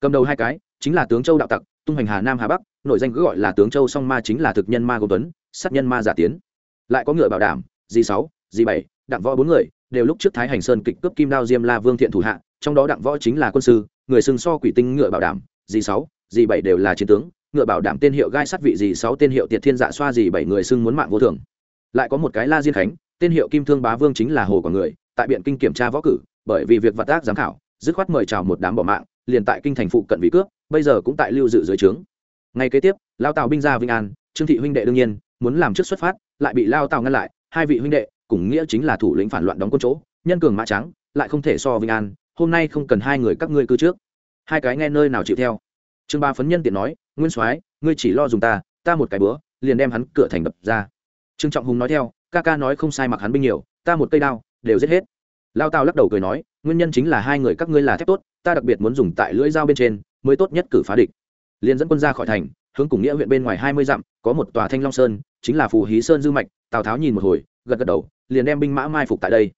Cầm đầu hai cái, chính là tướng châu đạo tặc, tung hành hà nam hà bắc, nổi danh cứ gọi là tướng châu song ma chính là thực nhân ma gồm tuấn, sát nhân ma giả tiến. Lại có ngựa bảo đảm di sáu di bảy, đặng võ bốn người, đều lúc trước thái hành sơn kịch cướp kim đao diêm la vương thiện thủ hạ, trong đó đặng võ chính là quân sư, người sừng so quỷ tinh ngựa bảo đảm, dì sáu, dì bảy đều là chiến tướng, ngựa bảo đảm tên hiệu gai sắt vị dì sáu, tên hiệu tiệt thiên dạ xoa dì bảy người xưng muốn mạng vô thường. Lại có một cái la diên khánh, tên hiệu kim thương bá vương chính là hồ của người tại biện kinh kiểm tra võ cử, bởi vì việc vật tác giám khảo, dứt khoát mời chào một đám bỏ mạng, liền tại kinh thành phụ cận vị cướp, bây giờ cũng tại lưu dự dưới trướng. Ngay kế tiếp, lao tào binh ra vinh an, trương thị huynh đệ đương nhiên, muốn làm trước xuất phát, lại bị lao tào ngăn lại, hai vị huynh đệ, cùng nghĩa chính là thủ lĩnh phản loạn đóng quân chỗ, nhân cường mã trắng, lại không thể so vinh an, hôm nay không cần hai người các ngươi cư trước. Hai cái nghe nơi nào chịu theo. Trương ba phấn nhân tiện nói, nguyên soái, ngươi chỉ lo dùng ta ta một cái bữa, liền đem hắn cửa thành đập ra. Trương trọng hùng nói theo, ca ca nói không sai mặc hắn binh nhiều, ta một cây đao đều giết hết. Lao tào lắc đầu cười nói, nguyên nhân chính là hai người các ngươi là thép tốt, ta đặc biệt muốn dùng tại lưỡi dao bên trên, mới tốt nhất cử phá địch. Liền dẫn quân ra khỏi thành, hướng cùng nghĩa huyện bên ngoài hai mươi dặm, có một tòa thanh long sơn, chính là phù hí sơn dư mạch, tào tháo nhìn một hồi, gật gật đầu, liền đem binh mã mai phục tại đây.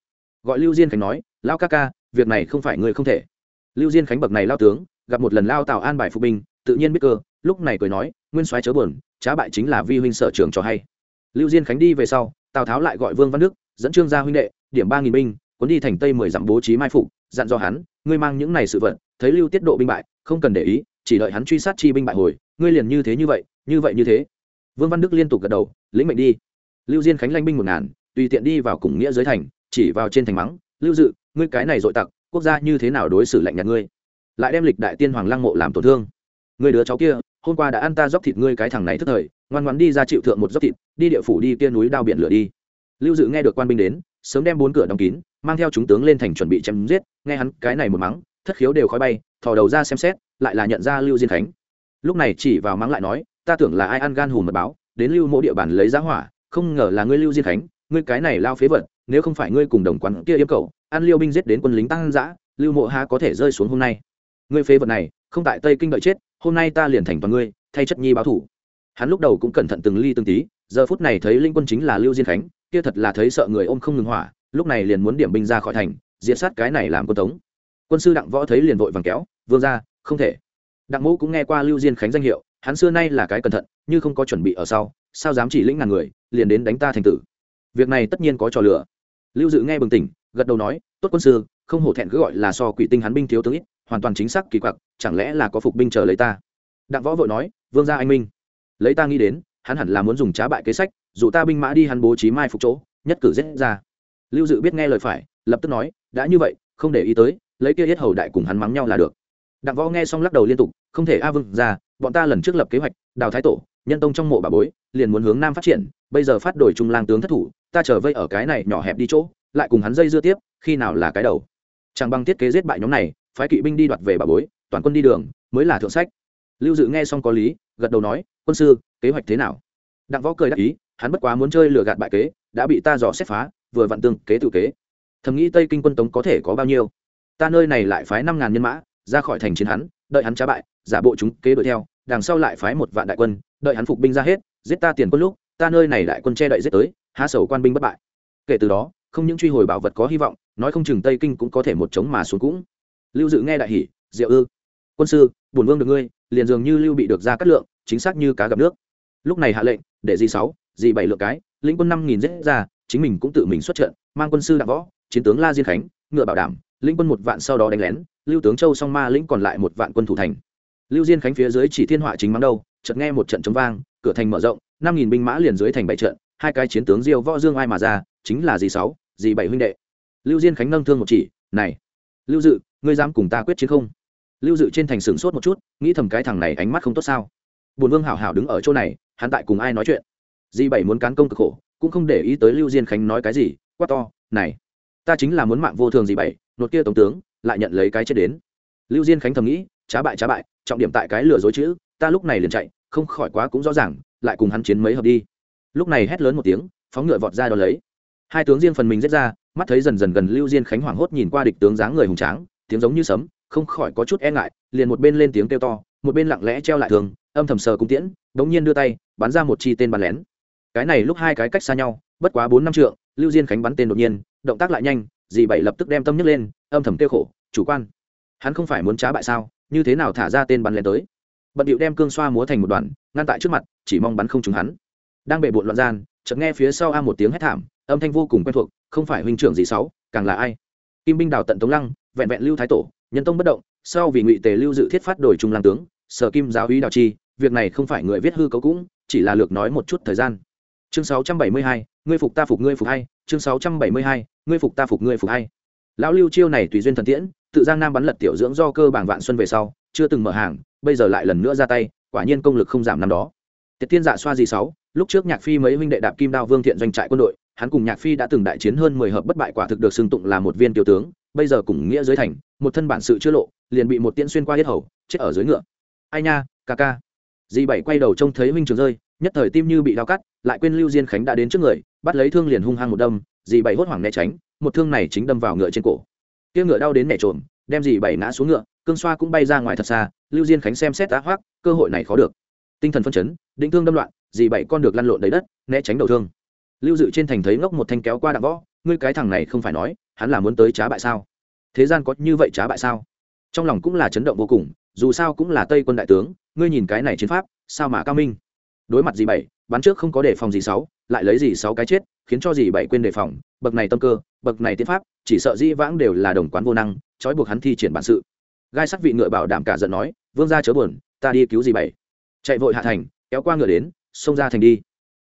Gọi lưu diên khánh nói, lao ca ca, việc này không phải người không thể. Lưu diên khánh bậc này lao tướng, gặp một lần lao tào an bài phục binh, tự nhiên biết cơ, lúc này cười nói, nguyên soái chớ buồn, trá bại chính là vi huynh sở trường cho hay. Lưu diên khánh đi về sau, tào tháo lại gọi vương văn đức, dẫn trương gia huynh đệ điểm ba nghìn binh, cuốn đi thành tây mười dặm bố trí mai phục, dặn dò hắn, ngươi mang những này sự vận thấy lưu tiết độ binh bại, không cần để ý, chỉ đợi hắn truy sát chi binh bại hồi, ngươi liền như thế như vậy như vậy như thế. Vương văn đức liên tục gật đầu, lĩnh mệnh đi. Lưu diên khánh lanh binh một ngàn, tùy tiện đi vào cùng nghĩa giới thành, chỉ vào trên thành mắng, lưu dự, ngươi cái này dội tặc, quốc gia như thế nào đối xử lạnh nhạt ngươi? Lại đem lịch đại tiên hoàng lăng mộ làm tổn thương. Người đứa cháu kia, hôm qua đã ăn ta dốc thịt ngươi cái thằng này thức thời, ngoan ngoan đi ra chịu thượng một dốc thịt, đi địa phủ đi kia núi đao biển lửa đi lưu dự nghe được quan binh đến, sớm đem bốn cửa đóng kín, mang theo chúng tướng lên thành chuẩn bị chém giết, nghe hắn cái này một mắng, thất khiếu đều khói bay, thò đầu ra xem xét, lại là nhận ra lưu diên khánh. Lúc này chỉ vào mắng lại nói, ta tưởng là ai ăn gan hùm mật báo, đến lưu mộ địa bàn lấy giá hỏa, không ngờ là ngươi lưu diên khánh, ngươi cái này lao phế vật, nếu không phải ngươi cùng đồng quán kia yêu cầu, ăn liêu binh giết đến quân lính tăng dã, lưu mộ há có thể rơi xuống hôm nay. Ngươi phế vật này, không tại tây kinh đợi chết, hôm nay ta liền thành toàn ngươi, thay chất nhi báo thủ. Hắn lúc đầu cũng cẩn thận từng ly từng tí, giờ phút này thấy linh quân chính là lưu diên khánh kia thật là thấy sợ người ôm không ngừng hỏa, lúc này liền muốn điểm binh ra khỏi thành, diệt sát cái này làm quân tống. Quân sư đặng võ thấy liền vội vàng kéo, vương ra, không thể. Đặng mẫu cũng nghe qua lưu diên khánh danh hiệu, hắn xưa nay là cái cẩn thận, như không có chuẩn bị ở sau, sao dám chỉ lĩnh ngàn người, liền đến đánh ta thành tử. Việc này tất nhiên có trò lửa lưu dự nghe bừng tỉnh, gật đầu nói, tốt quân sư, không hổ thẹn cứ gọi là so quỷ tinh hắn binh thiếu tướng ít, hoàn toàn chính xác kỳ quặc, chẳng lẽ là có phục binh chờ lấy ta? Đặng võ vội nói, vương gia anh minh. Lấy ta nghĩ đến, hắn hẳn là muốn dùng trá bại kế sách dù ta binh mã đi hắn bố trí mai phục chỗ, nhất cử giết ra. Lưu dự biết nghe lời phải, lập tức nói, đã như vậy, không để ý tới, lấy kia hết hầu đại cùng hắn mắng nhau là được. Đặng võ nghe xong lắc đầu liên tục, không thể a vương ra, bọn ta lần trước lập kế hoạch, đào thái tổ, nhân tông trong mộ bà bối, liền muốn hướng nam phát triển, bây giờ phát đổi trung lang tướng thất thủ, ta trở vây ở cái này nhỏ hẹp đi chỗ, lại cùng hắn dây dưa tiếp, khi nào là cái đầu. Chẳng bằng thiết kế giết bại nhóm này, phái kỵ binh đi đoạt về bà bối, toàn quân đi đường, mới là thượng sách. Lưu dự nghe xong có lý, gật đầu nói, quân sư, kế hoạch thế nào? Đặng võ cười đắc ý hắn bất quá muốn chơi lừa gạt bại kế, đã bị ta dò xét phá, vừa vặn tương kế tự kế. Thầm nghĩ tây kinh quân tống có thể có bao nhiêu? Ta nơi này lại phái năm ngàn nhân mã, ra khỏi thành chiến hắn, đợi hắn trá bại, giả bộ chúng kế đuổi theo, đằng sau lại phái một vạn đại quân, đợi hắn phục binh ra hết, giết ta tiền quân lúc, ta nơi này đại quân che đậy giết tới, há sầu quan binh bất bại. Kể từ đó, không những truy hồi bảo vật có hy vọng, nói không chừng tây kinh cũng có thể một chống mà xuống cũng. Lưu dự nghe đại hỉ, diệu ư, quân sư, bổn vương được ngươi, liền dường như lưu bị được ra cắt lượng, chính xác như cá gặp nước. Lúc này hạ lệnh, để di sáu. Dì bảy lượng cái, lĩnh quân năm nghìn giết ra, chính mình cũng tự mình xuất trận, mang quân sư đặng võ, chiến tướng la diên khánh, ngựa bảo đảm, lĩnh quân một vạn sau đó đánh lén, lưu tướng châu song ma lĩnh còn lại một vạn quân thủ thành. Lưu diên khánh phía dưới chỉ thiên họa chính mắng đâu, chợt nghe một trận chống vang, cửa thành mở rộng, năm nghìn binh mã liền dưới thành bảy trận, hai cái chiến tướng diêu võ dương ai mà ra, chính là dì sáu dì bảy huynh đệ. Lưu diên khánh nâng thương một chỉ, này, lưu dự, ngươi dám cùng ta quyết chiến không? Lưu dự trên thành sửng sốt một chút, nghĩ thầm cái thằng này ánh mắt không tốt sao. Bùn vương hảo hảo đứng ở chỗ này, hắn tại cùng ai nói chuyện? Di bảy muốn cán công cực khổ, cũng không để ý tới lưu diên khánh nói cái gì, quát to, này, ta chính là muốn mạng vô thường di bảy, nột kia tổng tướng, lại nhận lấy cái chết đến. Lưu diên khánh thầm nghĩ, trá bại trá bại, trọng điểm tại cái lừa dối chữ, ta lúc này liền chạy, không khỏi quá cũng rõ ràng, lại cùng hắn chiến mấy hợp đi. Lúc này hét lớn một tiếng, phóng ngựa vọt ra đón lấy. Hai tướng riêng phần mình giết ra, mắt thấy dần dần gần lưu diên khánh hoảng hốt nhìn qua địch tướng dáng người hùng tráng, tiếng giống như sấm, không khỏi có chút e ngại, liền một bên lên tiếng kêu to, một bên lặng lẽ treo lại thường âm thầm sờ cung tiễn, đống nhiên đưa tay, bắn ra một chi tên bắn lén cái này lúc hai cái cách xa nhau, bất quá bốn năm trượng, lưu diên khánh bắn tên đột nhiên, động tác lại nhanh, dì bảy lập tức đem tâm nhức lên, âm thầm kêu khổ, chủ quan, hắn không phải muốn trá bại sao? Như thế nào thả ra tên bắn lên tới? Bận điệu đem cương xoa múa thành một đoàn, ngăn tại trước mặt, chỉ mong bắn không trúng hắn. Đang bệ bộn loạn gian, chợt nghe phía sau a một tiếng hét thảm, âm thanh vô cùng quen thuộc, không phải huynh trưởng gì sáu, càng là ai? Kim binh đào tận tống lăng, vẹn vẹn lưu thái tổ, nhân tông bất động, sau vì ngụy tề lưu dự thiết phát đổi trung lang tướng, sở kim giáo uy đào chi, việc này không phải người viết hư cấu cũng, chỉ là lược nói một chút thời gian chương 672, ngươi phục ta phục ngươi phục hay. Chương 672, ngươi phục ta phục ngươi phục hay. Lão lưu chiêu này tùy duyên thần tiễn tự giang nam bắn lật tiểu dưỡng do cơ bảng vạn xuân về sau chưa từng mở hàng bây giờ lại lần nữa ra tay quả nhiên công lực không giảm năm đó. Tiết tiên dạ xoa gì sáu lúc trước nhạc phi mấy huynh đệ đạp kim đao vương thiện doanh trại quân đội hắn cùng nhạc phi đã từng đại chiến hơn mười hợp bất bại quả thực được xưng tụng là một viên tiểu tướng bây giờ cùng nghĩa dưới thành một thân bản sự chưa lộ liền bị một tiễn xuyên qua hết hầu chết ở dưới ngựa. Ai nha ca ca. Di bảy quay đầu trông thấy huynh trường rơi nhất thời tim như bị đau cắt, lại quên lưu diên khánh đã đến trước người, bắt lấy thương liền hung hăng một đâm, dì bảy hốt hoảng né tránh, một thương này chính đâm vào ngựa trên cổ. Kia ngựa đau đến mẹ trộm, đem dì bảy ngã xuống ngựa, cương xoa cũng bay ra ngoài thật xa, lưu diên khánh xem xét đã hoác cơ hội này khó được. Tinh thần phân chấn, định thương đâm loạn, dì bảy con được lăn lộn đầy đất, né tránh đầu thương. Lưu dự trên thành thấy ngốc một thanh kéo qua đặng võ, ngươi cái thằng này không phải nói, hắn là muốn tới trá bại sao? Thế gian có như vậy trá bại sao? Trong lòng cũng là chấn động vô cùng, dù sao cũng là tây quân đại tướng, ngươi nhìn cái này chiến pháp, sao mà cao minh? Đối mặt dì bảy, bắn trước không có đề phòng gì sáu, lại lấy gì sáu cái chết, khiến cho dì bảy quên đề phòng, bậc này tâm cơ, bậc này tiến pháp, chỉ sợ dĩ vãng đều là đồng quán vô năng, trói buộc hắn thi triển bản sự. Gai sắc vị ngựa bảo đảm cả giận nói, vương gia chớ buồn, ta đi cứu dì bảy. Chạy vội hạ thành, kéo qua ngựa đến, xông ra thành đi.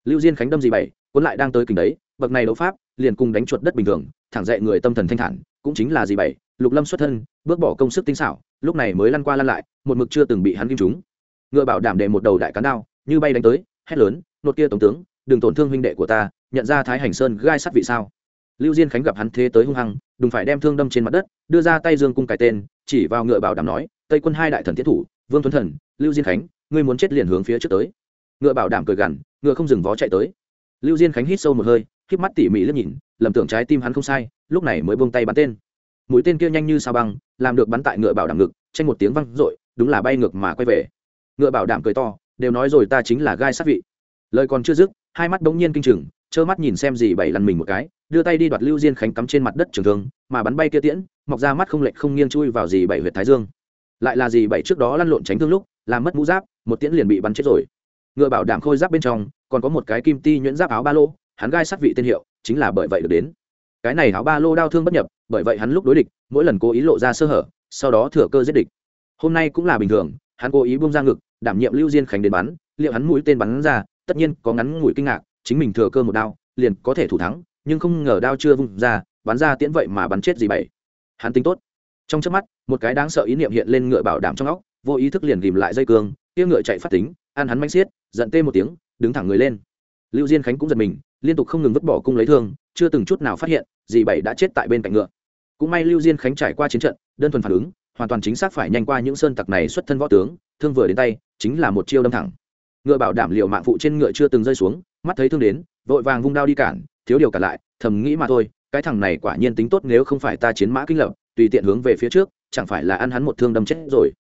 Lưu diên khánh đâm dì bảy, cuốn lại đang tới kình đấy, bậc này đấu pháp, liền cùng đánh chuột đất bình thường, thẳng dậy người tâm thần thanh thản, cũng chính là dì bảy, lục lâm xuất thân, bước bỏ công sức tinh xảo, lúc này mới lăn qua lăn lại, một mực chưa từng bị hắn kim trúng. Ngựa bảo đảm để một đầu đại cán đao như bay đánh tới, hét lớn, nột kia tổng tướng, đừng tổn thương huynh đệ của ta, nhận ra thái hành sơn gai sắt vị sao? Lưu diên khánh gặp hắn thế tới hung hăng đừng phải đem thương đâm trên mặt đất, đưa ra tay dương cung cài tên, chỉ vào ngựa bảo đảm nói, tây quân hai đại thần thiết thủ, vương tuấn thần, lưu diên khánh, ngươi muốn chết liền hướng phía trước tới. Ngựa bảo đảm cười gằn, ngựa không dừng vó chạy tới. Lưu diên khánh hít sâu một hơi híp mắt tỉ mỉ liếc nhìn, lầm tưởng trái tim hắn không sai, lúc này mới buông tay bắn tên. Mũi tên kia nhanh như sao băng, làm được bắn tại ngựa bảo đảm ngực tranh một tiếng văng r đúng là bay ngược mà quay về. Ngựa bảo đảm cười to đều nói rồi ta chính là gai sát vị. Lời còn chưa dứt, hai mắt bỗng nhiên kinh chừng trơ mắt nhìn xem gì bảy lần mình một cái, đưa tay đi đoạt lưu diên khánh cắm trên mặt đất trường thương, mà bắn bay kia tiễn, mọc ra mắt không lệch không nghiêng chui vào dì bảy huyệt thái dương. Lại là dì bảy trước đó lăn lộn tránh thương lúc, làm mất mũ giáp, một tiễn liền bị bắn chết rồi. Ngựa bảo đảm khôi giáp bên trong, còn có một cái kim ti nhuyễn giáp áo ba lô, hắn gai sát vị tên hiệu, chính là bởi vậy được đến. Cái này áo ba lô đau thương bất nhập, bởi vậy hắn lúc đối địch, mỗi lần cố ý lộ ra sơ hở, sau đó thừa cơ giết địch. Hôm nay cũng là bình thường, hắn cố ý bung ra ngực đảm nhiệm lưu diên khánh đến bắn, liệu hắn mũi tên bắn ra, tất nhiên có ngắn ngủi kinh ngạc, chính mình thừa cơ một đao, liền có thể thủ thắng, nhưng không ngờ đao chưa vung ra, bắn ra tiễn vậy mà bắn chết gì bảy hắn tính tốt. Trong trước mắt, một cái đáng sợ ý niệm hiện lên ngựa bảo đảm trong óc, vô ý thức liền tìm lại dây cương, kia ngựa chạy phát tính, ăn hắn manh xiết, giận tê một tiếng, đứng thẳng người lên. Lưu diên khánh cũng giật mình, liên tục không ngừng vứt bỏ cung lấy thương, chưa từng chút nào phát hiện, dì bảy đã chết tại bên cạnh ngựa. Cũng may lưu diên khánh trải qua chiến trận, đơn thuần phản ứng hoàn toàn chính xác phải nhanh qua những sơn tặc này xuất thân võ tướng, thương vừa đến tay, chính là một chiêu đâm thẳng. Ngựa bảo đảm liệu mạng phụ trên ngựa chưa từng rơi xuống, mắt thấy thương đến, vội vàng vung đao đi cản, thiếu điều cả lại, thầm nghĩ mà thôi, cái thằng này quả nhiên tính tốt nếu không phải ta chiến mã kinh lập, tùy tiện hướng về phía trước, chẳng phải là ăn hắn một thương đâm chết rồi.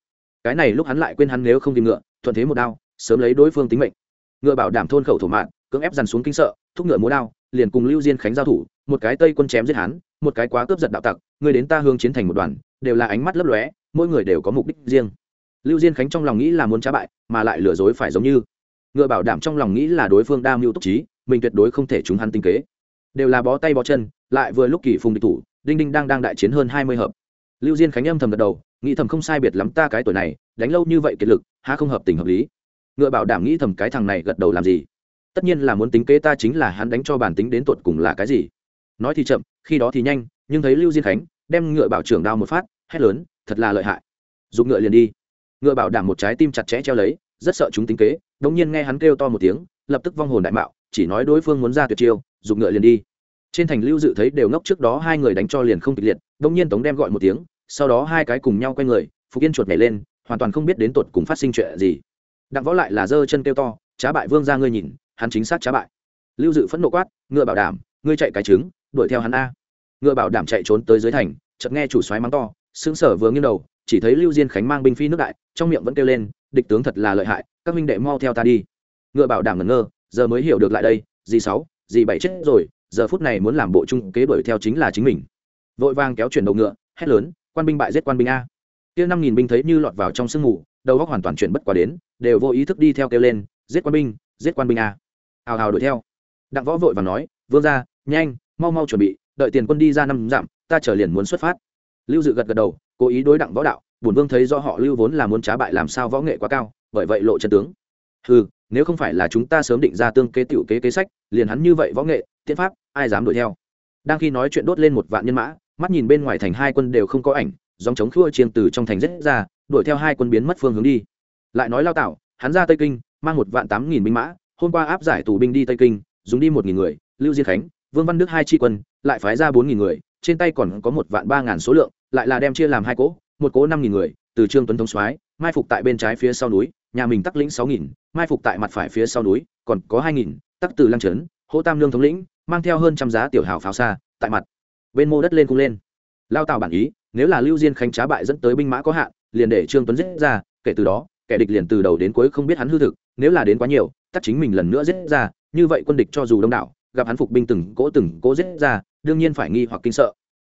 Cái này lúc hắn lại quên hắn nếu không tìm ngựa, thuận thế một đao, sớm lấy đối phương tính mệnh. Ngựa bảo đảm thôn khẩu thổ mạng cưỡng ép dằn xuống kinh sợ, thúc ngựa múa đao, liền cùng lưu diên khánh giao thủ, một cái tây quân chém giết hắn, một cái quá cướp giật đạo tặc người đến ta hướng chiến thành một đoàn đều là ánh mắt lấp lóe, mỗi người đều có mục đích riêng. Lưu diên khánh trong lòng nghĩ là muốn trá bại, mà lại lừa dối phải giống như. Ngựa bảo đảm trong lòng nghĩ là đối phương đa mưu túc trí, mình tuyệt đối không thể chúng hắn tinh kế. Đều là bó tay bó chân, lại vừa lúc kỳ phùng địch thủ, đinh đinh đang đang đại chiến hơn hai mươi hợp. Lưu diên khánh âm thầm gật đầu, nghĩ thầm không sai biệt lắm ta cái tuổi này, đánh lâu như vậy kiệt lực, há không hợp tình hợp lý. Ngựa bảo đảm nghĩ thầm cái thằng này gật đầu làm gì? Tất nhiên là muốn tính kế ta chính là hắn đánh cho bản tính đến tuột cùng là cái gì. Nói thì chậm, khi đó thì nhanh, nhưng thấy lưu diên khánh đem ngựa bảo trưởng đao một phát, hét lớn, thật là lợi hại. Dùng ngựa liền đi. Ngựa bảo đảm một trái tim chặt chẽ treo lấy, rất sợ chúng tính kế, đống nhiên nghe hắn kêu to một tiếng, lập tức vong hồn đại mạo, chỉ nói đối phương muốn ra tuyệt chiêu dùng ngựa liền đi. Trên thành lưu dự thấy đều ngốc trước đó hai người đánh cho liền không kịch liệt, đống nhiên tống đem gọi một tiếng, sau đó hai cái cùng nhau quay người, phục yên chuột nhảy lên, hoàn toàn không biết đến tột cùng phát sinh chuyện gì. Đặng võ lại là giơ chân kêu to, trá bại vương ra ngươi nhìn, hắn chính xác trá bại. Lưu dự phẫn nộ quát, ngựa bảo đảm, ngươi chạy cái trứng, đuổi theo hắn a ngựa bảo đảm chạy trốn tới dưới thành, chợt nghe chủ soái mắng to, sững sở vừa nghiêng đầu, chỉ thấy lưu diên khánh mang binh phi nước đại, trong miệng vẫn kêu lên, địch tướng thật là lợi hại, các minh đệ mau theo ta đi. Ngựa bảo đảm ngẩn ngơ, giờ mới hiểu được lại đây, dì sáu, dì bảy chết rồi, giờ phút này muốn làm bộ trung kế đuổi theo chính là chính mình. Vội vàng kéo chuyển đầu ngựa, hét lớn, quan binh bại giết quan binh a. Kia năm nghìn binh thấy như lọt vào trong sương mù, đầu góc hoàn toàn chuyển bất quá đến, đều vô ý thức đi theo kêu lên, giết quan binh, giết quan binh a. Hào hào đuổi theo. Đặng võ vội và nói, vương ra nhanh, mau mau chuẩn bị đợi tiền quân đi ra năm dặm, ta chờ liền muốn xuất phát. Lưu dự gật gật đầu, cố ý đối đặng võ đạo, bổn vương thấy do họ lưu vốn là muốn trá bại làm sao võ nghệ quá cao, bởi vậy lộ chân tướng. Ừ nếu không phải là chúng ta sớm định ra tương kế tiểu kế kế sách, liền hắn như vậy võ nghệ tiễn pháp, ai dám đuổi theo? Đang khi nói chuyện đốt lên một vạn nhân mã, mắt nhìn bên ngoài thành hai quân đều không có ảnh dòng chống khua chiêng từ trong thành rết ra, đuổi theo hai quân biến mất phương hướng đi. Lại nói lao tạo hắn ra tây kinh, mang một vạn tám nghìn binh mã, hôm qua áp giải tù binh đi tây kinh, dùng đi một nghìn người, lưu diên khánh vương văn đức hai tri quân, lại phái ra bốn nghìn người, trên tay còn có một vạn ba ngàn số lượng, lại là đem chia làm hai cỗ, một cỗ năm nghìn người, từ trương tuấn thống soái, mai phục tại bên trái phía sau núi, nhà mình tắc lĩnh sáu nghìn, mai phục tại mặt phải phía sau núi, còn có hai nghìn, tắc từ lăng trấn, hỗ tam lương thống lĩnh, mang theo hơn trăm giá tiểu hào pháo xa, tại mặt. Bên mô đất lên cung lên. Lao tạo bản ý, nếu là lưu diên khánh trá bại dẫn tới binh mã có hạn, liền để trương tuấn giết ra, kể từ đó, kẻ địch liền từ đầu đến cuối không biết hắn hư thực, nếu là đến quá nhiều, tắc chính mình lần nữa giết ra, như vậy quân địch cho dù đông đảo gặp hắn phục binh từng cỗ từng cỗ giết ra, đương nhiên phải nghi hoặc kinh sợ.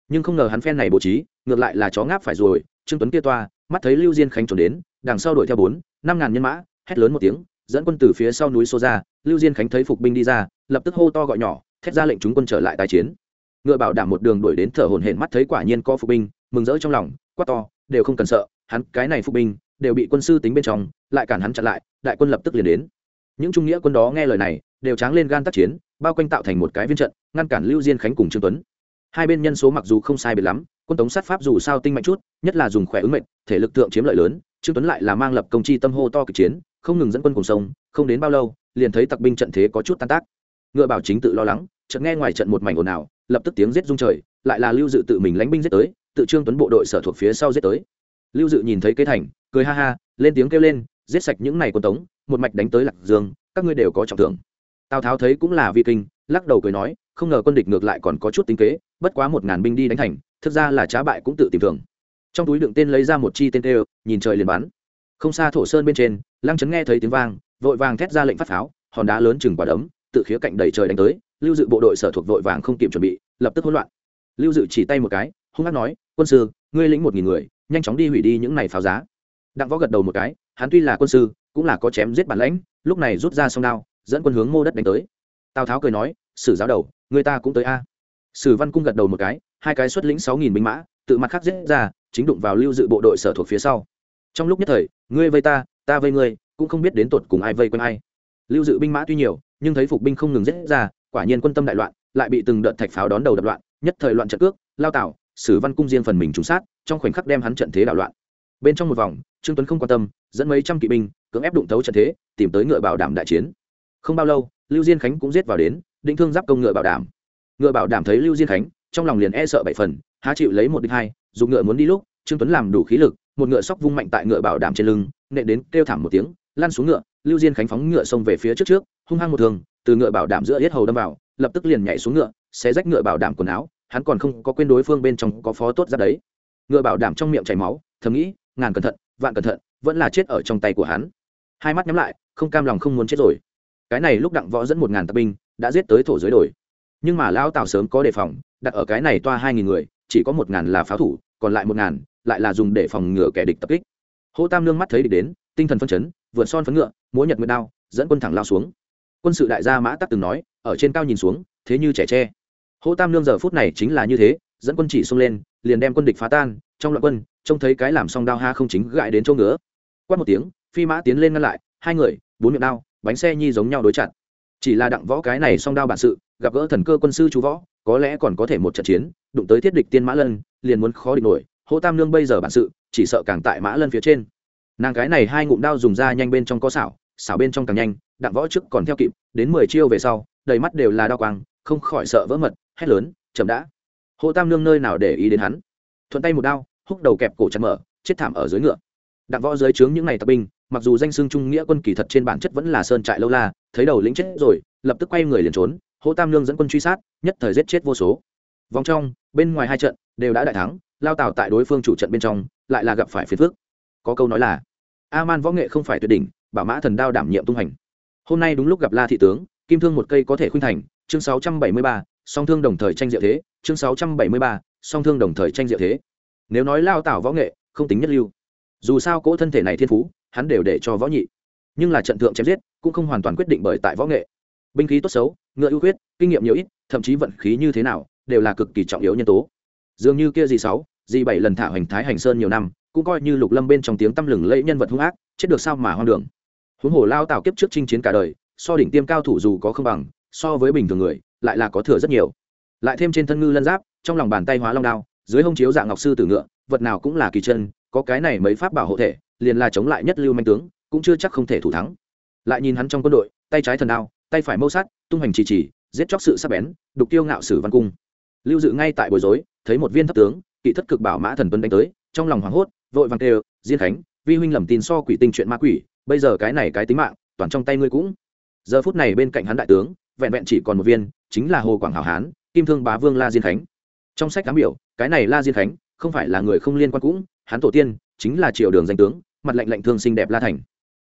Nhưng không ngờ hắn phen này bố trí, ngược lại là chó ngáp phải rồi, trương tuấn kia toa, mắt thấy lưu diên khánh trốn đến, đằng sau đuổi theo bốn, năm ngàn nhân mã, hét lớn một tiếng, dẫn quân từ phía sau núi xô ra, lưu diên khánh thấy phục binh đi ra, lập tức hô to gọi nhỏ, thét ra lệnh chúng quân trở lại tái chiến. Ngựa bảo đảm một đường đuổi đến thở hổn hển mắt thấy quả nhiên có phục binh, mừng rỡ trong lòng, quát to, đều không cần sợ, hắn cái này phục binh, đều bị quân sư tính bên trong, lại cản hắn chặn lại, đại quân lập tức liền đến. Những trung nghĩa quân đó nghe lời này đều tráng lên gan tác chiến, bao quanh tạo thành một cái viên trận, ngăn cản lưu diên khánh cùng trương tuấn. Hai bên nhân số mặc dù không sai biệt lắm, quân tống sát pháp dù sao tinh mạnh chút, nhất là dùng khỏe ứng mệnh, thể lực tượng chiếm lợi lớn, trương tuấn lại là mang lập công chi tâm hô to kịch chiến, không ngừng dẫn quân cùng sông, không đến bao lâu, liền thấy tặc binh trận thế có chút tan tác. Ngựa bảo chính tự lo lắng, chợt nghe ngoài trận một mảnh ồn ào, lập tức tiếng giết rung trời, lại là lưu dự tự mình lánh binh giết tới, tự trương tuấn bộ đội sở thuộc phía sau giết tới. Lưu dự nhìn thấy kế thành, cười ha ha, lên tiếng kêu lên, giết sạch những này quân tống, một mạch đánh tới lạc dương, các ngươi đều có trọng thưởng tào tháo thấy cũng là vi kinh, lắc đầu cười nói, không ngờ quân địch ngược lại còn có chút tính kế, bất quá một ngàn binh đi đánh thành, thực ra là trá bại cũng tự tìm thường trong túi đựng tên lấy ra một chi tên tê nhìn trời liền bắn. Không xa thổ sơn bên trên, lăng trấn nghe thấy tiếng vang, vội vàng thét ra lệnh phát pháo, hòn đá lớn chừng quả đấm, tự khía cạnh đầy trời đánh tới, lưu dự bộ đội sở thuộc vội vàng không kịp chuẩn bị, lập tức hỗn loạn. Lưu dự chỉ tay một cái, hung hát nói, quân sư, ngươi lĩnh một nghìn người, nhanh chóng đi hủy đi những này pháo giá. Đặng võ gật đầu một cái, hắn tuy là quân sư, cũng là có chém giết bản lãnh, lúc này rút ra sông đao dẫn quân hướng mô đất đánh tới. Tào tháo cười nói, sử giáo đầu, người ta cũng tới a. Sử văn cung gật đầu một cái, hai cái xuất lĩnh sáu nghìn binh mã, tự mặt khác giết ra, chính đụng vào lưu dự bộ đội sở thuộc phía sau. Trong lúc nhất thời, ngươi vây ta ta vây ngươi, cũng không biết đến tột cùng ai vây quân ai. Lưu dự binh mã tuy nhiều, nhưng thấy phục binh không ngừng giết ra, quả nhiên quân tâm đại loạn, lại bị từng đợt thạch pháo đón đầu đập loạn, nhất thời loạn trận cước, lao tạo sử văn cung riêng phần mình trúng sát, trong khoảnh khắc đem hắn trận thế đảo loạn. Bên trong một vòng, trương tuấn không quan tâm, dẫn mấy trăm kỵ binh, cưỡng ép đụng thấu trận thế, tìm tới ngựa bảo đảm đại chiến không bao lâu, lưu diên khánh cũng giết vào đến, định thương giáp công ngựa bảo đảm. Ngựa bảo đảm thấy lưu diên khánh, trong lòng liền e sợ bảy phần, há chịu lấy một đích hai, dùng ngựa muốn đi lúc, trương tuấn làm đủ khí lực, một ngựa sóc vung mạnh tại ngựa bảo đảm trên lưng, nện đến kêu thảm một tiếng, lăn xuống ngựa, lưu diên khánh phóng ngựa xông về phía trước trước, hung hăng một thường từ ngựa bảo đảm giữa yết hầu đâm vào, lập tức liền nhảy xuống ngựa, xé rách ngựa bảo đảm quần áo, hắn còn không có quên đối phương bên trong có phó tốt ra đấy. Ngựa bảo đảm trong miệng chảy máu, thầm nghĩ, ngàn cẩn thận, vạn cẩn thận, vẫn là chết ở trong tay của hắn. Hai mắt nhắm lại, không cam lòng không muốn chết rồi cái này lúc đặng võ dẫn một ngàn tập binh, đã giết tới thổ dưới đồi. Nhưng mà lão tào sớm có đề phòng, đặt ở cái này toa hai nghìn người, chỉ có một ngàn là pháo thủ, còn lại một ngàn lại là dùng để phòng ngừa kẻ địch tập kích. Hô tam lương mắt thấy địch đến, tinh thần phân chấn, vượt son phấn ngựa, múa nhật nguyệt đao, dẫn quân thẳng lao xuống. Quân sự đại gia mã tắc từng nói, ở trên cao nhìn xuống, thế như trẻ tre. Hô tam lương giờ phút này chính là như thế, dẫn quân chỉ xông lên, liền đem quân địch phá tan, trong loạn quân, trông thấy cái làm song đao ha không chính gại đến chỗ ngứa. Quát một tiếng, phi mã tiến lên ngăn lại, hai người, bốn miệng đao bánh xe nhi giống nhau đối chặt. Chỉ là đặng võ cái này song đao bản sự, gặp gỡ thần cơ quân sư chú võ, có lẽ còn có thể một trận chiến, đụng tới thiết địch tiên mã lân, liền muốn khó địch nổi. Hô tam nương bây giờ bản sự, chỉ sợ càng tại mã lân phía trên. Nàng cái này hai ngụm đao dùng ra nhanh bên trong có xảo xảo bên trong càng nhanh, đặng võ trước còn theo kịp, đến mười chiêu về sau, đầy mắt đều là đao quang, không khỏi sợ vỡ mật, hét lớn, chậm đã. Hô tam nương nơi nào để ý đến hắn? Thuận tay một đao, húc đầu kẹp cổ chặt mở, chết thảm ở dưới ngựa. Đặng võ dưới trướng những ngày tập binh mặc dù danh xưng trung nghĩa quân kỳ thật trên bản chất vẫn là sơn trại lâu la thấy đầu lĩnh chết rồi lập tức quay người liền trốn hỗ tam lương dẫn quân truy sát nhất thời giết chết vô số. Vòng trong bên ngoài hai trận đều đã đại thắng lao tào tại đối phương chủ trận bên trong lại là gặp phải phiền phước có câu nói là a man võ nghệ không phải tuyệt đỉnh bảo mã thần đao đảm nhiệm tung hành. Hôm nay đúng lúc gặp la thị tướng kim thương một cây có thể khuynh thành chương 673, song thương đồng thời tranh diệu thế chương 673, song thương đồng thời tranh diệu thế. Nếu nói lao tảo võ nghệ không tính nhất lưu dù sao cỗ thân thể này thiên phú hắn đều để cho võ nhị. Nhưng là trận thượng chém giết, cũng không hoàn toàn quyết định bởi tại võ nghệ. Binh khí tốt xấu, ngựa ưu khuyết, kinh nghiệm nhiều ít, thậm chí vận khí như thế nào, đều là cực kỳ trọng yếu nhân tố. Dường như kia gì sáu gì bảy lần thả hoành thái hành sơn nhiều năm, cũng coi như lục lâm bên trong tiếng tăm lừng lẫy nhân vật hung ác, chết được sao mà hoang đường. Huống hồ lao tào kiếp trước chinh chiến cả đời, so đỉnh tiêm cao thủ dù có không bằng, so với bình thường người, lại là có thừa rất nhiều. Lại thêm trên thân ngư lân giáp, trong lòng bàn tay hóa long đao, dưới hông chiếu dạng ngọc sư tử ngựa, vật nào cũng là kỳ chân, có cái này mấy pháp bảo hộ thể liền là chống lại nhất lưu manh tướng, cũng chưa chắc không thể thủ thắng. Lại nhìn hắn trong quân đội, tay trái thần đao, tay phải mâu sát, tung hành trì trì giết chóc sự sắc bén, đục tiêu ngạo sử văn cung. Lưu dự ngay tại bồi dối thấy một viên thấp tướng, kỵ thất cực bảo mã thần tuấn đánh tới, trong lòng hoảng hốt, vội vàng kêu, diên khánh, vi huynh lầm tin so quỷ tinh chuyện ma quỷ, bây giờ cái này cái tính mạng, toàn trong tay ngươi cũng. Giờ phút này bên cạnh hắn đại tướng, vẹn vẹn chỉ còn một viên, chính là hồ quảng hảo hán, kim thương bá vương la diên khánh. Trong sách cám biểu, cái này la diên khánh không phải là người không liên quan cũng, hắn tổ tiên chính là triều đường danh tướng mặt lạnh lạnh thương xinh đẹp la thành.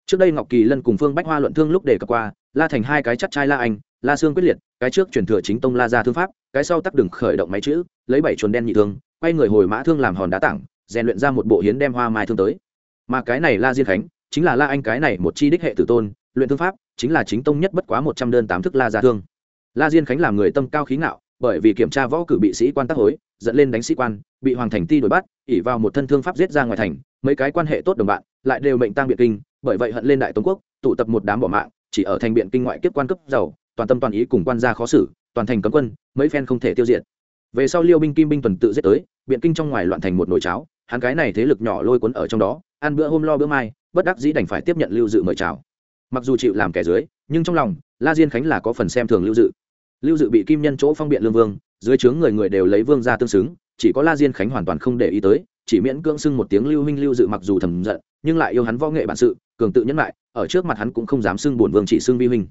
Trước đây ngọc kỳ lân cùng phương bách hoa luận thương lúc đề cập qua, la thành hai cái chắc trai la anh, la sương quyết liệt, cái trước truyền thừa chính tông la ra thương pháp, cái sau tắc đừng khởi động máy chữ, lấy bảy chuồn đen nhị thương, quay người hồi mã thương làm hòn đá tảng, rèn luyện ra một bộ hiến đem hoa mai thương tới. Mà cái này la diên khánh, chính là la anh cái này một chi đích hệ tử tôn, luyện thương pháp, chính là chính tông nhất bất quá một trăm đơn tám thức la gia thương. La diên khánh làm người tâm cao khí ngạo, bởi vì kiểm tra võ cử bị sĩ quan tác hối, dẫn lên đánh sĩ quan, bị hoàng thành ti đuổi bắt ỉ vào một thân thương pháp giết ra ngoài thành, mấy cái quan hệ tốt đồng bạn lại đều mệnh tăng biện kinh, bởi vậy hận lên đại tống quốc, tụ tập một đám bỏ mạng, chỉ ở thành biện kinh ngoại kiếp quan cấp giàu, toàn tâm toàn ý cùng quan gia khó xử, toàn thành cấm quân, mấy phen không thể tiêu diệt. Về sau liêu binh kim binh tuần tự giết tới, biện kinh trong ngoài loạn thành một nồi cháo, hắn cái này thế lực nhỏ lôi cuốn ở trong đó, ăn bữa hôm lo bữa mai, bất đắc dĩ đành phải tiếp nhận lưu dự mời chào. Mặc dù chịu làm kẻ dưới, nhưng trong lòng, la diên khánh là có phần xem thường lưu dự. Lưu dự bị kim nhân chỗ phong biện lương vương, dưới trướng người người đều lấy vương ra tương xứng chỉ có la diên khánh hoàn toàn không để ý tới, chỉ miễn cưỡng xưng một tiếng lưu huynh lưu dự mặc dù thầm giận, nhưng lại yêu hắn võ nghệ bản sự, cường tự nhẫn lại ở trước mặt hắn cũng không dám xưng bổn vương chỉ xưng vi huynh.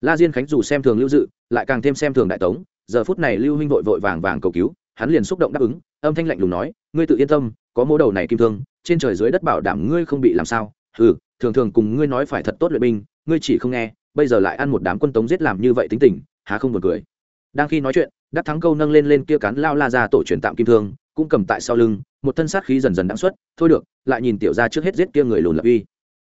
La diên khánh dù xem thường lưu dự, lại càng thêm xem thường đại tống, giờ phút này lưu huynh vội vội vàng vàng cầu cứu, hắn liền xúc động đáp ứng, âm thanh lạnh lùng nói, ngươi tự yên tâm, có mô đầu này kim thương, trên trời dưới đất bảo đảm ngươi không bị làm sao ừ thường thường cùng ngươi nói phải thật tốt luyện binh, ngươi chỉ không nghe, bây giờ lại ăn một đám quân tống giết làm như vậy tính tình, há không buồn cười. Đang khi nói chuyện đắc thắng câu nâng lên lên kia cán lao la ra tổ truyền tạm kim thương, cũng cầm tại sau lưng, một thân sát khí dần dần đáng xuất, thôi được, lại nhìn tiểu ra trước hết giết kia người lùn lập uy.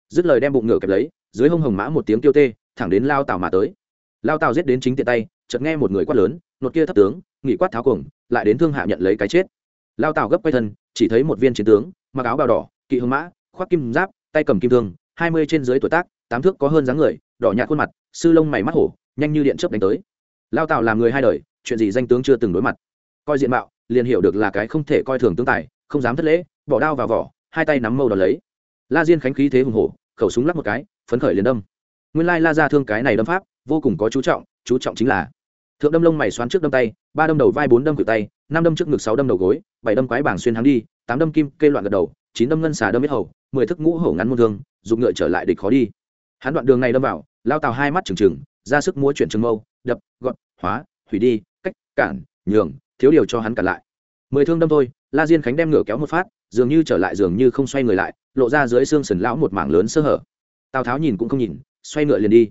Dứt lời đem bụng ngựa kẹp lấy, dưới hông hồng mã một tiếng tiêu tê, thẳng đến lao tào mà tới. Lao tào giết đến chính tiện tay, chợt nghe một người quát lớn, nột kia thấp tướng, nghỉ quát tháo cuồng, lại đến thương hạ nhận lấy cái chết. Lao tào gấp quay thân, chỉ thấy một viên chiến tướng, mặc áo bào đỏ, kỵ hương mã, khoác kim giáp, tay cầm kim thương, hai mươi trên dưới tuổi tác, tám thước có hơn dáng người, đỏ nhạt khuôn mặt, sư lông mày mắt hổ, nhanh như điện chớp đánh tới. Lao tào làm người hai đời chuyện gì danh tướng chưa từng đối mặt. Coi diện mạo, liền hiểu được là cái không thể coi thường tướng tài, không dám thất lễ, bỏ đao vào vỏ, hai tay nắm mâu đòn lấy. La diên khánh khí thế hùng hổ, khẩu súng lắp một cái, phấn khởi liền đâm. Nguyên lai la ra thương cái này đâm pháp, vô cùng có chú trọng chú trọng chính là thượng đâm lông mày xoắn trước đâm tay, ba đâm đầu vai bốn đâm cự tay, năm đâm trước ngực sáu đâm đầu gối, bảy đâm quái bảng xuyên hắn đi, tám đâm kim cây loạn gật đầu, chín đâm ngân xà đâm biết hầu, mười thức ngũ hổ ngắn muôn thương dùng ngựa trở lại địch khó đi. Hắn đoạn đường này đâm vào, lao tàu hai mắt trừng trừng, ra sức múa chuyển trường mâu, đập gọn hóa, hủy đi cản, nhường, thiếu điều cho hắn cản lại. Mười thương đâm thôi, la diên khánh đem ngựa kéo một phát, dường như trở lại dường như không xoay người lại, lộ ra dưới xương sần lão một mảng lớn sơ hở. Tào tháo nhìn cũng không nhìn, xoay ngựa liền đi.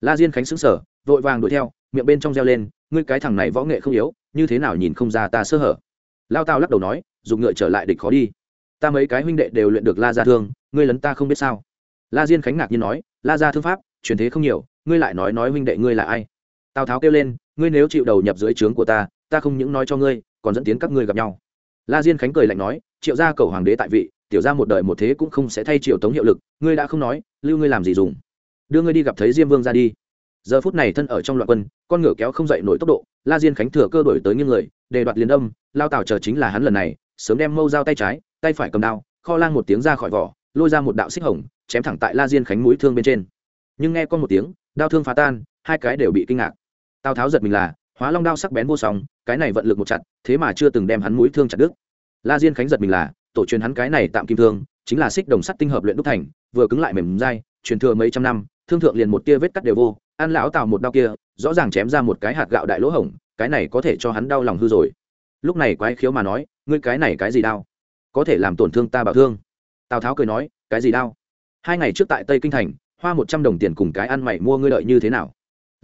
La diên khánh sững sờ, vội vàng đuổi theo, miệng bên trong reo lên, ngươi cái thằng này võ nghệ không yếu, như thế nào nhìn không ra ta sơ hở? Lao tào lắc đầu nói, dùng ngựa trở lại địch khó đi. Ta mấy cái huynh đệ đều luyện được la gia thương, ngươi lấn ta không biết sao. La diên khánh ngạc nhiên nói, la gia thương pháp, truyền thế không nhiều, ngươi lại nói nói huynh đệ ngươi là ai? Tào tháo kêu lên ngươi nếu chịu đầu nhập dưới trướng của ta ta không những nói cho ngươi, còn dẫn tiến các ngươi gặp nhau. La diên khánh cười lạnh nói, triệu gia cầu hoàng đế tại vị, tiểu ra một đời một thế cũng không sẽ thay triệu tống hiệu lực, ngươi đã không nói, lưu ngươi làm gì dùng? Đưa ngươi đi gặp thấy diêm vương ra đi. Giờ phút này thân ở trong loạn quân, con ngựa kéo không dậy nổi tốc độ, la diên khánh thừa cơ đổi tới những người đề đoạt liền âm, lao tào chờ chính là hắn lần này, sớm đem mâu dao tay trái, tay phải cầm đao, kho lang một tiếng ra khỏi vỏ, lôi ra một đạo xích hồng, chém thẳng tại la diên khánh mũi thương bên trên. Nhưng nghe con một tiếng, đao thương phá tan, hai cái đều bị kinh ngạc tào tháo giật mình là, hóa long đao sắc bén vô song, cái này vận lực một chặt, thế mà chưa từng đem hắn mũi thương chặt đứt. La diên khánh giật mình là, tổ truyền hắn cái này tạm kim thương, chính là xích đồng sắt tinh hợp luyện đúc thành, vừa cứng lại mềm dai, truyền thừa mấy trăm năm, thương thượng liền một tia vết cắt đều vô, ăn lão tào một đao kia, rõ ràng chém ra một cái hạt gạo đại lỗ hổng, cái này có thể cho hắn đau lòng hư rồi. Lúc này quái khiếu mà nói, ngươi cái này cái gì đau có thể làm tổn thương ta bảo thương. Tào tháo cười nói, cái gì đau hai ngày trước tại tây kinh thành, hoa một trăm đồng tiền cùng cái ăn mày mua ngươi lợi như thế nào?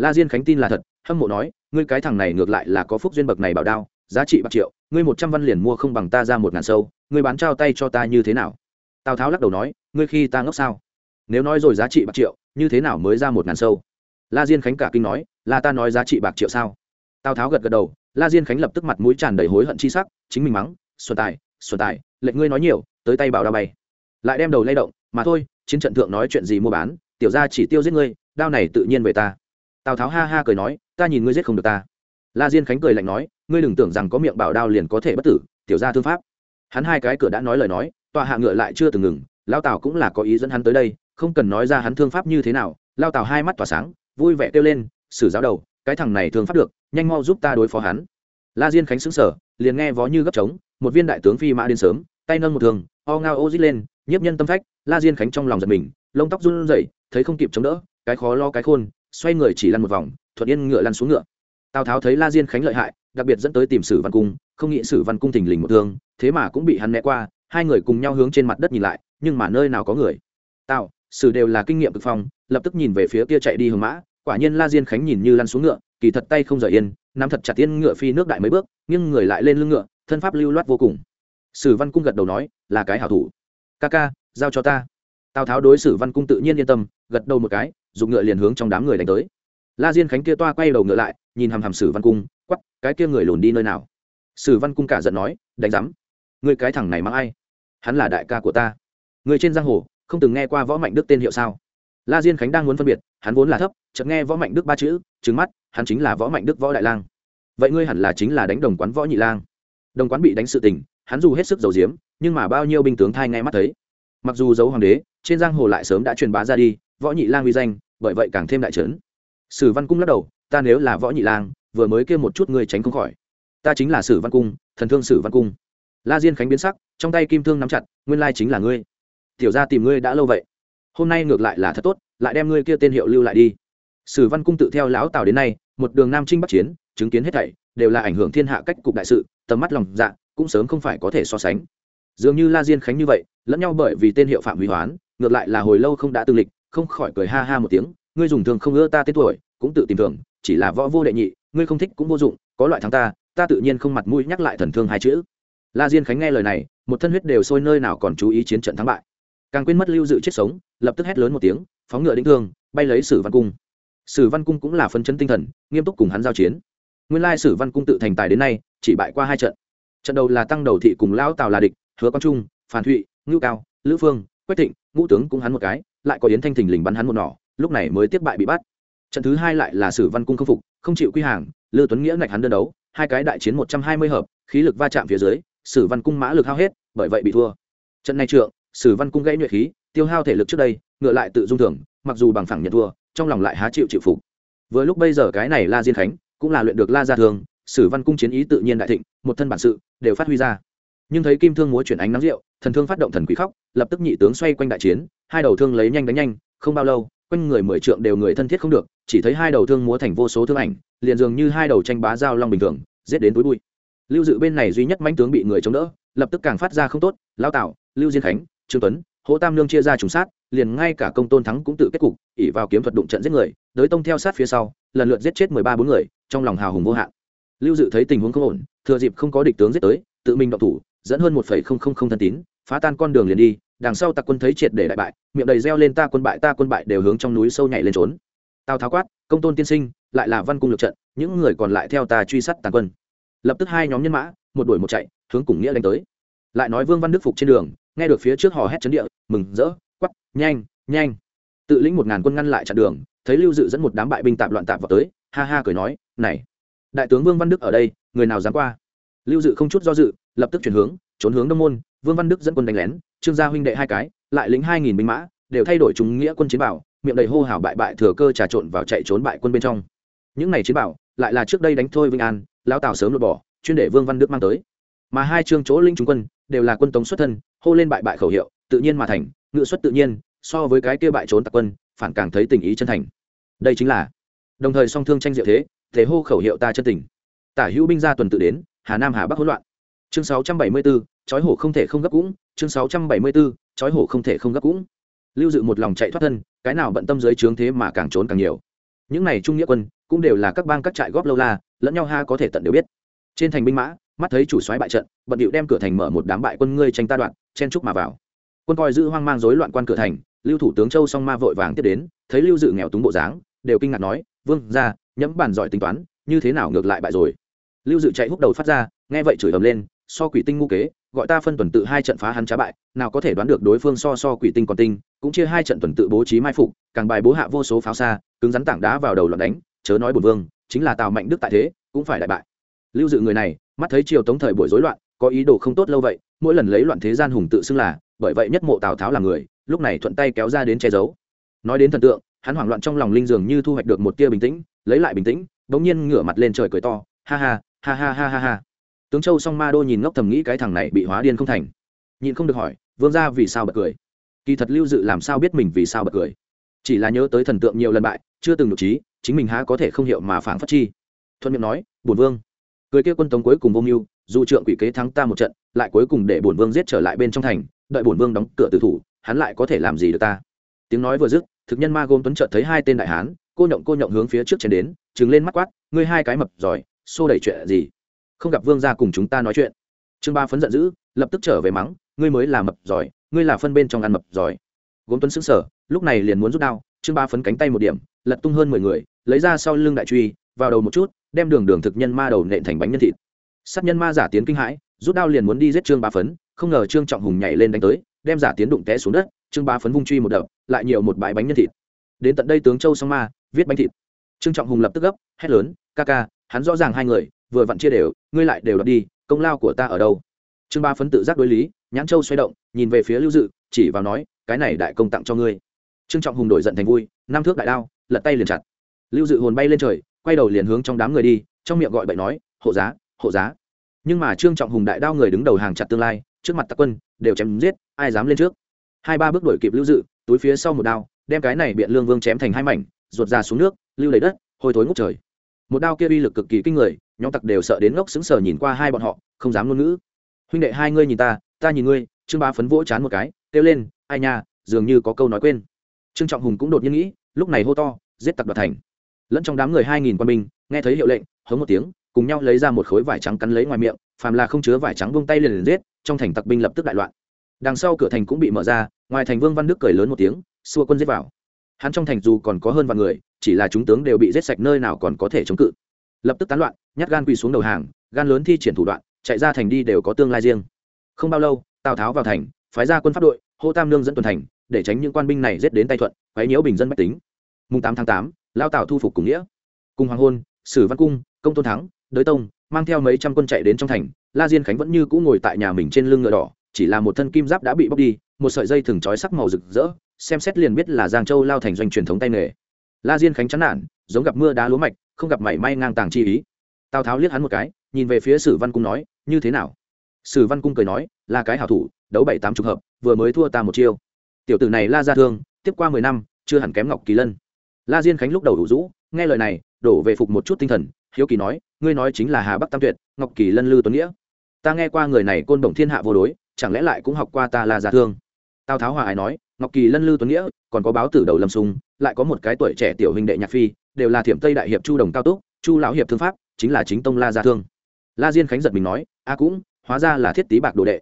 La diên khánh tin là thật, hâm mộ nói, ngươi cái thằng này ngược lại là có phúc duyên bậc này bảo đao, giá trị bạc triệu, ngươi một trăm văn liền mua không bằng ta ra một ngàn sâu, ngươi bán trao tay cho ta như thế nào? Tào tháo lắc đầu nói, ngươi khi ta ngốc sao? Nếu nói rồi giá trị bạc triệu, như thế nào mới ra một ngàn sâu? La diên khánh cả kinh nói, là ta nói giá trị bạc triệu sao? Tào tháo gật gật đầu, la diên khánh lập tức mặt mũi tràn đầy hối hận chi sắc, chính mình mắng, xuân tài xuân tài, lệnh ngươi nói nhiều, tới tay bảo đao bay. Lại đem đầu lay động, mà thôi, chiến trận thượng nói chuyện gì mua bán, tiểu ra chỉ tiêu giết ngươi, đao này tự nhiên về ta tào tháo ha ha cười nói, ta nhìn ngươi giết không được ta. La diên khánh cười lạnh nói, ngươi đừng tưởng rằng có miệng bảo đao liền có thể bất tử, tiểu ra thương pháp. Hắn hai cái cửa đã nói lời nói, tòa hạ ngựa lại chưa từng ngừng, lao tào cũng là có ý dẫn hắn tới đây, không cần nói ra hắn thương pháp như thế nào, lao tào hai mắt tỏa sáng, vui vẻ kêu lên, sử giáo đầu, cái thằng này thương pháp được, nhanh mau giúp ta đối phó hắn. La diên khánh xứng sở liền nghe vó như gấp trống, một viên đại tướng phi mã đến sớm, tay nâng một thường o ngao ô dít lên, nhiếp nhân tâm phách, la diên khánh trong lòng giật mình, lông tóc run rẩy, thấy không kịp chống đỡ, cái khó lo cái khôn xoay người chỉ lăn một vòng, thuận yên ngựa lăn xuống ngựa. Tào tháo thấy la diên khánh lợi hại, đặc biệt dẫn tới tìm sử văn cung, không nghĩ sử văn cung thình lình một thương, thế mà cũng bị hắn né qua, hai người cùng nhau hướng trên mặt đất nhìn lại, nhưng mà nơi nào có người. Tào, sử đều là kinh nghiệm cực phong, lập tức nhìn về phía kia chạy đi hướng mã, quả nhiên la diên khánh nhìn như lăn xuống ngựa, kỳ thật tay không rời yên, nắm thật chặt tiên ngựa phi nước đại mấy bước nhưng người lại lên lưng ngựa, thân pháp lưu loát vô cùng. Sử văn cung gật đầu nói, là cái hảo thủ. Ca ca, giao cho ta. Tào tháo đối xử văn cung tự nhiên yên tâm, gật đầu một cái dùng ngựa liền hướng trong đám người đánh tới. La diên khánh kia toa quay đầu ngựa lại, nhìn hằm hằm sử văn cung quắp cái kia người lùn đi nơi nào? Sử văn cung cả giận nói, đánh rắm người cái thằng này mang ai? Hắn là đại ca của ta. Người trên giang hồ, không từng nghe qua võ mạnh đức tên hiệu sao? La diên khánh đang muốn phân biệt, hắn vốn là thấp, chợt nghe võ mạnh đức ba chữ trứng mắt, hắn chính là võ mạnh đức võ đại lang. Vậy ngươi hẳn là chính là đánh đồng quán võ nhị lang. Đồng quán bị đánh sự tình, hắn dù hết sức giàu diếm nhưng mà bao nhiêu binh tướng thai ngay mắt thấy. Mặc dù giấu hoàng đế, trên giang hồ lại sớm đã truyền bá ra đi võ nhị lang uy danh, bởi vậy càng thêm đại trấn. Sử văn cung lắc đầu, ta nếu là võ nhị lang, vừa mới kêu một chút ngươi tránh không khỏi. Ta chính là sử văn cung, thần thương sử văn cung. La diên khánh biến sắc, trong tay kim thương nắm chặt, nguyên lai chính là ngươi. Tiểu ra tìm ngươi đã lâu vậy. Hôm nay ngược lại là thật tốt, lại đem ngươi kia tên hiệu lưu lại đi. Sử văn cung tự theo lão tào đến nay, một đường nam trinh bắc chiến, chứng kiến hết thảy, đều là ảnh hưởng thiên hạ cách cục đại sự, tầm mắt lòng dạ cũng sớm không phải có thể so sánh. Dường như la diên khánh như vậy, lẫn nhau bởi vì tên hiệu phạm hủy hoán, ngược lại là hồi lâu không đã tương lịch không khỏi cười ha ha một tiếng, ngươi dùng thường không ưa ta tên tuổi, cũng tự tìm thường, chỉ là võ vô đệ nhị, ngươi không thích cũng vô dụng, có loại thắng ta ta tự nhiên không mặt mũi nhắc lại thần thương hai chữ. La diên khánh nghe lời này, một thân huyết đều sôi nơi nào còn chú ý chiến trận thắng bại. Càng quên mất lưu dự chết sống, lập tức hét lớn một tiếng, phóng ngựa đĩnh thương, bay lấy sử văn cung. Sử văn cung cũng là phân chấn tinh thần, nghiêm túc cùng hắn giao chiến. Nguyên lai sử văn cung tự thành tài đến nay, chỉ bại qua hai trận. Trận đầu là tăng đầu thị cùng lão tào là địch, hứa quang trung phản thụy, ngưu cao, lữ phương, quách thịnh, ngũ tướng cũng hắn một cái lại có yến thanh thình lình bắn hắn một nỏ, lúc này mới tiếp bại bị bắt. Trận thứ hai lại là sử văn cung không phục, không chịu quy hàng, lư tuấn nghĩa ngạch hắn đơn đấu, hai cái đại chiến một trăm hai mươi hợp, khí lực va chạm phía dưới, sử văn cung mã lực hao hết, bởi vậy bị thua. Trận này trượng, sử văn cung gãy nhuệ khí, tiêu hao thể lực trước đây, ngựa lại tự dung thường, mặc dù bằng phẳng nhận thua, trong lòng lại há chịu chịu phục. Vừa lúc bây giờ cái này la diên khánh, cũng là luyện được la gia thường, sử văn cung chiến ý tự nhiên đại thịnh, một thân bản sự, đều phát huy ra nhưng thấy kim thương múa chuyển ánh nắng rượu, thần thương phát động thần quý khóc, lập tức nhị tướng xoay quanh đại chiến, hai đầu thương lấy nhanh đánh nhanh, không bao lâu, quanh người mười trượng đều người thân thiết không được, chỉ thấy hai đầu thương múa thành vô số thương ảnh, liền dường như hai đầu tranh bá giao long bình thường, giết đến túi bụi. Lưu dự bên này duy nhất mãnh tướng bị người chống đỡ, lập tức càng phát ra không tốt lao tạo lưu diên khánh, trương tuấn, hỗ tam lương chia ra trùng sát, liền ngay cả công tôn thắng cũng tự kết cục ỉ vào kiếm thuật đụng trận giết người, đới tông theo sát phía sau, lần lượt giết chết mười ba bốn người, trong lòng hào hùng vô hạn. Lưu dự thấy tình huống không ổn, thừa dịp không có địch tướng giết tới, tự mình động thủ dẫn hơn một phẩy không không không thân tín, phá tan con đường liền đi, đằng sau tặc quân thấy triệt để đại bại, miệng đầy reo lên ta quân bại, ta quân bại đều hướng trong núi sâu nhảy lên trốn. Tào tháo quát, công tôn tiên sinh, lại là văn cung lược trận, những người còn lại theo ta truy sát tàn quân. Lập tức hai nhóm nhân mã, một đuổi một chạy, hướng cùng nghĩa đánh tới. Lại nói vương văn đức phục trên đường, nghe được phía trước hò hét chấn địa, mừng rỡ quắp nhanh nhanh! Tự lĩnh một ngàn quân ngăn lại chặn đường, thấy lưu dự dẫn một đám bại binh tạp loạn tạp vào tới, ha ha cười nói, này, đại tướng vương văn đức ở đây, người nào dám qua? Lưu dự không chút do dự lập tức chuyển hướng, trốn hướng đông môn, vương văn đức dẫn quân đánh lén, trương gia huynh đệ hai cái, lại lính hai nghìn binh mã, đều thay đổi chúng nghĩa quân chiến bảo, miệng đầy hô hào bại bại thừa cơ trà trộn vào chạy trốn bại quân bên trong. Những này chiến bảo, lại là trước đây đánh thôi vinh an, lão tào sớm lột bỏ, chuyên để vương văn đức mang tới. Mà hai chương chỗ linh trung quân, đều là quân tống xuất thân, hô lên bại bại khẩu hiệu, tự nhiên mà thành ngự xuất tự nhiên, so với cái kia bại trốn tặc quân, phản càng thấy tình ý chân thành. Đây chính là, đồng thời song thương tranh diệu thế thế hô khẩu hiệu ta chân tình. Tả hữu binh gia tuần tự đến, hà nam hà bắc hỗn loạn chương 674, chói hổ không thể không gấp cũng. Chương 674, chói hổ không thể không gấp cũng. Lưu dự một lòng chạy thoát thân cái nào bận tâm dưới trướng thế mà càng trốn càng nhiều. Những này trung nghĩa quân cũng đều là các bang các trại góp lâu la lẫn nhau ha có thể tận đều biết. Trên thành binh mã mắt thấy chủ soái bại trận bận điệu đem cửa thành mở một đám bại quân ngươi tranh ta đoạn chen trúc mà vào. Quân coi giữ hoang mang rối loạn quan cửa thành lưu thủ tướng châu song ma vội vàng tiếp đến thấy lưu dự nghèo túng bộ dáng đều kinh ngạc nói vương ra nhẫm bản giỏi tính toán như thế nào ngược lại bại rồi? Lưu dự chạy húc đầu phát ra nghe vậy chửi ầm lên so quỷ tinh ngu kế, gọi ta phân tuần tự hai trận phá hắn trá bại, nào có thể đoán được đối phương so so quỷ tinh còn tinh, cũng chia hai trận tuần tự bố trí mai phục, càng bài bố hạ vô số pháo xa, cứng rắn tảng đá vào đầu loạn đánh, chớ nói bổn vương, chính là tào mạnh đức tại thế, cũng phải đại bại. Lưu dự người này, mắt thấy triều tống thời buổi rối loạn, có ý đồ không tốt lâu vậy, mỗi lần lấy loạn thế gian hùng tự xưng là, bởi vậy nhất mộ tào tháo là người, lúc này thuận tay kéo ra đến che giấu. Nói đến thần tượng, hắn hoảng loạn trong lòng linh dường như thu hoạch được một tia bình tĩnh, lấy lại bình tĩnh, bỗng nhiên ngửa mặt lên trời cười to, ha ha ha ha ha ha ha tướng châu song ma đô nhìn ngốc thầm nghĩ cái thằng này bị hóa điên không thành. Nhịn không được hỏi, vương ra vì sao bật cười? Kỳ thật lưu dự làm sao biết mình vì sao bật cười? Chỉ là nhớ tới thần tượng nhiều lần bại, chưa từng được trí, chính mình há có thể không hiểu mà phản phất chi. Thuận miệng nói, bổn vương. Cười kia quân tống cuối cùng vô mưu, dù trượng quỷ kế thắng ta một trận, lại cuối cùng để bổn vương giết trở lại bên trong thành, đợi bổn vương đóng cửa tử thủ, hắn lại có thể làm gì được ta? Tiếng nói vừa dứt, thực nhân ma gôm tuấn chợt thấy hai tên đại hán, cô nhộng cô nhộng hướng phía trước trên đến, trừng lên mắt quát, ngươi hai cái mập giỏi, xô đẩy chuyện gì? Không gặp vương gia cùng chúng ta nói chuyện. Trương ba phấn giận dữ, lập tức trở về mắng, ngươi mới là mập giỏi, ngươi là phân bên trong ăn mập giỏi. Gốm tuấn xứng sở lúc này liền muốn rút đao, trương ba phấn cánh tay một điểm, lật tung hơn mười người, lấy ra sau lưng đại truy, vào đầu một chút, đem đường đường thực nhân ma đầu nện thành bánh nhân thịt. Sát nhân ma giả tiến kinh hãi, rút đao liền muốn đi giết trương ba phấn, không ngờ trương trọng hùng nhảy lên đánh tới, đem giả tiến đụng té xuống đất, trương ba phấn vung truy một đập, lại nhiều một bãi bánh nhân thịt. Đến tận đây tướng châu song ma, viết bánh thịt. Trương trọng hùng lập tức gấp, hét lớn, ca ca, hắn rõ ràng hai người vừa vặn chia đều, ngươi lại đều đọc đi, công lao của ta ở đâu? Trương ba phấn tự giác đối lý, nhãn châu xoay động, nhìn về phía lưu dự, chỉ vào nói, cái này đại công tặng cho ngươi. Trương trọng hùng đổi giận thành vui, năm thước đại đao, lật tay liền chặt. Lưu dự hồn bay lên trời, quay đầu liền hướng trong đám người đi, trong miệng gọi bậy nói, hộ giá hộ giá. Nhưng mà trương trọng hùng đại đao người đứng đầu hàng chặt tương lai, trước mặt tặc quân, đều chém giết, ai dám lên trước? Hai ba bước đuổi kịp lưu dự, túi phía sau một đao, đem cái này biện lương vương chém thành hai mảnh, ruột ra xuống nước, lưu lấy đất, hôi thối ngút trời. Một đao kia uy lực cực kỳ kinh người nhóm tặc đều sợ đến ngốc sững sờ nhìn qua hai bọn họ, không dám ngôn ngữ. Huynh đệ, hai ngươi nhìn ta ta nhìn ngươi. Trương bá phấn vỗ chán một cái, kêu lên, ai nha, dường như có câu nói quên. Trương trọng hùng cũng đột nhiên nghĩ, lúc này hô to, giết tặc đoạt thành. Lẫn trong đám người hai nghìn quân binh, nghe thấy hiệu lệnh, hống một tiếng, cùng nhau lấy ra một khối vải trắng cắn lấy ngoài miệng, phàm là không chứa vải trắng vung tay liền liền giết, trong thành tặc binh lập tức đại loạn. Đằng sau cửa thành cũng bị mở ra, ngoài thành vương văn đức cười lớn một tiếng, xua quân giết vào. Hắn trong thành dù còn có hơn vạn người, chỉ là chúng tướng đều bị giết sạch nơi nào còn có thể chống cự lập tức tán loạn, nhát gan quỳ xuống đầu hàng, gan lớn thi triển thủ đoạn, chạy ra thành đi đều có tương lai riêng. Không bao lâu, tào tháo vào thành, phái ra quân pháp đội, hô tam lương dẫn tuần thành, để tránh những quan binh này giết đến tay thuận, quấy nhiễu bình dân bách tính. Mùng tám tháng tám, lao tào thu phục cùng nghĩa. Cùng hoàng hôn, sử văn cung, công tôn thắng, đới tông, mang theo mấy trăm quân chạy đến trong thành, la diên khánh vẫn như cũ ngồi tại nhà mình trên lưng ngựa đỏ, chỉ là một thân kim giáp đã bị bóc đi, một sợi dây thừng trói sắc màu rực rỡ, xem xét liền biết là giang châu lao thành doanh truyền thống tay nghề. La diên khánh chán nản, giống gặp mưa đá lúa mạch không gặp mảy may ngang tàng chi ý. Tào tháo liếc hắn một cái, nhìn về phía sử văn cung nói, như thế nào? Sử văn cung cười nói, là cái hảo thủ, đấu bảy tám chục hợp, vừa mới thua ta một chiêu. Tiểu tử này la ra thương, tiếp qua mười năm, chưa hẳn kém ngọc kỳ lân. La diên khánh lúc đầu đủ rũ, nghe lời này, đổ về phục một chút tinh thần, hiếu kỳ nói, ngươi nói chính là hà bắc tam tuyệt, ngọc kỳ lân lư tuấn nghĩa. Ta nghe qua người này côn đồng thiên hạ vô đối, chẳng lẽ lại cũng học qua ta là ra thương? Tào tháo hòa ái nói, ngọc kỳ lân lư tuấn nghĩa, còn có báo tử đầu lâm sung lại có một cái tuổi trẻ tiểu hình đệ nhạc phi đều là thiểm tây đại hiệp chu đồng cao túc, chu lão hiệp thương pháp, chính là chính tông la gia thương. La diên khánh giật mình nói, a cũng, hóa ra là thiết tý bạc đồ đệ.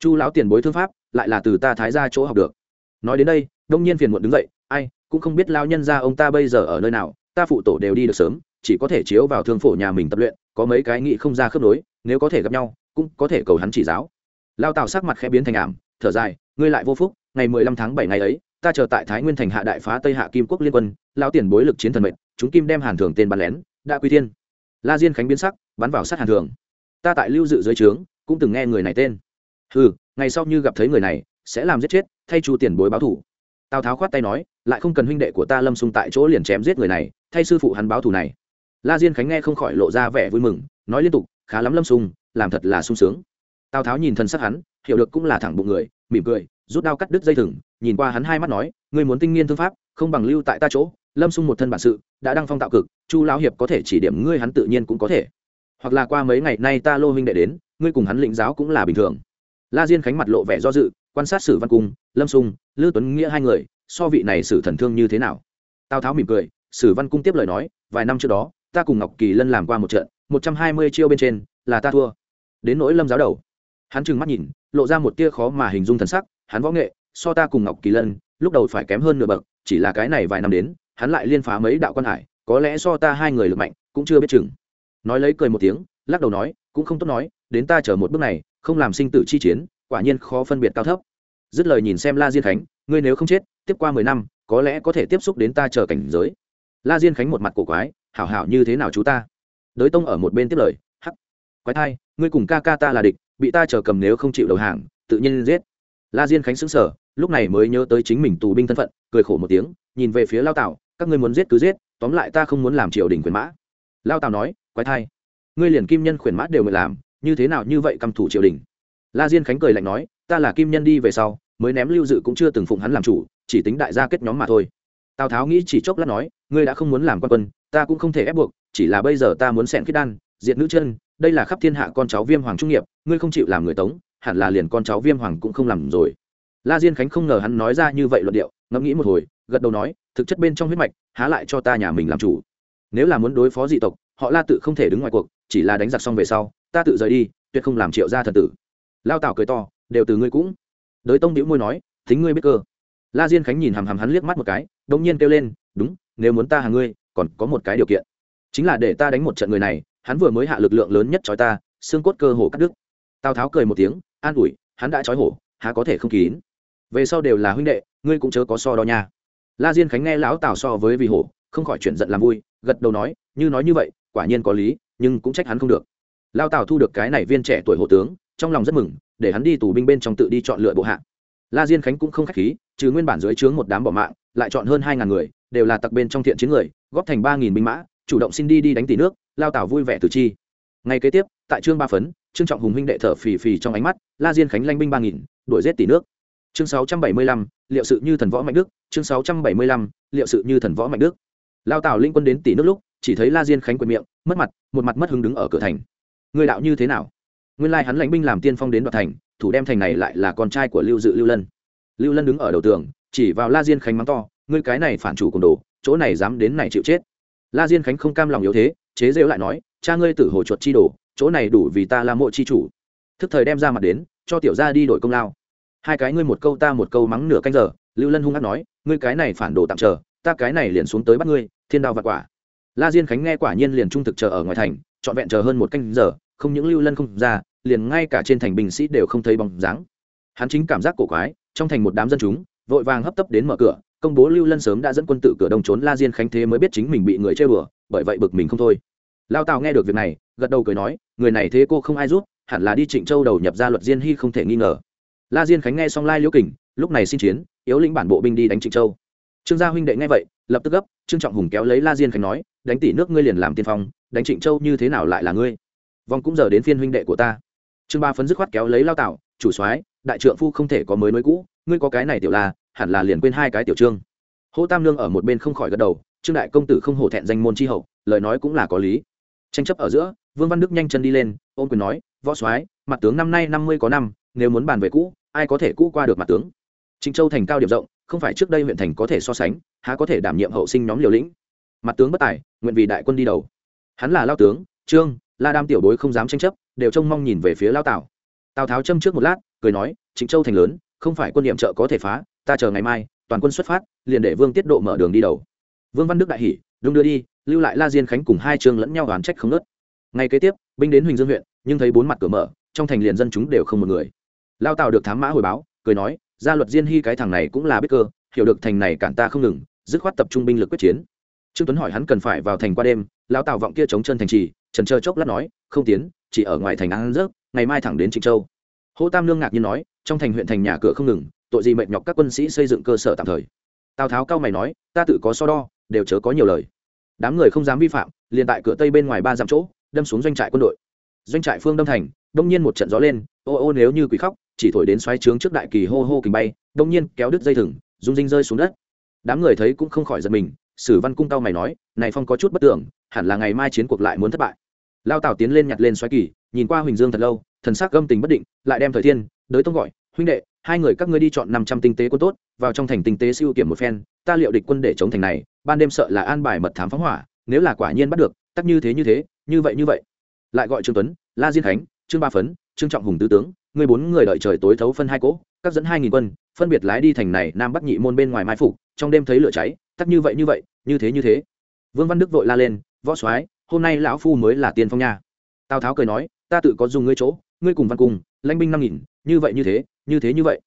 Chu lão tiền bối thương pháp, lại là từ ta thái ra chỗ học được. Nói đến đây, đông nhiên phiền muộn đứng dậy, ai, cũng không biết lao nhân ra ông ta bây giờ ở nơi nào, ta phụ tổ đều đi được sớm, chỉ có thể chiếu vào thương phổ nhà mình tập luyện, có mấy cái nghị không ra khớp nối, nếu có thể gặp nhau, cũng có thể cầu hắn chỉ giáo. Lao tào sắc mặt khẽ biến thành ảm, thở dài, ngươi lại vô phúc, ngày mười lăm tháng bảy ngày ấy, ta chờ tại thái nguyên thành hạ đại phá tây hạ kim quốc liên quân lao tiền bối lực chiến thần mệnh chúng kim đem hàn thường tên bắn lén, đã quy thiên. La diên khánh biến sắc, bắn vào sát hàn thường. Ta tại lưu dự dưới trướng, cũng từng nghe người này tên. Ừ ngày sau như gặp thấy người này, sẽ làm giết chết, thay chu tiền bối báo thủ. Tào tháo khoát tay nói, lại không cần huynh đệ của ta lâm xung tại chỗ liền chém giết người này, thay sư phụ hắn báo thủ này. La diên khánh nghe không khỏi lộ ra vẻ vui mừng, nói liên tục, khá lắm lâm xung làm thật là sung sướng. Tào tháo nhìn thân sắc hắn, hiểu được cũng là thẳng bụng người, mỉm cười, rút đao cắt đứt dây thừng, nhìn qua hắn hai mắt nói, ngươi muốn tinh nghiên thương pháp, không bằng lưu tại ta chỗ lâm xung một thân bản sự, đã đăng phong tạo cực, chu lão hiệp có thể chỉ điểm ngươi hắn tự nhiên cũng có thể. Hoặc là qua mấy ngày nay ta lô huynh đệ đến, ngươi cùng hắn lĩnh giáo cũng là bình thường. La diên khánh mặt lộ vẻ do dự, quan sát sử văn cung, lâm sung, lư tuấn nghĩa hai người, so vị này sử thần thương như thế nào? Tào tháo mỉm cười, sử văn cung tiếp lời nói, vài năm trước đó, ta cùng ngọc kỳ lân làm qua một trận, một trăm hai mươi chiêu bên trên, là ta thua. Đến nỗi lâm giáo đầu, hắn trừng mắt nhìn, lộ ra một tia khó mà hình dung thần sắc, hắn võ nghệ, so ta cùng ngọc kỳ lân, lúc đầu phải kém hơn nửa bậc, chỉ là cái này vài năm đến hắn lại liên phá mấy đạo quan hải, có lẽ so ta hai người lực mạnh, cũng chưa biết chừng. Nói lấy cười một tiếng, lắc đầu nói, cũng không tốt nói, đến ta chờ một bước này, không làm sinh tử chi chiến, quả nhiên khó phân biệt cao thấp. Dứt lời nhìn xem la diên khánh, ngươi nếu không chết, tiếp qua mười năm, có lẽ có thể tiếp xúc đến ta chờ cảnh giới. La diên khánh một mặt cổ quái, hảo hảo như thế nào chú ta? Đới tông ở một bên tiếp lời, hắc. Quái thai, ngươi cùng ca ca ta là địch, bị ta chờ cầm nếu không chịu đầu hàng, tự nhiên giết. La diên khánh xứng sở lúc này mới nhớ tới chính mình tù binh thân phận, cười khổ một tiếng, nhìn về phía lao tảo các ngươi muốn giết cứ giết, tóm lại ta không muốn làm triều đình quyền mã. Lao Tào nói, quái thai. Ngươi liền kim nhân khuyển mã đều người làm, như thế nào như vậy căm thủ triều đình? La diên khánh cười lạnh nói, ta là kim nhân đi về sau, mới ném lưu dự cũng chưa từng phụng hắn làm chủ, chỉ tính đại gia kết nhóm mà thôi. Tào tháo nghĩ chỉ chốc lát nói, ngươi đã không muốn làm quan quân, ta cũng không thể ép buộc, chỉ là bây giờ ta muốn xẹn khiết đan, diệt nữ chân, đây là khắp thiên hạ con cháu viêm hoàng trung nghiệp, ngươi không chịu làm người tống, hẳn là liền con cháu viêm hoàng cũng không làm rồi. La diên khánh không ngờ hắn nói ra như vậy luận điệu, ngẫm nghĩ một hồi, gật đầu nói thực chất bên trong huyết mạch, há lại cho ta nhà mình làm chủ. Nếu là muốn đối phó dị tộc, họ la tự không thể đứng ngoài cuộc, chỉ là đánh giặc xong về sau, ta tự rời đi, tuyệt không làm triệu gia thần tử. Lao tảo cười to, đều từ ngươi cũng. Đới tông đĩu môi nói, thính ngươi biết cơ. La diên khánh nhìn hằm hằm hắn liếc mắt một cái đông nhiên kêu lên, đúng, nếu muốn ta hàng ngươi, còn có một cái điều kiện. Chính là để ta đánh một trận người này, hắn vừa mới hạ lực lượng lớn nhất chói ta, xương cốt cơ hồ cắt đứt. Tào tháo cười một tiếng, an ủi, hắn đã chói hổ, há có thể không kín. Về sau đều là huynh đệ, ngươi cũng chớ có so đo nha la diên khánh nghe lão tào so với vì hổ, không khỏi chuyển giận làm vui, gật đầu nói, như nói như vậy, quả nhiên có lý, nhưng cũng trách hắn không được. Lao tào thu được cái này viên trẻ tuổi hộ tướng, trong lòng rất mừng, để hắn đi tù binh bên trong tự đi chọn lựa bộ hạ. La diên khánh cũng không khách khí, trừ nguyên bản dưới trướng một đám bỏ mạng, lại chọn hơn hai ngàn người, đều là tặc bên trong thiện chiến người, góp thành ba nghìn binh mã, chủ động xin đi đi đánh tỷ nước lao tảo vui vẻ từ chi. Ngay kế tiếp, tại trương ba phấn, trương trọng hùng huynh đệ thở phì phì trong ánh mắt, la diên khánh lanh binh ba nghìn, đuổi giết tỷ nước. Chương sáu trăm bảy mươi lăm liệu sự như thần võ mạnh đức, chương sáu trăm bảy mươi lăm, liệu sự như thần võ mạnh đức. Lao tào linh quân đến tỷ nước lúc, chỉ thấy la diên khánh quyền miệng, mất mặt, một mặt mất hứng đứng ở cửa thành. Người đạo như thế nào? Nguyên lai hắn lãnh binh làm tiên phong đến đoạt thành, thủ đem thành này lại là con trai của lưu dự lưu lân. Lưu lân đứng ở đầu tường, chỉ vào la diên khánh mắng to, ngươi cái này phản chủ cùng đồ, chỗ này dám đến này chịu chết. La diên khánh không cam lòng yếu thế, chế rêu lại nói, cha ngươi tử hồ chuột chi đồ, chỗ này đủ vì ta là mộ chi chủ. Thức thời đem ra mặt đến, cho tiểu gia đi đổi công lao hai cái ngươi một câu ta một câu mắng nửa canh giờ, lưu lân hung hát nói, ngươi cái này phản đồ tạm chờ, ta cái này liền xuống tới bắt ngươi, thiên đao vặt quả. La diên khánh nghe quả nhiên liền trung thực chờ ở ngoài thành, trọn vẹn chờ hơn một canh giờ, không những lưu lân không ra, liền ngay cả trên thành binh sĩ đều không thấy bóng dáng. Hắn chính cảm giác cổ quái, trong thành một đám dân chúng, vội vàng hấp tấp đến mở cửa, công bố lưu lân sớm đã dẫn quân tự cửa đông trốn, la diên khánh thế mới biết chính mình bị người chơi bừa bởi vậy bực mình không thôi. Lao tào nghe được việc này, gật đầu cười nói, người này thế cô không ai rút hẳn là đi trịnh châu đầu nhập ra luật diên hy không thể nghi ngờ la diên khánh nghe xong lai liễu kình, lúc này xin chiến, yếu lĩnh bản bộ binh đi đánh trịnh châu. Trương gia huynh đệ nghe vậy, lập tức gấp, trương trọng hùng kéo lấy la diên khánh nói, đánh tỷ nước ngươi liền làm tiên phong, đánh trịnh châu như thế nào lại là ngươi? Vòng cũng giờ đến phiên huynh đệ của ta. Trương ba phấn dứt khoát kéo lấy lao tạo chủ soái, đại trượng phu không thể có mới mới cũ, ngươi có cái này tiểu la, hẳn là liền quên hai cái tiểu trương. Hô tam lương ở một bên không khỏi gật đầu, trương đại công tử không hổ thẹn danh môn tri hậu, lời nói cũng là có lý. Tranh chấp ở giữa, vương văn đức nhanh chân đi lên ôm quyền nói, võ soái, mặt tướng năm nay năm mươi có năm, nếu muốn bàn về cũ ai có thể cũ qua được mặt tướng? Trịnh châu thành cao điểm rộng, không phải trước đây huyện thành có thể so sánh, há có thể đảm nhiệm hậu sinh nhóm liều lĩnh. Mặt tướng bất tài, nguyện vì đại quân đi đầu. Hắn là lao tướng, trương, la đam tiểu bối không dám tranh chấp, đều trông mong nhìn về phía lao tào. Tào tháo châm trước một lát, cười nói, trịnh châu thành lớn, không phải quân điểm trợ có thể phá, ta chờ ngày mai, toàn quân xuất phát, liền để vương tiết độ mở đường đi đầu. Vương văn đức đại hỷ đúng đưa đi, lưu lại la diên khánh cùng hai trương lẫn nhau đoán trách không nớt ngay kế tiếp, binh đến huỳnh dương huyện, nhưng thấy bốn mặt cửa mở, trong thành liền dân chúng đều không một người lao tào được thám mã hồi báo, cười nói, gia luật diên hy cái thằng này cũng là biết cơ, hiểu được thành này cản ta không ngừng, dứt khoát tập trung binh lực quyết chiến. Trương tuấn hỏi hắn cần phải vào thành qua đêm, lao tào vọng kia chống chân thành trì, trần trơ chốc lát nói, không tiến, chỉ ở ngoài thành ăn rớt ngày mai thẳng đến trịnh châu. Hô tam lương ngạc nhiên nói, trong thành huyện thành nhà cửa không ngừng, tội gì mệt nhọc các quân sĩ xây dựng cơ sở tạm thời. Tào tháo cao mày nói, ta tự có so đo, đều chớ có nhiều lời. Đám người không dám vi phạm, liền tại cửa tây bên ngoài ba dặm chỗ, đâm xuống doanh trại quân đội. Doanh trại phương đâm thành đông nhiên một trận gió lên, ô ô nếu như quỷ khóc, chỉ thổi đến xoáy trướng trước đại kỳ hô hô kình bay, đông nhiên kéo đứt dây thừng, rung dinh rơi xuống đất. Đám người thấy cũng không khỏi giật mình, sử văn cung cao mày nói, này phong có chút bất tưởng, hẳn là ngày mai chiến cuộc lại muốn thất bại. Lao tào tiến lên nhặt lên xoáy kỳ, nhìn qua huỳnh dương thật lâu, thần sắc gâm tình bất định, lại đem thời thiên, đới tông gọi, huynh đệ, hai người các ngươi đi chọn năm trăm tinh tế quân tốt, vào trong thành tinh tế siêu kiểm một phen, ta liệu địch quân để chống thành này, ban đêm sợ là an bài mật thám phóng hỏa, nếu là quả nhiên bắt được, tắc như thế như thế, như vậy như vậy. Lại gọi trương tuấn, la diên khánh trương ba phấn trương trọng hùng tứ tướng người bốn người đợi trời tối thấu phân hai cỗ các dẫn hai nghìn quân phân biệt lái đi thành này nam bắc nhị môn bên ngoài mai phục trong đêm thấy lửa cháy tắc như vậy như vậy như thế như thế. Vương văn đức vội la lên võ soái hôm nay lão phu mới là tiên phong nha. Tào tháo cười nói ta tự có dùng ngươi chỗ ngươi cùng văn cùng, lãnh binh năm nghìn như vậy như thế như thế như vậy.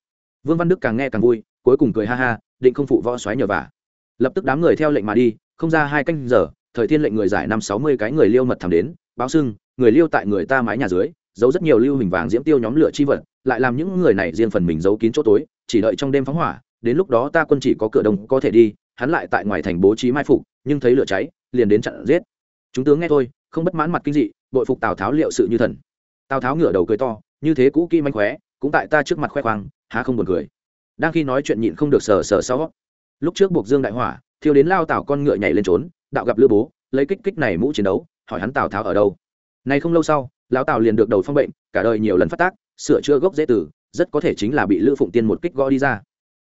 Vương văn đức càng nghe càng vui cuối cùng cười ha ha định không phụ võ xoáy nhờ vả. Lập tức đám người theo lệnh mà đi không ra hai canh giờ thời thiên lệnh người giải năm sáu mươi cái người liêu mật thẳng đến báo sưng người liêu tại người ta mái nhà dưới giấu rất nhiều lưu hình vàng diễm tiêu nhóm lửa chi vật, lại làm những người này riêng phần mình giấu kín chỗ tối, chỉ đợi trong đêm phóng hỏa, đến lúc đó ta quân chỉ có cửa đông có thể đi, hắn lại tại ngoài thành bố trí mai phục, nhưng thấy lửa cháy, liền đến chặn giết. Chúng tướng nghe thôi, không bất mãn mặt kinh dị, bội phục tào tháo liệu sự như thần. Tào tháo ngửa đầu cười to, như thế cũ kỹ manh khóe, cũng tại ta trước mặt khoe khoang, há không buồn cười. Đang khi nói chuyện nhịn không được sờ sờ sau. Lúc trước buộc dương đại hỏa, thiêu đến lao tào con ngựa nhảy lên trốn, đạo gặp lữ bố, lấy kích kích này mũ chiến đấu, hỏi hắn tào tháo ở đâu. Này không lâu sau lão tào liền được đầu phong bệnh, cả đời nhiều lần phát tác, sửa chữa gốc dễ tử, rất có thể chính là bị lữ phụng tiên một kích gõ đi ra.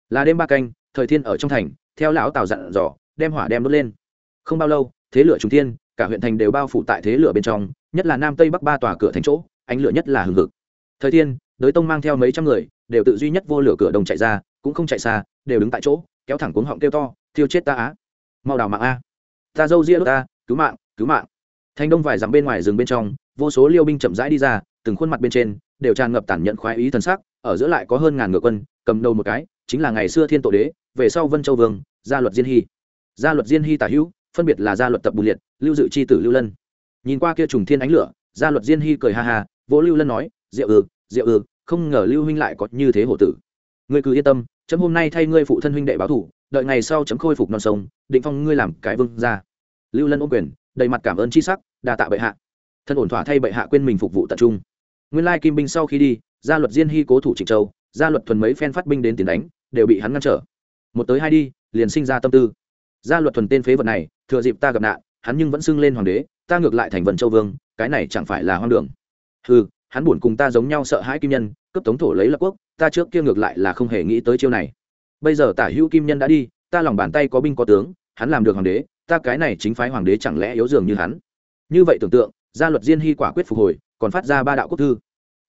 Là đêm ba canh, thời thiên ở trong thành, theo lão tào dặn dò, đem hỏa đem đốt lên. Không bao lâu, thế lửa trung thiên, cả huyện thành đều bao phủ tại thế lửa bên trong, nhất là nam tây bắc ba tòa cửa thành chỗ, ánh lửa nhất là hừng hực. Thời thiên, đới tông mang theo mấy trăm người, đều tự duy nhất vô lửa cửa đồng chạy ra, cũng không chạy xa, đều đứng tại chỗ, kéo thẳng cuống họng kêu to, thiêu chết ta á. Mau đào mạng a. Ta dâu ria đốt ta, cứu mạng cứu mạng. Thành đông vài dặm bên ngoài rừng bên trong vô số liêu binh chậm rãi đi ra, từng khuôn mặt bên trên đều tràn ngập tản nhận khoái ý thần sắc, ở giữa lại có hơn ngàn ngựa quân, cầm đầu một cái, chính là ngày xưa thiên tổ đế, về sau vân châu vương, gia luật diên hy. Gia luật diên hy tả hữu, phân biệt là gia luật tập bù liệt, lưu dự c h i tử lưu lân. Nhìn qua kia trùng thiên ánh lửa, gia luật diên hy cười ha ha vỗ lưu lân nói, diệu ư diệu ư không ngờ lưu huynh lại có như thế hổ tử. Ngươi cứ yên tâm, chấm hôm nay thay ngươi phụ thân huynh đệ báo thủ, đợi ngày sau chấm khôi phục non sông, định phong ngươi làm cái vương ra lưu lân ôm quyền, đầy mặt cảm ơn tri sắc đà tạ bệ hạ thân ổn thỏa thay bệ hạ quên mình phục vụ tập trung. Nguyên lai kim binh sau khi đi, gia luật diên hy cố thủ trịnh châu, gia luật thuần mấy phen phát binh đến tiền đánh, đều bị hắn ngăn trở. Một tới hai đi, liền sinh ra tâm tư. Gia luật thuần tên phế vật này, thừa dịp ta gặp nạn, hắn nhưng vẫn xưng lên hoàng đế, ta ngược lại thành vần châu vương, cái này chẳng phải là hoang đường. Ừ hắn buồn cùng ta giống nhau sợ hãi kim nhân cấp tống thổ lấy lập quốc, ta trước kia ngược lại là không hề nghĩ tới chiêu này. Bây giờ tả hữu kim nhân đã đi, ta lòng bàn tay có binh có tướng, hắn làm được hoàng đế, ta cái này chính phái hoàng đế chẳng lẽ yếu dường như hắn? Như vậy tưởng tượng gia luật diên hy quả quyết phục hồi, còn phát ra ba đạo quốc thư.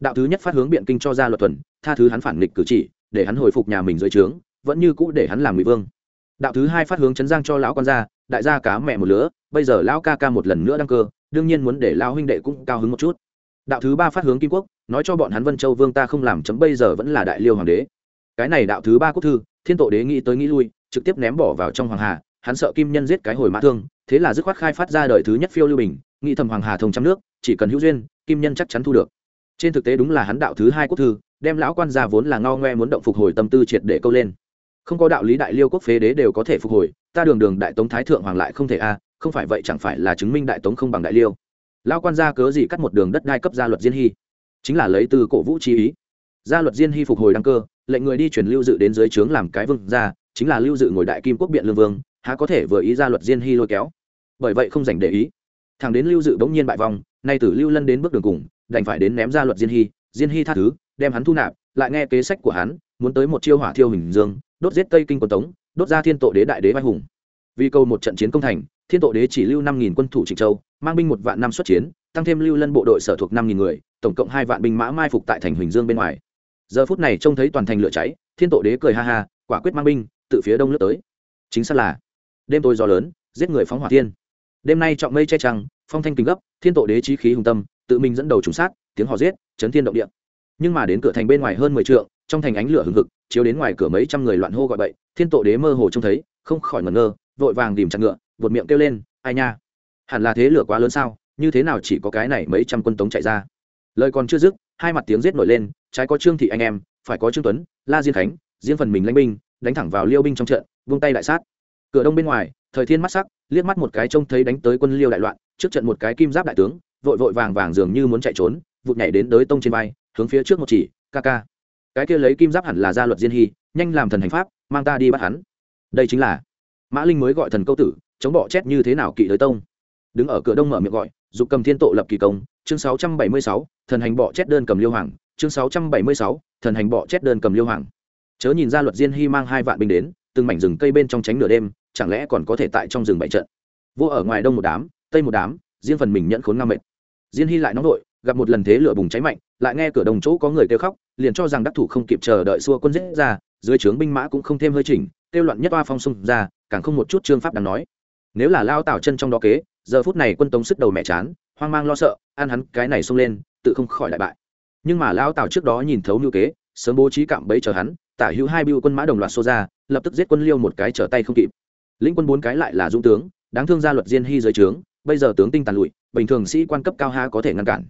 Đạo thứ nhất phát hướng biện kinh cho gia luật thuần, tha thứ hắn phản nghịch cử chỉ, để hắn hồi phục nhà mình dưới trướng, vẫn như cũ để hắn làm ngụy vương. Đạo thứ hai phát hướng chấn giang cho lão con gia, đại gia cá mẹ một lứa, bây giờ lão ca ca một lần nữa đăng cơ, đương nhiên muốn để lão huynh đệ cũng cao hứng một chút. Đạo thứ ba phát hướng kim quốc, nói cho bọn hắn vân châu vương ta không làm chấm, bây giờ vẫn là đại liêu hoàng đế. Cái này đạo thứ ba quốc thư, thiên tổ đế nghĩ tới nghĩ lui, trực tiếp ném bỏ vào trong hoàng hà, hắn sợ kim nhân giết cái hồi mã thương, thế là dứt khoát khai phát ra đời thứ nhất phiêu lưu bình nghĩ thầm hoàng hà thông trăm nước, chỉ cần hữu duyên, kim nhân chắc chắn thu được. Trên thực tế đúng là hắn đạo thứ hai quốc thư, đem lão quan gia vốn là ngao ngoe muốn động phục hồi tâm tư triệt để câu lên. Không có đạo lý đại liêu quốc phế đế đều có thể phục hồi, ta đường đường đại tống thái thượng hoàng lại không thể a, không phải vậy chẳng phải là chứng minh đại tống không bằng đại liêu. Lao quan gia cớ gì cắt một đường đất đai cấp gia luật diên hy? Chính là lấy từ cổ vũ chi ý. Gia luật diên hy phục hồi đăng cơ, lệnh người đi chuyển lưu dự đến dưới trướng làm cái vương gia, chính là lưu dự ngồi đại kim quốc biện lương vương, há có thể vừa ý gia luật diên hy lôi kéo? Bởi vậy không dành để ý thằng đến lưu dự bỗng nhiên bại vong, nay tử lưu lân đến bước đường cùng, đành phải đến ném ra luật diên hy. Diên hy tha thứ, đem hắn thu nạp, lại nghe kế sách của hắn, muốn tới một chiêu hỏa thiêu hình dương, đốt giết tây kinh quân tống, đốt ra thiên tổ đế đại đế vai hùng. Vì câu một trận chiến công thành, thiên tổ đế chỉ lưu năm nghìn quân thủ trịnh châu, mang binh một vạn năm xuất chiến, tăng thêm lưu lân bộ đội sở thuộc năm nghìn người, tổng cộng hai vạn binh mã mai phục tại thành huỳnh dương bên ngoài. Giờ phút này trông thấy toàn thành lửa cháy, thiên tổ đế cười ha ha, quả quyết mang binh từ phía đông lướt tới. Chính xác là, đêm tối gió lớn, giết người phóng hỏa thiên đêm nay trọng mây che trăng, phong thanh kính gấp, thiên tổ đế trí khí hùng tâm, tự mình dẫn đầu trùng sát, tiếng hò giết, chấn thiên động địa. Nhưng mà đến cửa thành bên ngoài hơn mười trượng, trong thành ánh lửa hừng hực, chiếu đến ngoài cửa mấy trăm người loạn hô gọi bậy, thiên tổ đế mơ hồ trông thấy, không khỏi ngẩn ngơ, vội vàng tìm chặt ngựa vượt miệng kêu lên, ai nha? Hẳn là thế lửa quá lớn sao? Như thế nào chỉ có cái này mấy trăm quân tống chạy ra? Lời còn chưa dứt, hai mặt tiếng giết nổi lên, trái có trương thị anh em, phải có trương tuấn, la diên khánh, riêng phần mình lãnh binh, đánh thẳng vào liêu binh trong trận, vung tay đại sát cửa đông bên ngoài thời thiên mắt sắc liếc mắt một cái trông thấy đánh tới quân liêu đại loạn trước trận một cái kim giáp đại tướng vội vội vàng vàng dường như muốn chạy trốn vụt nhảy đến đới tông trên vai hướng phía trước một chỉ ca ca. Cái kia lấy kim giáp hẳn là gia luật diên hy nhanh làm thần hành pháp mang ta đi bắt hắn. Đây chính là mã linh mới gọi thần câu tử chống bọ chết như thế nào kỵ đới tông. Đứng ở cửa đông mở miệng gọi dục cầm thiên tổ lập kỳ công chương 676, thần hành bọ chết đơn cầm liêu hoàng chương 676, thần hành bọ chết đơn cầm liêu hoàng. Chớ nhìn ra luật diên hy mang hai vạn binh đến từng mảnh rừng cây bên trong tránh nửa đêm chẳng lẽ còn có thể tại trong rừng bảy trận? Vô ở ngoài đông một đám, tây một đám, riêng phần mình nhận khốn ngang mệt. Diên hy lại nóng nội, gặp một lần thế lửa bùng cháy mạnh, lại nghe cửa đồng chỗ có người kêu khóc, liền cho rằng đắc thủ không kịp chờ đợi xua quân dễ ra, dưới trướng binh mã cũng không thêm hơi chỉnh, kêu loạn nhất oa phong xung ra, càng không một chút trương pháp đáng nói. Nếu là lao tảo chân trong đó kế, giờ phút này quân tống sức đầu mẹ chán, hoang mang lo sợ, ăn hắn cái này xông lên, tự không khỏi đại bại. Nhưng mà lao tào trước đó nhìn thấu như kế, sớm bố trí cạm bẫy chờ hắn, tả hữu hai biêu quân mã đồng loạt xô ra, lập tức giết quân liêu một cái trở tay không kịp lĩnh quân bốn cái lại là dũng tướng, đáng thương gia luật diên hy dưới trướng, bây giờ tướng tinh tàn lụi, bình thường sĩ quan cấp cao ha có thể ngăn cản.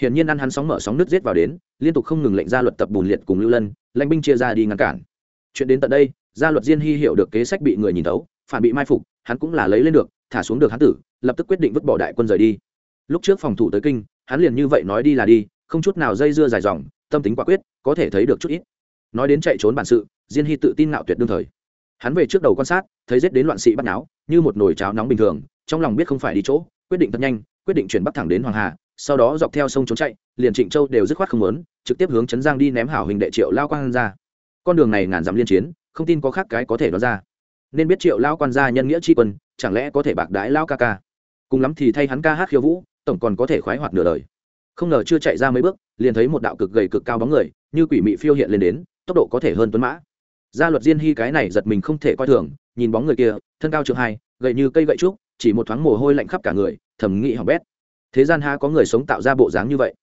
Hiển nhiên ăn hắn sóng mở sóng nước giết vào đến, liên tục không ngừng lệnh gia luật tập bùn liệt cùng lưu lân, lãnh binh chia ra đi ngăn cản. Chuyện đến tận đây gia luật diên hy hiểu được kế sách bị người nhìn thấu, phản bị mai phục, hắn cũng là lấy lên được, thả xuống được hắn tử, lập tức quyết định vứt bỏ đại quân rời đi. Lúc trước phòng thủ tới kinh, hắn liền như vậy nói đi là đi, không chút nào dây dưa dài dòng, tâm tính quả quyết, có thể thấy được chút ít. Nói đến chạy trốn bản sự, diên hy tự tin ngạo tuyệt đương thời hắn về trước đầu quan sát, thấy rết đến loạn sĩ bắt náo, như một nồi cháo nóng bình thường, trong lòng biết không phải đi chỗ, quyết định thật nhanh, quyết định chuyển bắc thẳng đến hoàng hà, sau đó dọc theo sông trốn chạy, liền trịnh châu đều dứt khoát không lớn trực tiếp hướng trấn giang đi ném hảo hình đệ triệu lao quan ra. Con đường này ngàn dặm liên chiến, không tin có khác cái có thể đoán ra. Nên biết triệu lao quan gia nhân nghĩa tri quân, chẳng lẽ có thể bạc đái lao ca ca? Cùng lắm thì thay hắn ca hát khiêu vũ, tổng còn có thể khoái hoạt nửa đời. Không ngờ chưa chạy ra mấy bước, liền thấy một đạo cực gầy cực cao bóng người, như quỷ mị phiêu hiện lên đến, tốc độ có thể hơn tuấn mã gia luật diên hy cái này giật mình không thể coi thường, nhìn bóng người kia, thân cao trường hai gậy như cây gậy trúc, chỉ một thoáng mồ hôi lạnh khắp cả người, thầm nghĩ hỏng bét. Thế gian ha có người sống tạo ra bộ dáng như vậy?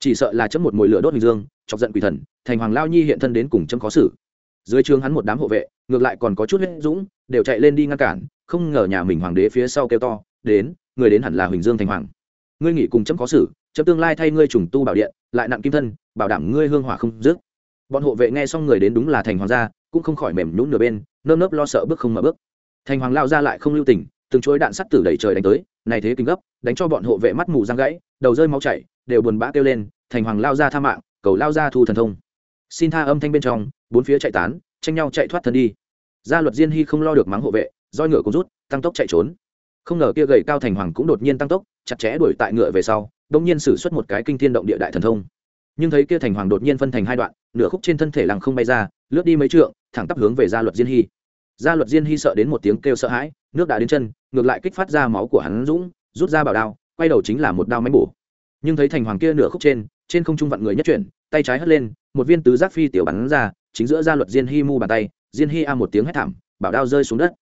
Chỉ sợ là chấm một mồi lửa đốt hình dương, chọc giận quỷ thần, thành hoàng lao nhi hiện thân đến cùng chấm khó xử. Dưới trường hắn một đám hộ vệ, ngược lại còn có chút huyết dũng, đều chạy lên đi ngăn cản, không ngờ nhà mình hoàng đế phía sau kêu to, đến, người đến hẳn là huỳnh dương thành hoàng. Ngươi nghỉ cùng chấm có xử, chấm tương lai thay ngươi trùng tu bảo điện, lại nặng kim thân, bảo đảm ngươi hương hỏa không dứt. Bọn hộ vệ nghe xong người đến đúng là thành hoàng gia cũng không khỏi mềm nhũn nửa bên, nơm nớp lo sợ bước không mà bước. Thành hoàng lao ra lại không lưu tình, từng chuỗi đạn sắt tử đẩy trời đánh tới, này thế kinh gấp, đánh cho bọn hộ vệ mắt mù răng gãy, đầu rơi máu chảy, đều buồn bã kêu lên, thành hoàng lao ra tha mạng, cầu lao ra thu thần thông. Xin tha âm thanh bên trong, bốn phía chạy tán, tranh nhau chạy thoát thân đi. Gia luật diên hy không lo được mắng hộ vệ, roi ngựa cũng rút, tăng tốc chạy trốn. Không ngờ kia gầy cao thành hoàng cũng đột nhiên tăng tốc, chặt chẽ đuổi tại ngựa về sau đông nhiên sử xuất một cái kinh thiên động địa đại thần thông. Nhưng thấy kia thành hoàng đột nhiên phân thành hai đoạn nửa khúc trên thân thể lằng không bay ra, lướt đi mấy trượng, thẳng tắp hướng về gia luật diên hy. Gia luật diên hy sợ đến một tiếng kêu sợ hãi, nước đã đến chân, ngược lại kích phát ra máu của hắn dũng, rút ra bảo đao, quay đầu chính là một đao máy bổ. Nhưng thấy thành hoàng kia nửa khúc trên trên không trung vặn người nhất chuyển, tay trái hất lên, một viên tứ giác phi tiểu bắn ra, chính giữa gia luật diên hy mu bàn tay, diên hy a một tiếng hét thảm, bảo đao rơi xuống đất.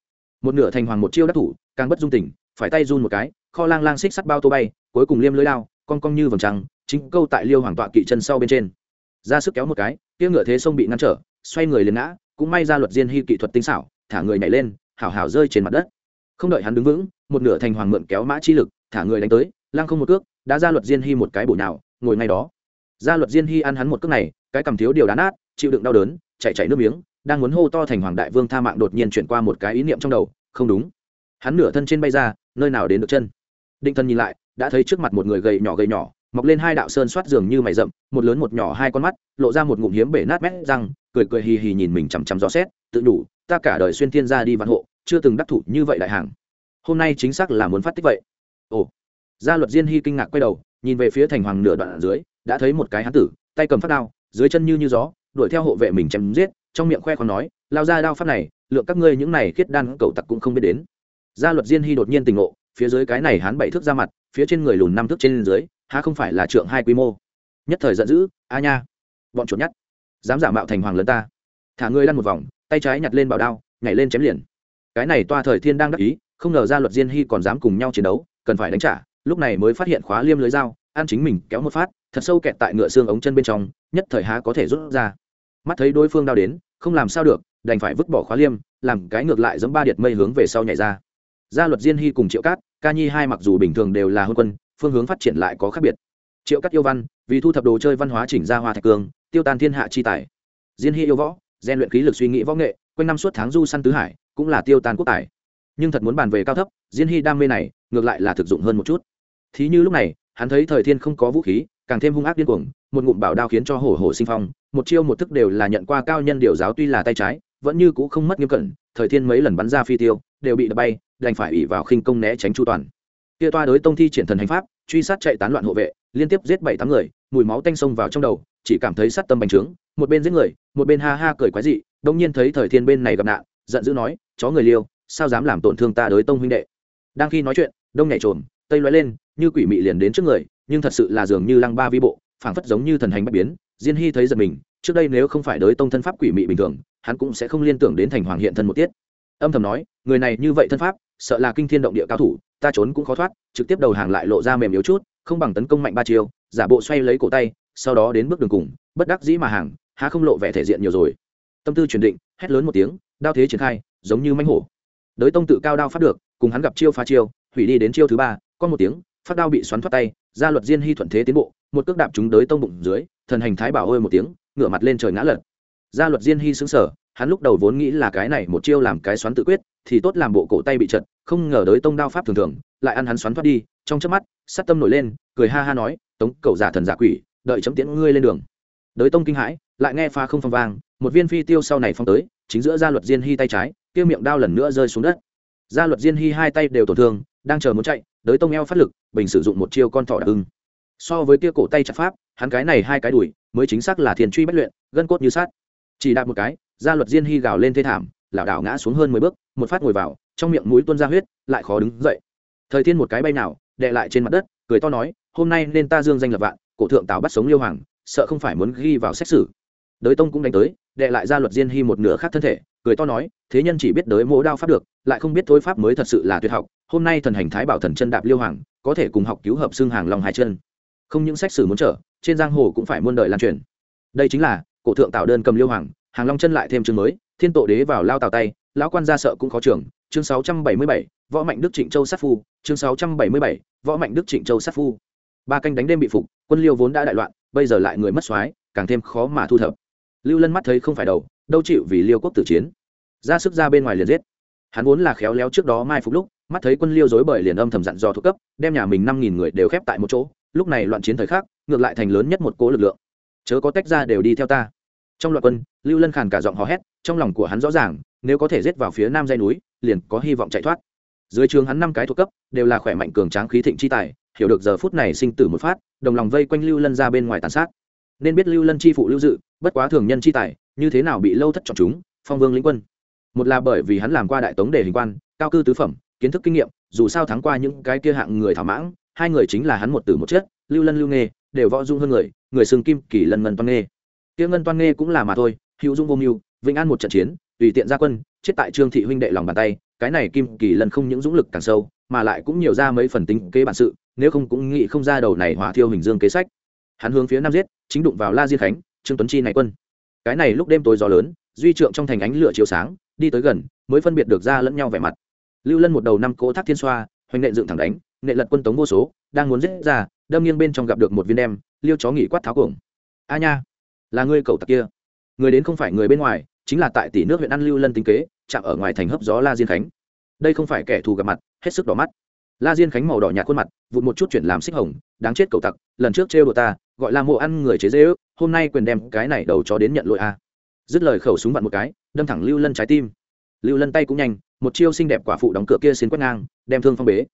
Một nửa thành hoàng một chiêu đắc thủ, càng bất dung tỉnh, phải tay run một cái, kho lang lang xích sắt bao tô bay, cuối cùng liêm lưới lao con cong như vầng trăng, chính câu tại liêu hoàng tọa kỵ chân sau bên trên ra sức kéo một cái, kia ngựa thế sông bị ngăn trở, xoay người liền ngã, cũng may ra luật diên hy kỹ thuật tinh xảo, thả người nhảy lên, hảo hảo rơi trên mặt đất. Không đợi hắn đứng vững, một nửa thành hoàng mượn kéo mã chi lực, thả người đánh tới lang không một cước, đã ra luật diên hy một cái bổ nào ngồi ngay đó. Ra luật diên hy ăn hắn một cước này, cái cầm thiếu điều đá nát, chịu đựng đau đớn, chạy chạy nước miếng, đang muốn hô to thành hoàng đại vương tha mạng đột nhiên chuyển qua một cái ý niệm trong đầu, không đúng. Hắn nửa thân trên bay ra, nơi nào đến được chân. Định thân nhìn lại, đã thấy trước mặt một người gầy nhỏ gầy nhỏ mọc lên hai đạo sơn soát giường như mày rậm, một lớn một nhỏ hai con mắt, lộ ra một ngụm hiếm bể nát mét răng, cười cười hì hì nhìn mình chằm chằm gió xét, tự đủ, ta cả đời xuyên thiên ra đi văn hộ, chưa từng đắc thủ như vậy đại hàng. Hôm nay chính xác là muốn phát tích vậy. Ồ. Gia luật diên hy kinh ngạc quay đầu, nhìn về phía thành hoàng nửa đoạn ở dưới, đã thấy một cái hán tử, tay cầm phát đao, dưới chân như như gió, đuổi theo hộ vệ mình chém giết, trong miệng khoe còn nói, lao ra đao pháp này, lượng các ngươi những này khiết đan cậu tặc cũng không biết đến. Gia luật diên hy đột nhiên tình ngộ, phía dưới cái này hắn bảy thước ra mặt, phía trên người lùn năm thước trên dưới há không phải là trượng hai quy mô? Nhất thời giận dữ a nha bọn chuột nhát, dám giả mạo thành hoàng lớn ta. Thả ngươi lăn một vòng tay trái nhặt lên bảo đao nhảy lên chém liền. Cái này toa thời thiên đang đắc ý không ngờ ra luật diên hy còn dám cùng nhau chiến đấu cần phải đánh trả lúc này mới phát hiện khóa liêm lưới dao an chính mình kéo một phát thật sâu kẹt tại ngựa xương ống chân bên trong nhất thời há có thể rút ra. Mắt thấy đối phương đao đến không làm sao được đành phải vứt bỏ khóa liêm làm cái ngược lại giống ba điệt mây hướng về sau nhảy ra. Gia luật diên hy cùng triệu cát ca nhi hai mặc dù bình thường đều là hôn quân phương hướng phát triển lại có khác biệt. Triệu cát yêu văn, vì thu thập đồ chơi văn hóa chỉnh ra hoa thạch cương tiêu tan thiên hạ chi tài. Diên hy yêu võ gian luyện khí lực suy nghĩ võ nghệ, quanh năm suốt tháng du săn tứ hải, cũng là tiêu tan quốc tài. Nhưng thật muốn bàn về cao thấp, diên hy đam mê này, ngược lại là thực dụng hơn một chút. Thí như lúc này, hắn thấy thời thiên không có vũ khí, càng thêm hung ác điên cuồng, một ngụm bảo đao khiến cho hổ hổ sinh phong, một chiêu một thức đều là nhận qua cao nhân điều giáo tuy là tay trái, vẫn như cũ không mất nghiêm cẩn, thời thiên mấy lần bắn ra phi tiêu, đều bị đập bay, đành phải ủy vào khinh công né tránh chu toàn kia toa đối tông thi triển thần hành pháp, truy sát chạy tán loạn hộ vệ, liên tiếp giết bảy tám người, mùi máu tanh sông vào trong đầu, chỉ cảm thấy sát tâm bành trướng, một bên giết người, một bên ha ha cười quái dị đông nhiên thấy thời thiên bên này gặp nạn, giận dữ nói, chó người liêu, sao dám làm tổn thương ta đối tông huynh đệ? Đang khi nói chuyện, đông nhảy trồm, tây loay lên, như quỷ mị liền đến trước người, nhưng thật sự là dường như lăng ba vi bộ, phảng phất giống như thần hành bất biến, diên hy thấy giật mình, trước đây nếu không phải đối tông thân pháp quỷ mị bình thường, hắn cũng sẽ không liên tưởng đến thành hoàng hiện thân một tiết. Âm thầm nói, người này như vậy thân pháp, sợ là kinh thiên động địa cao thủ ta trốn cũng khó thoát, trực tiếp đầu hàng lại lộ ra mềm yếu chút, không bằng tấn công mạnh ba chiều giả bộ xoay lấy cổ tay, sau đó đến bước đường cùng, bất đắc dĩ mà hàng, há không lộ vẻ thể diện nhiều rồi. Tâm tư chuyển định, hét lớn một tiếng, đao thế triển khai, giống như mánh hổ. Đới tông tự cao đao phát được, cùng hắn gặp chiêu phá chiêu, hủy đi đến chiêu thứ ba có một tiếng, phát đao bị xoắn thoát tay gia luật diên hy thuận thế tiến bộ, một cước đạp chúng đới tông bụng dưới, thần hành thái bảo ơi một tiếng, ngửa mặt lên trời ngã lật. Gia luật diên hy xứng sở hắn lúc đầu vốn nghĩ là cái này một chiêu làm cái xoắn tự quyết thì tốt làm bộ cổ tay bị chật, không ngờ đới tông đao pháp thường thường, lại ăn hắn xoắn thoát đi, trong chớp mắt, sát tâm nổi lên, cười ha ha nói, tống cầu giả thần giả quỷ, đợi chấm tiễn ngươi lên đường. Đới tông kinh hãi, lại nghe pha không phong vang, một viên phi tiêu sau này phong tới, chính giữa gia luật diên hy tay trái kia miệng đao lần nữa rơi xuống đất. Gia luật diên hy hai tay đều tổn thương, đang chờ muốn chạy, đới tông eo phát lực, bình sử dụng một chiêu con thỏ đặc ưng. So với kia cổ tay chặt pháp, hắn cái này hai cái đùi, mới chính xác là thiền truy bất luyện, gân cốt như sát chỉ đạt một cái, gia luật diên hy gào lên thê thảm, lảo đảo ngã xuống hơn mười bước một phát ngồi vào, trong miệng mũi tuôn ra huyết, lại khó đứng dậy. Thời thiên một cái bay nào, đè lại trên mặt đất, cười to nói, hôm nay nên ta dương danh lập vạn, cổ thượng tào bắt sống liêu hoàng, sợ không phải muốn ghi vào xét xử. Đới tông cũng đánh tới đệ lại ra luật diên hy một nửa khác thân thể, cười to nói, thế nhân chỉ biết đới mỗ đao pháp được, lại không biết thối pháp mới thật sự là tuyệt học, hôm nay thần hành thái bảo thần chân đạp liêu hoàng, có thể cùng học cứu hợp xương hàng lòng hai chân. Không những sách sử muốn trở, trên giang hồ cũng phải muôn đời lan truyền. Đây chính là, cổ thượng tạo đơn cầm liêu hoàng, hàng long chân lại thêm chương mới, thiên tổ đế vào lao tào tay lão quan gia sợ cũng khó trưởng chương 677, võ mạnh đức trịnh châu sát phu chương 677, võ mạnh đức trịnh châu sát phu. Ba canh đánh đêm bị phục quân liêu vốn đã đại loạn bây giờ lại người mất soái càng thêm khó mà thu thập. Lưu lân mắt thấy không phải đầu đâu chịu vì liêu quốc tử chiến. Ra sức ra bên ngoài liền giết. Hắn vốn là khéo léo trước đó mai phục lúc mắt thấy quân liêu dối bời liền âm thầm dặn dò thuộc cấp đem nhà mình năm nghìn người đều khép tại một chỗ lúc này loạn chiến thời khác ngược lại thành lớn nhất một cố lực lượng. Chớ có tách ra đều đi theo ta. Trong loạt quân lưu lân khàn cả giọng hò hét trong lòng của hắn rõ ràng nếu có thể giết vào phía nam dây núi, liền có hy vọng chạy thoát. Dưới trường hắn năm cái thuộc cấp, đều là khỏe mạnh cường tráng khí thịnh chi tài, hiểu được giờ phút này sinh tử một phát, đồng lòng vây quanh lưu lân ra bên ngoài tàn sát. Nên biết lưu lân chi phụ lưu dự, bất quá thường nhân chi tài, như thế nào bị lâu thất chọn chúng, phong vương lĩnh quân. Một là bởi vì hắn làm qua đại tống để hình quan, cao cư tứ phẩm, kiến thức kinh nghiệm, dù sao thắng qua những cái kia hạng người thảo mãng, hai người chính là hắn một tử một chết, lưu lân lưu nghê, đều võ dung hơn người người sừng kim kỳ lân ngân toan nghê. Tiêu ngân toan nghê cũng là mà thôi, hữu dung vô mưu, vĩnh an một trận chiến tùy tiện ra quân, chết tại trương thị huynh đệ lòng bàn tay, cái này kim kỳ lân không những dũng lực càng sâu, mà lại cũng nhiều ra mấy phần tính kế bản sự, nếu không cũng nghĩ không ra đầu này hỏa thiêu hình dương kế sách. Hắn hướng phía nam giết, chính đụng vào la diên khánh, trương tuấn chi này quân. Cái này lúc đêm tối gió lớn, duy trượng trong thành ánh lửa chiếu sáng, đi tới gần, mới phân biệt được ra lẫn nhau vẻ mặt. Lưu lân một đầu năm cỗ thác thiên xoa, hoành nệ dựng thẳng đánh, nệ lật quân tống vô số, đang muốn giết ra, đâm nghiêng bên trong gặp được một viên đem liêu chó nghỉ quát tháo cuồng. A nha, là ngươi cầu tặc kia. Người đến không phải người bên ngoài chính là tại tỷ nước huyện ăn lưu lân tính kế, chạm ở ngoài thành hấp gió la diên khánh. Đây không phải kẻ thù gặp mặt, hết sức đỏ mắt. La diên khánh màu đỏ nhạt khuôn mặt, vụt một chút chuyển làm xích hồng, đáng chết cậu tặc, lần trước trêu đồ ta, gọi là mộ ăn người chế dễ ước, hôm nay quyền đem cái này đầu chó đến nhận lỗi a. Dứt lời khẩu súng vặn một cái, đâm thẳng lưu lân trái tim. Lưu lân tay cũng nhanh, một chiêu xinh đẹp quả phụ đóng cửa kia xin quét ngang, đem thương phong bế.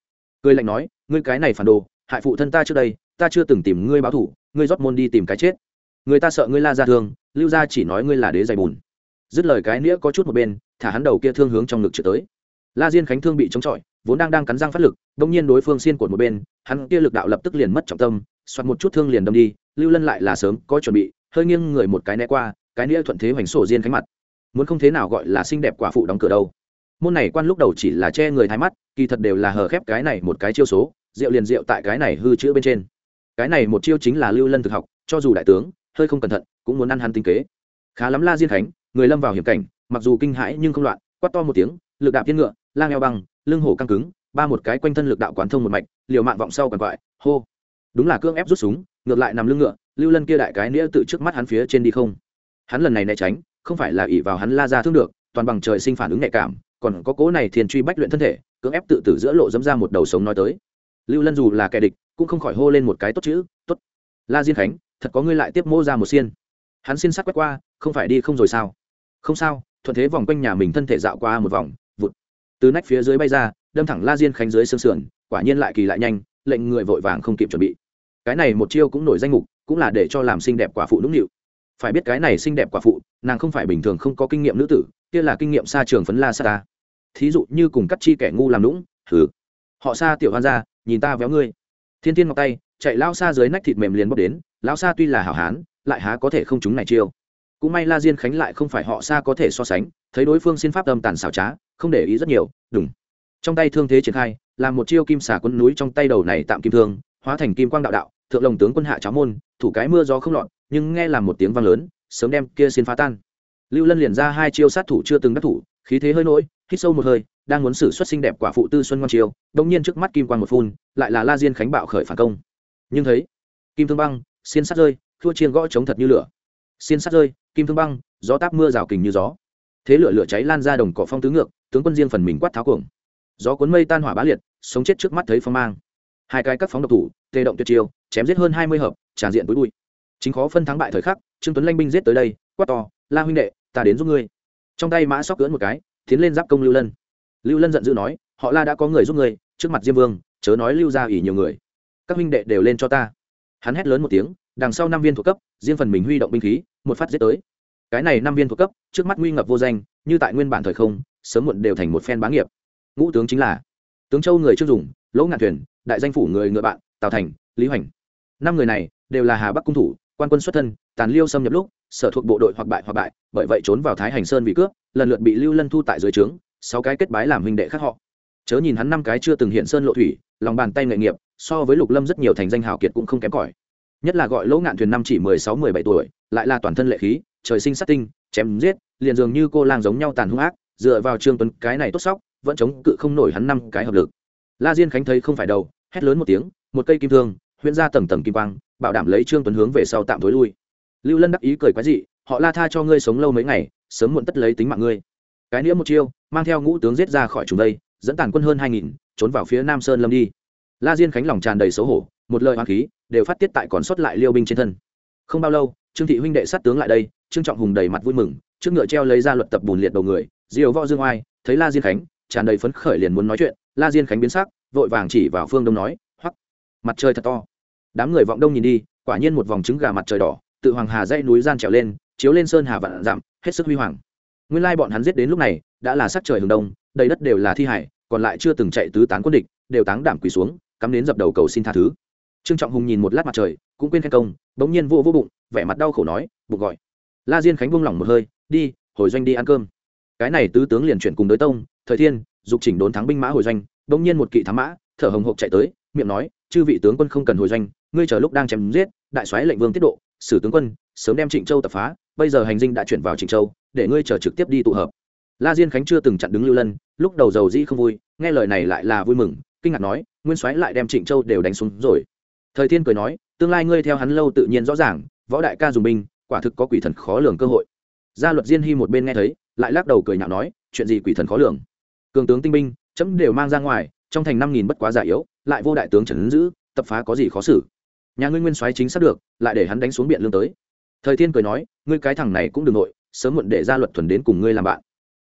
Cười lạnh nói, ngươi cái này phản đồ, hại phụ thân ta trước đây, ta chưa từng tìm ngươi báo thủ ngươi rót môn đi tìm cái chết. Người ta sợ ngươi la ra thương, lưu gia chỉ nói ngươi là đế dày bùn dứt lời cái nĩa có chút một bên, thả hắn đầu kia thương hướng trong ngực trượt tới. La diên khánh thương bị chống chọi, vốn đang đang cắn răng phát lực đông nhiên đối phương xiên cột một bên, hắn kia lực đạo lập tức liền mất trọng tâm xoặt một chút thương liền đâm đi, lưu lân lại là sớm có chuẩn bị, hơi nghiêng người một cái né qua, cái nĩa thuận thế hoành sổ diên khánh mặt. Muốn không thế nào gọi là xinh đẹp quả phụ đóng cửa đâu. Môn này quan lúc đầu chỉ là che người thái mắt, kỳ thật đều là hờ khép cái này một cái chiêu số, rượu liền rượu tại cái này hư chữ bên trên. Cái này một chiêu chính là lưu lân thực học, cho dù đại tướng, hơi không cẩn thận, cũng muốn ăn hắn tinh kế. Khá lắm la diên khánh người lâm vào hiểm cảnh, mặc dù kinh hãi nhưng không loạn, quát to một tiếng, lực đạp thiên ngựa, lang eo băng, lưng hổ căng cứng, ba một cái quanh thân lực đạo quán thông một mạch, liều mạng vọng sau còn quại, hô. Đúng là cương ép rút súng, ngược lại nằm lưng ngựa, lưu lân kia đại cái nĩa tự trước mắt hắn phía trên đi không. Hắn lần này né tránh, không phải là ỷ vào hắn la ra thương được, toàn bằng trời sinh phản ứng nhạy cảm, còn có cố này thiền truy bách luyện thân thể, cưỡng ép tự tử giữa lộ dẫm ra một đầu sống nói tới. Lưu lân dù là kẻ địch, cũng không khỏi hô lên một cái tốt chữ, tốt. La diên khánh, thật có ngươi lại tiếp mô ra một xiên. Hắn xin sắc quét qua, không phải đi không rồi sao? Không sao, thuận thế vòng quanh nhà mình thân thể dạo qua một vòng, vụt. Từ nách phía dưới bay ra, đâm thẳng la diên khánh dưới xương sườn, quả nhiên lại kỳ lại nhanh, lệnh người vội vàng không kịp chuẩn bị. Cái này một chiêu cũng nổi danh mục, cũng là để cho làm xinh đẹp quả phụ nũng nịu. Phải biết cái này xinh đẹp quả phụ, nàng không phải bình thường không có kinh nghiệm nữ tử, kia là kinh nghiệm xa trường phấn la sa ta. Thí dụ như cùng cắt chi kẻ ngu làm nũng thử họ xa tiểu hoan ra, nhìn ta véo ngươi. Thiên thiên ngọc tay, chạy lao xa dưới nách thịt mềm liền bốc đến, lao xa tuy là hảo hán, lại há có thể không chúng này chiêu cũng may la diên khánh lại không phải họ xa có thể so sánh, thấy đối phương xin pháp âm tàn xảo trá, không để ý rất nhiều đúng trong tay thương thế triển khai làm một chiêu kim xả quân núi trong tay đầu này tạm kim thương, hóa thành kim quang đạo đạo, thượng lồng tướng quân hạ cháo môn, thủ cái mưa gió không lọt, nhưng nghe làm một tiếng vang lớn, sớm đem kia xin phá tan. Lưu lân liền ra hai chiêu sát thủ chưa từng đắc thủ, khí thế hơi nỗi hít sâu một hơi, đang muốn xử xuất xinh đẹp quả phụ tư xuân ngoan chiêu đông nhiên trước mắt kim quang một phun, lại là la diên khánh bạo khởi phản công. Nhưng thấy, kim thương băng, xiên sát rơi, thua chiên gõ chống thật như lửa xiên sắt rơi, kim thương băng, gió táp mưa rào kình như gió. Thế lửa lửa cháy lan ra đồng cỏ phong tứ ngược, tướng quân riêng phần mình quát tháo cuồng. Gió cuốn mây tan hỏa bá liệt, sống chết trước mắt thấy phong mang. Hai cái các phóng độc thủ, tê động tuyệt chiêu, chém giết hơn hai mươi hợp, tràn diện túi bụi. Chính khó phân thắng bại thời khắc, trương tuấn lanh binh giết tới đây, quát to, la huynh đệ, ta đến giúp ngươi. Trong tay mã sóc cưỡn một cái, tiến lên giáp công lưu lân. Lưu lân giận dữ nói, họ la đã có người giúp ngươi, trước mặt diêm vương, chớ nói lưu ra ỉ nhiều người. Các huynh đệ đều lên cho ta. Hắn hét lớn một tiếng, đằng sau năm viên thuộc cấp, riêng phần mình huy động binh khí một phát giết tới. Cái này năm viên thuộc cấp, trước mắt nguy ngập vô danh, như tại nguyên bản thời không, sớm muộn đều thành một phen bá nghiệp. Ngũ tướng chính là tướng châu người chưa dùng, lỗ ngạn thuyền, đại danh phủ người ngựa bạn, tào thành, lý hoành. Năm người này đều là hà bắc cung thủ, quan quân xuất thân, tàn liêu xâm nhập lúc, sở thuộc bộ đội hoặc bại hoặc bại, bởi vậy trốn vào thái hành sơn vì cướp, lần lượt bị lưu lân thu tại dưới trướng, sáu cái kết bái làm huynh đệ khác họ. Chớ nhìn hắn năm cái chưa từng hiện sơn lộ thủy, lòng bàn tay nghề nghiệp, so với lục lâm rất nhiều thành danh hào kiệt cũng không kém cỏi nhất là gọi lỗ ngạn thuyền năm chỉ mười sáu mười bảy tuổi, lại là toàn thân lệ khí, trời sinh sát tinh, chém giết, liền dường như cô lang giống nhau tàn hung ác, dựa vào trương tuấn cái này tốt sóc, vẫn chống cự không nổi hắn năm cái hợp lực. La diên khánh thấy không phải đầu, hét lớn một tiếng, một cây kim thương, huyễn ra tầng tầng kim quang, bảo đảm lấy trương tuấn hướng về sau tạm thối lui. Lưu lân đắc ý cười quái dị, họ la tha cho ngươi sống lâu mấy ngày, sớm muộn tất lấy tính mạng ngươi. Cái nĩa một chiêu, mang theo ngũ tướng giết ra khỏi trùng đây, dẫn tàn quân hơn hai nghìn, trốn vào phía nam sơn lâm đi. La diên khánh lòng tràn đầy xấu hổ, một lời hoa khí đều phát tiết tại còn sót lại liêu binh trên thân. Không bao lâu, trương thị huynh đệ sát tướng lại đây, trương trọng hùng đầy mặt vui mừng, trước ngựa treo lấy ra luật tập bùn liệt đầu người diều võ dương oai, thấy la diên khánh, tràn đầy phấn khởi liền muốn nói chuyện, la diên khánh biến sắc, vội vàng chỉ vào phương đông nói, hoắc, mặt trời thật to. Đám người vọng đông nhìn đi, quả nhiên một vòng trứng gà mặt trời đỏ, tự hoàng hà dãy núi gian trèo lên, chiếu lên sơn hà vạn dặm, hết sức huy hoàng. Nguyên lai bọn hắn giết đến lúc này, đã là sắc trời hừng đông, đầy đất đều là thi hải, còn lại chưa từng chạy tứ tán quân địch, đều táng đảm quỳ xuống, cắm đến dập đầu cầu xin tha thứ trương trọng hùng nhìn một lát mặt trời, cũng quên khen công, bỗng nhiên vô vô bụng, vẻ mặt đau khổ nói, bụng gọi. La diên khánh buông lỏng một hơi, đi, hồi doanh đi ăn cơm. Cái này tứ tướng liền chuyển cùng đối tông, thời thiên, dục chỉnh đốn thắng binh mã hồi doanh, bỗng nhiên một kỵ thám mã, thở hồng hộc chạy tới, miệng nói, chư vị tướng quân không cần hồi doanh, ngươi chờ lúc đang chém giết, đại soái lệnh vương tiết độ sử tướng quân, sớm đem trịnh châu tập phá, bây giờ hành dinh đã chuyển vào trịnh châu, để ngươi chờ trực tiếp đi tụ hợp. La diên khánh chưa từng chặn đứng lưu lân, lúc đầu dầu dĩ không vui, nghe lời này lại là vui mừng, kinh ngạc nói, nguyên soái lại đem trịnh châu đều đánh xuống rồi thời thiên cười nói, tương lai ngươi theo hắn lâu tự nhiên rõ ràng, võ đại ca dùng binh, quả thực có quỷ thần khó lường cơ hội. Gia luật diên hy một bên nghe thấy, lại lắc đầu cười nhạo nói, chuyện gì quỷ thần khó lường? Cường tướng tinh binh, chấm đều mang ra ngoài, trong thành năm nghìn bất quá giả yếu, lại vô đại tướng trần giữ, tập phá có gì khó xử? Nhà ngươi nguyên soái chính xác được, lại để hắn đánh xuống biện lương tới. Thời thiên cười nói, ngươi cái thằng này cũng đừng nội, sớm muộn để gia luật thuần đến cùng ngươi làm bạn.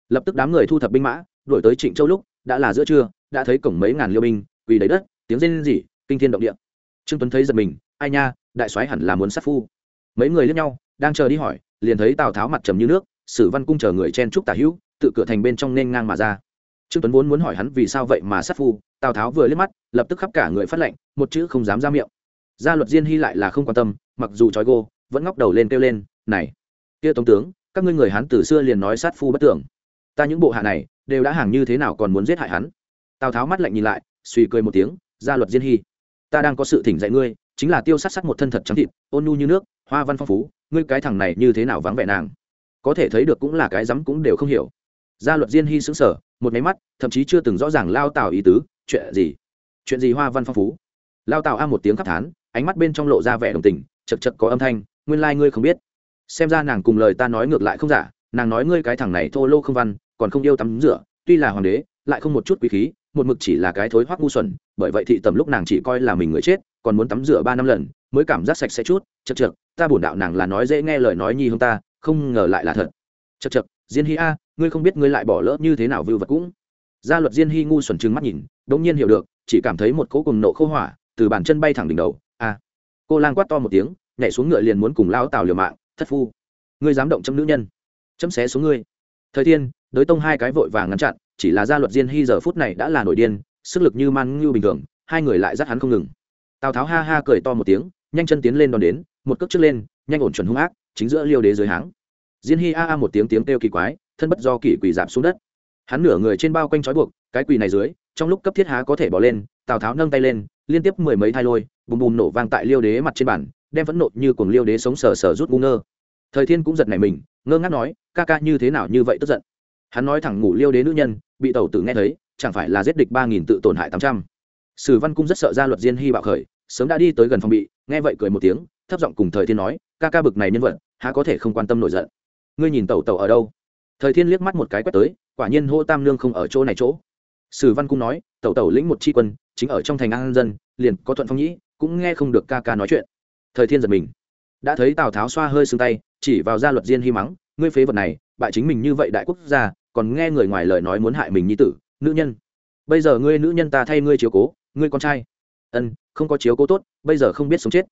Lập tức đám người thu thập binh mã, đuổi tới trịnh châu lúc, đã là giữa trưa, đã thấy cổng mấy ngàn liêu binh, quỳ đầy đất, tiếng rên rỉ, kinh thiên động địa trương tuấn thấy giật mình, ai nha, đại soái hẳn là muốn sát phu. Mấy người lướt nhau, đang chờ đi hỏi, liền thấy tào tháo mặt trầm như nước, sử văn cung chờ người chen trúc tả hữu, tự cửa thành bên trong nên ngang mà ra. Trương tuấn vốn muốn hỏi hắn vì sao vậy mà sát phu, tào tháo vừa liếc mắt, lập tức khắp cả người phát lệnh, một chữ không dám ra miệng. Gia luật diên hy lại là không quan tâm, mặc dù trói gô, vẫn ngóc đầu lên kêu lên, này, kia tống tướng, các ngươi người hắn từ xưa liền nói sát phu bất tưởng. Ta những bộ hạ này, đều đã hàng như thế nào còn muốn giết hại hắn? Tào tháo mắt lạnh nhìn lại, suy cười một tiếng, gia luật diên hy ta đang có sự thỉnh dạy ngươi, chính là tiêu sát sát một thân thật trắng thịt, ôn nhu như nước, hoa văn phong phú, ngươi cái thằng này như thế nào vắng vẻ nàng? Có thể thấy được cũng là cái rắm cũng đều không hiểu. Gia luật diên hy xứng sở một máy mắt, thậm chí chưa từng rõ ràng lao tào ý tứ, chuyện gì? Chuyện gì hoa văn phong phú? Lao tào a một tiếng khắc thán, ánh mắt bên trong lộ ra vẻ đồng tình, chật chật có âm thanh, nguyên lai、like、ngươi không biết. Xem ra nàng cùng lời ta nói ngược lại không giả, nàng nói ngươi cái thằng này thô lô không văn, còn không yêu tắm rửa, tuy là hoàng đế, lại không một chút quý khí một mực chỉ là cái thối hoác ngu xuẩn, bởi vậy thị tầm lúc nàng chỉ coi là mình người chết, còn muốn tắm rửa ba năm lần, mới cảm giác sạch sẽ chút. Chật chật ta bổn đạo nàng là nói dễ nghe lời nói nhi hơn ta, không ngờ lại là thật. Chật chật diên Hi a, ngươi không biết ngươi lại bỏ lỡ như thế nào vưu vật cũng. Gia luật diên Hi ngu xuẩn trừng mắt nhìn, đống nhiên hiểu được, chỉ cảm thấy một cỗ cùng nộ khô hỏa từ bàn chân bay thẳng đỉnh đầu. A. Cô lang quát to một tiếng, nhảy xuống ngựa liền muốn cùng lao tào liều mạng, thất phu. Ngươi dám động châm nữ nhân, chấm xé xuống ngươi. Thời thiên đối tông hai cái vội vàng ngăn chặn chỉ là gia luật diên hy giờ phút này đã là nổi điên, sức lực như man ngưu bình thường, hai người lại dắt hắn không ngừng. Tào tháo ha ha cười to một tiếng, nhanh chân tiến lên đón đến, một cước trước lên, nhanh ổn chuẩn hung ác, chính giữa liêu đế dưới háng. Diên hy a a một tiếng tiếng kêu kỳ quái, thân bất do kỷ quỳ giảm xuống đất. Hắn nửa người trên bao quanh trói buộc, cái quỳ này dưới, trong lúc cấp thiết há có thể bỏ lên, tào tháo nâng tay lên, liên tiếp mười mấy thai lôi, bùm bùm nổ vang tại liêu đế mặt trên bản đem phẫn nộ như cuồng liêu đế sống sờ sờ rút ngu ngơ. Thời thiên cũng giật nảy mình, ngơ ngác nói, ca ca như thế nào như vậy tức giận? Hắn nói thẳng ngủ liêu đế nữ nhân, bị tẩu tử nghe thấy, chẳng phải là giết địch ba nghìn tự tổn hại tám trăm. Sử văn cung rất sợ ra luật diên hy bạo khởi, sớm đã đi tới gần phòng bị, nghe vậy cười một tiếng, thấp giọng cùng thời thiên nói, ca ca bực này nhân vật, há có thể không quan tâm nổi giận? Ngươi nhìn tẩu tẩu ở đâu? Thời thiên liếc mắt một cái quét tới, quả nhiên hô tam nương không ở chỗ này chỗ. Sử văn cung nói, tẩu tẩu lĩnh một tri quân, chính ở trong thành an dân, liền có thuận phong nhĩ, cũng nghe không được ca ca nói chuyện. Thời thiên giật mình. Đã thấy tào tháo xoa hơi xương tay, chỉ vào gia luật diên hy mắng, ngươi phế vật này bại chính mình như vậy đại quốc gia, còn nghe người ngoài lời nói muốn hại mình như tử, nữ nhân. Bây giờ ngươi nữ nhân ta thay ngươi chiếu cố, ngươi con trai. Ân, không có chiếu cố tốt, bây giờ không biết sống chết.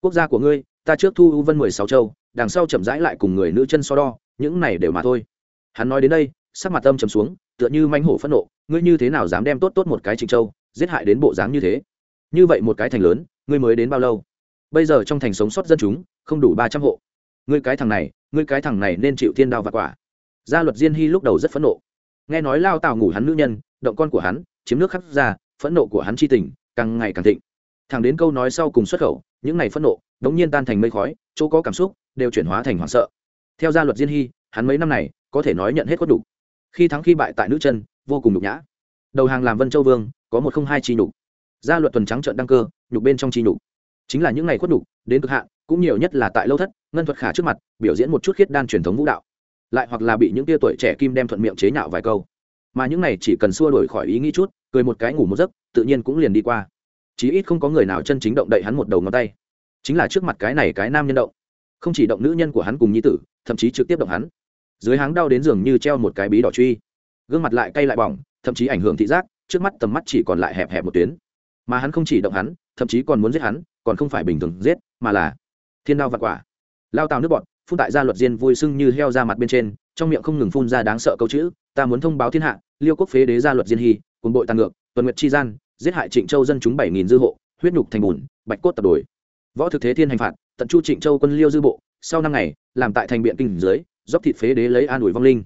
Quốc gia của ngươi, ta trước thu u vân mười sáu châu, đằng sau chậm rãi lại cùng người nữ chân so đo, những này đều mà thôi. Hắn nói đến đây, sắc mặt âm trầm xuống, tựa như manh hổ phẫn nộ, ngươi như thế nào dám đem tốt tốt một cái trịnh châu, giết hại đến bộ dáng như thế? Như vậy một cái thành lớn, ngươi mới đến bao lâu? Bây giờ trong thành sống sót dân chúng, không đủ ba trăm hộ ngươi cái thằng này, ngươi cái thằng này nên chịu thiên đao và quả. Gia luật diên hy lúc đầu rất phẫn nộ. Nghe nói lao tào ngủ hắn nữ nhân, động con của hắn, chiếm nước khắc ra, phẫn nộ của hắn chi tình, càng ngày càng thịnh. Thẳng đến câu nói sau cùng xuất khẩu, những này phẫn nộ, đống nhiên tan thành mây khói, chỗ có cảm xúc, đều chuyển hóa thành hoảng sợ. Theo gia luật diên hy, hắn mấy năm này, có thể nói nhận hết có đủ. Khi thắng khi bại tại nữ chân, vô cùng nhục nhã. Đầu hàng làm vân châu vương, có một không hai chi nhục. Gia luật tuần trắng trợn đăng cơ, nhục bên trong chi nhục chính là những ngày khuất đục, đến cực hạn, cũng nhiều nhất là tại lâu thất, ngân thuật khả trước mặt, biểu diễn một chút khiết đan truyền thống vũ đạo. Lại hoặc là bị những tia tuổi trẻ kim đem thuận miệng chế nhạo vài câu. Mà những này chỉ cần xua đổi khỏi ý nghĩ chút, cười một cái ngủ một giấc, tự nhiên cũng liền đi qua. Chí ít không có người nào chân chính động đậy hắn một đầu ngón tay. Chính là trước mặt cái này cái nam nhân động. Không chỉ động nữ nhân của hắn cùng nhi tử, thậm chí trực tiếp động hắn. Dưới háng đau đến giường như treo một cái bí đỏ truy. Gương mặt lại cay lại bỏng, thậm chí ảnh hưởng thị giác, trước mắt tầm mắt chỉ còn lại hẹp hẹp một tuyến. Mà hắn không chỉ động hắn, thậm chí còn muốn giết hắn còn không phải bình thường giết, mà là thiên đao vặt quả. Lao tàu nước bọn, phun tại gia luật diên vui sưng như heo ra mặt bên trên, trong miệng không ngừng phun ra đáng sợ câu chữ, ta muốn thông báo thiên hạ, liêu quốc phế đế gia luật diên hy quân bội tàn ngược, tuần nguyệt chi gian, giết hại trịnh châu dân chúng bảy nghìn dư hộ, huyết nhục thành bùn, bạch cốt tập đổi võ thực thế thiên hành phạt, tận chu trịnh châu quân liêu dư bộ, sau năm ngày, làm tại thành biện kinh dưới, dốc thịt phế đế lấy an ủi vong linh.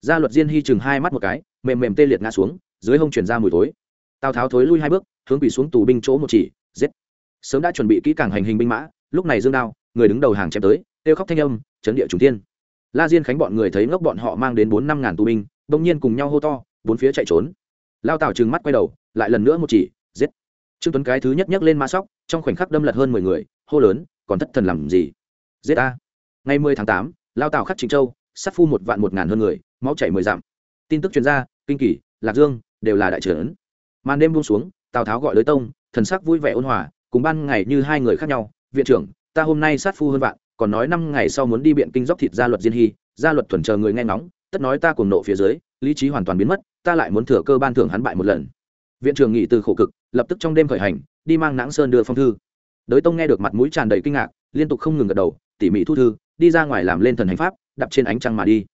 Gia luật diên hy chừng hai mắt một cái, mềm mềm tê liệt ngã xuống, dưới hông chuyển ra mùi tối tào tháo thối lui hai bước, hướng quỳ xuống tù binh chỗ một chỉ sớm đã chuẩn bị kỹ càng hành hình binh mã lúc này dương đao người đứng đầu hàng chém tới kêu khóc thanh âm chấn địa trùng tiên la diên khánh bọn người thấy ngốc bọn họ mang đến bốn năm ngàn tù binh bỗng nhiên cùng nhau hô to bốn phía chạy trốn. Lao tào trừng mắt quay đầu lại lần nữa một chỉ giết. Trương tuấn cái thứ nhất nhấc lên mã sóc trong khoảnh khắc đâm lật hơn mười người hô lớn còn thất thần làm gì? Giết a ngày mười tháng tám lao tào khắc trịnh châu sát phu một vạn một ngàn hơn người máu chảy mười dặm. Tin tức chuyên gia kinh kỳ, lạc dương đều là đại trưởng màn đêm buông xuống tào tháo gọi lưới tông thần sắc vui vẻ ôn hòa cùng ban ngày như hai người khác nhau, viện trưởng, ta hôm nay sát phu hơn vạn, còn nói năm ngày sau muốn đi biện kinh dốc thịt gia luật diên hy, gia luật thuần chờ người nghe ngóng, tất nói ta cùng nộ phía dưới, lý trí hoàn toàn biến mất, ta lại muốn thừa cơ ban thưởng hắn bại một lần. Viện trưởng nghỉ từ khổ cực, lập tức trong đêm khởi hành, đi mang nãng sơn đưa phong thư. Đới tông nghe được mặt mũi tràn đầy kinh ngạc, liên tục không ngừng gật đầu, tỉ mỉ thu thư, đi ra ngoài làm lên thần hành pháp đập trên ánh trăng mà đi.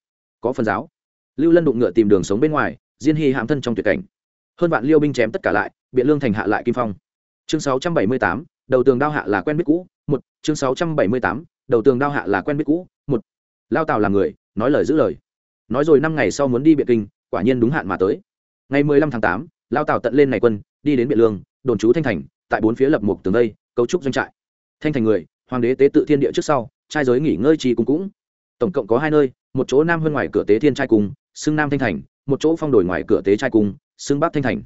Có phần giáo. Lưu lân đụng ngựa tìm đường sống bên ngoài, diên hy hãm thân trong tuyệt cảnh. Hơn vạn liêu binh chém tất cả lại, biện lương thành hạ lại kim phong chương 678, đầu tường đao hạ là quen biết cũ một chương 678, đầu tường đao hạ là quen biết cũ một. Lao tào là người nói lời giữ lời. Nói rồi năm ngày sau muốn đi biện kinh quả nhiên đúng hạn mà tới. Ngày mười lăm tháng tám lao tào tận lên này quân đi đến biện lương đồn trú thanh thành tại bốn phía lập một tường đây cấu trúc doanh trại. Thanh thành người hoàng đế tế tự thiên địa trước sau trai giới nghỉ ngơi trì cung cũng. Tổng cộng có hai nơi một chỗ nam hơn ngoài cửa tế thiên trai cung xưng nam thanh thành một chỗ phong đổi ngoài cửa tế trai cung xưng bắc thanh thành.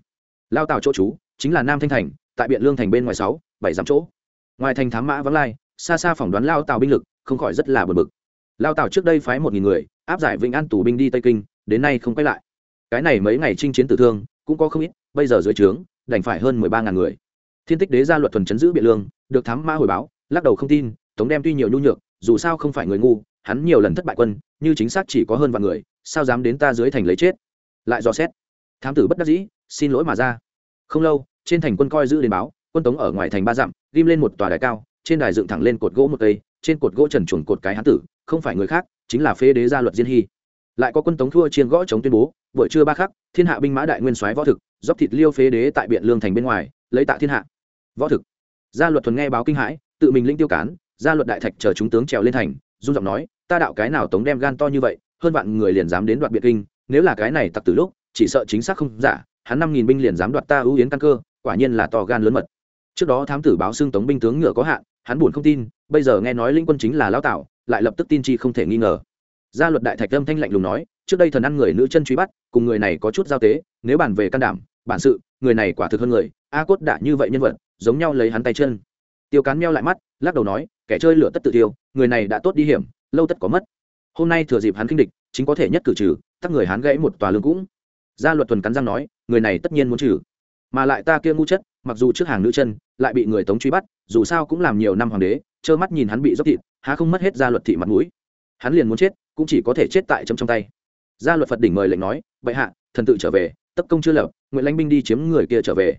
Lao tào chỗ trú chính là nam thanh thành tại biện lương thành bên ngoài sáu, bảy dặm chỗ. Ngoài thành thám mã vắng lai, xa xa phỏng đoán lao tàu binh lực, không khỏi rất là bực bực. Lao tàu trước đây phái một nghìn người, áp giải vĩnh an tù binh đi tây kinh, đến nay không quay lại. Cái này mấy ngày chinh chiến tử thương, cũng có không ít, bây giờ dưới trướng, đành phải hơn mười ba ngàn người. Thiên tích đế gia luật thuần chấn giữ biện lương, được thám mã hồi báo, lắc đầu không tin, tống đem tuy nhiều nhu nhược, dù sao không phải người ngu, hắn nhiều lần thất bại quân, như chính xác chỉ có hơn vạn người, sao dám đến ta dưới thành lấy chết? Lại dò xét. Thám tử bất đắc dĩ, xin lỗi mà ra. Không lâu trên thành quân coi giữ đến báo, quân tống ở ngoài thành ba dặm, ghim lên một tòa đài cao, trên đài dựng thẳng lên cột gỗ một cây, trên cột gỗ trần chuồng cột cái hán tử, không phải người khác, chính là phế đế gia luật diên hy. Lại có quân tống thua chiên gõ chống tuyên bố, buổi trưa ba khắc, thiên hạ binh mã đại nguyên soái võ thực, dốc thịt liêu phế đế tại biện lương thành bên ngoài, lấy tạ thiên hạ. Võ thực. Gia luật thuần nghe báo kinh hãi, tự mình linh tiêu cán, gia luật đại thạch chờ chúng tướng trèo lên thành dung giọng nói, ta đạo cái nào tống đem gan to như vậy, hơn vạn người liền dám đến đoạt biệt kinh, nếu là cái này tặc từ lúc, chỉ sợ chính xác không giả, hắn năm nghìn binh liền dám đoạt ta ưu yến căn cơ quả nhiên là to gan lớn mật. Trước đó thám tử báo xương tống binh tướng ngựa có hạn, hắn buồn không tin, bây giờ nghe nói linh quân chính là lão tạo lại lập tức tin chi không thể nghi ngờ. Gia luật đại thạch âm thanh lạnh lùng nói, trước đây thần ăn người nữ chân truy bắt, cùng người này có chút giao tế, nếu bàn về can đảm, bản sự, người này quả thực hơn người, a cốt đã như vậy nhân vật, giống nhau lấy hắn tay chân. Tiêu cán meo lại mắt, lắc đầu nói, kẻ chơi lửa tất tự tiêu, người này đã tốt đi hiểm, lâu tất có mất. Hôm nay thừa dịp hắn kinh địch, chính có thể nhất cử trừ, tắc người hắn gãy một tòa lương cũng. Gia luật tuần cắn răng nói, người này tất nhiên muốn trừ mà lại ta kia ngu chất, mặc dù trước hàng nữ chân, lại bị người tống truy bắt, dù sao cũng làm nhiều năm hoàng đế, trơ mắt nhìn hắn bị dốc thịt, há không mất hết gia luật thị mặt mũi. Hắn liền muốn chết, cũng chỉ có thể chết tại chấm trong tay. Gia luật phật đỉnh mời lệnh nói, bệ hạ, thần tự trở về tất công chưa lập nguyễn lãnh binh đi chiếm người kia trở về.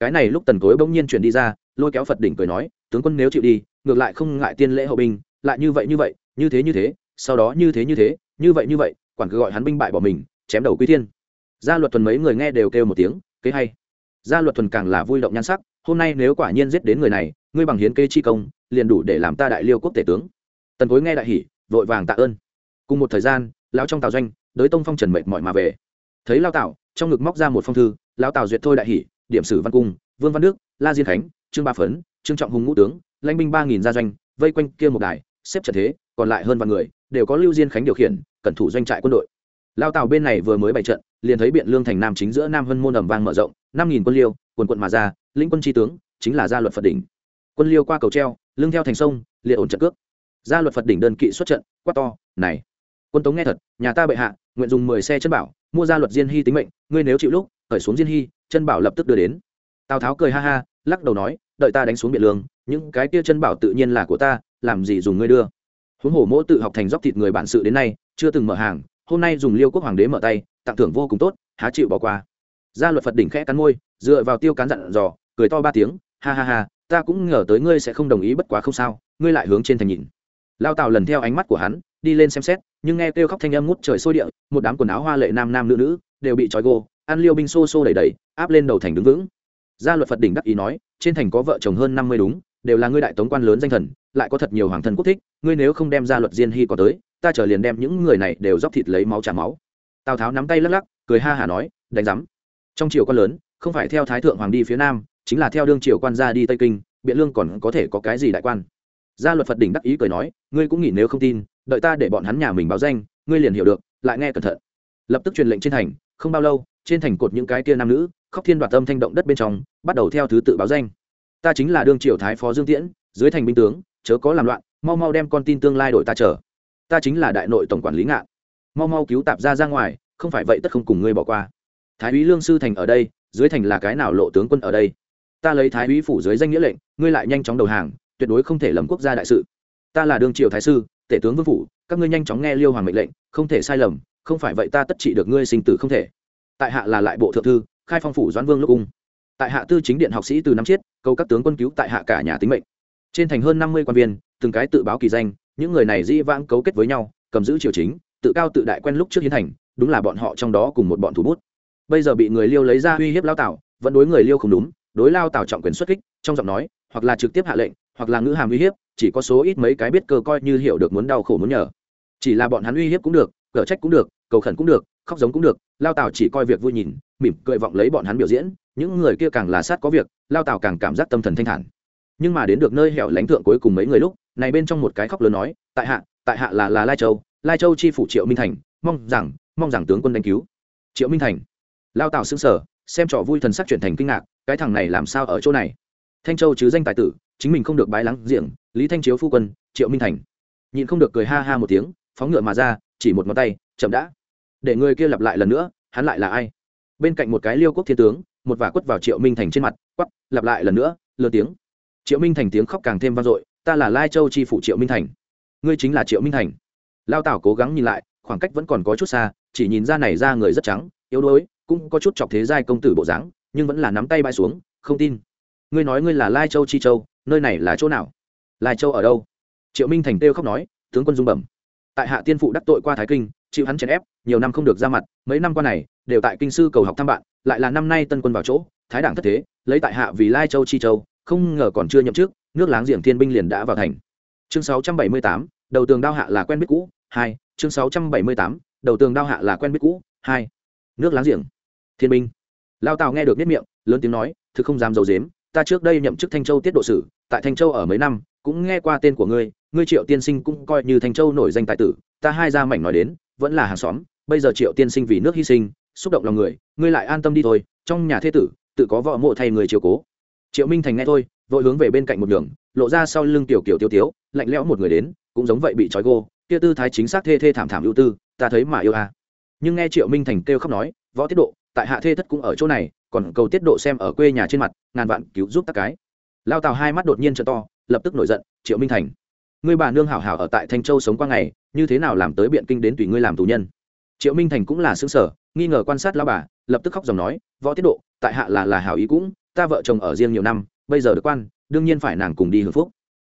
Cái này lúc tần cối bỗng nhiên chuyển đi ra, lôi kéo phật đỉnh cười nói, tướng quân nếu chịu đi, ngược lại không ngại tiên lễ hậu binh, lại như vậy như vậy, như thế như thế, sau đó như thế như thế, như vậy như vậy, quản cứ gọi hắn binh bại bỏ mình, chém đầu quy thiên. Gia luật thuần mấy người nghe đều kêu một tiếng, kế hay gia luật thuần càng là vui động nhan sắc, hôm nay nếu quả nhiên giết đến người này, ngươi bằng hiến kê chi công, liền đủ để làm ta đại liêu quốc tể tướng. Tần cối nghe đại hỉ, vội vàng tạ ơn. Cùng một thời gian, lão trong tào doanh, đới tông phong trần mệt mỏi mà về. Thấy lao tạo trong ngực móc ra một phong thư, lão tào duyệt thôi đại hỉ, điểm sử văn cung, vương văn đức, la diên khánh, trương ba phấn, trương trọng hùng ngũ tướng, lãnh binh ba nghìn gia doanh, vây quanh kia một đài, xếp trận thế, còn lại hơn vạn người, đều có lưu diên khánh điều khiển, cẩn thủ doanh trại quân đội. Lao tào bên này vừa mới bày trận, liền thấy biện lương thành nam chính giữa nam hân môn ẩm vang mở rộng năm nghìn quân liêu, quần quận mà ra, lĩnh quân tri tướng, chính là gia luật phật đỉnh. Quân liêu qua cầu treo lương theo thành sông, liệt ổn trận cước. Gia luật phật đỉnh đơn kỵ xuất trận, quát to, này, quân tống nghe thật, nhà ta bệ hạ, nguyện dùng mười xe chân bảo, mua gia luật diên hy tính mệnh, ngươi nếu chịu lúc, khởi xuống diên hy, chân bảo lập tức đưa đến. Tào tháo cười ha ha, lắc đầu nói, đợi ta đánh xuống biện lương, những cái kia chân bảo tự nhiên là của ta, làm gì dùng ngươi đưa? Huống hồ mỗ tự học thành dốc thịt người bản sự đến nay, chưa từng mở hàng, hôm nay dùng liêu quốc hoàng đế mở tay, tặng thưởng vô cùng tốt, há chịu bỏ qua gia luật phật đỉnh khẽ cắn môi, dựa vào tiêu cán dặn dò, cười to ba tiếng, ha ha ha, ta cũng ngờ tới ngươi sẽ không đồng ý bất quá không sao, ngươi lại hướng trên thành nhìn. Lao tào lần theo ánh mắt của hắn, đi lên xem xét, nhưng nghe kêu khóc thanh âm ngút trời sôi địa, một đám quần áo hoa lệ nam nam nữ nữ, đều bị trói gô, ăn liêu binh xô xô đẩy đẩy áp lên đầu thành đứng vững. Gia luật phật đỉnh đắc ý nói, trên thành có vợ chồng hơn năm mươi đúng, đều là ngươi đại tống quan lớn danh thần, lại có thật nhiều hoàng thân quốc thích, ngươi nếu không đem gia luật diên hy có tới, ta trở liền đem những người này đều dóc thịt lấy máu trả máu. Tào tháo nắm tay lắc lắc, cười ha hả nói, đánh rắm trong triều quan lớn, không phải theo thái thượng hoàng đi phía nam, chính là theo đương triều quan ra đi tây kinh, biện lương còn có thể có cái gì đại quan? Gia luật phật đỉnh đắc ý cười nói, ngươi cũng nghĩ nếu không tin, đợi ta để bọn hắn nhà mình báo danh, ngươi liền hiểu được, lại nghe cẩn thận. Lập tức truyền lệnh trên thành, không bao lâu, trên thành cột những cái kia nam nữ, khóc thiên đoạt tâm thanh động đất bên trong, bắt đầu theo thứ tự báo danh. Ta chính là đương triều thái phó dương tiễn, dưới thành binh tướng, chớ có làm loạn, mau mau đem con tin tương lai đổi ta chờ. Ta chính là đại nội tổng quản lý ngạn. Mau mau cứu tạp ra ra ngoài, không phải vậy tất không cùng ngươi bỏ qua thái úy lương sư thành ở đây, dưới thành là cái nào lộ tướng quân ở đây? Ta lấy thái úy phủ dưới danh nghĩa lệnh, ngươi lại nhanh chóng đầu hàng, tuyệt đối không thể lầm quốc gia đại sự. Ta là đương triều thái sư, tể tướng vương phủ, các ngươi nhanh chóng nghe liêu hoàng mệnh lệnh, không thể sai lầm, không phải vậy ta tất trị được ngươi sinh tử không thể. Tại hạ là lại bộ thượng thư, khai phong phủ doãn vương lúc cung. Tại hạ tư chính điện học sĩ từ năm chiết câu các tướng quân cứu tại hạ cả nhà tính mệnh. Trên thành hơn năm mươi quan viên, từng cái tự báo kỳ danh, những người này dĩ vãng cấu kết với nhau, cầm giữ triều chính, tự cao tự đại quen lúc trước hiến thành, đúng là bọn họ trong đó cùng một bọn thủ bút bây giờ bị người liêu lấy ra uy hiếp lao tảo, vẫn đối người liêu không đúng, đối lao tảo trọng quyền xuất kích, trong giọng nói, hoặc là trực tiếp hạ lệnh, hoặc là ngữ hàm uy hiếp, chỉ có số ít mấy cái biết cơ coi như hiểu được muốn đau khổ muốn nhờ. Chỉ là bọn hắn uy hiếp cũng được cở trách cũng được, cầu khẩn cũng được, khóc giống cũng được, lao tảo chỉ coi việc vui nhìn, mỉm cười vọng lấy bọn hắn biểu diễn, những người kia càng là sát có việc, lao tảo càng cảm giác tâm thần thanh thản. Nhưng mà đến được nơi hẻo lánh thượng cuối cùng mấy người lúc, này bên trong một cái khóc lớn nói, tại hạ tại hạ là là lai châu lai châu chi phủ triệu minh thành, mong rằng mong rằng tướng quân đánh cứu. Triệu minh thành lao tào xứng sở xem trò vui thần sắc chuyển thành kinh ngạc cái thằng này làm sao ở chỗ này? Thanh châu chứ danh tài tử chính mình không được bái lắng diện, lý thanh chiếu phu quân triệu minh thành. Nhịn không được cười ha ha một tiếng phóng ngựa mà ra chỉ một ngón tay chậm đã. Để người kia lặp lại lần nữa hắn lại là ai? Bên cạnh một cái liêu quốc thiên tướng một vả quất vào triệu minh thành trên mặt quắp lặp lại lần nữa lơ tiếng. Triệu minh thành tiếng khóc càng thêm vang dội ta là lai châu tri phủ triệu minh thành. Ngươi chính là triệu minh thành. Lao tảo cố gắng nhìn lại khoảng cách vẫn còn có chút xa chỉ nhìn ra này ra người rất trắng yếu đuối cũng có chút chọc thế giai công tử bộ dáng nhưng vẫn là nắm tay bay xuống không tin. Ngươi nói ngươi là lai châu chi châu nơi này là chỗ nào? Lai châu ở đâu? Triệu minh thành kêu khóc nói tướng quân dung bẩm. Tại hạ tiên phụ đắc tội qua thái kinh chịu hắn chèn ép nhiều năm không được ra mặt mấy năm qua này đều tại kinh sư cầu học thăm bạn lại là năm nay tân quân vào chỗ thái đảng thất thế lấy tại hạ vì lai châu chi châu không ngờ còn chưa nhậm chức nước láng giềng thiên binh liền đã vào thành. Chương 678, đầu tường đao hạ là quen biết cũ hai. Chương 678, đầu tường đao hạ là quen biết cũ hai. Nước láng giềng thiên Minh, lao tào nghe được biết miệng lớn tiếng nói thực không dám dầu dếm ta trước đây nhậm chức thanh châu tiết độ sử tại thanh châu ở mấy năm cũng nghe qua tên của ngươi ngươi triệu tiên sinh cũng coi như thanh châu nổi danh tài tử ta hai ra mảnh nói đến vẫn là hàng xóm bây giờ triệu tiên sinh vì nước hy sinh xúc động lòng người ngươi lại an tâm đi thôi trong nhà thế tử tự có vợ mộ thay người chiều cố. Triệu minh thành nghe thôi vội hướng về bên cạnh một đường lộ ra sau lưng tiểu kiểu tiêu tiếu lạnh lẽo một người đến cũng giống vậy bị trói gô kia tư thái chính xác thê thê thảm thảm ưu tư ta thấy mà yêu a. Nhưng nghe triệu minh thành kêu khóc nói võ tiết độ tại hạ thê thất cũng ở chỗ này, còn cầu tiết độ xem ở quê nhà trên mặt, ngàn vạn cứu giúp tác cái. Lao tào hai mắt đột nhiên t to, lập tức nổi giận, triệu minh thành, ngươi bà nương hảo hảo ở tại thanh châu sống qua ngày, như thế nào làm tới biện kinh đến tùy ngươi làm tù nhân? Triệu minh thành cũng là xứng sở nghi ngờ quan sát lao bà, lập tức khóc dòng nói, võ tiết độ, tại hạ là là hảo ý cũng, ta vợ chồng ở riêng nhiều năm, bây giờ được quan, đương nhiên phải nàng cùng đi hưởng phúc.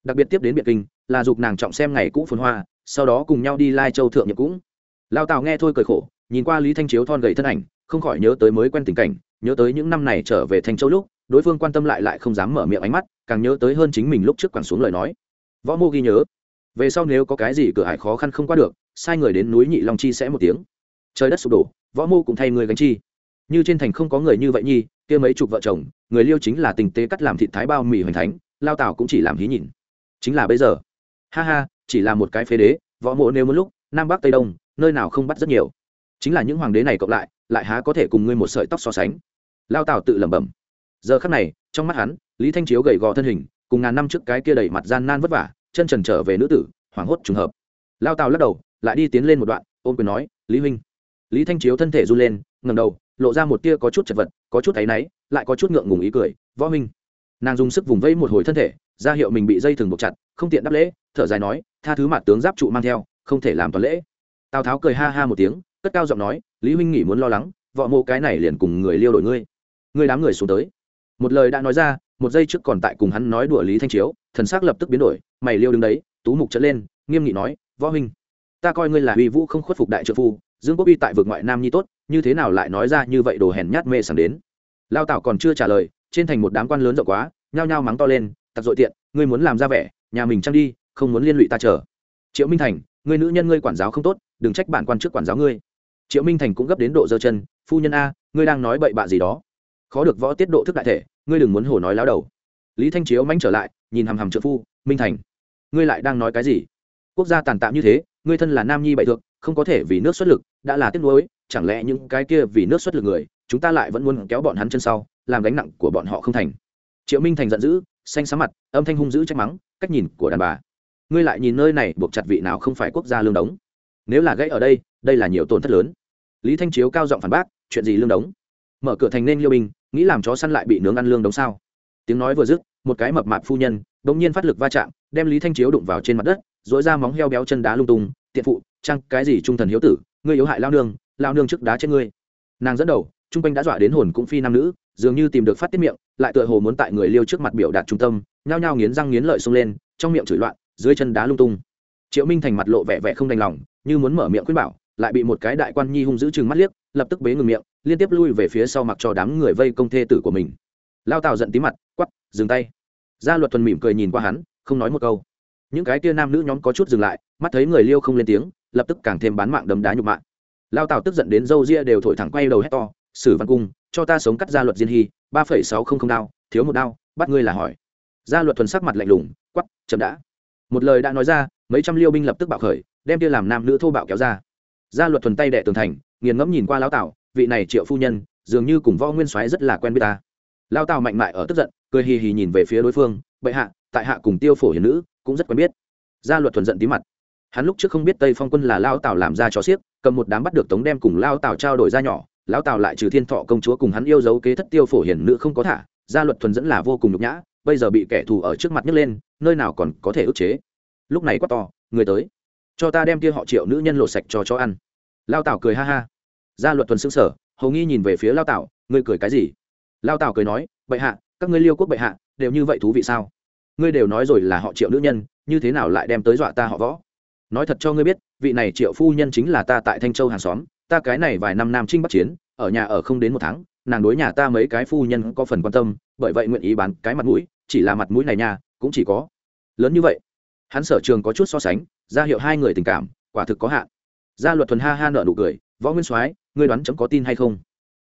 Đặc biệt tiếp đến biện kinh, là dục nàng trọng xem ngày cũ phồn hoa, sau đó cùng nhau đi lai châu thượng nhật cũng. Lao tào nghe thôi cười khổ, nhìn qua lý thanh chiếu thon gầy thân ảnh không khỏi nhớ tới mới quen tình cảnh, nhớ tới những năm này trở về thanh châu lúc, đối phương quan tâm lại lại không dám mở miệng ánh mắt, càng nhớ tới hơn chính mình lúc trước quẳng xuống lời nói. Võ mô ghi nhớ, về sau nếu có cái gì cửa hải khó khăn không qua được, sai người đến núi nhị long chi sẽ một tiếng. Trời đất sụp đổ, võ mô cũng thay người gánh chi. Như trên thành không có người như vậy nhi, kia mấy chục vợ chồng, người liêu chính là tình tế cắt làm thịt thái bao mì hoành thánh, lao tào cũng chỉ làm hí nhìn. Chính là bây giờ. Ha ha, chỉ là một cái phế đế, võ mộ nếu một lúc, nam bắc tây đông, nơi nào không bắt rất nhiều. Chính là những hoàng đế này cộng lại lại há có thể cùng ngươi một sợi tóc so sánh. Lao tào tự lẩm bẩm. Giờ khắc này, trong mắt hắn, lý thanh chiếu gầy gò thân hình, cùng ngàn năm trước cái kia đầy mặt gian nan vất vả, chân trần trở về nữ tử, hoảng hốt trùng hợp. Lao tào lắc đầu, lại đi tiến lên một đoạn ôm quyền nói, lý huynh. Lý thanh chiếu thân thể run lên ngầm đầu, lộ ra một tia có chút chật vật, có chút áy náy, lại có chút ngượng ngùng ý cười, võ huynh. Nàng dùng sức vùng vây một hồi thân thể, ra hiệu mình bị dây thừng buộc chặt, không tiện đáp lễ, thở dài nói, tha thứ mặt tướng giáp trụ mang theo, không thể làm toàn lễ. Tào tháo cười ha ha một tiếng, cất cao giọng nói lý huynh nghỉ muốn lo lắng võ mô cái này liền cùng người liêu đổi ngươi. Ngươi đám người xuống tới. Một lời đã nói ra, một giây trước còn tại cùng hắn nói đùa lý thanh chiếu, thần s ắ c lập tức biến đổi, mày liêu đứng đấy, tú mục trở lên, nghiêm nghị nói, võ huynh, ta coi ngươi là uy vũ không khuất phục đại trợ phu, dương quốc uy tại vực ngoại nam nhi tốt, như thế nào lại nói ra như vậy đồ hèn nhát mê sảng đến? Lao tảo còn chưa trả lời, trên thành một đám quan lớn rộng quá, nhao nhao mắng to lên, tặc dội tiện, ngươi muốn làm ra vẻ, nhà mình trăng đi, không muốn liên lụy ta chờ. Triệu minh thành, ngươi nữ nhân ngươi quản giáo không tốt, đừng trách bản quan trước quản giáo ngươi triệu minh thành cũng gấp đến độ giơ chân, phu nhân a, ngươi đang nói bậy bạ gì đó? Khó được võ tiết độ thức đại thể, ngươi đừng muốn hổ nói láo đầu. Lý thanh chiếu mánh trở lại, nhìn hằm hằm trợ phu, minh thành, ngươi lại đang nói cái gì? Quốc gia tàn tạm như thế, ngươi thân là nam nhi bậy thượng, không có thể vì nước xuất lực, đã là tiếc nuối, chẳng lẽ những cái kia vì nước xuất lực người, chúng ta lại vẫn muốn kéo bọn hắn chân sau, làm gánh nặng của bọn họ không thành? Triệu minh thành giận dữ, xanh xám mặt, âm thanh hung dữ trách mắng, cách nhìn của đàn bà. Ngươi lại nhìn nơi này buộc chặt vị nào không phải quốc gia lương đống? Nếu là gãy ở đây đây là nhiều tổn thất lớn. Lý thanh chiếu cao giọng phản bác chuyện gì lương đống? Mở cửa thành nên liêu binh nghĩ làm chó săn lại bị nướng ăn lương đống sao? Tiếng nói vừa dứt một cái mập mạp phu nhân đ ỗ n g nhiên phát lực va chạm đem lý thanh chiếu đụng vào trên mặt đất dỗi ra móng heo béo chân đá lung tung tiện phụ trăng, cái gì trung thần hiếu tử ngươi yếu hại lao nương lao nương trước đá trên ngươi. Nàng dẫn đầu trung quanh đã dọa đến hồn cũng phi nam nữ dường như tìm được phát tiết miệng lại tựa hồ muốn tại người liêu trước mặt biểu đạt trung tâm nhao nhao nghiến răng nghiến lợi xông lên trong miệng chửi loạn dưới chân đá lung tung. Triệu minh thành mặt lộ vẻ vẻ không đành lòng như muốn mở miệng khuyên bảo, lại bị một cái đại quan nhi hung giữ chừng mắt liếc, lập tức bế ngừng miệng, liên tiếp lui về phía sau mặc cho đám người vây công thê tử của mình. Lao tào giận tí mặt quắp dừng tay. Gia luật thuần mỉm cười nhìn qua hắn, không nói một câu. Những cái tia nam nữ nhóm có chút dừng lại, mắt thấy người liêu không lên tiếng, lập tức càng thêm bán mạng đấm đá nhục mạng lao tào tức giận đến râu ria đều thổi thẳng quay đầu hét to, sử văn cung, cho ta sống cắt gia luật diên hy, ba phẩy sáu không không đao, thiếu một đao, bắt ngươi là hỏi. Gia luật thuần sắc mặt lạnh lùng quắp chậm đã. Một lời đã nói ra, mấy trăm liêu binh lập tức bạo khởi đem kia làm nam nữ thô bạo kéo ra. Gia luật thuần tay đệ tường thành, nghiền ngẫm nhìn qua lão tảo vị này triệu phu nhân, dường như cùng võ nguyên soái rất là quen biết ta. Lao tào mạnh mại ở tức giận, cười hì hì nhìn về phía đối phương, bệ hạ, tại hạ cùng tiêu phổ hiền nữ cũng rất quen biết. Gia luật thuần giận tí mặt. Hắn lúc trước không biết tây phong quân là lao tào làm ra cho xiếc, cầm một đám bắt được tống đem cùng lao tào trao đổi ra nhỏ, lão tào lại trừ thiên thọ công chúa cùng hắn yêu dấu kế thất tiêu phổ hiền nữ không có thả, gia luật thuần dẫn là vô cùng nhục nhã, bây giờ bị kẻ thù ở trước mặt nhấc lên, nơi nào còn có thể ức chế. Lúc này quát to, người tới cho ta đem kia họ triệu nữ nhân lột sạch cho cho ăn. Lao tảo cười ha ha. Gia luật tuần xứng sở hầu nghi nhìn về phía lao tảo, ngươi cười cái gì? Lao tảo cười nói, bệ hạ, các ngươi liêu quốc bệ hạ, đều như vậy thú vị sao? Ngươi đều nói rồi là họ triệu nữ nhân, như thế nào lại đem tới dọa ta họ võ? Nói thật cho ngươi biết, vị này triệu phu nhân chính là ta tại thanh châu hàng xóm, ta cái này vài năm nam trinh bắc chiến, ở nhà ở không đến một tháng, nàng đối nhà ta mấy cái phu nhân có phần quan tâm, bởi vậy nguyện ý bán cái mặt mũi, chỉ là mặt mũi này nha, cũng chỉ có lớn như vậy. Hắn sở trường có chút so sánh ra hiệu hai người tình cảm, quả thực có hạn. Gia luật thuần ha ha nợ nụ cười, võ nguyên soái, ngươi đoán chấm có tin hay không?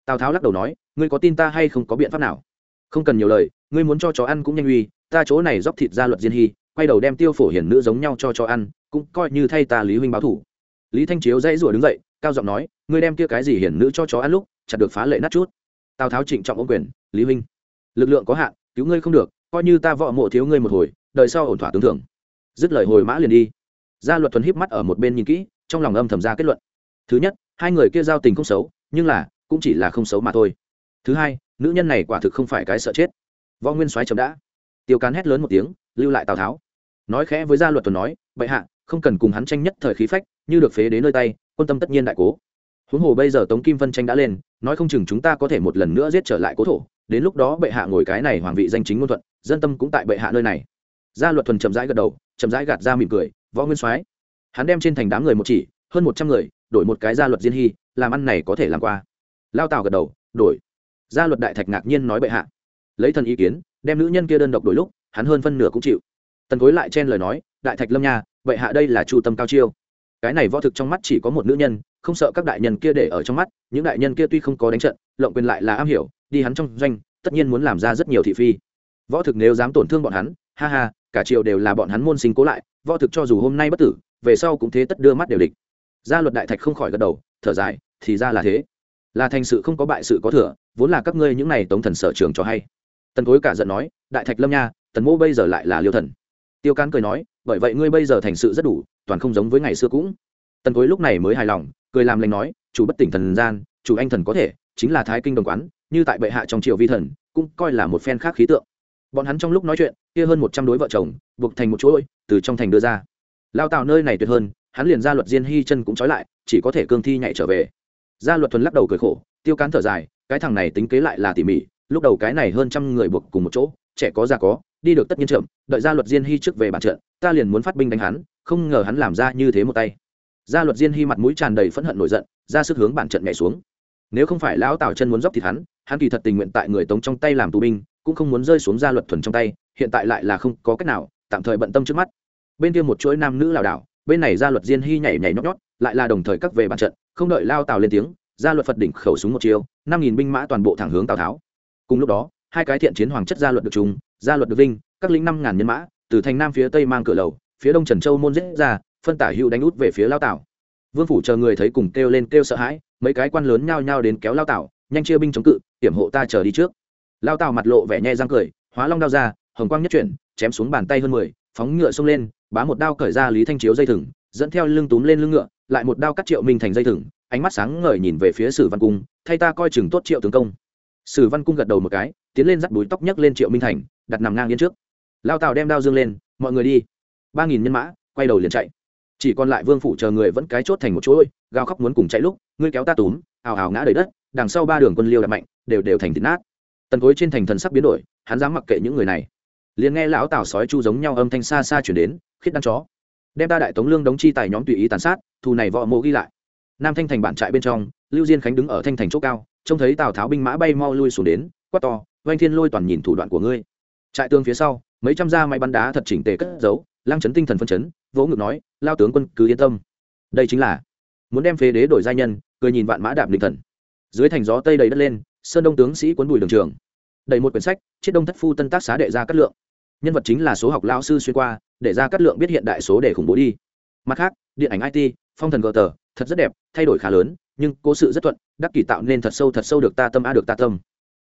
Tào tháo lắc đầu nói, ngươi có tin ta hay không có biện pháp nào? Không cần nhiều lời, ngươi muốn cho chó ăn cũng nhanh uy, ta chỗ này dóc thịt gia luật diên hy, quay đầu đem tiêu phổ hiển nữ giống nhau cho chó ăn, cũng coi như thay ta lý huynh báo thủ. Lý thanh chiếu dãy rủa đứng dậy, cao giọng nói, ngươi đem kia cái gì hiển nữ cho chó ăn lúc, chặt được phá lệ nát chút. Tào tháo trịnh trọng ô quyền, lý huynh, lực lượng có hạn, cứu ngươi không được, coi như ta vợ mộ thiếu ngươi một hồi, đời sau ổn thỏa tướng thưởng. Dứt lời hồi mã liền đi gia luật thuần híp mắt ở một bên nhìn kỹ, trong lòng âm thầm ra kết luận. Thứ nhất, hai người kia giao tình không xấu, nhưng là, cũng chỉ là không xấu mà thôi. Thứ hai, nữ nhân này quả thực không phải cái sợ chết. Võ nguyên soái chậm đã. Tiêu cán hét lớn một tiếng, lưu lại tào tháo. Nói khẽ với gia luật tuần nói, bệ hạ, không cần cùng hắn tranh nhất thời khí phách, như được phế đến nơi tay, quân tâm tất nhiên đại cố. Huống hồ bây giờ tống kim vân tranh đã lên, nói không chừng chúng ta có thể một lần nữa giết trở lại cố thổ. Đến lúc đó bệ hạ ngồi cái này hoàng vị danh chính ngôn thuận, dân tâm cũng tại bệ hạ nơi này. Gia luật thuần chậm rãi gật đầu, chậm rãi gạt ra mỉm cười võ nguyên soái. Hắn đem trên thành đám người một chỉ, hơn một trăm người, đổi một cái gia luật diên hy, làm ăn này có thể làm qua. Lao tào gật đầu, đổi. Gia luật đại thạch ngạc nhiên nói bệ hạ. Lấy thần ý kiến, đem nữ nhân kia đơn độc đổi lúc, hắn hơn phân nửa cũng chịu. Tần cối lại chen lời nói, đại thạch lâm nha, bệ hạ đây là chu tâm cao chiêu. Cái này võ thực trong mắt chỉ có một nữ nhân, không sợ các đại nhân kia để ở trong mắt, những đại nhân kia tuy không có đánh trận, lộng quyền lại là am hiểu, đi hắn trong doanh, tất nhiên muốn làm ra rất nhiều thị phi. Võ thực nếu dám tổn thương bọn hắn, ha ha, cả triều đều là bọn hắn môn sinh cố lại võ thực cho dù hôm nay bất tử, về sau cũng thế tất đưa mắt đều địch. Gia luật đại thạch không khỏi gật đầu, thở dài, thì ra là thế. Là thành sự không có bại sự có thừa, vốn là các ngươi những này tống thần sở trường cho hay. Tần cối cả giận nói, đại thạch lâm nha, tần mô bây giờ lại là liêu thần. Tiêu cán cười nói, bởi vậy ngươi bây giờ thành sự rất đủ, toàn không giống với ngày xưa cũng. Tần cối lúc này mới hài lòng, cười làm lành nói, chủ bất tỉnh thần gian, chủ anh thần có thể, chính là thái kinh đồng quán, như tại bệ hạ trong triều vi thần, cũng coi là một phen khác khí tượng. Bọn hắn trong lúc nói chuyện, kia hơn một trăm đối vợ chồng, buộc thành một chuỗi từ trong thành đưa ra. Lao tạo nơi này tuyệt hơn, hắn liền ra luật diên hy chân cũng trói lại, chỉ có thể cương thi nhảy trở về. Gia luật thuần lắc đầu cười khổ, tiêu cán thở dài, cái thằng này tính kế lại là tỉ mỉ, lúc đầu cái này hơn trăm người buộc cùng một chỗ, trẻ có già có, đi được tất nhiên chậm, đợi gia luật diên hy trước về bàn trận, ta liền muốn phát binh đánh hắn, không ngờ hắn làm ra như thế một tay. Gia luật diên hy mặt mũi tràn đầy phẫn hận nổi giận, ra sức hướng bàn trận nhảy xuống. Nếu không phải lão tào chân muốn dốc thịt hắn hắn kỳ thật tình nguyện tại người tống trong tay làm tù binh, cũng không muốn rơi xuống gia luật thuần trong tay, hiện tại lại là không có cách nào, tạm thời bận tâm trước mắt bên kia một chuỗi nam nữ lảo đảo, bên này gia luật diên hy nhảy nhảy nhót nhót, lại là đồng thời các về bàn trận, không đợi lao tào lên tiếng gia luật phật đỉnh khẩu súng một chiều năm nghìn binh mã toàn bộ thẳng hướng tào tháo. Cùng lúc đó, hai cái thiện chiến hoàng chất gia luật được trùng gia luật được vinh, các lính năm ngàn nhân mã, từ thành nam phía tây mang cửa lầu, phía đông trần châu môn giết ra, phân tả hữu đánh út về phía lao tảo vương phủ chờ người thấy cùng kêu lên kêu sợ hãi, mấy cái quan lớn nhao nhao đến kéo lao tảo nhanh chia binh chống cự, hiểm hộ ta chờ đi trước. Lao tảo mặt lộ vẻ nhẹ răng cười, hóa long đao ra, hồng quang nhất chuyển, chém xuống bàn tay hơn mười phóng ngựa xông lên, bá một đao cởi ra lý thanh chiếu dây thừng, dẫn theo lưng túm lên lưng ngựa, lại một đao cắt triệu minh thành dây thừng, ánh mắt sáng ngời nhìn về phía sử văn cung, thay ta coi chừng tốt triệu tướng công. Sử văn cung gật đầu một cái, tiến lên dắt búi tóc nhấc lên triệu minh thành, đặt nằm ngang yên trước. Lao tào đem đao dương lên, mọi người đi. Ba nghìn nhân mã, quay đầu liền chạy. Chỉ còn lại vương phủ chờ người vẫn cái chốt thành một chuỗi, gào khóc muốn cùng chạy lúc, ngươi kéo ta túm, ào ào ngã đầy đất, đằng sau ba đường quân liêu đạp mạnh, đều đều thành thịt nát. Tần cối trên thành thần sắc biến đổi, hắn dám mặc kệ những người này liền nghe lão tào sói chu giống nhau âm thanh xa xa chuyển đến khiết đăng chó. Đem ta đại tống lương đóng chi tài nhóm tùy ý tàn sát, thù này võ mộ ghi lại. Nam thanh thành bản trại bên trong, lưu diên khánh đứng ở thanh thành chỗ cao, trông thấy tào tháo binh mã bay mau lui xuống đến, quát to oanh thiên lôi toàn nhìn thủ đoạn của ngươi. Trại tương phía sau, mấy trăm gia máy bắn đá thật chỉnh tề cất giấu lang chấn tinh thần phân chấn, vỗ ngực nói, lao tướng quân, cứ yên tâm. Đây chính là muốn đem phế đế đổi gia nhân, cười nhìn vạn mã đạp linh thần. Dưới thành gió tây đầy đất lên, sơn đông tướng sĩ cuốn bùi đường trường. Đầy một quyển sách, chiết đông thất phu tân tác xá đệ ra cắt lượng nhân vật chính là số học lao sư xuyên qua để ra cắt lượng biết hiện đại số để khủng bố đi. Mặt khác điện ảnh it phong thần gờ tờ thật rất đẹp thay đổi khá lớn nhưng cố sự rất thuận đắc kỷ tạo nên thật sâu thật sâu được ta tâm a được ta tâm.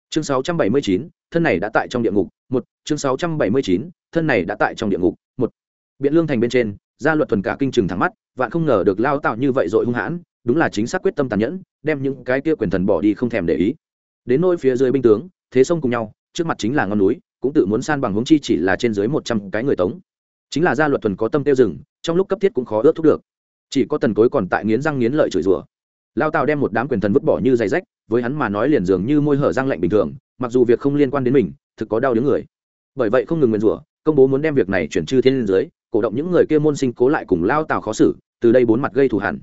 Chương 679, thân này đã tại trong địa ngục một. Chương 679, thân này đã tại trong địa ngục một. Biện lương thành bên trên gia luật thuần cả kinh trừng thẳng mắt vạn không ngờ được lao tạo như vậy dội hung hãn đúng là chính xác quyết tâm tàn nhẫn đem những cái kia quyền thần bỏ đi không thèm để ý. Đến nôi phía dưới binh tướng thế sông cùng nhau trước mặt chính là ngọn núi cũng tự muốn san bằng hướng chi chỉ là trên dưới một trăm cái người tống. Chính là gia luật thuần có tâm tiêu rừng trong lúc cấp thiết cũng khó ướt thúc được. Chỉ có tần cối còn tại nghiến răng nghiến lợi chửi rủa. Lao tào đem một đám quyền thần vứt bỏ như giày rách, với hắn mà nói liền dường như môi hở răng lạnh bình thường, mặc dù việc không liên quan đến mình, thực có đau đứng người. Bởi vậy không ngừng nguyền rủa, công bố muốn đem việc này chuyển chư thiên lên dưới, cổ động những người kia môn sinh cố lại cùng lao tào khó xử, từ đây bốn mặt gây thù hẳn.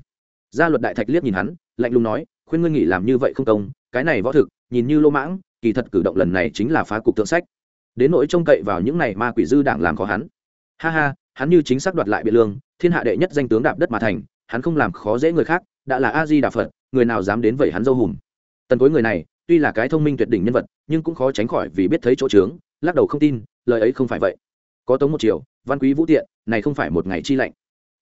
Gia luật đại thạch liếc nhìn hắn, lạnh lùng nói, khuyên ngươi nghĩ làm như vậy không công, cái này võ thực, nhìn như lô mãng, kỳ thật cử động lần này chính là phá cục tượng sách đến nỗi trông cậy vào những này ma quỷ dư đảng làm khó hắn. Ha ha, hắn như chính xác đoạt lại biện lương, thiên hạ đệ nhất danh tướng đạp đất mà thành, hắn không làm khó dễ người khác, đã là a di đà phật, người nào dám đến vậy hắn dâu hùm. Tần cối người này, tuy là cái thông minh tuyệt đỉnh nhân vật, nhưng cũng khó tránh khỏi vì biết thấy chỗ trướng, lắc đầu không tin, lời ấy không phải vậy. Có tống một chiều văn quý vũ tiện, này không phải một ngày chi lạnh.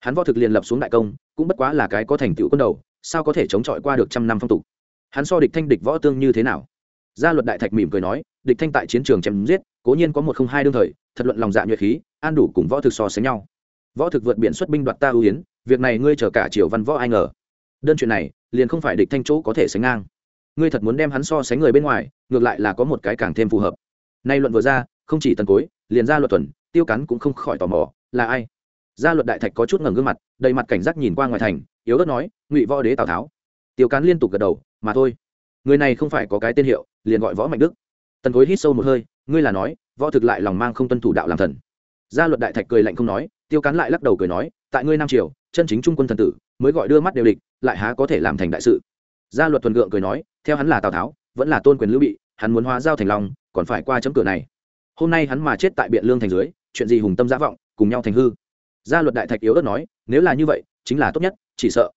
Hắn võ thực liền lập xuống đại công, cũng bất quá là cái có thành tựu quân đầu, sao có thể chống chọi qua được trăm năm phong tục? Hắn so địch thanh địch võ tương như thế nào? Gia luật đại thạch mỉm cười nói, địch thanh tại chiến trường chém giết cố nhiên có một không hai đương thời, thật luận lòng dạ nhuệ khí, an đủ cùng võ thực so sánh nhau. Võ thực vượt biển xuất binh đoạt ta ưu hiến việc này ngươi chờ cả triều văn võ ai ngờ. Đơn chuyện này, liền không phải địch thanh chỗ có thể sánh ngang. Ngươi thật muốn đem hắn so sánh người bên ngoài, ngược lại là có một cái càng thêm phù hợp. Nay luận vừa ra, không chỉ tần cối, liền ra luật tuần, tiêu cắn cũng không khỏi tò mò, là ai? Gia luật đại thạch có chút ngẩng gương mặt, đầy mặt cảnh giác nhìn qua ngoài thành, yếu ớt nói, ngụy võ đế tào tháo. Tiêu cán liên tục gật đầu, mà thôi. Người này không phải có cái tên hiệu, liền gọi võ mạnh đức tần cối hít sâu một hơi, ngươi là nói, võ thực lại lòng mang không tuân thủ đạo làm thần. Gia luật đại thạch cười lạnh không nói, tiêu cán lại lắc đầu cười nói, tại ngươi nam triều, chân chính trung quân thần tử, mới gọi đưa mắt đều địch, lại há có thể làm thành đại sự? Gia luật thuần gượng cười nói, theo hắn là tào tháo, vẫn là tôn quyền lưu bị, hắn muốn hóa giao thành lòng còn phải qua chấm cửa này. Hôm nay hắn mà chết tại biện lương thành dưới, chuyện gì hùng tâm giả vọng, cùng nhau thành hư. Gia luật đại thạch yếu ớt nói, nếu là như vậy, chính là tốt nhất, chỉ sợ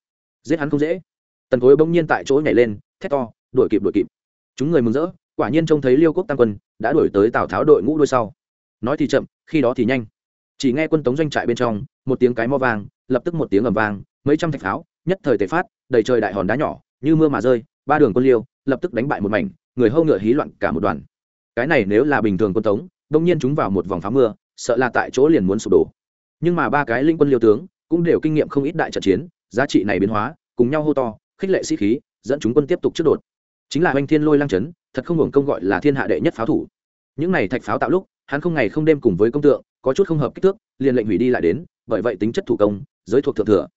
giết hắn không dễ. Tần cối bỗng nhiên tại chỗ nhảy lên, thét to, đuổi kịp đuổi kịp. Chúng người mừng rỡ quả nhiên trông thấy liêu quốc tam quân đã đuổi tới tào tháo đội ngũ đuôi sau. Nói thì chậm khi đó thì nhanh. Chỉ nghe quân tống doanh trại bên trong một tiếng cái mo vàng lập tức một tiếng ầm vàng, mấy trăm thạch pháo nhất thời tề phát đầy trời đại hòn đá nhỏ như mưa mà rơi ba đường quân liêu lập tức đánh bại một mảnh người hâu ngựa hí loạn cả một đoàn. Cái này nếu là bình thường quân tống đông nhiên chúng vào một vòng pháo mưa sợ là tại chỗ liền muốn sụp đổ. Nhưng mà ba cái linh quân liêu tướng cũng đều kinh nghiệm không ít đại trận chiến giá trị này biến hóa cùng nhau hô to khích lệ sĩ khí dẫn chúng quân tiếp tục trước đột. Chính là oanh thiên lôi lang chấn thật không hưởng công gọi là thiên hạ đệ nhất pháo thủ. Những này thạch pháo tạo lúc, hắn không ngày không đêm cùng với công tượng, có chút không hợp kích thước, liền lệnh hủy đi lại đến, bởi vậy tính chất thủ công, giới thuộc thượng thừa.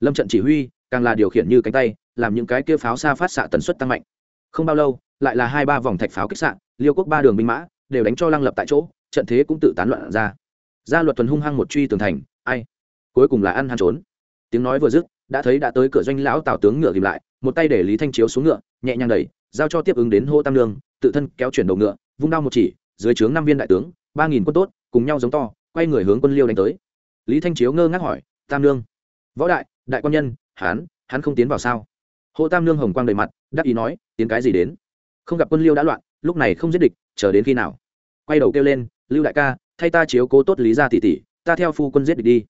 Lâm trận chỉ huy, càng là điều khiển như cánh tay, làm những cái kia pháo xa phát xạ tần suất tăng mạnh. Không bao lâu, lại là hai ba vòng thạch pháo kích xạ, liêu quốc ba đường binh mã, đều đánh cho lăng lập tại chỗ, trận thế cũng tự tán loạn ra. Gia luật tuần hung hăng một truy tường thành, ai? Cuối cùng là ăn hắn trốn. Tiếng nói vừa dứt đã thấy đã tới cửa doanh lão tào tướng ngựa tìm lại, một tay để lý thanh chiếu xuống ngựa, nhẹ nhàng đẩy, giao cho tiếp ứng đến hô tam lương tự thân kéo chuyển đầu ngựa, vung đao một chỉ, dưới trướng năm viên đại tướng, ba nghìn quân tốt, cùng nhau giống to, quay người hướng quân liêu đánh tới. Lý thanh chiếu ngơ ngác hỏi, tam lương võ đại đại quan nhân hán hắn không tiến vào sao? Hộ tam lương hồng quang đầy mặt, đắc ý nói, tiến cái gì đến? Không gặp quân liêu đã loạn, lúc này không giết địch, chờ đến khi nào? Quay đầu kêu lên, lưu đại ca, thay ta chiếu cố tốt lý ra tỷ tỷ, ta theo phu quân giết địch đi.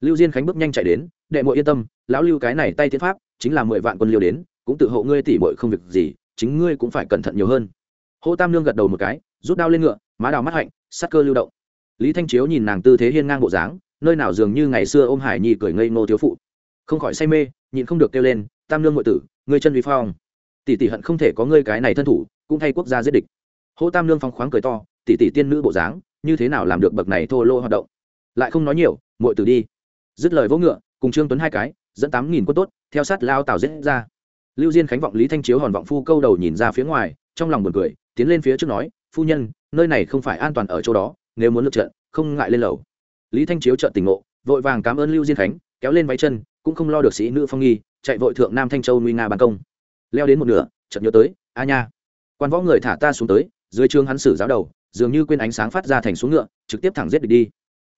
Lưu diên khánh bước nhanh chạy đến đệ muội yên tâm, lão lưu cái này tay tiến pháp, chính là mười vạn quân liều đến, cũng tự hộ ngươi tỷ muội không việc gì, chính ngươi cũng phải cẩn thận nhiều hơn. Hô tam lương gật đầu một cái, rút đao lên ngựa, má đào mắt hạnh sắc cơ lưu động. Lý thanh chiếu nhìn nàng tư thế hiên ngang bộ dáng, nơi nào dường như ngày xưa ôm hải nhi cười ngây ngô thiếu phụ. Không khỏi say mê, nhịn không được kêu lên, tam lương ngội tử, ngươi chân vi phong. Tỷ tỷ hận không thể có ngươi cái này thân thủ, cũng thay quốc gia giết địch. Hô tam lương phong khoáng cười to, tỷ tỷ tiên nữ bộ dáng, như thế nào làm được bậc này thô lô hoạt động? Lại không nói nhiều, muội tử đi. Dứt lời vỗ ngựa cùng trương tuấn hai cái, dẫn tám nghìn quân tốt, theo sát lao tào giết ra. Lưu diên khánh vọng lý thanh chiếu hòn vọng phu câu đầu nhìn ra phía ngoài, trong lòng buồn cười, tiến lên phía trước nói, phu nhân, nơi này không phải an toàn ở chỗ đó, nếu muốn lượt trận, không ngại lên lầu. Lý thanh chiếu trợn tỉnh ngộ, vội vàng cảm ơn lưu diên khánh, kéo lên váy chân, cũng không lo được sĩ nữ phong nghi, chạy vội thượng nam thanh châu nguy nga ban công. Leo đến một nửa, chợt nhớ tới, a nha, quan võ người thả ta xuống tới, dưới trường hắn sử giáo đầu, dường như quên ánh sáng phát ra thành xuống ngựa, trực tiếp thẳng giết địch đi.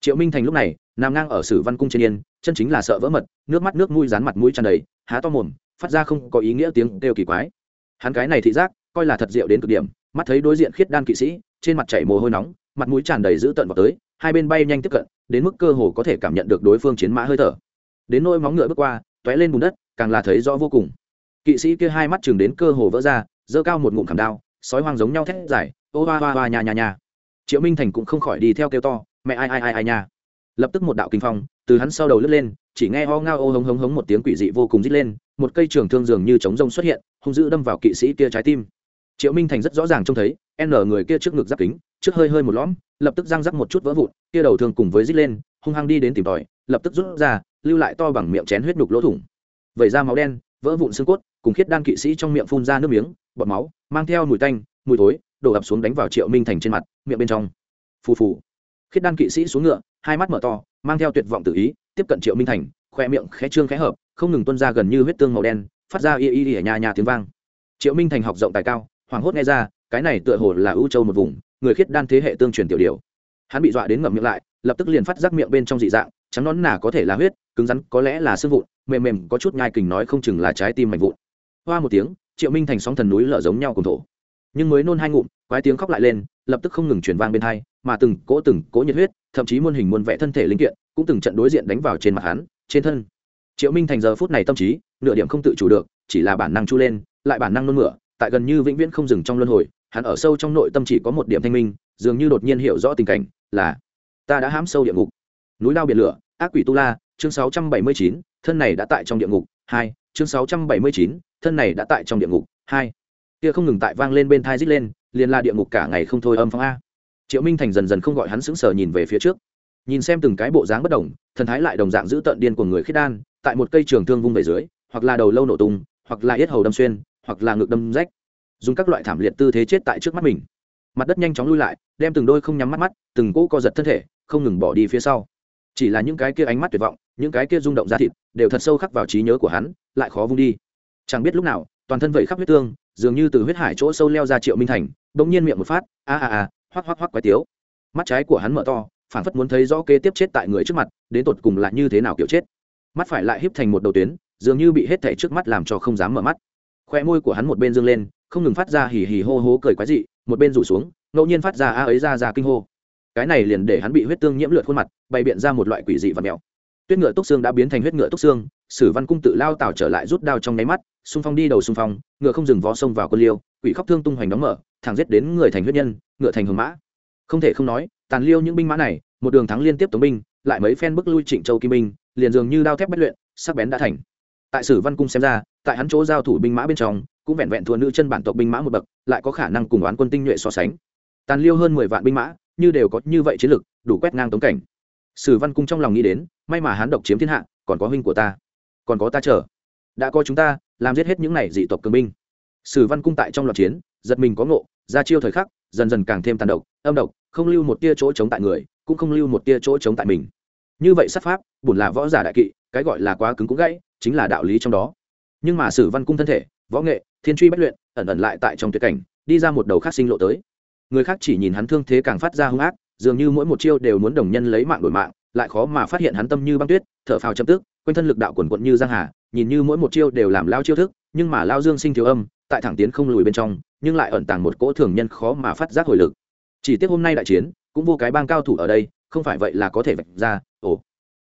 Triệu minh thành lúc này, nằm ngang ở sử văn cung trên yên chân chính là sợ vỡ mật, nước mắt nước mũi dán mặt mũi tràn đầy, há to mồm, phát ra không có ý nghĩa tiếng kêu kỳ quái. Hắn cái này thị giác, coi là thật diệu đến cực điểm, mắt thấy đối diện khiết đan kỵ sĩ, trên mặt chảy mồ hôi nóng, mặt mũi tràn đầy dữ tợn vào tới, hai bên bay nhanh tiếp cận, đến mức cơ hồ có thể cảm nhận được đối phương chiến mã hơi thở. Đến nôi móng ngựa bước qua, tóe lên bùn đất, càng là thấy rõ vô cùng. Kỵ sĩ kia hai mắt chừng đến cơ hồ vỡ ra, giơ cao một ngụm khảm đao, sói hoang giống nhau thét dài, ô hoa hoa hoa nhà nhà nhà triệu minh thành cũng không khỏi đi theo kêu to, mẹ ai ai ai ai nha. Lập tức một đạo kinh phong từ hắn sau đầu lướt lên, chỉ nghe ho ngao ô hống hống hống một tiếng quỷ dị vô cùng rít lên, một cây trường thương dường như chống rông xuất hiện, hung dữ đâm vào kỵ sĩ kia trái tim. Triệu minh thành rất rõ ràng trông thấy, n người kia trước ngực giáp kính, trước hơi hơi một lõm, lập tức răng rắc một chút vỡ vụn, kia đầu thương cùng với rít lên, hung hăng đi đến tìm tòi, lập tức rút ra, lưu lại to bằng miệng chén huyết đục lỗ thủng. Vẩy ra máu đen, vỡ vụn xương cốt, cùng khiết đan kỵ sĩ trong miệng phun ra nước miếng, bọt máu, mang theo mùi tanh, mùi tối đổ ập xuống đánh vào triệu minh thành trên mặt, miệng bên trong. Phù phù. Khiết đan kỵ sĩ xuống ngựa, hai mắt mở to mang theo tuyệt vọng tự ý, tiếp cận triệu minh thành khoe miệng khẽ trương khẽ hợp, không ngừng tuân ra gần như huyết tương màu đen, phát ra y y y nhà nhà tiếng vang. Triệu minh thành học rộng tài cao, hoảng hốt nghe ra, cái này tựa hồ là ưu châu một vùng, người khiết đan thế hệ tương truyền tiểu điều hắn bị dọa đến ngậm miệng lại, lập tức liền phát giác miệng bên trong dị dạng, trắng nón nà có thể là huyết, cứng rắn có lẽ là xương vụn, mềm mềm có chút nhai kình nói không chừng là trái tim mạnh vụn. Hoa một tiếng, triệu minh thành sóng thần núi lở giống nhau cùng thổ. Nhưng mới nôn hai ngụm, quái tiếng khóc lại lên, lập tức không ngừng chuyển vang bên hai, mà từng cỗ từng cỗ nhiệt huyết thậm chí muôn hình muôn vẽ thân thể linh kiện cũng từng trận đối diện đánh vào trên mặt hắn trên thân. Triệu minh thành giờ phút này tâm trí nửa điểm không tự chủ được chỉ là bản năng chu lên lại bản năng nôn mửa tại gần như vĩnh viễn không dừng trong luân hồi hắn ở sâu trong nội tâm chỉ có một điểm thanh minh dường như đột nhiên hiểu rõ tình cảnh là ta đã hám sâu địa ngục. Núi lao biển lửa ác quỷ tu la chương 679, thân này đã tại trong địa ngục hai chương 679, thân này đã tại trong địa ngục hai. Kia không ngừng tại vang lên bên thai rít lên liền là địa ngục cả ngày không thôi âm phong a triệu minh thành dần dần không gọi hắn sững sờ nhìn về phía trước. Nhìn xem từng cái bộ dáng bất đồng, thần thái lại đồng dạng giữ tận điên của người khiết đan, tại một cây trường thương vung về dưới, hoặc là đầu lâu nổ tung, hoặc là yết hầu đâm xuyên, hoặc là ngực đâm rách. Dùng các loại thảm liệt tư thế chết tại trước mắt mình. Mặt đất nhanh chóng lui lại, đem từng đôi không nhắm mắt mắt, từng cỗ co giật thân thể, không ngừng bỏ đi phía sau. Chỉ là những cái kia ánh mắt tuyệt vọng, những cái kia rung động ra thịt, đều thật sâu khắc vào trí nhớ của hắn, lại khó vung đi. Chẳng biết lúc nào, toàn thân vẩy khắp huyết tương, dường như từ huyết hải chỗ sâu leo ra triệu minh thành, bỗng nhiên miệng một phát, a a a hoắc hoắc hoắc quái tiếu. Mắt trái của hắn mở to phản phất muốn thấy rõ kế tiếp chết tại người trước mặt, đến tột cùng là như thế nào kiểu chết. Mắt phải lại híp thành một đầu tuyến, dường như bị hết thảy trước mắt làm cho không dám mở mắt. Khoe môi của hắn một bên dương lên, không ngừng phát ra hì hì hô hố cười quái dị, một bên rủ xuống, ngẫu nhiên phát ra a ấy ra ra kinh hô. Cái này liền để hắn bị huyết tương nhiễm lượt khuôn mặt, bày biện ra một loại quỷ dị và mèo. Tuyết ngựa túc xương đã biến thành huyết ngựa túc xương, sử văn cung tự lao tảo trở lại rút đao trong nháy mắt, xung phong đi đầu xung phong, ngựa không dừng vó sông vào quân liêu, quỷ khóc thương tung hoành đóng mở, thẳng giết đến người thành huyết nhân ngựa thành hồng mã. Không thể không nói, tàn liêu những binh mã này, một đường thắng liên tiếp tống binh, lại mấy phen bức lui trịnh châu kim binh, liền dường như đao thép bất luyện, sắc bén đã thành. Tại sử văn cung xem ra, tại hắn chỗ giao thủ binh mã bên trong, cũng vẹn vẹn thua nữ chân bản tộc binh mã một bậc, lại có khả năng cùng oán quân tinh nhuệ so sánh. Tàn liêu hơn mười vạn binh mã, như đều có như vậy chiến lực, đủ quét ngang tống cảnh. Sử văn cung trong lòng nghĩ đến, may mà hắn độc chiếm thiên hạ, còn có huynh của ta, còn có ta chờ. Đã có chúng ta, làm giết hết những này dị tộc cường binh. Sử văn cung tại trong loạt chiến, giật mình có ngộ ra chiêu thời khắc, dần dần càng thêm tàn độc, âm độc, không lưu một tia chỗ chống tại người, cũng không lưu một tia chỗ chống tại mình. Như vậy sát pháp, bổn là võ giả đại kỵ, cái gọi là quá cứng cũng gãy, chính là đạo lý trong đó. Nhưng mà sử văn cung thân thể, võ nghệ, thiên truy bất luyện, ẩn ẩn lại tại trong tuyệt cảnh, đi ra một đầu khác sinh lộ tới. Người khác chỉ nhìn hắn thương thế càng phát ra hung ác, dường như mỗi một chiêu đều muốn đồng nhân lấy mạng đổi mạng, lại khó mà phát hiện hắn tâm như băng tuyết, thở phào chậm tức, quanh thân lực đạo quần quận như giang hà, nhìn như mỗi một chiêu đều làm lao chiêu thức, nhưng mà lao dương sinh thiếu âm, tại thẳng tiến không lùi bên trong nhưng lại ẩn tàng một cỗ thường nhân khó mà phát giác hồi lực. Chỉ tiếc hôm nay đại chiến, cũng vô cái bang cao thủ ở đây, không phải vậy là có thể vạch ra, ồ.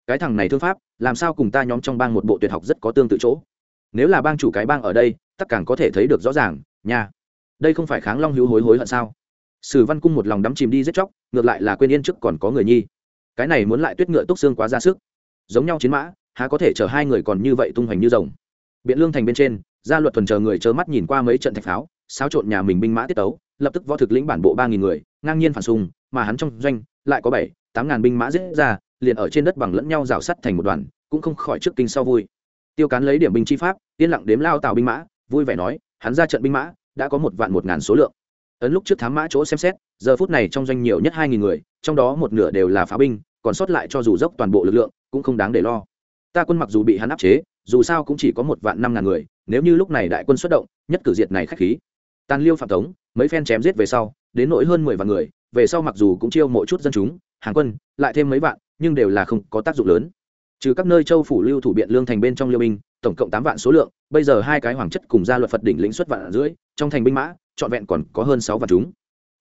Cái thằng này thương pháp, làm sao cùng ta nhóm trong bang một bộ tuyệt học rất có tương tự chỗ? Nếu là bang chủ cái bang ở đây tất càng có thể thấy được rõ ràng, nha. Đây không phải kháng long hữu hối hối hận sao? Sử văn cung một lòng đắm chìm đi giết chóc, ngược lại là quên yên trước còn có người nhi. Cái này muốn lại tuyết ngựa túc xương quá ra sức. Giống nhau chiến mã, há có thể chở hai người còn như vậy tung hoành như rồng. Biện lương thành bên trên, gia luật thuần chờ người chớ mắt nhìn qua mấy trận thạch pháo xáo trộn nhà mình binh mã tiết tấu, lập tức võ thực lĩnh bản bộ ba nghìn người, ngang nhiên phản xung, mà hắn trong doanh lại có bảy, tám ngàn binh mã giết ra, liền ở trên đất bằng lẫn nhau rào sắt thành một đoàn, cũng không khỏi trước kinh sau vui. Tiêu cán lấy điểm binh chi pháp, yên lặng đếm lao tàu binh mã, vui vẻ nói, hắn ra trận binh mã, đã có một vạn một ngàn số lượng. Ấn lúc trước thám mã chỗ xem xét, giờ phút này trong doanh nhiều nhất hai nghìn người, trong đó một nửa đều là phá binh, còn sót lại cho dù dốc toàn bộ lực lượng, cũng không đáng để lo. Ta quân mặc dù bị hắn áp chế, dù sao cũng chỉ có một vạn năm ngàn người, nếu như lúc này đại quân xuất động, nhất cử diệt này khách khí tàn liêu phạm tống, mấy phen chém giết về sau, đến nỗi hơn mười vạn người, về sau mặc dù cũng chiêu mỗi chút dân chúng, hàng quân, lại thêm mấy vạn, nhưng đều là không có tác dụng lớn. Trừ các nơi châu phủ lưu thủ biện lương thành bên trong liêu binh, tổng cộng tám vạn số lượng, bây giờ hai cái hoàng chất cùng gia luật phật đỉnh lĩnh xuất vạn rưỡi trong thành binh mã, trọn vẹn còn có hơn sáu vạn chúng.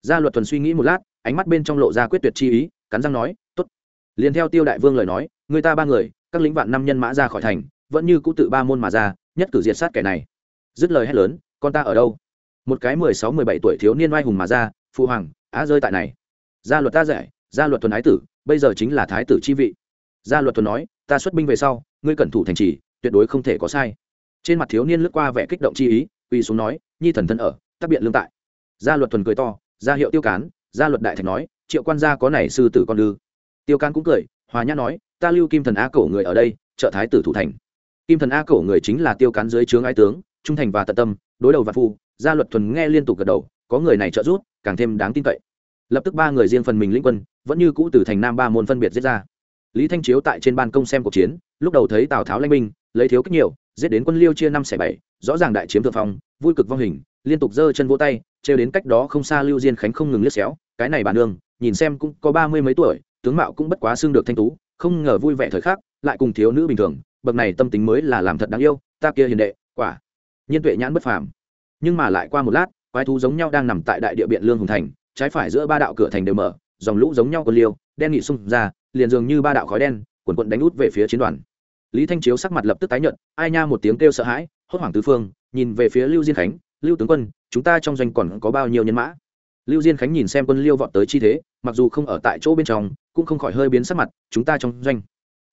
Gia luật thuần suy nghĩ một lát, ánh mắt bên trong lộ ra quyết tuyệt chi ý, cắn răng nói t ố t liền theo tiêu đại vương lời nói, người ta ba người, các lính vạn năm nhân mã ra khỏi thành, vẫn như cũ tự ba môn mà ra, nhất cử diệt sát kẻ này. Dứt lời hét lớn, con ta ở đâu? Một cái mười sáu, mười bảy tuổi thiếu niên oai hùng mà ra phụ hoàng, á rơi tại này. Gia luật ta rẻ, gia luật thuần ái tử, bây giờ chính là thái tử chi vị. Gia luật thuần nói, ta xuất binh về sau, ngươi cẩn thủ thành trì, tuyệt đối không thể có sai. Trên mặt thiếu niên lướt qua vẻ kích động chi ý uy xuống nói, nhi thần thân ở tác biện lương tại. Gia luật thuần cười to gia hiệu tiêu cán, gia luật đại thạch nói, triệu quan gia có này sư tử con lư. Tiêu cán cũng cười, hòa nhã nói, ta lưu kim thần a cổ người ở đây, trợ thái tử thủ thành. Kim thần a cổ người chính là tiêu cán dưới trướng ái tướng, trung thành và tận tâm, đối đầu và phu gia luật thuần nghe liên tục gật đầu, có người này trợ giúp, càng thêm đáng tin cậy. Lập tức ba người riêng phần mình lĩnh quân, vẫn như cũ từ thành nam ba môn phân biệt giết ra. Lý thanh chiếu tại trên ban công xem cuộc chiến, lúc đầu thấy tào tháo lanh binh lấy thiếu kích nhiều, giết đến quân liêu chia năm xẻ bảy, rõ ràng đại chiếm thượng phong, vui cực vong hình, liên tục giơ chân vỗ tay, trêu đến cách đó không xa lưu diên khánh không ngừng liếc xéo, cái này bà nương, nhìn xem cũng có ba mươi mấy tuổi, tướng mạo cũng bất quá xương được thanh tú, không ngờ vui vẻ thời khắc, lại cùng thiếu nữ bình thường, bậc này tâm tính mới là làm thật đáng yêu, ta kia hiền đệ, quả, nhiên tuệ nhãn bất phàm nhưng mà lại qua một lát, quái thú giống nhau đang nằm tại đại địa biện lương hùng thành, trái phải giữa ba đạo cửa thành đều mở, dòng lũ giống nhau còn liêu, đen nghị xung ra, liền dường như ba đạo khói đen quần quận đánh út về phía chiến đoàn. Lý thanh chiếu sắc mặt lập tức tái nhợt, ai nha một tiếng kêu sợ hãi, hốt hoảng tứ phương, nhìn về phía lưu diên khánh, lưu tướng quân, chúng ta trong doanh còn có bao nhiêu nhân mã? Lưu diên khánh nhìn xem quân liêu vọt tới chi thế, mặc dù không ở tại chỗ bên trong, cũng không khỏi hơi biến sắc mặt, chúng ta trong doanh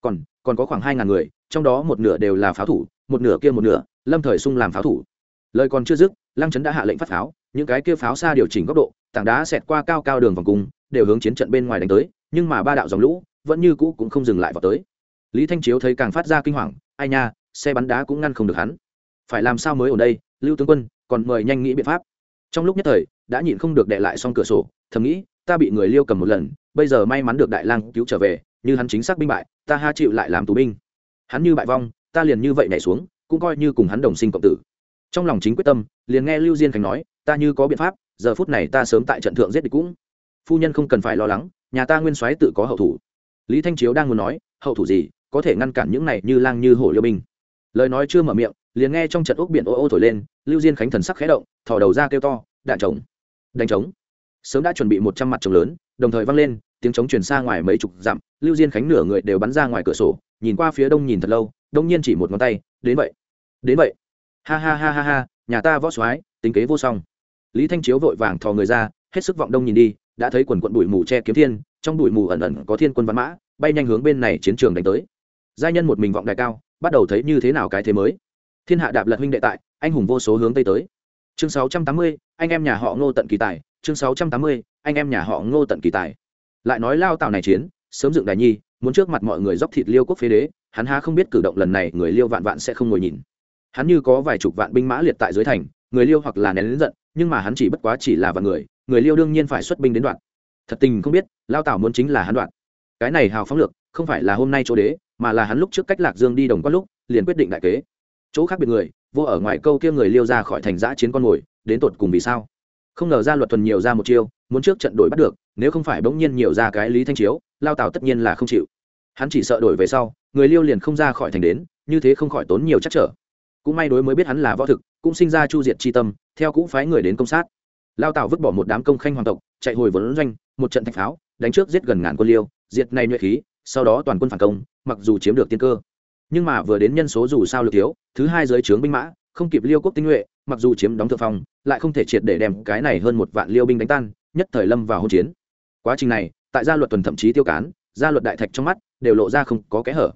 còn còn có khoảng hai ngàn người, trong đó một nửa đều là pháo thủ, một nửa kia một nửa, lâm thời sung làm pháo thủ lời còn chưa dứt, lăng trấn đã hạ lệnh phát pháo, những cái kia pháo xa điều chỉnh góc độ, tảng đá xẹt qua cao cao đường vòng cung, đều hướng chiến trận bên ngoài đánh tới, nhưng mà ba đạo dòng lũ vẫn như cũ cũng không dừng lại vào tới. Lý thanh chiếu thấy càng phát ra kinh hoàng, ai nha, xe bắn đá cũng ngăn không được hắn. Phải làm sao mới ở đây, lưu tướng quân, còn mời nhanh nghĩ biện pháp. Trong lúc nhất thời, đã nhịn không được đệ lại xong cửa sổ, thầm nghĩ, ta bị người liêu cầm một lần, bây giờ may mắn được đại lang cứu trở về, như hắn chính xác binh bại, ta ha chịu lại làm tù binh. Hắn như bại vong, ta liền như vậy nhảy xuống, cũng coi như cùng hắn đồng sinh cộng tử trong lòng chính quyết tâm, liền nghe lưu diên khánh nói, ta như có biện pháp, giờ phút này ta sớm tại trận thượng giết địch cũng. Phu nhân không cần phải lo lắng, nhà ta nguyên soái tự có hậu thủ. Lý thanh chiếu đang muốn nói, hậu thủ gì, có thể ngăn cản những này như lang như hổ liêu binh. Lời nói chưa mở miệng, liền nghe trong trận ốc biển ô ô thổi lên, lưu diên khánh thần sắc khẽ động, thò đầu ra kêu to, đạn trống, đánh trống. Sớm đã chuẩn bị một trăm mặt trống lớn, đồng thời văng lên, tiếng trống truyền xa ngoài mấy chục dặm, lưu diên khánh nửa người đều bắn ra ngoài cửa sổ, nhìn qua phía đông nhìn thật lâu, đông nhiên chỉ một ngón tay, đến vậy đến vậy ha ha ha ha ha nhà ta võ soái tính kế vô song. Lý thanh chiếu vội vàng thò người ra hết sức vọng đông nhìn đi đã thấy quần quận bụi mù che kiếm thiên trong bụi mù ẩn ẩn có thiên quân văn mã bay nhanh hướng bên này chiến trường đánh tới. Giai nhân một mình vọng đại cao bắt đầu thấy như thế nào cái thế mới. Thiên hạ đạp lật huynh đệ tại anh hùng vô số hướng tây tới. Chương 680, anh em nhà họ ngô tận kỳ tài chương 680, anh em nhà họ ngô tận kỳ tài. Lại nói lao tạo này chiến sớm dựng đài nhi muốn trước mặt mọi người dốc thịt liêu quốc phế đế hắn há không biết cử động lần này người liêu vạn vạn sẽ không ngồi nhìn hắn như có vài chục vạn binh mã liệt tại dưới thành, người liêu hoặc là nén lớn giận, nhưng mà hắn chỉ bất quá chỉ là vạn người người liêu đương nhiên phải xuất binh đến đoạn. Thật tình không biết, lao tào muốn chính là hắn đoạn. Cái này hào phóng lược, không phải là hôm nay chỗ đế, mà là hắn lúc trước cách lạc dương đi đồng quan lúc, liền quyết định đại kế. Chỗ khác biệt người, vô ở ngoài câu kia người liêu ra khỏi thành giã chiến con mồi, đến tột cùng vì sao? Không ngờ ra luật tuần nhiều ra một chiêu, muốn trước trận đổi bắt được, nếu không phải bỗng nhiên nhiều ra cái lý thanh chiếu, lao tào tất nhiên là không chịu. Hắn chỉ sợ đổi về sau, người liêu liền không ra khỏi thành đến, như thế không khỏi tốn nhiều chắc trở cũng may đối mới biết hắn là võ thực, cũng sinh ra chu diệt c h i tâm, theo cũng phái người đến công sát. Lao tào vứt bỏ một đám công khanh hoàng tộc, chạy hồi vốn doanh, một trận thạch pháo, đánh trước giết gần ngàn quân liêu, diệt này nhuệ khí, sau đó toàn quân phản công, mặc dù chiếm được tiên cơ. Nhưng mà vừa đến nhân số dù sao lực thiếu thứ hai giới trướng binh mã, không kịp liêu quốc tinh nhuệ, mặc dù chiếm đóng thượng phong, lại không thể triệt để đem cái này hơn một vạn liêu binh đánh tan, nhất thời lâm vào hỗn chiến. Quá trình này, tại gia luật tuần thậm chí tiêu cán, gia luật đại thạch trong mắt, đều lộ ra không có kẽ hở.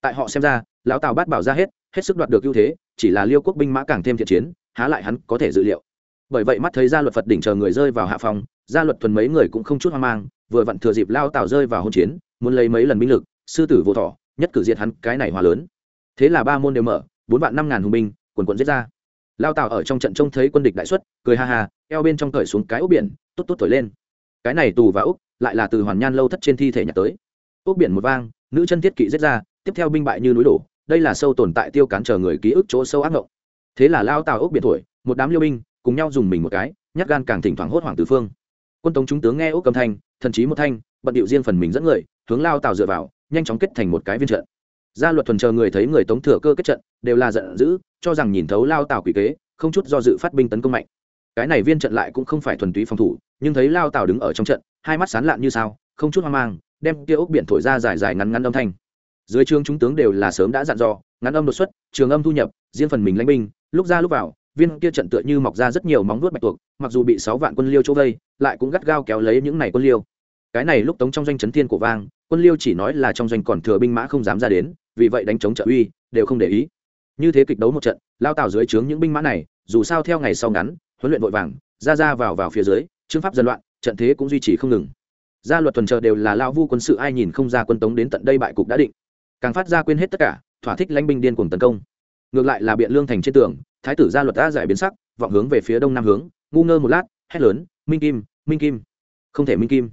Tại họ xem ra, lão tào bát bảo ra hết hết sức đoạt được ưu thế chỉ là liêu quốc binh mã càng thêm thiện chiến, há lại hắn có thể dự liệu. Bởi vậy mắt thấy gia luật phật đỉnh chờ người rơi vào hạ phòng gia luật thuần mấy người cũng không chút hoang mang, vừa vặn thừa dịp lao tào rơi vào hôn chiến, muốn lấy mấy lần binh lực, sư tử vô thọ, nhất cử diệt hắn cái này hòa lớn. Thế là ba môn đều mở, bốn vạn năm ngàn hùng binh, quần quần giết ra. Lao tào ở trong trận trông thấy quân địch đại xuất, cười ha ha, eo bên trong cởi xuống cái ốc biển, tốt tốt thổi lên. Cái này tù và úc lại là từ hoàn nhan lâu thất trên thi thể nhặt tới. Ốc biển một vang, nữ chân thiết kỵ giết ra, tiếp theo binh bại như núi đổ đây là sâu tồn tại tiêu cán chờ người ký ức chỗ sâu ác ngộng. Thế là lao tào ốc biển thổi, một đám liêu binh cùng nhau dùng mình một cái, nhát gan càng thỉnh thoảng hốt hoảng từ phương. Quân tống chúng tướng nghe ốc cầm thanh, thần chí một thanh, bận điệu riêng phần mình dẫn người, hướng lao tào dựa vào, nhanh chóng kết thành một cái viên trận. Gia luật thuần chờ người thấy người tống thừa cơ kết trận, đều là giận dữ, cho rằng nhìn thấu lao tào quỷ kế, không chút do dự phát binh tấn công mạnh. Cái này viên trận lại cũng không phải thuần túy phòng thủ, nhưng thấy lao tào đứng ở trong trận, hai mắt sán lạn như sao, không chút hoang mang, đem kia ốc biển thổi ra dài dài ngắn ngắn âm thanh dưới trường chúng tướng đều là sớm đã dặn dò, ngắn âm đột xuất, trường âm thu nhập, riêng phần mình lãnh binh. Lúc ra lúc vào, viên kia trận tựa như mọc ra rất nhiều móng vuốt bạch tuộc, mặc dù bị sáu vạn quân liêu chỗ vây, lại cũng gắt gao kéo lấy những này quân liêu. Cái này lúc tống trong doanh chấn thiên của vang, quân liêu chỉ nói là trong doanh còn thừa binh mã không dám ra đến, vì vậy đánh chống trợ uy, đều không để ý. Như thế kịch đấu một trận, lao tào dưới trướng những binh mã này, dù sao theo ngày sau ngắn, huấn luyện vội vàng, ra ra vào vào phía dưới, chương pháp dân loạn, trận thế cũng duy trì không ngừng. Gia luật tuần chờ đều là lao vu quân sự, ai nhìn không ra quân tống đến tận đây bại cục đã định càng phát ra quên hết tất cả, thỏa thích lãnh binh điên cuồng tấn công. Ngược lại là biện lương thành trên tường, thái tử gia luật đã giải biến sắc, vọng hướng về phía đông nam hướng, ngu ngơ một lát, hét lớn, minh kim minh kim. Không thể, minh kim.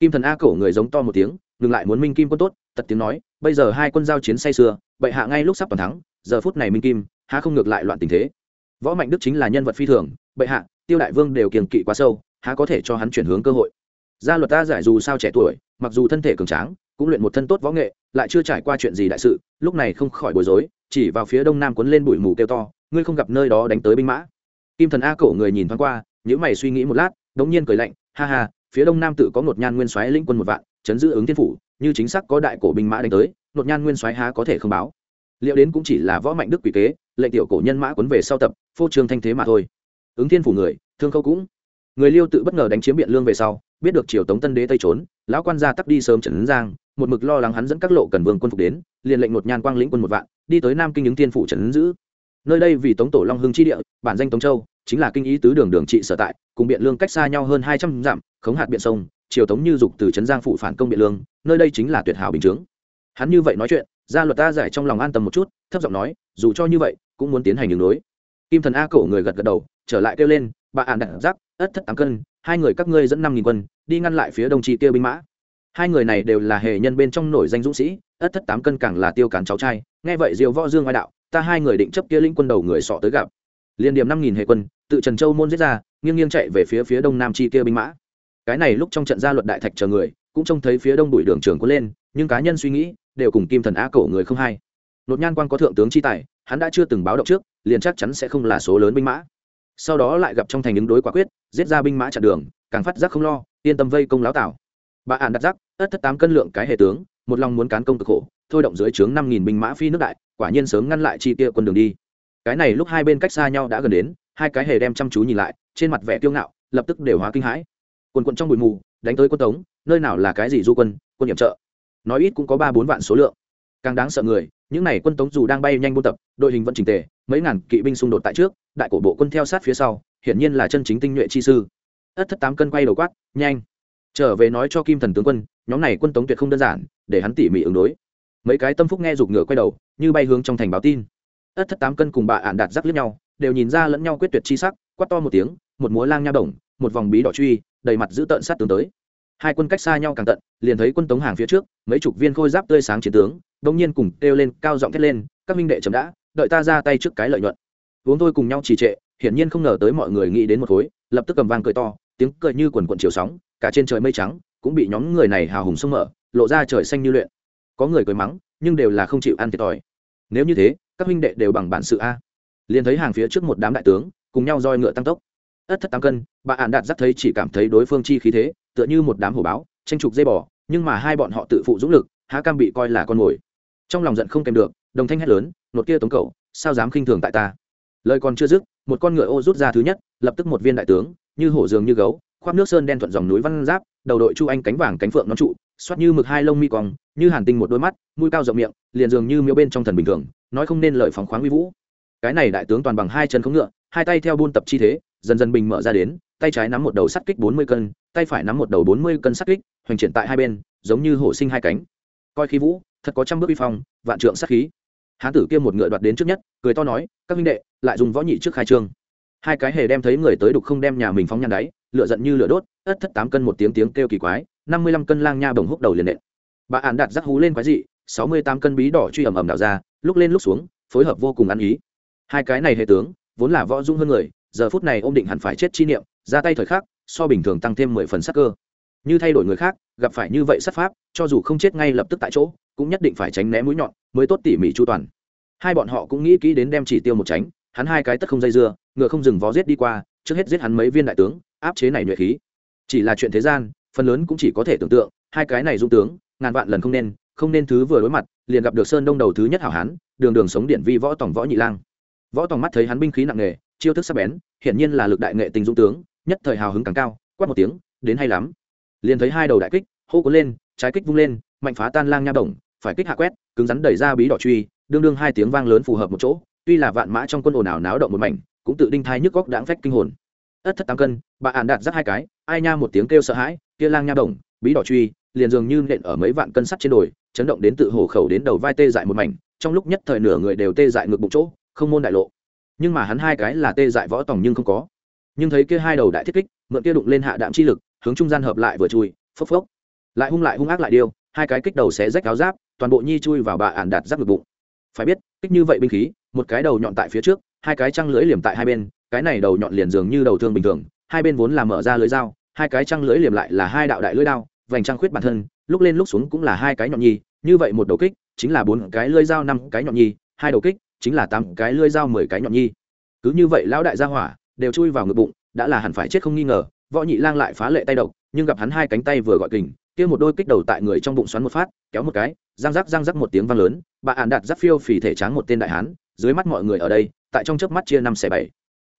Kim thần a cổ người giống to một tiếng, ngừng lại muốn minh kim quân tốt, tật tiếng nói, bây giờ hai quân giao chiến say sưa, bệ hạ ngay lúc sắp toàn thắng, giờ phút này minh kim, há không ngược lại loạn tình thế. Võ mạnh đức chính là nhân vật phi thường, bệ hạ, tiêu đại vương đều kiềng kỵ quá sâu, há có thể cho hắn chuyển hướng cơ hội? Gia luật ta giải dù sao trẻ tuổi, mặc dù thân thể cường tráng cũng luyện một thân tốt võ nghệ, lại chưa trải qua chuyện gì đại sự, lúc này không khỏi bối rối, chỉ vào phía đông nam cuốn lên bụi mù kêu to, ngươi không gặp nơi đó đánh tới binh mã? Kim thần a cổ người nhìn thoáng qua nhữ mày suy nghĩ một lát, đống nhiên cười lạnh, ha ha, phía đông nam tự có một nhan nguyên soái lĩnh quân một vạn, chấn giữ ứng thiên phủ, như chính xác có đại cổ binh mã đánh tới một nhan nguyên soái há có thể không báo? Liệu đến cũng chỉ là võ mạnh đức quỷ kế, lệnh tiểu cổ nhân mã quấn về sau tập, phô trương thanh thế mà thôi. Ứng thiên phủ người, thương khâu cũng. Người liêu tự bất ngờ đánh chiếm biện lương về sau, biết được triều tống tân đế tây trốn, lão quan gia tắc đi sớm trần giang một mực lo lắng hắn dẫn các lộ cần vương quân phục đến, liền lệnh một nhan quang lĩnh quân một vạn, đi tới nam kinh những thiên phủ trấn giữ. Nơi đây vì tống tổ long hưng chi địa, bản danh tống châu, chính là kinh ý tứ đường đường trị sở tại, cùng biện lương cách xa nhau hơn hai trăm dặm, khống hạt biện sông, triều tống như dục từ trấn giang phụ phản công biện lương, nơi đây chính là tuyệt hảo bình chướng. Hắn như vậy nói chuyện, gia luật ta giải trong lòng an tâm một chút, thấp giọng nói, dù cho như vậy, cũng muốn tiến hành đường đối. Kim thần a cổ người gật gật đầu, trở lại kêu lên, bà ạn đặt giáp, ất thất tám cân, hai người các ngươi dẫn năm nghìn quân, đi ngăn lại phía đông trị tiêu binh mã hai người này đều là hệ nhân bên trong nổi danh dũng sĩ, ất thất tám cân càng là tiêu cản cháu trai. Nghe vậy diều võ dương ngoại đạo, ta hai người định chấp kia lĩnh quân đầu người sọ tới gặp. Liên điểm năm nghìn hệ quân, tự trần châu môn giết ra, nghiêng nghiêng chạy về phía phía đông nam chi kia binh mã. Cái này lúc trong trận gia luật đại thạch chờ người, cũng trông thấy phía đông đuổi đường trường quân lên, nhưng cá nhân suy nghĩ, đều cùng kim thần á cổ người không hay. Nột nhan quan có thượng tướng chi tài, hắn đã chưa từng báo động trước, liền chắc chắn sẽ không là số lớn binh mã. Sau đó lại gặp trong thành ứng đối quả quyết, giết ra binh mã chặn đường, càng phát giác không lo, yên tâm vây công láo tảo bà ạn đặt giác ất thất tám cân lượng cái hệ tướng, một lòng muốn cán công cực khổ, thôi động dưới trướng năm nghìn binh mã phi nước đại, quả nhiên sớm ngăn lại chi kia quân đường đi. Cái này lúc hai bên cách xa nhau đã gần đến, hai cái hề đem chăm chú nhìn lại, trên mặt vẻ kiêu ngạo, lập tức đều hóa kinh hãi. Quần quận trong bụi mù, đánh tới quân tống, nơi nào là cái gì du quân quân nhiệm trợ. Nói ít cũng có ba bốn vạn số lượng. Càng đáng sợ người, những n à y quân tống dù đang bay nhanh buôn tập, đội hình vẫn trình tề, mấy ngàn kỵ binh xung đột tại trước, đại cổ bộ quân theo sát phía sau, hiển nhiên là chân chính tinh nhuệ chi sư. Ất thất tám cân quay đầu quát, nhanh! Trở về nói cho kim thần tướng quân, nhóm này quân tống tuyệt không đơn giản, để hắn tỉ mỉ ứng đối. Mấy cái tâm phúc nghe rụt ngựa quay đầu, như bay hướng trong thành báo tin. Ất thất tám cân cùng bà ạn đạt giáp lướt nhau, đều nhìn ra lẫn nhau quyết tuyệt chi sắc, quát to một tiếng, một múa lang nha đồng, một vòng bí đỏ truy, đầy mặt giữ tợn sát tướng tới. Hai quân cách xa nhau càng tận, liền thấy quân tống hàng phía trước, mấy chục viên khôi giáp tươi sáng chiến tướng đông nhiên cùng kêu lên, cao giọng thét lên, các minh đệ chấm đã, đợi ta ra tay trước cái lợi nhuận. Uống Thôi cùng nhau trì trệ, hiển nhiên không ngờ tới mọi người nghĩ đến một khối, lập tức cầm vang cười to tiếng cười như quần quần chiều sóng, cả trên trời mây trắng, cũng bị nhóm người này hào hùng sông mở, lộ ra trời xanh như luyện. Có người cười mắng, nhưng đều là không chịu ăn thiệt thòi. Nếu như thế, các huynh đệ đều bằng bản sự a. Liền thấy hàng phía trước một đám đại tướng, cùng nhau roi ngựa tăng tốc. Ất thất tám cân, bà ạn đạt dắt thấy chỉ cảm thấy đối phương chi khí thế, tựa như một đám hổ báo, tranh trục dây bò, nhưng mà hai bọn họ tự phụ dũng lực, há cam bị coi là con mồi. Trong lòng giận không kèm được, đồng thanh hét lớn, nột kia tống cầu sao dám khinh thường tại ta? Lời còn chưa dứt, một con ngựa ô rút ra thứ nhất, lập tức một viên đại tướng như hổ dường như gấu, khoác nước sơn đen thuận dòng núi văn giáp, đầu đội chu anh cánh vàng cánh phượng nón trụ, xoát như mực hai lông mi cong, như hàn tinh một đôi mắt, mũi cao rộng miệng, liền dường như miêu bên trong thần bình thường, nói không nên lời phóng khoáng uy vũ. Cái này đại tướng toàn bằng hai chân không ngựa, hai tay theo buôn tập chi thế, dần dần bình mở ra đến, tay trái nắm một đầu sắt kích bốn mươi cân, tay phải nắm một đầu bốn mươi cân sắt kích, hoành triển tại hai bên, giống như hổ sinh hai cánh. Coi khí vũ, thật có trăm bước uy phong, vạn trượng sát khí. Hán tử kia một ngựa đoạt đến trước nhất, cười to nói, các minh đệ, lại dùng võ nhị trước khai trương hai cái hề đem thấy người tới đục không đem nhà mình phóng nhăn đáy, lửa giận như lửa đốt, ất thất tám cân một tiếng tiếng kêu kỳ quái, năm mươi lăm cân lang nha bồng húc đầu liền nện. Bà ạn đặt rắc hú lên quái dị, sáu mươi tám cân bí đỏ truy ẩm ẩm đảo ra, lúc lên lúc xuống, phối hợp vô cùng ăn ý. Hai cái này hệ tướng, vốn là võ dung hơn người, giờ phút này ôm định hẳn phải chết chi niệm, ra tay thời khắc, so bình thường tăng thêm mười phần sắc cơ. Như thay đổi người khác, gặp phải như vậy sát pháp, cho dù không chết ngay lập tức tại chỗ, cũng nhất định phải tránh né mũi nhọn, mới tốt tỉ mỉ chu toàn. Hai bọn họ cũng nghĩ kỹ đến đem chỉ tiêu một tránh hắn hai cái tất không dây dưa, ngựa không dừng vó giết đi qua, trước hết giết hắn mấy viên đại tướng, áp chế này nhuệ khí. Chỉ là chuyện thế gian, phần lớn cũng chỉ có thể tưởng tượng, hai cái này dung tướng, ngàn vạn lần không nên không nên thứ vừa đối mặt, liền gặp được sơn đông đầu thứ nhất hảo hán, đường đường sống điện vi võ tòng võ nhị lang. Võ tòng mắt thấy hắn binh khí nặng nề, chiêu thức sắc bén, hiển nhiên là lực đại nghệ tình dung tướng, nhất thời hào hứng càng cao, quát một tiếng, đến hay lắm. Liền thấy hai đầu đại kích, hô cuốn lên, trái kích vung lên, mạnh phá tan lang nha bổng phải kích hạ quét, cứng rắn đẩy ra bí đỏ truy, đương đương hai tiếng vang lớn phù hợp một chỗ tuy là vạn mã trong quân ồn ào náo động một mảnh, cũng tự đinh thai nhức góc đáng phách kinh hồn. Ất thất tám cân, bà ạn đạt dắt hai cái, ai nha một tiếng kêu sợ hãi, kia lang nha đồng, bí đỏ truy, liền dường như nện ở mấy vạn cân sắt trên đồi, chấn động đến tự hổ khẩu đến đầu vai tê dại một mảnh, trong lúc nhất thời nửa người đều tê dại ngược bụng chỗ, không môn đại lộ. Nhưng mà hắn hai cái là tê dại võ tòng nhưng không có. Nhưng thấy kia hai đầu đại thiết kích, mượn kia đụng lên hạ đạm chi lực, hướng trung gian hợp lại vừa chui, phốc phốc. Lại hung lại hung ác lại điêu, hai cái kích đầu xé rách áo giáp, toàn bộ nhi chui vào bà ản đạt giáp ngực bụng. Phải biết, kích như vậy binh khí một cái đầu nhọn tại phía trước, hai cái trăng lưỡi liềm tại hai bên, cái này đầu nhọn liền dường như đầu thương bình thường, hai bên vốn là mở ra lưới dao, hai cái trăng lưỡi liềm lại là hai đạo đại lưỡi đao, vành trăng khuyết bản thân, lúc lên lúc xuống cũng là hai cái nhọn nhi như vậy một đầu kích chính là bốn cái lưỡi dao, năm cái nhọn nhi hai đầu kích chính là tám cái lưỡi dao, mười cái nhọn nhi cứ như vậy lão đại gia hỏa đều chui vào ngực bụng, đã là hẳn phải chết không nghi ngờ, võ nhị lang lại phá lệ tay độc, nhưng gặp hắn hai cánh tay vừa gọi kình, kia một đôi kích đầu tại người trong bụng xoắn một phát, kéo một cái, răng rắc răng rắc một tiếng vang lớn, bà ạn đạt giáp phiêu phì thể tráng một tên đại hán dưới mắt mọi người ở đây, tại trong chớp mắt chia năm xẻ bảy.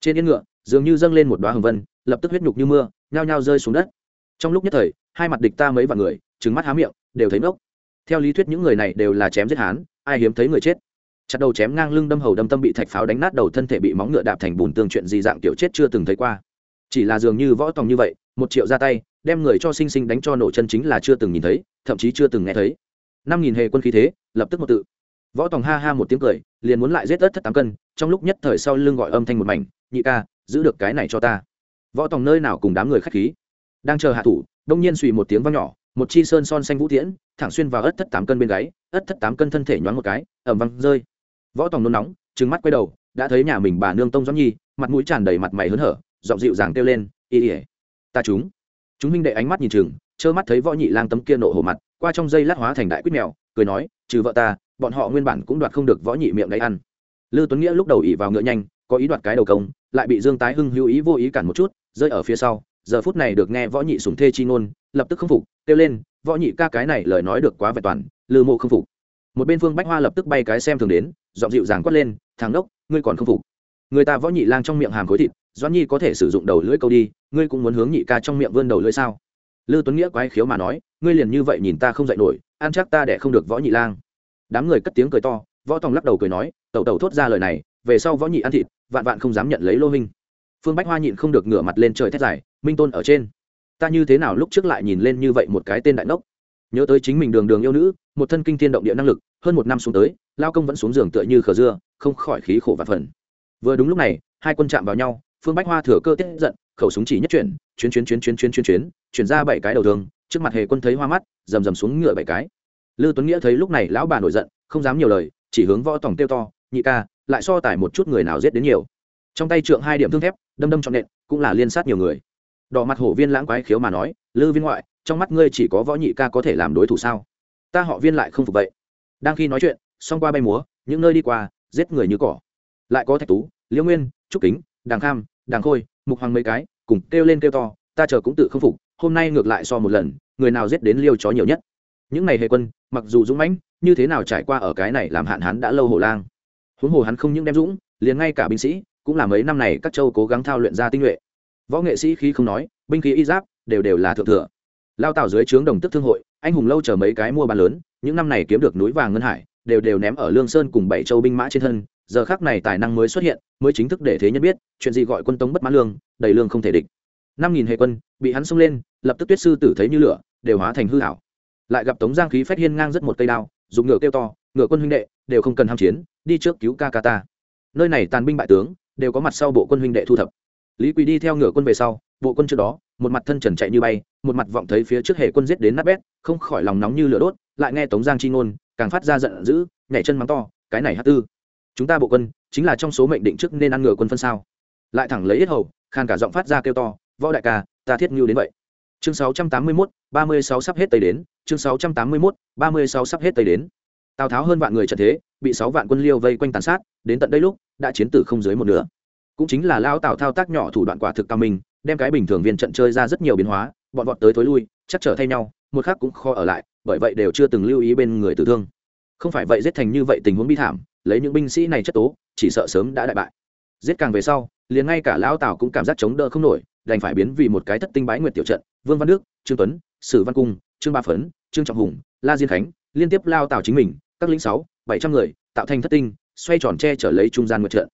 Trên yên ngựa, dường như dâng lên một đoá hồng vân, lập tức huyết nhục như mưa, nhao nhao rơi xuống đất. Trong lúc nhất thời, hai mặt địch ta mấy vạn người trứng mắt há miệng, đều thấy ngốc. Theo lý thuyết những người này đều là chém giết hán, ai hiếm thấy người chết. Chặt đầu chém ngang lưng đâm hầu đâm tâm bị thạch pháo đánh nát đầu thân thể bị móng ngựa đạp thành bùn tương chuyện gì dạng kiểu chết chưa từng thấy qua. Chỉ là dường như võ tòng như vậy, một triệu ra tay, đem người cho sinh sinh đánh cho nổ chân chính là chưa từng nhìn thấy, thậm chí chưa từng nghe thấy. Năm nghìn hề quân khí thế, lập tức một tự võ tòng ha ha một tiếng cười, liền muốn lại giết ớt thất tám cân, trong lúc nhất thời sau lưng gọi âm thanh một mảnh, nhị ca, giữ được cái này cho ta. Võ tòng nơi nào cùng đám người khách khí. Đang chờ hạ thủ, đông nhiên suy một tiếng vang nhỏ, một chi sơn son xanh vũ tiễn, thẳng xuyên vào ớt thất tám cân bên gáy ớt thất tám cân thân thể nhoáng một cái ẩm văng rơi. Võ tòng nôn nóng, trừng mắt quay đầu, đã thấy nhà mình bà nương tông doãn nhi, mặt mũi tràn đầy mặt mày hớn hở, giọng dịu dàng kêu lên y ỉa ta chúng chúng minh đệ ánh mắt nhìn chừng, trơ mắt thấy võ nhị lang tấm kia nộ hổ mặt, qua trong dây lát hóa thành đại quýt mèo, cười nói, trừ vợ ta bọn họ nguyên bản cũng đoạt không được võ nhị miệng đấy ăn. Lư tuấn nghĩa lúc đầu ỉ vào ngựa nhanh, có ý đoạt cái đầu công, lại bị dương tái hưng hữu ý vô ý cản một chút, rơi ở phía sau, giờ phút này được nghe võ nhị sùng thê chi ngôn, lập tức không phục, kêu lên, võ nhị ca cái này lời nói được quá vẹn toàn lư mộ không phục. Một bên phương bách hoa lập tức bay cái xem thường đến dọn dịu dàng quát lên, thằng đốc ngươi còn không phục. Người ta võ nhị lang trong miệng hàm khối thịt, doãn nhi có thể sử dụng đầu lưỡi câu đi, ngươi cũng muốn hướng nhị ca trong miệng vươn đầu lưỡi sao? Lư tuấn nghĩa quái khiếu mà nói, ngươi liền như vậy nhìn ta không dạy nổi, ăn chắc ta để không được võ nhị lang đám người cất tiếng cười to, võ tòng lắc đầu cười nói, tẩu tẩu thốt ra lời này, về sau võ nhị ăn thịt, vạn vạn không dám nhận lấy lô minh phương bách hoa nhịn không được ngửa mặt lên trời thét dài, minh tôn ở trên. Ta như thế nào lúc trước lại nhìn lên như vậy một cái tên đại nốc nhớ tới chính mình đường đường yêu nữ, một thân kinh thiên động địa năng lực, hơn một năm xuống tới, lao công vẫn xuống giường tựa như khờ dưa, không khỏi khí khổ và phần. Vừa đúng lúc này, hai quân chạm vào nhau, phương bách hoa thừa cơ tiết giận, khẩu súng chỉ nhất chuyển, chuyến chuyến chuyến chuyến chuyến chuyến chuyến, chuyển ra bảy cái đầu thường trước mặt hề quân thấy hoa mắt, rầm rầm xuống ngựa bảy cái lư tuấn nghĩa thấy lúc này lão bà nổi giận, không dám nhiều lời, chỉ hướng võ tòng tiêu to, nhị ca, lại so tải một chút người nào giết đến nhiều. Trong tay trượng hai điểm thương thép, đâm đâm trọn nện, cũng là liên sát nhiều người. Đỏ mặt hổ viên lãng quái khiếu mà nói, lư viên ngoại, trong mắt ngươi chỉ có võ nhị ca có thể làm đối thủ sao? Ta họ viên lại không phục vậy. Đang khi nói chuyện xong qua bay múa, những nơi đi qua, giết người như cỏ. Lại có thạch tú, liễu nguyên, trúc kính, đàng kham, đàng khôi, mục hoàng mấy cái, cùng kêu lên kêu to, ta chờ cũng tự không phục, hôm nay ngược lại so một lần, người nào giết đến liêu chó nhiều nhất? Những ngày hệ quân, mặc dù dũng mãnh, như thế nào trải qua ở cái này làm hạn hắn đã lâu hổ lang. Huống hồ hắn không những đem dũng, liền ngay cả binh sĩ, cũng là mấy năm này các châu cố gắng thao luyện ra tinh nhuệ. Võ nghệ sĩ khí không nói, binh khí y giáp, đều đều là thượng thừa. Lao tạo dưới trướng đồng tức thương hội, anh hùng lâu chờ mấy cái mua bán lớn, những năm này kiếm được núi vàng ngân hải, đều đều ném ở lương sơn cùng bảy châu binh mã trên thân, giờ khác này tài năng mới xuất hiện, mới chính thức để thế nhân biết, chuyện gì gọi quân tống bất mãn lương, đầy lương không thể địch. Năm nghìn hệ quân, bị hắn xông lên, lập tức tuyết sư tử thấy như lửa, đều hóa thành hư hảo lại gặp tống giang khí phách hiên ngang rất một cây đao dùng ngựa kêu to ngựa quân huynh đệ đều không cần ham chiến đi trước cứu ca ca ta nơi này tàn binh bại tướng đều có mặt sau bộ quân huynh đệ thu thập. Lý quỳ đi theo ngựa quân về sau bộ quân trước đó một mặt thân trần chạy như bay một mặt vọng thấy phía trước hệ quân giết đến nát bét không khỏi lòng nóng như lửa đốt lại nghe tống giang chi ngôn càng phát ra giận dữ nhảy chân mắng to cái này hát tư chúng ta bộ quân chính là trong số mệnh định trước nên ăn ngựa quân phân sao. Lại thẳng lấy ít hầu khàn cả giọng phát ra kêu to võ đại ca ta thiết ngưu đến vậy. Chương 681, 36 sắp hết tây đến chương 681, 36 sắp hết tây đến. Tào tháo hơn vạn người trận thế bị sáu vạn quân liêu vây quanh tàn sát đến tận đây lúc đã chiến tử không dưới một nửa. Cũng chính là lao tào thao tác nhỏ thủ đoạn quả thực cao minh đem cái bình thường viên trận chơi ra rất nhiều biến hóa bọn vọt tới thối lui chắc trở thay nhau một khác cũng khó ở lại bởi vậy đều chưa từng lưu ý bên người tử thương. Không phải vậy giết thành như vậy tình huống bi thảm lấy những binh sĩ này chất tố chỉ sợ sớm đã đại bại. Giết càng về sau liền ngay cả lão tào cũng cảm giác chống đỡ không nổi đành phải biến vì một cái thất tinh bái nguyệt tiểu trận vương văn đức trương tuấn sử văn cung trương ba phấn trương trọng hùng, la diên khánh, liên tiếp lao tào chính mình, các lính sáu, bảy trăm người, tạo thành thất tinh, xoay tròn che trở lấy trung gian nguyệt trận.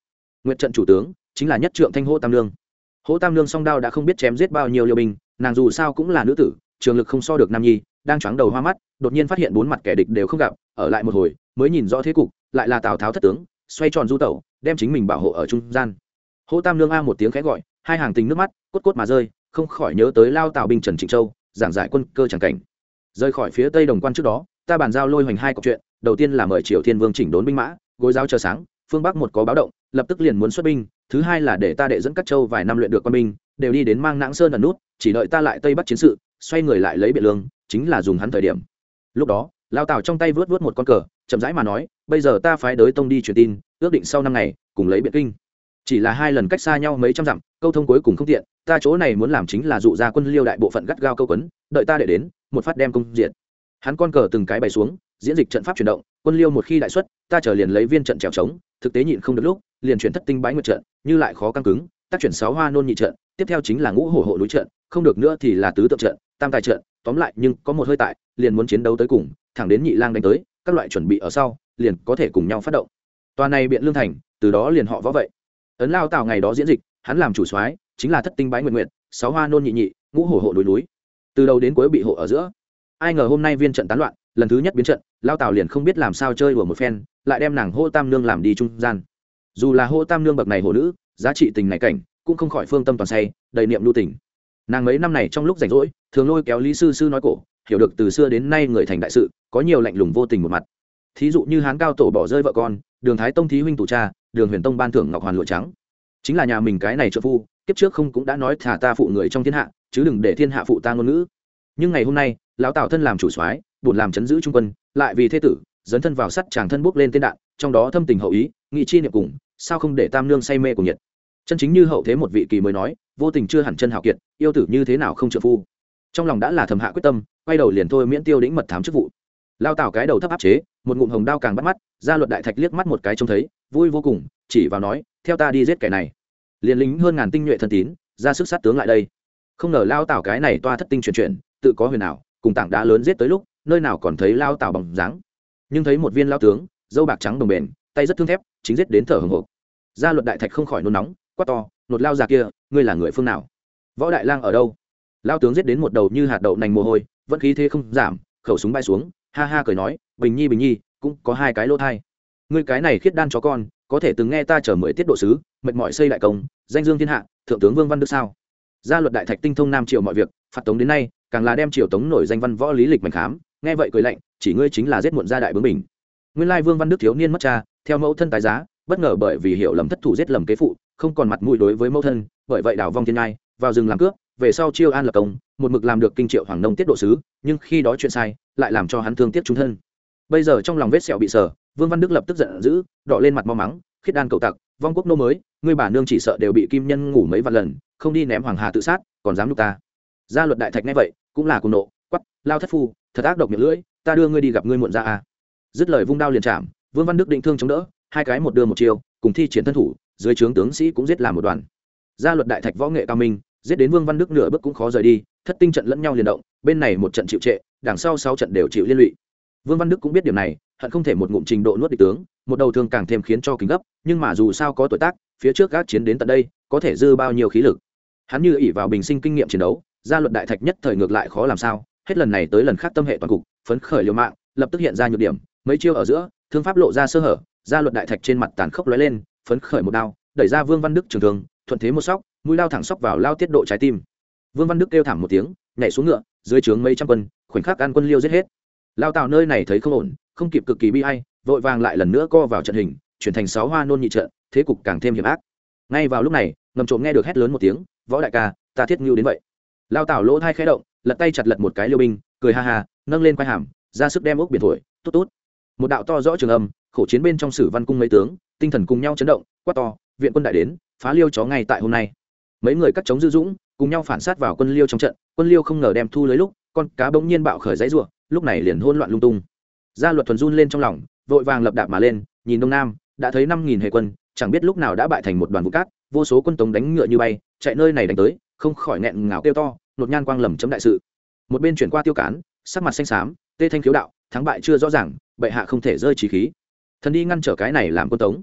Nguyệt trận chủ tướng chính là nhất trượng thanh hô tam lương hỗ tam lương song đao đã không biết chém giết bao nhiêu liều binh, nàng dù sao cũng là nữ tử, trường lực không so được nam nhi, đang choáng đầu hoa mắt, đột nhiên phát hiện bốn mặt kẻ địch đều không gặp, ở lại một hồi, mới nhìn rõ thế cục, lại là tào tháo thất tướng, xoay tròn du tẩu, đem chính mình bảo hộ ở trung gian. Hỗ tam lương a một tiếng khẽ gọi, hai hàng tình nước mắt, cốt cốt mà rơi, không khỏi nhớ tới lao tào binh trần trịnh châu, giảng giải quân cơ tràng cảnh rời khỏi phía tây đồng quan trước đó, ta bàn giao lôi hoành hai cọc chuyện, đầu tiên là mời triều thiên vương chỉnh đốn binh mã, gối giáo chờ sáng, phương bắc một có báo động, lập tức liền muốn xuất binh, thứ hai là để ta đệ dẫn các châu vài năm luyện được quân binh, đều đi đến mang nãng sơn ẩn nút, chỉ đợi ta lại tây bắc chiến sự, xoay người lại lấy biện lương, chính là dùng hắn thời điểm. Lúc đó, lao tào trong tay vớt vớt một con cờ, chậm rãi mà nói, bây giờ ta phái đới tông đi truyền tin, ước định sau năm ngày, cùng lấy biện kinh chỉ là hai lần cách xa nhau mấy trăm dặm, câu thông cuối cùng không tiện, ta chỗ này muốn làm chính là dụ ra quân liêu đại bộ phận gắt gao câu quấn, đợi ta để đến, một phát đem công diện hắn con cờ từng cái bày xuống, diễn dịch trận pháp chuyển động, quân liêu một khi đại xuất, ta trở liền lấy viên trận trèo trống, thực tế nhịn không được lúc, liền chuyển thất tinh bái nguyệt trận, như lại khó căng cứng, tác chuyển sáu hoa nôn nhị trận, tiếp theo chính là ngũ hổ hộ núi trận, không được nữa thì là tứ tượng trận, tam tài trận, tóm lại nhưng có một hơi tại, liền muốn chiến đấu tới cùng, thẳng đến nhị lang đánh tới, các loại chuẩn bị ở sau, liền có thể cùng nhau phát động. Toàn này biện lương thành, từ đó liền họ võ vậy ấn lao tào ngày đó diễn dịch, hắn làm chủ soái, chính là thất tinh bái nguyện nguyện, sáu hoa nôn nhị nhị, ngũ hổ hộ núi núi. Từ đầu đến cuối bị hộ ở giữa. Ai ngờ hôm nay viên trận tán loạn, lần thứ nhất biến trận, lao tào liền không biết làm sao chơi đùa một phen, lại đem nàng hô tam nương làm đi trung gian. Dù là hô tam nương bậc này hổ nữ, giá trị tình này cảnh, cũng không khỏi phương tâm toàn say, đầy niệm lưu tình. Nàng mấy năm này trong lúc rảnh rỗi, thường lôi kéo lý sư sư nói cổ, hiểu được từ xưa đến nay người thành đại sự, có nhiều lạnh lùng vô tình một mặt thí dụ như hán cao tổ bỏ rơi vợ con, đường thái tông thí huynh tù cha, đường huyền tông ban thưởng ngọc hoàn lụa trắng. Chính là nhà mình cái này trợ phu, kiếp trước không cũng đã nói thả ta phụ người trong thiên hạ, chứ đừng để thiên hạ phụ ta ngôn ngữ. Nhưng ngày hôm nay, lão tào thân làm chủ soái, buồn làm chấn giữ trung quân, lại vì thế tử, dấn thân vào sắt chàng thân bốc lên tên đạn, trong đó thâm tình hậu ý, nghị chi niệm cùng, sao không để tam nương say mê của nhiệt. Chân chính như hậu thế một vị kỳ mới nói, vô tình chưa hẳn chân hào kiệt, yêu tử như thế nào không trợ phu. Trong lòng đã là thầm hạ quyết tâm, quay đầu liền thôi miễn tiêu đĩnh mật thám chức vụ lao tảo cái đầu thấp áp chế, một ngụm hồng đao càng bắt mắt, ra luật đại thạch liếc mắt một cái trông thấy, vui vô cùng, chỉ vào nói, theo ta đi giết kẻ này. Liền lính hơn ngàn tinh nhuệ thân tín, ra sức sát tướng lại đây. Không ngờ lao tảo cái này toa thất tinh chuyển chuyển, tự có huyền nào cùng tảng đá lớn giết tới lúc, nơi nào còn thấy lao tảo bằng dáng. Nhưng thấy một viên lao tướng, dâu bạc trắng đồng bền, tay rất thương thép, chính giết đến thở hồng hộc. Gia luật đại thạch không khỏi nôn nóng, quát to, nột lao già kia, ngươi là người phương nào? Võ đại lang ở đâu? Lao tướng giết đến một đầu như hạt đậu nành mồ hôi, vẫn khí thế không giảm, khẩu súng bay xuống ha ha cười nói, bình nhi bình nhi, cũng có hai cái lỗ thai. Ngươi cái này khiết đan chó con, có thể từng nghe ta chở mười tiết độ sứ, mệt mỏi xây đại công, danh dương thiên hạ, thượng tướng vương văn đức sao? Gia luật đại thạch tinh thông nam triều mọi việc, phạt tống đến nay, càng là đem triều tống nổi danh văn võ lý lịch mạnh khám, nghe vậy cười lạnh, chỉ ngươi chính là giết muộn gia đại bướng bình nguyên lai vương văn đức thiếu niên mất cha, theo mẫu thân tài giá, bất ngờ bởi vì hiểu lầm thất thủ giết lầm kế phụ, không còn mặt mũi đối với mẫu thân, bởi vậy đảo vong thiên ngai, vào rừng làm cướp, về sau chiêu an lập công một mực làm được kinh triệu hoàng nông tiết độ sứ, nhưng khi đó chuyện sai, lại làm cho hắn thương tiếc chúng thân. Bây giờ trong lòng vết sẹo bị sờ, vương văn đức lập tức giận dữ đọ lên mặt mau mắng, khiết đan cầu tặc, vong quốc nô mới, ngươi bà nương chỉ sợ đều bị kim nhân ngủ mấy vạn lần, không đi ném hoàng hà tự sát, còn dám nhục ta. Gia luật đại thạch nghe vậy, cũng là cùng nộ quắp lao thất phu, thật ác độc miệng lưỡi, ta đưa ngươi đi gặp ngươi muộn ra à. dứt lời vung đao liền chạm, vương văn đức định thương chống đỡ, hai cái một đưa một chiều cùng thi triển thân thủ, dưới trướng tướng sĩ cũng giết làm một đoàn. Gia luật đại thạch võ nghệ cao minh, giết đến vương văn đức nửa bước cũng khó rời đi thất tinh trận lẫn nhau liền động, bên này một trận chịu trệ, đằng sau sáu trận đều chịu liên lụy. Vương văn đức cũng biết điều này, hận không thể một ngụm trình độ nuốt địch tướng, một đầu thương càng thêm khiến cho kính gấp, nhưng mà dù sao có tuổi tác, phía trước gác chiến đến tận đây, có thể dư bao nhiêu khí lực. Hắn như ỉ vào bình sinh kinh nghiệm chiến đấu, gia luật đại thạch nhất thời ngược lại khó làm sao, hết lần này tới lần khác tâm hệ toàn cục, phấn khởi liều mạng, lập tức hiện ra nhược điểm, mấy chiêu ở giữa, thương pháp lộ ra sơ hở, gia luật đại thạch trên mặt tàn khốc lóe lên, phấn khởi một đao, đẩy ra vương văn đức trường thường thuận thế một sóc, mũi lao thẳng sóc vào lao tiết độ trái tim vương văn đức kêu thảm một tiếng, nhảy xuống ngựa, dưới trướng mấy trăm quân, khoảnh khắc ăn quân liêu giết hết. Lao tào nơi này thấy không ổn, không kịp cực kỳ bi hay vội vàng lại lần nữa co vào trận hình, chuyển thành sáu hoa nôn nhị trận, thế cục càng thêm hiểm ác. Ngay vào lúc này, ngầm trộm nghe được hét lớn một tiếng, võ đại ca, ta thiết ngưu đến vậy. Lao tào lỗ thai khẽ động, lật tay chặt lật một cái liêu binh, cười ha ha, nâng lên quai hàm, ra sức đem ốc biển thổi, tốt tốt. Một đạo to rõ trường âm, khổ chiến bên trong sử văn cung mấy tướng, tinh thần cùng nhau chấn động, quát to, viện quân đại đến, phá liêu chó ngay tại hôm nay. Mấy người cắt chống dư dũng cùng nhau phản sát vào quân liêu trong trận, quân liêu không ngờ đem thu lưới lúc, con cá bỗng nhiên bạo khởi dãy ruộng lúc này liền hôn loạn lung tung. Gia luật thuần run lên trong lòng, vội vàng lập đạp mà lên, nhìn đông nam, đã thấy năm nghìn hệ quân, chẳng biết lúc nào đã bại thành một đoàn vụ cát, vô số quân tống đánh ngựa như bay, chạy nơi này đánh tới, không khỏi nghẹn ngào kêu to, nột nhan quang lầm chấm đại sự. Một bên chuyển qua tiêu cán, sắc mặt xanh xám, tê thanh khiếu đạo, thắng bại chưa rõ ràng, bệ hạ không thể rơi trí khí. Thần đi ngăn trở cái này làm quân tống.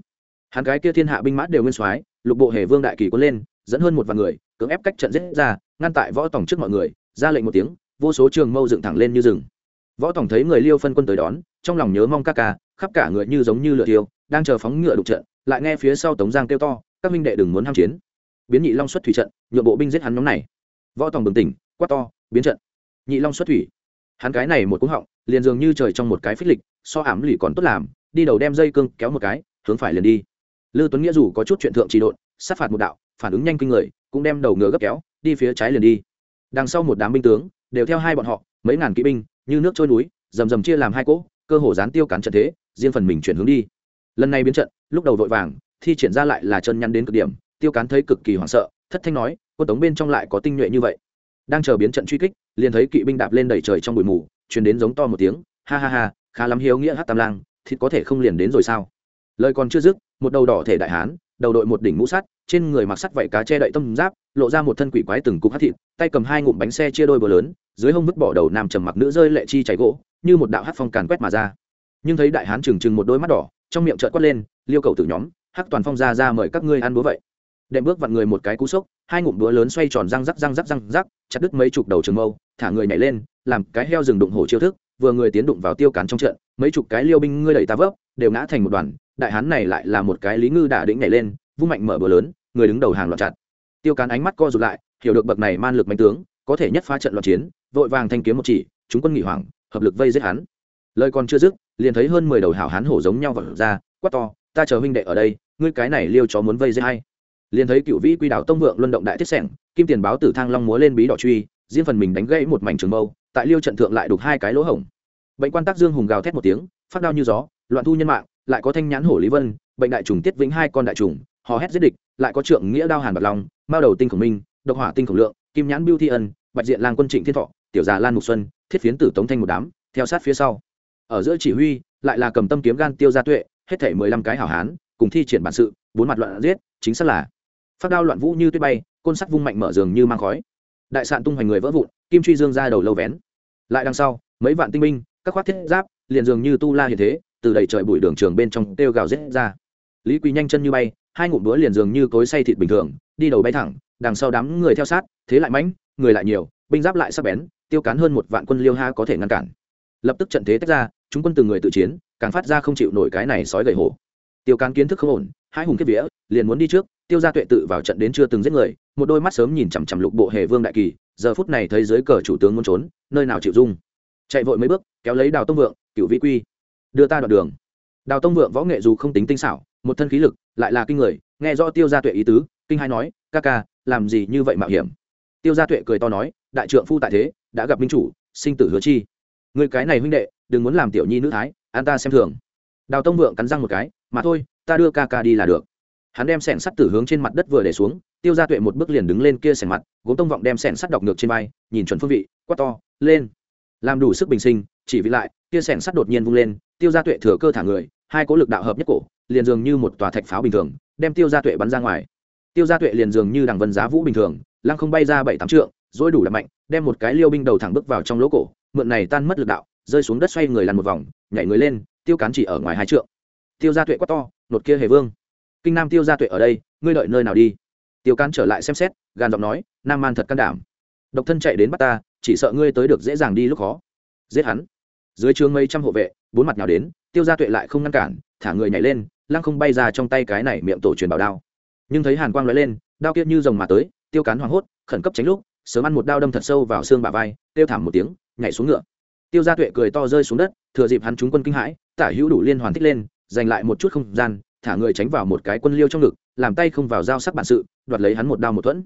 Hắn cái kia thiên hạ binh mã đều nguyên soái, lục bộ hề vương đại kỳ quân lên dẫn hơn một vạn người, cưỡng ép cách trận giết ra, ngăn tại võ tổng trước mọi người, ra lệnh một tiếng, vô số trường mâu dựng thẳng lên như rừng. Võ tổng thấy người liêu phân quân tới đón, trong lòng nhớ mong các ca, khắp cả người như giống như lửa tiêu đang chờ phóng ngựa đục trận, lại nghe phía sau tống giang kêu to, các minh đệ đừng muốn ham chiến. Biến nhị long xuất thủy trận, nhượng bộ binh giết hắn nhóm này. Võ tổng bừng tỉnh, quát to, biến trận. Nhị long xuất thủy. Hắn cái này một cúng họng, liền dường như trời trong một cái phích lịch, so ảm lỉ còn tốt làm, đi đầu đem dây cương kéo một cái, hướng phải liền đi. Lư tuấn nghĩa dù có chút chuyện thượng trị độn, sát phạt một đạo phản ứng nhanh kinh người, cũng đem đầu ngựa gấp kéo, đi phía trái liền đi. Đằng sau một đám binh tướng, đều theo hai bọn họ, mấy ngàn kỵ binh, như nước trôi núi, rầm rầm chia làm hai cỗ, cơ hồ dán tiêu cản trận thế, riêng phần mình chuyển hướng đi. Lần này biến trận, lúc đầu vội vàng, thi triển ra lại là chân nhắn đến cực điểm, tiêu cán thấy cực kỳ hoảng sợ, thất thanh nói, quân tống bên trong lại có tinh nhuệ như vậy. Đang chờ biến trận truy kích, liền thấy kỵ binh đạp lên đầy trời trong bụi mù chuyển đến giống to một tiếng, ha ha ha, khá lắm hiếu nghĩa hát tam lang, thịt có thể không liền đến rồi sao? Lời còn chưa dứt, một đầu đỏ thể đại hán đầu đội một đỉnh mũ sắt, trên người mặc sắt vảy cá che đậy tâm giáp, lộ ra một thân quỷ quái từng cục hát thịt, tay cầm hai ngụm bánh xe chia đôi bờ lớn, dưới hông vứt bỏ đầu nam trầm mặc nữ rơi lệ chi cháy gỗ, như một đạo hát phong càn quét mà ra. Nhưng thấy đại hán trừng trừng một đôi mắt đỏ, trong miệng trợn quát lên, liêu cầu tử nhóm, hắc toàn phong ra ra mời các ngươi ăn búa vậy. Đệm bước vặn người một cái cú sốc, hai ngụm đũa lớn xoay tròn răng rắc răng rắc răng rắc, chặt đứt mấy chục đầu trường mâu, thả người nhảy lên, làm cái heo rừng đụng hổ chiêu thức, vừa người tiến đụng vào tiêu cán trong trận, mấy chục cái liêu binh ngươi đẩy ta vấp đều ngã thành một đoàn, đại hán này lại là một cái lý ngư đả đĩnh nhảy lên, vung mạnh mở bờ lớn, người đứng đầu hàng loạt chặt. Tiêu cán ánh mắt co rụt lại, hiểu được bậc này man lực mạnh tướng, có thể nhất phá trận loạt chiến, vội vàng thanh kiếm một chỉ, chúng quân nghỉ hoảng, hợp lực vây giết hắn. Lời còn chưa dứt, liền thấy hơn mười đầu hảo hán hổ giống nhau vật ra, quát to, ta chờ huynh đệ ở đây, ngươi cái này liêu chó muốn vây giết hay liền thấy cựu vĩ, quy đảo tông vượng, luân động đại tiết sẻng, kim tiền báo, tử thang long múa lên bí đỏ truy, riêng phần mình đánh gãy một mảnh trường mâu, tại liêu trận thượng lại đục hai cái lỗ hổng. Bệnh quan tác dương hùng gào thét một tiếng, phát đao như gió loạn thu nhân mạng, lại có thanh nhãn hổ lý vân, bệnh đại trùng tiết vĩnh hai con đại trùng, hò hét giết địch, lại có trượng nghĩa đao hàn bạc long, mao đầu tinh khổng minh, độc hỏa tinh khổng lượng, kim nhãn biêu thi ân, bạch diện lang quân trịnh thiên thọ, tiểu già lan mục xuân, thiết phiến tử tống thanh một đám, theo sát phía sau. Ở giữa chỉ huy, lại là cầm tâm kiếm gan tiêu gia tuệ, hết thể mười lăm cái hảo hán, cùng thi triển bản sự, bốn mặt loạn giết, chính xác là. Phát đao loạn vũ như tuyết bay, côn sắt vung mạnh mở giường như mang khói. Đại sạn tung hoành người vỡ vụn, kim truy dương ra đầu lâu vén. Lại đằng sau, mấy vạn tinh binh, các khoác thiết giáp, liền dường như tu la hiện thế từ đầy trời bụi đường trường bên trong kêu gào rết ra. Lý quý nhanh chân như bay, hai ngụm đũa liền dường như cối say thịt bình thường, đi đầu bay thẳng, đằng sau đám người theo sát, thế lại mãnh, người lại nhiều, binh giáp lại sắc bén, tiêu cán hơn một vạn quân liêu ha có thể ngăn cản. Lập tức trận thế tách ra, chúng quân từng người tự chiến, càng phát ra không chịu nổi cái này sói gầy hổ. Tiêu cán kiến thức không ổn, hai hùng kết vía, liền muốn đi trước, tiêu gia tuệ tự vào trận đến chưa từng giết người, một đôi mắt sớm nhìn chằm chằm lục bộ hề vương đại kỳ, giờ phút này thấy dưới cờ chủ tướng muốn trốn, nơi nào chịu dung. Chạy vội mấy bước, kéo lấy đào tông vượng cựu vĩ quy đưa ta đoạn đường. Đào tông vượng võ nghệ dù không tính tinh xảo, một thân khí lực, lại là kinh người, nghe rõ tiêu gia tuệ ý tứ, kinh hai nói, ca ca, làm gì như vậy mạo hiểm? Tiêu gia tuệ cười to nói, đại trượng phu tại thế, đã gặp minh chủ, sinh tử hứa chi. Người cái này huynh đệ, đừng muốn làm tiểu nhi nữ thái, an ta xem thường. Đào tông vượng cắn răng một cái, mà thôi, ta đưa ca ca đi là được. Hắn đem sẻn sắt tử hướng trên mặt đất vừa để xuống, tiêu gia tuệ một bước liền đứng lên kia sẻn mặt, gốm tông vọng đem sẻn sắt đọc ngược trên vai, nhìn chuẩn phương vị, quát to, lên. Làm đủ sức bình sinh, chỉ vì lại kia sẻn sắt đột nhiên vung lên, tiêu gia tuệ thừa cơ thả người, hai cố lực đạo hợp nhất cổ, liền dường như một tòa thạch pháo bình thường, đem tiêu gia tuệ bắn ra ngoài. Tiêu gia tuệ liền dường như đằng vân giá vũ bình thường, lăng không bay ra bảy tám trượng dỗi đủ là mạnh, đem một cái liêu binh đầu thẳng bước vào trong lỗ cổ, mượn này tan mất lực đạo, rơi xuống đất xoay người lăn một vòng, nhảy người lên, tiêu cán chỉ ở ngoài hai trượng. Tiêu gia tuệ quá to, nột kia hề vương, kinh nam tiêu gia tuệ ở đây, ngươi đợi nơi nào đi? Tiêu cán trở lại xem xét gan giọng nói, nam man thật can đảm. Độc thân chạy đến bắt ta, chỉ sợ ngươi tới được dễ dàng đi lúc khó. Giết hắn dưới trường mấy trăm hộ vệ, bốn mặt nhào đến, tiêu gia tuệ lại không ngăn cản, thả người nhảy lên, lăng không bay ra trong tay cái này miệng tổ truyền bảo đao. Nhưng thấy hàn quang lóe lên, đao kia như rồng mà tới, tiêu cán hoảng hốt, khẩn cấp tránh lúc, sớm ăn một đao đâm thật sâu vào xương bả vai, tiêu thảm một tiếng, nhảy xuống ngựa. Tiêu gia tuệ cười to rơi xuống đất, thừa dịp hắn trúng quân kinh hãi, tả hữu đủ liên hoàn thích lên, giành lại một chút không gian, thả người tránh vào một cái quân liêu trong ngực, làm tay không vào dao sắc bản sự, đoạt lấy hắn một đao một thuẫn.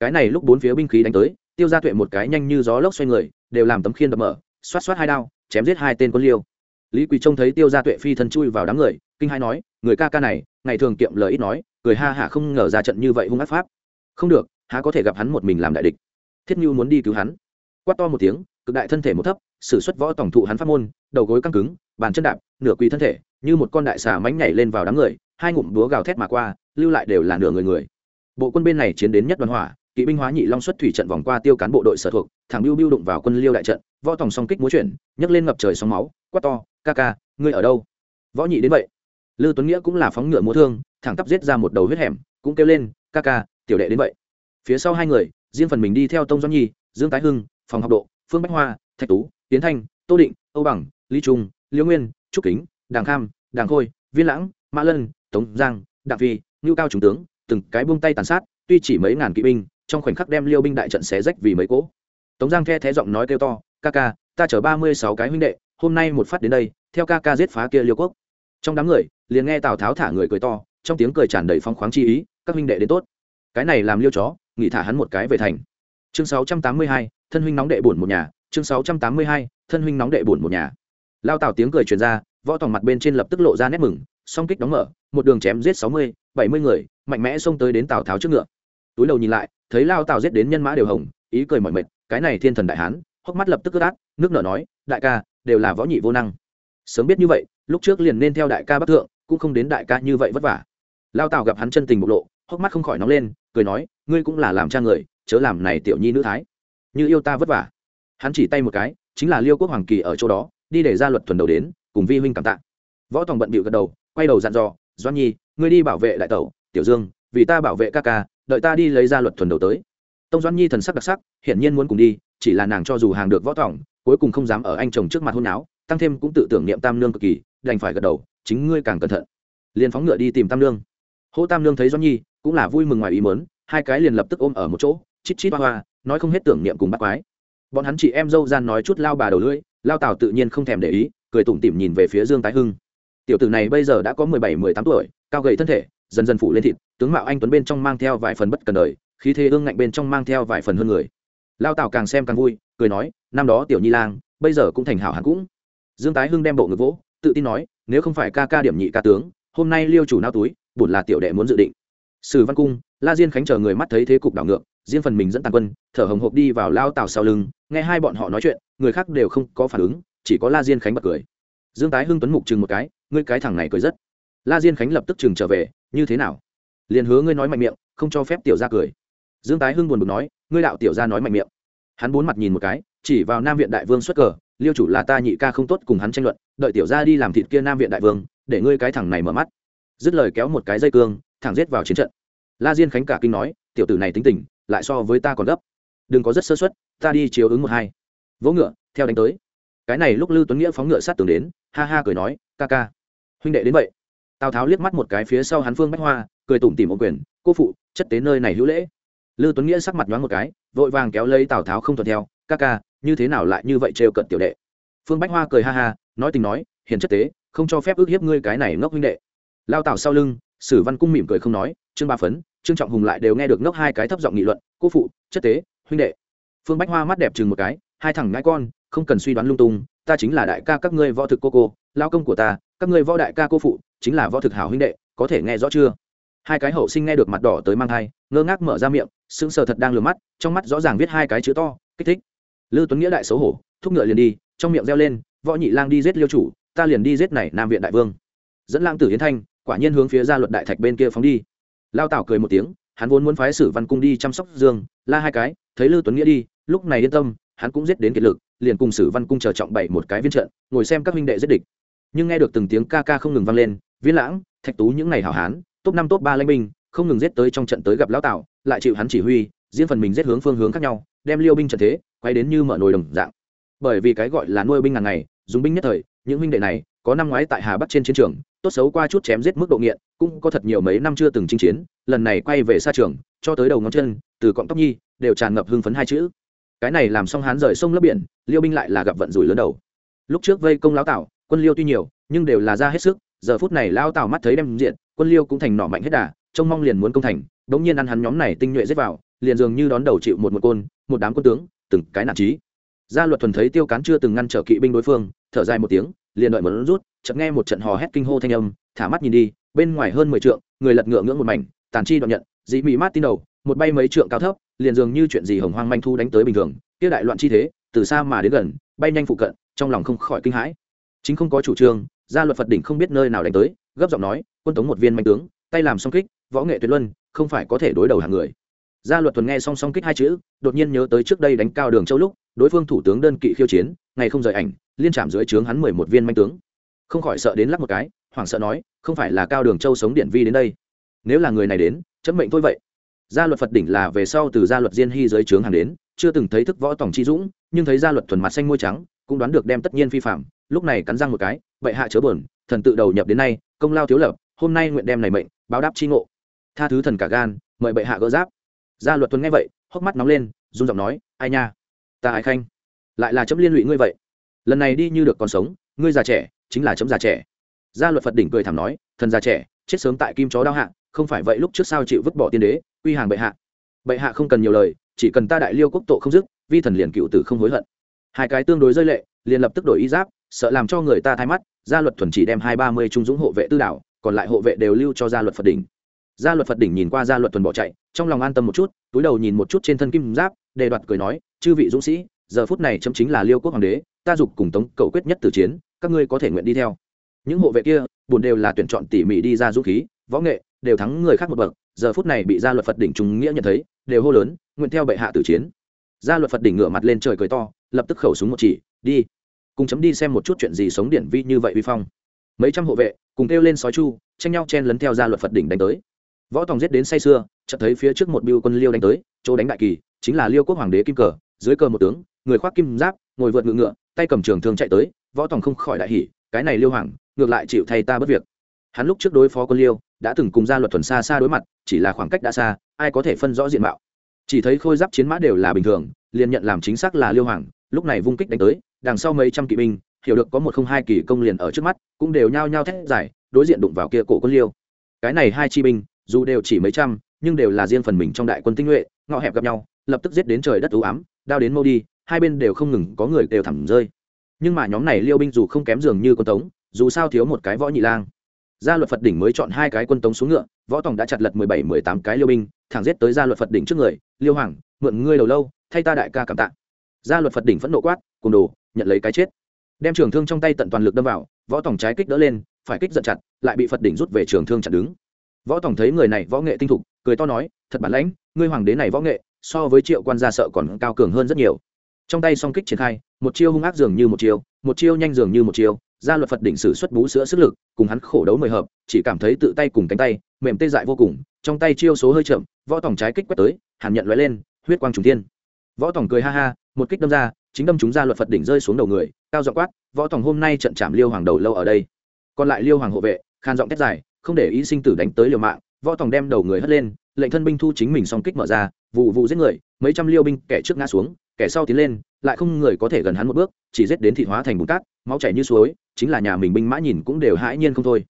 Cái này lúc bốn phía binh khí đánh tới, tiêu gia tuệ một cái nhanh như gió lốc xoay người, đều làm tấm khiên đập mở, xoát xoát hai đao chém giết hai tên quân liêu. Lý quỳ trông thấy tiêu gia tuệ phi thân chui vào đám người, kinh hai nói, người ca ca này, ngày thường kiệm lời ít nói, cười ha hả không ngờ ra trận như vậy hung ác pháp. Không được, há có thể gặp hắn một mình làm đại địch. Thiết như muốn đi cứu hắn. Quát to một tiếng, cực đại thân thể một thấp, sử xuất võ tổng thụ hắn pháp môn, đầu gối căng cứng, bàn chân đạp, nửa quỳ thân thể, như một con đại xà mánh nhảy lên vào đám người, hai ngụm búa gào thét mà qua, lưu lại đều là nửa người người. Bộ quân bên này chiến đến nhất đoàn hỏa kỵ binh hóa nhị long xuất thủy trận vòng qua tiêu cán bộ đội sở thuộc thằng biêu biêu đụng vào quân liêu đại trận, võ tòng song kích múa chuyển, nhấc lên ngập trời sóng máu, quát to, ca ca, ngươi ở đâu? Võ nhị đến vậy. Lư tuấn nghĩa cũng là phóng ngựa múa thương, thẳng tắp giết ra một đầu huyết hẻm, cũng kêu lên, ca ca, tiểu đệ đến vậy. Phía sau hai người, riêng phần mình đi theo tông doanh nhi, dương tái hưng, phòng học độ, phương bách hoa, thạch tú tiến thanh, tô định, âu bằng, lý trung, liễu nguyên, trúc kính, đàng kham, đàng khôi, viên lãng, mã lân, tống giang, đặng phi, ngưu cao trung tướng, từng cái buông tay tàn sát, tuy chỉ mấy ngàn kỵ binh trong khoảnh khắc đem liêu binh đại trận xé rách vì mấy cỗ. Tống giang the thé giọng nói kêu to, ca ca, ta chở ba mươi sáu cái huynh đệ, hôm nay một phát đến đây, theo ca ca giết phá kia liêu quốc. Trong đám người, liền nghe tào tháo thả người cười to, trong tiếng cười tràn đầy phong khoáng chi ý, các huynh đệ đến tốt. Cái này làm liêu chó, nghỉ thả hắn một cái về thành. Chương sáu trăm tám mươi hai, thân huynh nóng đệ bổn một nhà. Chương sáu trăm tám mươi hai, thân huynh nóng đệ bổn một nhà. Lao tào tiếng cười truyền ra, võ tòng mặt bên trên lập tức lộ ra nét mừng, song kích đóng mở, một đường chém giết sáu mươi, bảy mươi người, mạnh mẽ xông tới đến tào tháo trước ngựa. Túi đầu nhìn lại thấy lao tào giết đến nhân mã đều hồng, ý cười mọi mệt, cái này thiên thần đại hán, hốc mắt lập tức ướt át, nước nở nói, đại ca, đều là võ nhị vô năng. Sớm biết như vậy, lúc trước liền nên theo đại ca bắc thượng, cũng không đến đại ca như vậy vất vả. Lao tào gặp hắn chân tình bộc lộ, hốc mắt không khỏi nóng lên, cười nói, ngươi cũng là làm cha người, chớ làm này tiểu nhi nữ thái. Như yêu ta vất vả. Hắn chỉ tay một cái, chính là liêu quốc hoàng kỳ ở chỗ đó, đi để ra luật thuần đầu đến, cùng vi huynh cảm tạ. Võ tòng bận bịu gật đầu, quay đầu dặn dò doan nhi, ngươi đi bảo vệ đại tẩu, tiểu dương, vì ta bảo vệ ca ca đợi ta đi lấy ra luật thuần đầu tới. Tông Doãn nhi thần sắc đặc sắc, hiển nhiên muốn cùng đi, chỉ là nàng cho dù hàng được võ thỏng, cuối cùng không dám ở anh chồng trước mặt hôn áo tăng thêm cũng tự tưởng niệm tam nương cực kỳ, đành phải gật đầu, chính ngươi càng cẩn thận. Liền phóng ngựa đi tìm tam nương. Hỗ tam nương thấy Doãn nhi, cũng là vui mừng ngoài ý mớn hai cái liền lập tức ôm ở một chỗ, chít chít hoa hoa, nói không hết tưởng niệm cùng bắt quái. Bọn hắn chị em dâu gian nói chút lao bà đầu lưỡi, lao tào tự nhiên không thèm để ý, cười tủm tỉm nhìn về phía dương tái hưng. Tiểu tử này bây giờ đã có mười bảy, mười tám tuổi, cao gầy thân thể, dần dần phủ lên thịt tướng mạo anh tuấn bên trong mang theo vài phần bất cần đời, khí thế ương ngạnh bên trong mang theo vài phần hơn người. Lao tào càng xem càng vui, cười nói, năm đó tiểu nhi lang, bây giờ cũng thành hảo hẳn cũng. Dương tái hưng đem bộ ngực vỗ, tự tin nói, nếu không phải ca ca điểm nhị ca tướng, hôm nay liêu chủ nao túi, bổn là tiểu đệ muốn dự định. Sử văn cung, la diên khánh chờ người mắt thấy thế cục đảo ngược, riêng phần mình dẫn tàn quân, thở hồng hộc đi vào lao tào sau lưng, nghe hai bọn họ nói chuyện, người khác đều không có phản ứng, chỉ có la diên khánh bật cười. Dương tái hưng tuấn mục chừng một cái, ngươi cái thằng này cười rất. La diên khánh lập tức chừng trở về, như thế nào? Liền hứa ngươi nói mạnh miệng, không cho phép tiểu ra cười. Dương tái hưng buồn bực nói, ngươi đạo tiểu ra nói mạnh miệng. Hắn bốn mặt nhìn một cái, chỉ vào nam viện đại vương xuất cờ, liêu chủ là ta nhị ca không tốt cùng hắn tranh luận, đợi tiểu ra đi làm thịt kia nam viện đại vương, để ngươi cái thằng này mở mắt. Dứt lời kéo một cái dây cương, thẳng giết vào chiến trận. La diên khánh cả kinh nói, tiểu tử này tính tình, lại so với ta còn gấp. Đừng có rất sơ xuất ta đi chiếu ứng một hai. Vỗ ngựa, theo đánh tới. Cái này lúc lưu tuấn nghĩa phóng ngựa sát tường đến, ha ha cười nói, ca ca, huynh đệ đến vậy. Tào tháo liếc mắt một cái phía sau hắn phương bách hoa cười tủm tỉm ô quyền, cô phụ, chất tế nơi này hữu lễ. Lưu tuấn nghĩa sắc mặt nhoáng một cái, vội vàng kéo lấy tào tháo không thuận theo, ca ca, như thế nào lại như vậy trêu cận tiểu đệ? Phương bách hoa cười ha ha, nói tình nói, hiền chất tế, không cho phép ước hiếp ngươi cái này ngốc huynh đệ. Lao tào sau lưng, sử văn cung mỉm cười không nói, trương ba phấn, trương trọng hùng lại đều nghe được ngốc hai cái thấp giọng nghị luận, cô phụ, chất tế, huynh đệ. Phương bách hoa mắt đẹp chừng một cái, hai thằng ngãi con, không cần suy đoán lung tung, ta chính là đại ca các ngươi võ thực cô cô, lao công của ta, các ngươi võ đại ca cô phụ, chính là võ thực hảo huynh đệ, có thể nghe rõ chưa? Hai cái hậu sinh nghe được mặt đỏ tới mang thai, ngơ ngác mở ra miệng, sững sờ thật đang lừa mắt, trong mắt rõ ràng viết hai cái chữ to, kích thích. Lư tuấn nghĩa đại xấu hổ, thúc ngựa liền đi, trong miệng reo lên, võ nhị lang đi giết liêu chủ, ta liền đi giết này nam viện đại vương. Dẫn lang tử hiến thanh, quả nhiên hướng phía ra luật đại thạch bên kia phóng đi. Lao tảo cười một tiếng, hắn vốn muốn phái sử văn cung đi chăm sóc dương, la hai cái, thấy lư tuấn nghĩa đi, lúc này yên tâm, hắn cũng giết đến kiệt lực, liền cùng sử văn cung chờ trọng bảy một cái viên trận, ngồi xem các huynh đệ giết địch. Nhưng nghe được từng tiếng ca ca không ngừng vang lên, viên lãng, thạch tú những ngày hảo hán top năm, top ba lãnh binh, không ngừng giết tới trong trận tới gặp lão tào, lại chịu hắn chỉ huy, diễn phần mình giết hướng phương hướng khác nhau, đem liêu binh trận thế, quay đến như mở nồi đồng dạng. Bởi vì cái gọi là nuôi binh ngàn ngày, dùng binh nhất thời, những huynh đệ này, có năm ngoái tại hà bắc trên chiến trường, tốt xấu qua chút chém giết mức độ nghiện, cũng có thật nhiều mấy năm chưa từng chinh chiến, lần này quay về xa trường, cho tới đầu ngón chân, từ cọng tóc nhi, đều tràn ngập hưng phấn hai chữ. Cái này làm xong hán rời sông lấp biển, liêu binh lại là gặp vận rủi lớn đầu. Lúc trước vây công lão tào, quân liêu tuy nhiều, nhưng đều là ra hết sức, giờ phút này lão tào mắt thấy đem diện quân liêu cũng thành nỏ mạnh hết đà, trông mong liền muốn công thành, đống nhiên ăn hắn nhóm này tinh nhuệ giết vào, liền dường như đón đầu chịu một một côn, một đám quân tướng, từng cái nản trí. Gia luật thuần thấy tiêu cán chưa từng ngăn trở kỵ binh đối phương, thở dài một tiếng, liền đợi một rút, chợt nghe một trận hò hét kinh hô thanh âm, thả mắt nhìn đi, bên ngoài hơn mười trượng, người lật ngựa ngưỡng một mảnh, tàn chi đoạn nhận, dị mị mát tin đầu, một bay mấy trượng cao thấp, liền dường như chuyện gì hồng hoang manh thu đánh tới bình thường, kia đại loạn chi thế, từ xa mà đến gần, bay nhanh phụ cận, trong lòng không khỏi kinh hãi. Chính không có chủ trương, gia luật phật đỉnh không biết nơi nào đánh tới, gấp giọng nói quân tống một viên manh tướng, tay làm song kích, võ nghệ tuyệt luân, không phải có thể đối đầu hàng người. Gia luật thuần nghe song song kích hai chữ, đột nhiên nhớ tới trước đây đánh cao đường châu lúc, đối phương thủ tướng đơn kỵ khiêu chiến, ngày không rời ảnh, liên chạm dưới trướng hắn mười một viên manh tướng. Không khỏi sợ đến lắc một cái, hoảng sợ nói, không phải là cao đường châu sống điện vi đến đây. Nếu là người này đến, chấm mệnh thôi vậy. Gia luật phật đỉnh là về sau từ gia luật diên hy dưới trướng hàng đến, chưa từng thấy thức võ tổng chi dũng, nhưng thấy gia luật thuần mặt xanh môi trắng, cũng đoán được đem tất nhiên phi phạm, lúc này cắn răng một cái vậy hạ chớ buồn, thần tự đầu nhập đến nay, công lao thiếu lập hôm nay nguyện đem này mệnh, báo đáp chi ngộ. Tha thứ thần cả gan, mời bệ hạ gỡ giáp. Gia luật tuấn nghe vậy, hốc mắt nóng lên, run giọng nói, ai nha? Ta ai khanh? Lại là chấm liên lụy ngươi vậy. Lần này đi như được còn sống, ngươi già trẻ, chính là chấm già trẻ. Gia luật phật đỉnh cười thảm nói, thần già trẻ, chết sớm tại kim chó đao hạ, không phải vậy lúc trước sao chịu vứt bỏ tiên đế, quy hàng bệ hạ. Bệ hạ không cần nhiều lời, chỉ cần ta đại liêu quốc tổ không dứt, vi thần liền cựu tử không hối hận. Hai cái tương đối rơi lệ, liền lập tức đổi y giáp, sợ làm cho người ta thay mắt, gia luật thuần chỉ đem hai ba mươi trung dũng hộ vệ tư đảo còn lại hộ vệ đều lưu cho gia luật phật đỉnh. Gia luật phật đỉnh nhìn qua gia luật thuần bỏ chạy, trong lòng an tâm một chút, túi đầu nhìn một chút trên thân kim giáp, đề đoạt cười nói, chư vị dũng sĩ, giờ phút này chấm chính là liêu quốc hoàng đế, ta dục cùng tống cầu quyết nhất từ chiến, các ngươi có thể nguyện đi theo. Những hộ vệ kia, buồn đều là tuyển chọn tỉ mỉ đi ra dũng khí, võ nghệ, đều thắng người khác một bậc, giờ phút này bị gia luật phật đỉnh trung nghĩa nhận thấy, đều hô lớn, nguyện theo bệ hạ tử chiến. Gia luật phật đỉnh ngửa mặt lên trời cười to, lập tức khẩu súng một chỉ, đi. Cùng chấm đi xem một chút chuyện gì sống điển vi như vậy vi phong mấy trăm hộ vệ, cùng kêu lên sói chu, tranh nhau chen lấn theo ra luật phật đỉnh đánh tới. Võ tòng giết đến say sưa, chợt thấy phía trước một biêu quân liêu đánh tới, chỗ đánh đại kỳ, chính là liêu quốc hoàng đế kim cờ, dưới cờ một tướng, người khoác kim giáp, ngồi vượt ngựa ngựa, tay cầm trường thương chạy tới, võ tòng không khỏi đại hỉ, cái này liêu hoàng, ngược lại chịu thay ta bất việc. Hắn lúc trước đối phó quân liêu, đã từng cùng gia luật thuần xa xa đối mặt, chỉ là khoảng cách đã xa, ai có thể phân rõ diện mạo. Chỉ thấy khôi giáp chiến mã đều là bình thường, liền nhận làm chính xác là liêu hoàng, lúc này vung kích đánh tới, đằng sau mấy trăm kỵ binh hiểu được có một không hai kỳ công liền ở trước mắt, cũng đều nhao nhao thét giải đối diện đụng vào kia cổ quân liêu. Cái này hai chi binh, dù đều chỉ mấy trăm, nhưng đều là riêng phần mình trong đại quân tinh nhuệ, ngọ hẹp gặp nhau, lập tức giết đến trời đất ưu ám, đao đến mâu đi, hai bên đều không ngừng có người đều thẳng rơi. Nhưng mà nhóm này liêu binh dù không kém dường như quân tống, dù sao thiếu một cái võ nhị lang. Gia luật phật đỉnh mới chọn hai cái quân tống xuống ngựa, võ tòng đã chặt lật mười bảy, mười tám cái liêu binh, thẳng giết tới gia luật phật đỉnh trước người, liêu hoàng, mượn ngươi đầu lâu, thay ta đại ca cảm tạ. Gia luật phật đỉnh phẫn nộ quát, cùng đồ, nhận lấy cái chết đem trường thương trong tay tận toàn lực đâm vào, võ tòng trái kích đỡ lên, phải kích giận chặt, lại bị phật đỉnh rút về trường thương chặt đứng. Võ tòng thấy người này võ nghệ tinh thục, cười to nói, thật bản lãnh, ngươi hoàng đế này võ nghệ, so với triệu quan gia sợ còn cao cường hơn rất nhiều. Trong tay song kích triển khai, một chiêu hung ác dường như một chiêu một chiêu nhanh dường như một chiêu, gia luật phật đỉnh sử xuất bú sữa sức lực, cùng hắn khổ đấu mười hợp, chỉ cảm thấy tự tay cùng cánh tay, mềm tê dại vô cùng, trong tay chiêu số hơi chậm, võ tòng trái kích quét tới, hàn nhận lóe lên, huyết quang trùng thiên. Võ tòng cười ha ha, một kích đâm ra chính đâm chúng ra luật phật đỉnh rơi xuống đầu người, cao giọng quát, võ tòng, hôm nay trận chạm liêu hoàng đầu lâu ở đây. Còn lại liêu hoàng hộ vệ, khan giọng thét dài, không để ý sinh tử đánh tới liều mạng. Võ tòng đem đầu người hất lên, lệnh thân binh thu chính mình song kích mở ra, vụ vụ giết người, mấy trăm liêu binh kẻ trước ngã xuống, kẻ sau tiến lên, lại không người có thể gần hắn một bước, chỉ giết đến thị hóa thành bùn cát, máu chảy như suối, chính là nhà mình binh mã nhìn cũng đều hãi nhiên không thôi.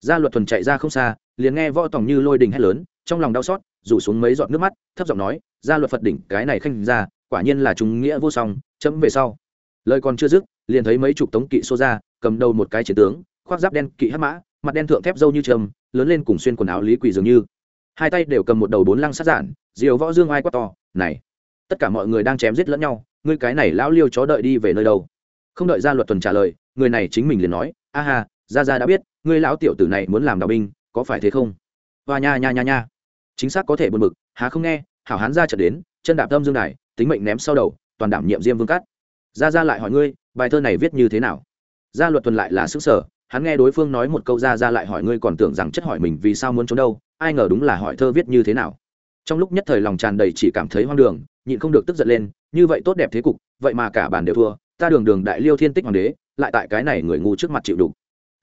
Gia luật thuần chạy ra không xa, liền nghe võ tòng như lôi đình hét lớn, trong lòng đau xót, rủ xuống mấy giọt nước mắt, thấp giọng nói, gia luật phật đỉnh, cái này khanh ra quả nhiên là chúng nghĩa vô song, chấm về sau. Lời còn chưa dứt, liền thấy mấy chục tống kỵ xô ra, cầm đầu một cái chiến tướng, khoác giáp đen, kỵ hắc mã, mặt đen thượng thép dâu như trầm, lớn lên cùng xuyên quần áo lý quỳ dường như. Hai tay đều cầm một đầu bốn lăng sát giản, diều võ dương ai quát to, này, tất cả mọi người đang chém giết lẫn nhau, ngươi cái này lão liêu chó đợi đi về nơi đâu? Không đợi ra luật tuần trả lời, người này chính mình liền nói, a ha ra ra đã biết, ngươi lão tiểu tử này muốn làm đạo binh, có phải thế không? Và nha nha nha nha. Chính xác có thể buồn bực, há không nghe, hảo hán ra chợt đến, chân đạp tâm dương đài tính mệnh ném sau đầu, toàn đảm nhiệm diêm vương cát. Ra ra lại hỏi ngươi, bài thơ này viết như thế nào? Gia luật tuần lại là sức sở, hắn nghe đối phương nói một câu ra ra lại hỏi ngươi còn tưởng rằng chất hỏi mình vì sao muốn trốn đâu, ai ngờ đúng là hỏi thơ viết như thế nào. Trong lúc nhất thời lòng tràn đầy chỉ cảm thấy hoang đường, nhịn không được tức giận lên, như vậy tốt đẹp thế cục, vậy mà cả bàn đều thua, ta đường đường đại liêu thiên tích hoàng đế, lại tại cái này người ngu trước mặt chịu đủ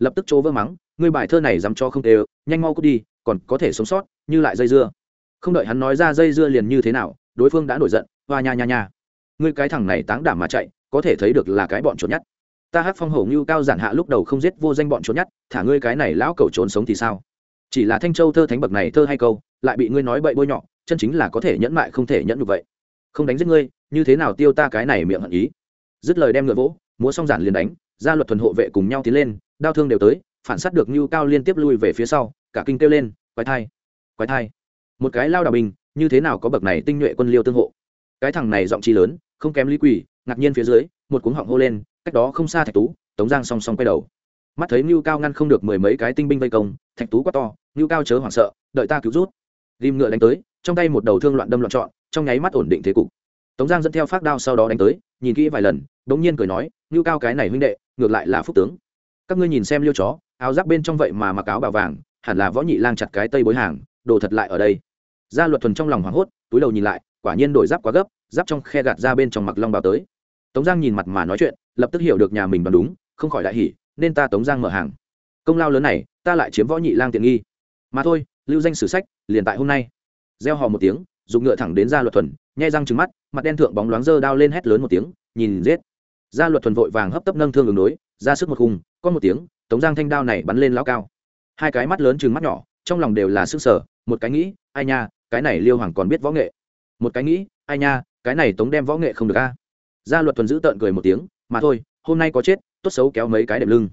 lập tức chỗ vỡ mắng, ngươi bài thơ này dám cho không đều nhanh mau cút đi, còn có thể sống sót, như lại dây dưa. Không đợi hắn nói ra dây dưa liền như thế nào, đối phương đã nổi giận hoa nha nha nha. Ngươi cái thằng này táng đảm mà chạy, có thể thấy được là cái bọn trốn nhất ta hát phong hổ ngưu cao giản hạ lúc đầu không giết vô danh bọn trốn nhất thả ngươi cái này lão cầu trốn sống thì sao? Chỉ là thanh châu thơ thánh bậc này thơ hay câu, lại bị ngươi nói bậy bôi nhọ, chân chính là có thể nhẫn mại không thể nhẫn được vậy. Không đánh giết ngươi, như thế nào tiêu ta cái này miệng hận ý? Dứt lời đem ngựa vỗ, múa xong giản liền đánh gia luật thuần hộ vệ cùng nhau tiến lên, đao thương đều tới, phản sát được như cao liên tiếp lui về phía sau, cả kinh kêu lên, quái thai quái thai. Một cái lao đào bình, như thế nào có bậc này tinh nhuệ quân liêu tương hộ? Cái thằng này giọng chi lớn, không kém lý quỷ ngạc nhiên phía dưới, một cuống họng hô lên, cách đó không xa thạch tú, tống giang song song quay đầu. Mắt thấy ngưu cao ngăn không được mười mấy cái tinh binh vây công, thạch tú quá to, ngưu cao chớ hoảng sợ, đợi ta cứu rút. Ghim ngựa đánh tới, trong tay một đầu thương loạn đâm loạn trọn, trong nháy mắt ổn định thế cục. Tống giang dẫn theo phát đao sau đó đánh tới, nhìn kỹ vài lần đ ỗ n g nhiên cười nói, ngưu cao cái này huynh đệ, ngược lại là phúc tướng. Các ngươi nhìn xem liêu chó, áo giáp bên trong vậy mà mặc áo bào vàng, hẳn là võ nhị lang chặt cái tây bối hàng, đồ thật lại ở đây. Gia luật thuần trong lòng hoảng hốt, túi đầu nhìn lại quả nhiên đổi giáp quá gấp, giáp trong khe gạt ra bên trong mặc long bào tới. Tống giang nhìn mặt mà nói chuyện, lập tức hiểu được nhà mình đoán đúng, không khỏi đại hỉ, nên ta tống giang mở hàng. Công lao lớn này, ta lại chiếm võ nhị lang tiện nghi. Mà thôi, lưu danh sử sách, liền tại hôm nay. Gieo hò một tiếng dùng ngựa thẳng đến gia luật thuần nhai răng trứng mắt, mặt đen thượng bóng loáng dơ đao lên hét lớn một tiếng, nhìn giết. Gia luật thuần vội vàng hấp tấp nâng thương ứng đối, ra sức một khung, có một tiếng, tống giang thanh đao này bắn lên lao cao. Hai cái mắt lớn trừng mắt nhỏ, trong lòng đều là sức sở một cái nghĩ, ai nha, cái này liêu hoàng còn biết võ nghệ một cái nghĩ, ai nha, cái này tống đem võ nghệ không được a. Gia luật thuần giữ tợn cười một tiếng, mà thôi, hôm nay có chết, tốt xấu kéo mấy cái đệm lưng.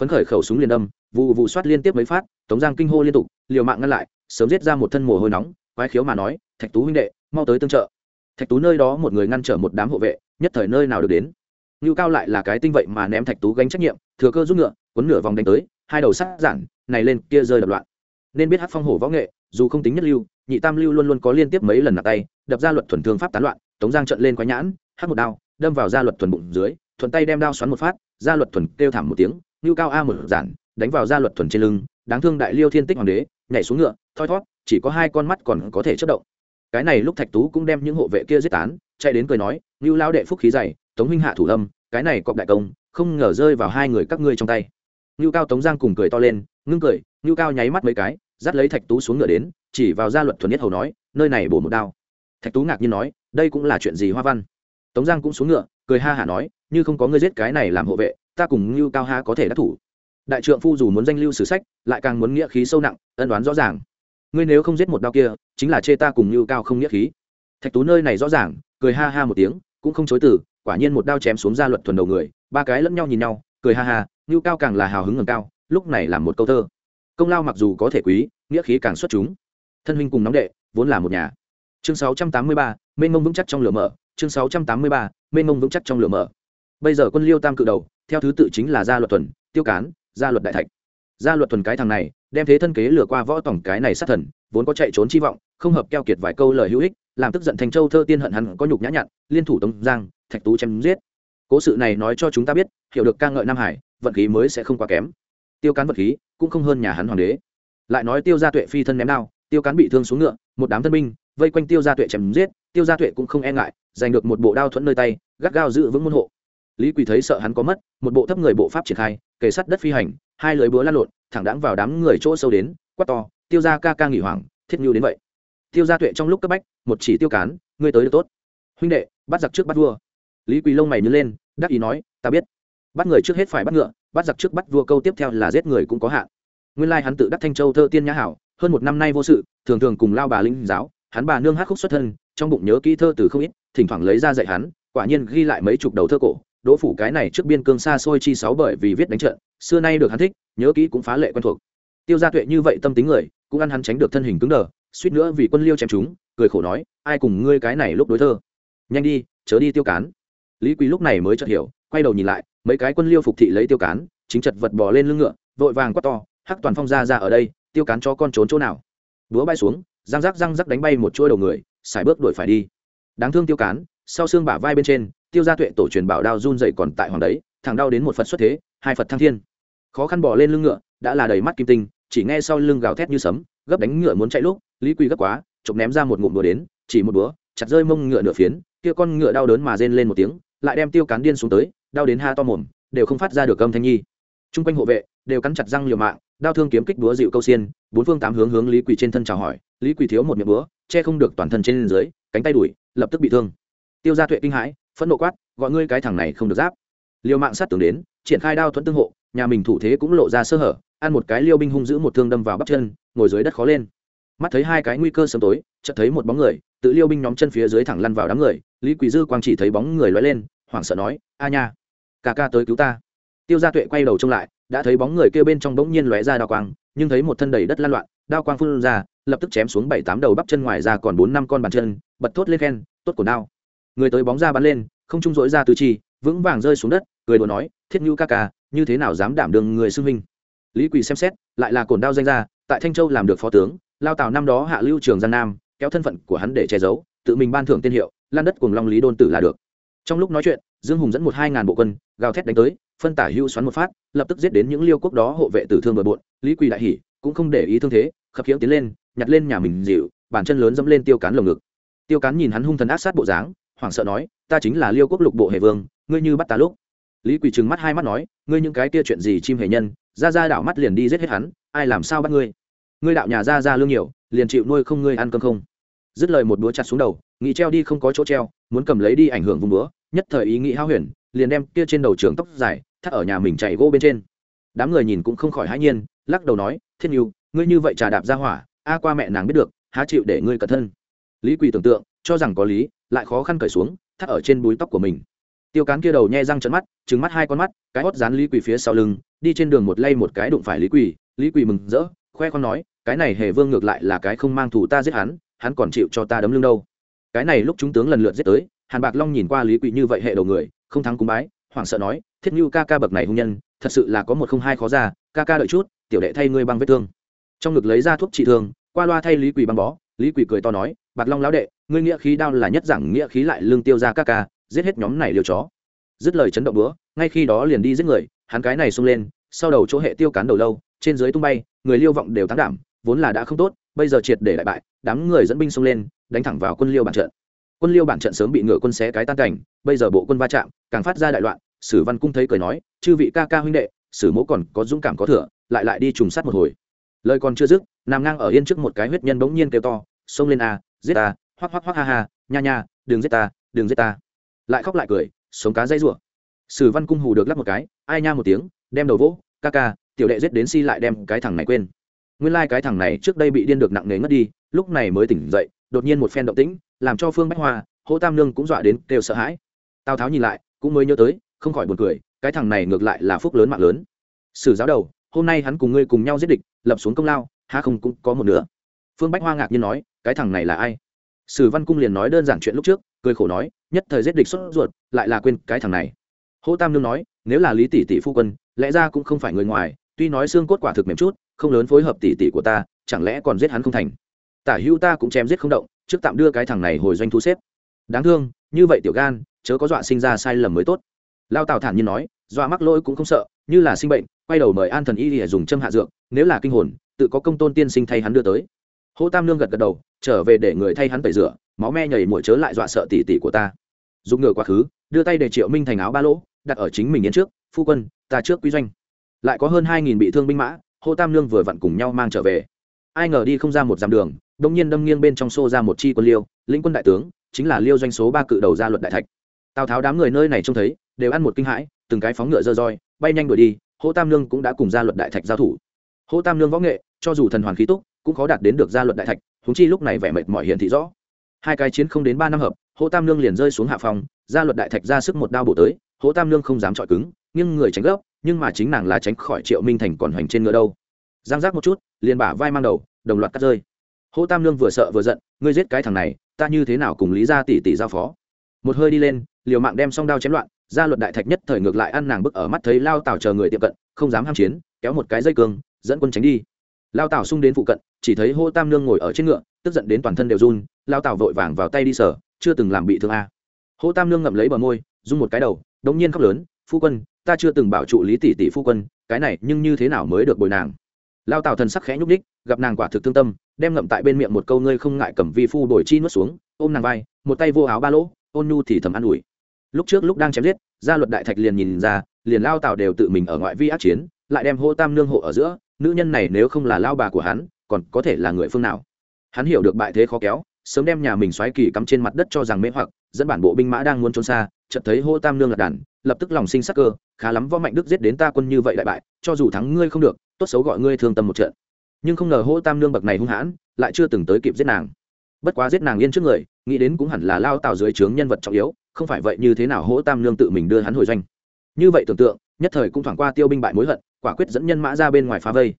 Phấn khởi khẩu súng liền đâm, vụ vụ soát liên tiếp mấy phát, tống giang kinh hô liên tục, liều mạng ngăn lại, sớm giết ra một thân mồ hôi nóng, quái khiếu mà nói, thạch tú huynh đệ, mau tới tương trợ. Thạch tú nơi đó một người ngăn trở một đám hộ vệ, nhất thời nơi nào được đến. Ngưu cao lại là cái tinh vậy mà ném thạch tú gánh trách nhiệm, thừa cơ rút ngựa quấn nửa vòng đánh tới, hai đầu sát giản, này lên, kia rơi đập loạn. Nên biết hát phong hổ võ nghệ, dù không tính nhất lưu, nhị tam lưu luôn luôn có liên tiếp mấy lần nạp tay đập ra luật thuần thương pháp tán loạn, tống giang trận lên quái nhãn hát một đao, đâm vào gia luật thuần bụng dưới, thuận tay đem đao xoắn một phát gia luật thuần kêu thảm một tiếng ngưu cao a một giản, đánh vào gia luật thuần trên lưng, đáng thương đại liêu thiên tích hoàng đế, nhảy xuống ngựa, thoi thót, chỉ có hai con mắt còn có thể chất động. Cái này lúc thạch tú cũng đem những hộ vệ kia giết tán, chạy đến cười nói ngưu lao đệ phúc khí dày, tống huynh hạ thủ lâm, cái này cọp đại công, không ngờ rơi vào hai người các ngươi trong tay. Ngưu cao tống giang cùng cười to lên, ngưng cười ngưu cao nháy mắt mấy cái, dắt lấy thạch tú xuống ngựa đến, chỉ vào gia luật thuần nhất hầu nói, nơi này bổ một đao thạch tú ngạc nhiên nói, đây cũng là chuyện gì hoa văn? Tống giang cũng xuống ngựa, cười ha hả nói, như không có ngươi giết cái này làm hộ vệ, ta cùng ngưu cao ha có thể đắc thủ. Đại trượng phu dù muốn danh lưu sử sách, lại càng muốn nghĩa khí sâu nặng, ân đoán rõ ràng. Ngươi nếu không giết một đao kia, chính là chê ta cùng ngưu cao không nghĩa khí. Thạch tú nơi này rõ ràng, cười ha ha một tiếng, cũng không chối từ, quả nhiên một đao chém xuống ra luật thuần đầu người, ba cái lẫn nhau nhìn nhau, cười ha ha, ngưu cao càng là hào hứng ngầm cao, lúc này làm một câu thơ. Công lao mặc dù có thể quý, nghĩa khí càng xuất chúng. Thân huynh cùng nóng đệ, vốn là một nhà chương 683, mênh mông vững chắc trong lửa mở. Chương 683, mênh mông vững chắc trong lửa mở. Bây giờ quân liêu tam cự đầu theo thứ tự chính là gia luật thuần, tiêu cán gia luật đại thạch. Gia luật thuần cái thằng này đem thế thân kế lừa qua võ tổng cái này sát thần vốn có chạy trốn chi vọng không hợp keo kiệt vài câu lời hữu ích làm tức giận thành châu thơ tiên hận hắn có nhục nhã nhặn liên thủ tống giang thạch tú chém giết. Cố sự này nói cho chúng ta biết hiểu được ca ngợi nam hải vận khí mới sẽ không quá kém. Tiêu cán vận khí cũng không hơn nhà hắn hoàng đế. Lại nói tiêu gia tuệ phi thân ném đao tiêu cán bị thương xuống ngựa một đám thân binh vây quanh tiêu gia tuệ chém giết, tiêu gia tuệ cũng không e ngại, giành được một bộ đao thuẫn nơi tay, gắt gao giữ vững môn hộ. Lý quỳ thấy sợ hắn có mất, một bộ thấp người bộ pháp triển khai, kề sắt đất phi hành, hai lưới búa lan lộn, thẳng đáng vào đám người chỗ sâu đến, quát to, tiêu gia ca ca nghỉ hoàng thiết nhu đến vậy. Tiêu gia tuệ trong lúc cấp bách, một chỉ tiêu cán, ngươi tới được tốt. Huynh đệ, bắt giặc trước bắt vua. Lý quỳ lông mày nhớ lên, đắc ý nói, ta biết. Bắt người trước hết phải bắt ngựa, bắt giặc trước bắt vua câu tiếp theo là giết người cũng có hạn. Nguyên lai hắn tự đắc thanh châu thơ tiên nhã hảo, hơn một năm nay vô sự, thường thường cùng lao bà linh giáo hắn bà nương hát khúc xuất thân, trong bụng nhớ kỹ thơ từ không ít, thỉnh thoảng lấy ra dạy hắn, quả nhiên ghi lại mấy chục đầu thơ cổ. Đỗ phủ cái này trước biên cương xa xôi chi sáu bởi vì viết đánh trận, xưa nay được hắn thích, nhớ kỹ cũng phá lệ quen thuộc. Tiêu gia tuệ như vậy tâm tính người, cũng ăn hắn tránh được thân hình cứng đờ, suýt nữa vì quân liêu chém chúng, cười khổ nói, ai cùng ngươi cái này lúc đối thơ? Nhanh đi, chớ đi tiêu cán. Lý quý lúc này mới chợt hiểu, quay đầu nhìn lại, mấy cái quân liêu phục thị lấy tiêu cán, chính chật vật bò lên lưng ngựa, vội vàng quát to, hắc toàn phong ra ra ở đây, tiêu cán cho con trốn chỗ nào? Búa bay xuống răng rắc răng rắc đánh bay một chuôi đầu người, xài bước đuổi phải đi. Đáng thương tiêu cán, sau xương bả vai bên trên, tiêu gia tuệ tổ truyền bảo đao run dậy còn tại hoàng đấy thằng đau đến một phật xuất thế, hai phật thăng thiên. Khó khăn bỏ lên lưng ngựa, đã là đầy mắt kim tinh, chỉ nghe sau lưng gào thét như sấm, gấp đánh ngựa muốn chạy lúc, lý quy gấp quá, chụp ném ra một ngụm đùa đến, chỉ một búa chặt rơi mông ngựa nửa phiến, kia con ngựa đau đớn mà rên lên một tiếng, lại đem tiêu cán điên xuống tới, đau đến ha to mồm, đều không phát ra được âm thanh nhi. Chung quanh hộ vệ, đều cắn chặt răng liều mạng đao thương kiếm kích búa dịu câu xiên, bốn phương tám hướng hướng lý quỳ trên thân chào hỏi, lý quỳ thiếu một miệng búa, che không được toàn thân trên dưới, cánh tay đuổi lập tức bị thương. Tiêu gia tuệ kinh hãi, phẫn nộ quát, gọi ngươi cái thằng này không được giáp. Liều mạng sát tưởng đến, triển khai đao thuẫn tương hộ, nhà mình thủ thế cũng lộ ra sơ hở, ăn một cái liêu binh hung giữ một thương đâm vào bắp chân, ngồi dưới đất khó lên. Mắt thấy hai cái nguy cơ sớm tối, chợt thấy một bóng người, tự liêu binh nhóm chân phía dưới thẳng lăn vào đám người, lý quỳ dư quang chỉ thấy bóng người lóe lên, hoảng sợ nói, a nha, ca ca tới cứu ta tiêu gia tuệ quay đầu trông lại, đã thấy bóng người kia bên trong bỗng nhiên lóe ra đao quang, nhưng thấy một thân đầy đất lan loạn, đao quang phun ra, lập tức chém xuống bảy tám đầu bắp chân ngoài ra còn bốn năm con bàn chân, bật thốt lên khen, tốt của đao. Người tới bóng ra bắn lên, không trung dỗi ra từ chi, vững vàng rơi xuống đất, cười đùa nói, thiết nhu ca ca, như thế nào dám đảm đường người xưng minh lý quỳ xem xét, lại là cổn đao danh ra tại thanh châu làm được phó tướng, lao tào năm đó hạ lưu trường gian nam, kéo thân phận của hắn để che giấu, tự mình ban thưởng tên hiệu, lan đất cùng long lý đôn tử là được. Trong lúc nói chuyện, dương hùng dẫn một hai ngàn bộ quân, gào thét đánh tới phân tả hưu xoắn một phát, lập tức giết đến những liêu quốc đó hộ vệ tử thương bờ bộn, lý quỳ đại hỉ cũng không để ý thương thế, khập khiễng tiến lên, nhặt lên nhà mình dịu, bàn chân lớn dẫm lên tiêu cán lồng ngực. Tiêu cán nhìn hắn hung thần ác sát bộ dáng, hoảng sợ nói, ta chính là liêu quốc lục bộ hệ vương, ngươi như bắt ta lúc. Lý quỳ trừng mắt hai mắt nói, ngươi những cái kia chuyện gì chim hệ nhân, ra ra đảo mắt liền đi giết hết hắn, ai làm sao bắt ngươi? Ngươi đạo nhà ra ra lương nhiều, liền chịu nuôi không ngươi ăn cơm không? Dứt lời một búa chặt xuống đầu nghĩ treo đi không có chỗ treo, muốn cầm lấy đi ảnh hưởng vùng búa, nhất thời ý nghĩ hao huyền liền đem kia trên đầu trường tóc dài thắt ở nhà mình chạy gỗ bên trên. Đám người nhìn cũng không khỏi hãi nhiên, lắc đầu nói thiên yêu ngươi như vậy trà đạp ra hỏa, a qua mẹ nàng biết được, há chịu để ngươi cẩn thân. Lý quỳ tưởng tượng, cho rằng có lý, lại khó khăn cởi xuống, thắt ở trên búi tóc của mình. Tiêu cán kia đầu nhe răng trận mắt trứng mắt hai con mắt, cái hót dán lý quỳ phía sau lưng, đi trên đường một lay một cái đụng phải lý quỳ. Lý quỳ mừng rỡ, khoe con nói, cái này hề vương ngược lại là cái không mang thủ ta giết hắn hắn còn chịu cho ta đấm lưng đâu. Cái này lúc chúng tướng lần lượt giết tới, hàn bạc long nhìn qua lý quỳ như vậy hệ đầu người không thắng cúng bái, hoảng sợ nói, thiết như ca ca bậc này hung nhân, thật sự là có một không hai khó ra, ca ca đợi chút, tiểu đệ thay ngươi băng vết thương. Trong ngực lấy ra thuốc trị thương, qua loa thay lý quỳ băng bó, lý quỳ cười to nói, bạc long lão đệ, ngươi nghĩa khí đao là nhất giảng nghĩa khí lại lương tiêu ra ca ca, giết hết nhóm này liều chó. Dứt lời chấn động búa, ngay khi đó liền đi giết người, hắn cái này xông lên, sau đầu chỗ hệ tiêu cán đầu lâu, trên dưới tung bay, người liêu vọng đều thắng đảm, vốn là đã không tốt, bây giờ triệt để đại bại, đám người dẫn binh xông lên, đánh thẳng vào quân liêu bản trận. Quân liêu bản trận sớm bị ngựa quân xé cái tan cảnh bây giờ bộ quân va chạm càng phát ra đại loạn, sử văn cung thấy cười nói, chư vị ca ca huynh đệ, sử mẫu còn có dũng cảm có thừa, lại lại đi trùng sát một hồi. Lời còn chưa dứt nằm ngang ở yên trước một cái huyết nhân bỗng nhiên kêu to, xông lên a, giết ta, hoắc hoắc hoắc ha ha, nha nha, đừng giết ta, đừng giết ta. Lại khóc lại cười, sống cá dây rủa. Sử văn cung hù được lắp một cái, ai nha một tiếng, đem đầu vỗ, ca ca, tiểu đệ giết đến si lại đem cái thằng này quên. Nguyên lai cái thằng này trước đây bị điên được nặng nề ngất đi, lúc này mới tỉnh dậy, đột nhiên một phen động tĩnh, làm cho phương bách hoa, hỗ tam nương cũng dọa đến kêu sợ hãi tào tháo nhìn lại, cũng mới nhớ tới, không khỏi buồn cười, cái thằng này ngược lại là phúc lớn mạng lớn. Sử giáo đầu, hôm nay hắn cùng ngươi cùng nhau giết địch, lập xuống công lao ha không cũng có một nửa. Phương bách hoa ngạc nhiên nói, cái thằng này là ai? Sử văn cung liền nói đơn giản chuyện lúc trước, cười khổ nói, nhất thời giết địch xuất ruột, lại là quên cái thằng này. Hỗ tam nương nói, nếu là lý tỷ tỷ phu quân, lẽ ra cũng không phải người ngoài, tuy nói xương cốt quả thực mềm chút, không lớn phối hợp tỷ tỷ của ta, chẳng lẽ còn giết hắn không thành? Tả hữu ta cũng chém giết không động, trước tạm đưa cái thằng này hồi doanh thu xếp. Đáng thương, như vậy tiểu gan chớ có dọa sinh ra sai lầm mới tốt. Lao tào thản nhiên nói, dọa mắc lỗi cũng không sợ, như là sinh bệnh, quay đầu mời an thần y để dùng châm hạ dược, nếu là kinh hồn, tự có công tôn tiên sinh thay hắn đưa tới. Hô tam nương gật gật đầu, trở về để người thay hắn tẩy rửa, máu me nhảy mũi chớ lại dọa sợ tỉ tỉ của ta. Dùng ngựa quá khứ, đưa tay để triệu minh thành áo ba lỗ, đặt ở chính mình yến trước, phu quân, ta trước quy doanh. Lại có hơn hai nghìn bị thương binh mã, hô tam nương vừa vặn cùng nhau mang trở về. Ai ngờ đi không ra một dặm đường đông nhiên đâm nghiêng bên trong xô ra một chi quân liêu, lĩnh quân đại tướng, chính là liêu doanh số ba cự đầu gia luật đại thạch tào tháo đám người nơi này trông thấy, đều ăn một kinh hãi, từng cái phóng ngựa dơ roi, bay nhanh đuổi đi hô tam nương cũng đã cùng gia luật đại thạch giao thủ. Hô tam nương võ nghệ, cho dù thần hoàn khí túc, cũng khó đạt đến được gia luật đại thạch húng chi lúc này vẻ mệt mỏi hiện thị rõ. Hai cái chiến không đến ba năm hợp hô tam nương liền rơi xuống hạ phòng, gia luật đại thạch ra sức một đao bổ tới hô tam nương không dám chọi cứng nhưng người tránh gấp, nhưng mà chính nàng là tránh khỏi triệu minh thành còn hoành trên ngựa đâu. Giang giác một chút, liền bả vai mang đầu, đồng loạt cắt rơi. Hô tam nương vừa sợ vừa giận, ngươi giết cái thằng này, ta như thế nào cùng lý gia tỷ tỷ giao phó? Một hơi đi lên liều mạng đem song đao chém loạn, gia luật đại thạch nhất thời ngược lại ăn nàng bức ở mắt thấy lao tảo chờ người tiệm cận, không dám ham chiến, kéo một cái dây cương, dẫn quân tránh đi. Lao tảo xung đến phụ cận, chỉ thấy hô tam nương ngồi ở trên ngựa, tức giận đến toàn thân đều run, lao tảo vội vàng vào tay đi sở, chưa từng làm bị thương a. Hô tam nương ngậm lấy bờ môi, rung một cái đầu, đống nhiên khóc lớn, phu quân, ta chưa từng bảo trụ lý tỷ tỷ phu quân, cái này nhưng như thế nào mới được bồi nàng? Lao tảo thần sắc khẽ nhúc ních gặp nàng quả thực thương tâm, đem ngậm tại bên miệng một câu ngươi không ngại cầm vi phu đổi chi nuốt xuống ôm nàng vai, một tay vô áo ba lỗ, ôn nhu thì thầm an ủi lúc trước lúc đang chém giết, gia luật đại thạch liền nhìn ra, liền lao tào đều tự mình ở ngoại vi ác chiến, lại đem hô tam nương hộ ở giữa, nữ nhân này nếu không là lao bà của hắn, còn có thể là người phương nào? Hắn hiểu được bại thế khó kéo, sớm đem nhà mình xoáy kỳ cắm trên mặt đất cho rằng mê hoặc, dẫn bản bộ binh mã đang muốn trốn xa, chợt thấy hô tam nương lật đàn, lập tức lòng sinh sắc cơ, khá lắm võ mạnh đức giết đến ta quân như vậy đại bại, cho dù thắng ngươi không được, tốt xấu gọi ngươi thương tâm một trận. Nhưng không ngờ hô tam nương bậc này hung hãn, lại chưa từng tới kịp giết nàng. Bất quá giết nàng yên trước người, nghĩ đến cũng hẳn là lao tào dưới trướng nhân vật trọng yếu không phải vậy như thế nào hỗ tam nương tự mình đưa hắn hồi doanh như vậy tưởng tượng nhất thời cũng thoảng qua tiêu binh bại mối hận quả quyết dẫn nhân mã ra bên ngoài phá vây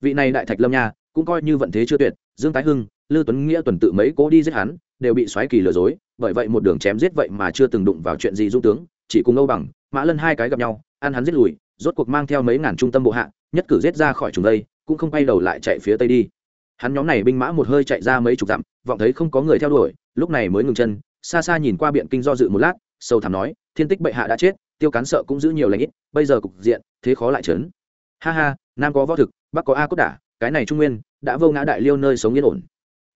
vị này đại thạch lâm nha cũng coi như vận thế chưa tuyệt dương tái hưng lư tuấn nghĩa tuần tự mấy cố đi giết hắn đều bị xoáy kỳ lừa dối bởi vậy một đường chém giết vậy mà chưa từng đụng vào chuyện gì dung tướng chỉ cùng âu bằng mã lân hai cái gặp nhau ăn hắn giết lùi rốt cuộc mang theo mấy ngàn trung tâm bộ hạ nhất cử giết ra khỏi trùng đây cũng không quay đầu lại chạy phía tây đi hắn nhóm này binh mã một hơi chạy ra mấy chục dặm vọng thấy không có người theo đuổi lúc này mới ngừng chân xa xa nhìn qua biện kinh do dự một lát, sâu thẳm nói, thiên tích bệ hạ đã chết, tiêu cán sợ cũng giữ nhiều lãnh ít, bây giờ cục diện, thế khó lại trấn. Ha ha, nam có võ thực, bắc có a cốt đả, cái này trung nguyên, đã vô ngã đại liêu nơi sống yên ổn.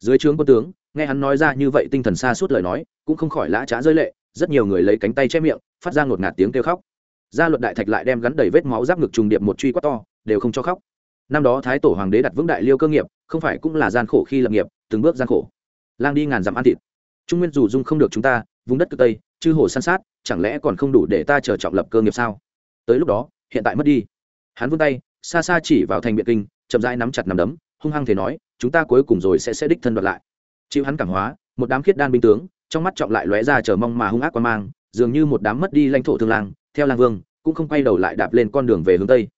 Dưới trướng quân tướng, nghe hắn nói ra như vậy tinh thần xa suốt lời nói, cũng không khỏi lã trá rơi lệ, rất nhiều người lấy cánh tay che miệng, phát ra ngột ngạt tiếng kêu khóc. Gia luật đại thạch lại đem gắn đầy vết máu giáp ngực trùng điệp một truy quát to, đều không cho khóc. Năm đó thái tổ hoàng đế đặt vững đại liêu cơ nghiệp, không phải cũng là gian khổ khi lập nghiệp, từng bước gian khổ. Lang đi ngàn dặm ăn thịt trung nguyên dù dung không được chúng ta, vùng đất cực tây, chư hồ san sát, chẳng lẽ còn không đủ để ta chờ trọng lập cơ nghiệp sao? Tới lúc đó, hiện tại mất đi. Hắn vươn tay, xa xa chỉ vào thành biện kinh, chậm rãi nắm chặt nắm đấm, hung hăng thể nói, chúng ta cuối cùng rồi sẽ sẽ đích thân đoạt lại. Chịu hắn cảm hóa, một đám khiết đan binh tướng, trong mắt trọng lại lóe ra chờ mong mà hung ác quan mang, dường như một đám mất đi lãnh thổ thương lang, theo lang vương, cũng không quay đầu lại đạp lên con đường về hướng tây.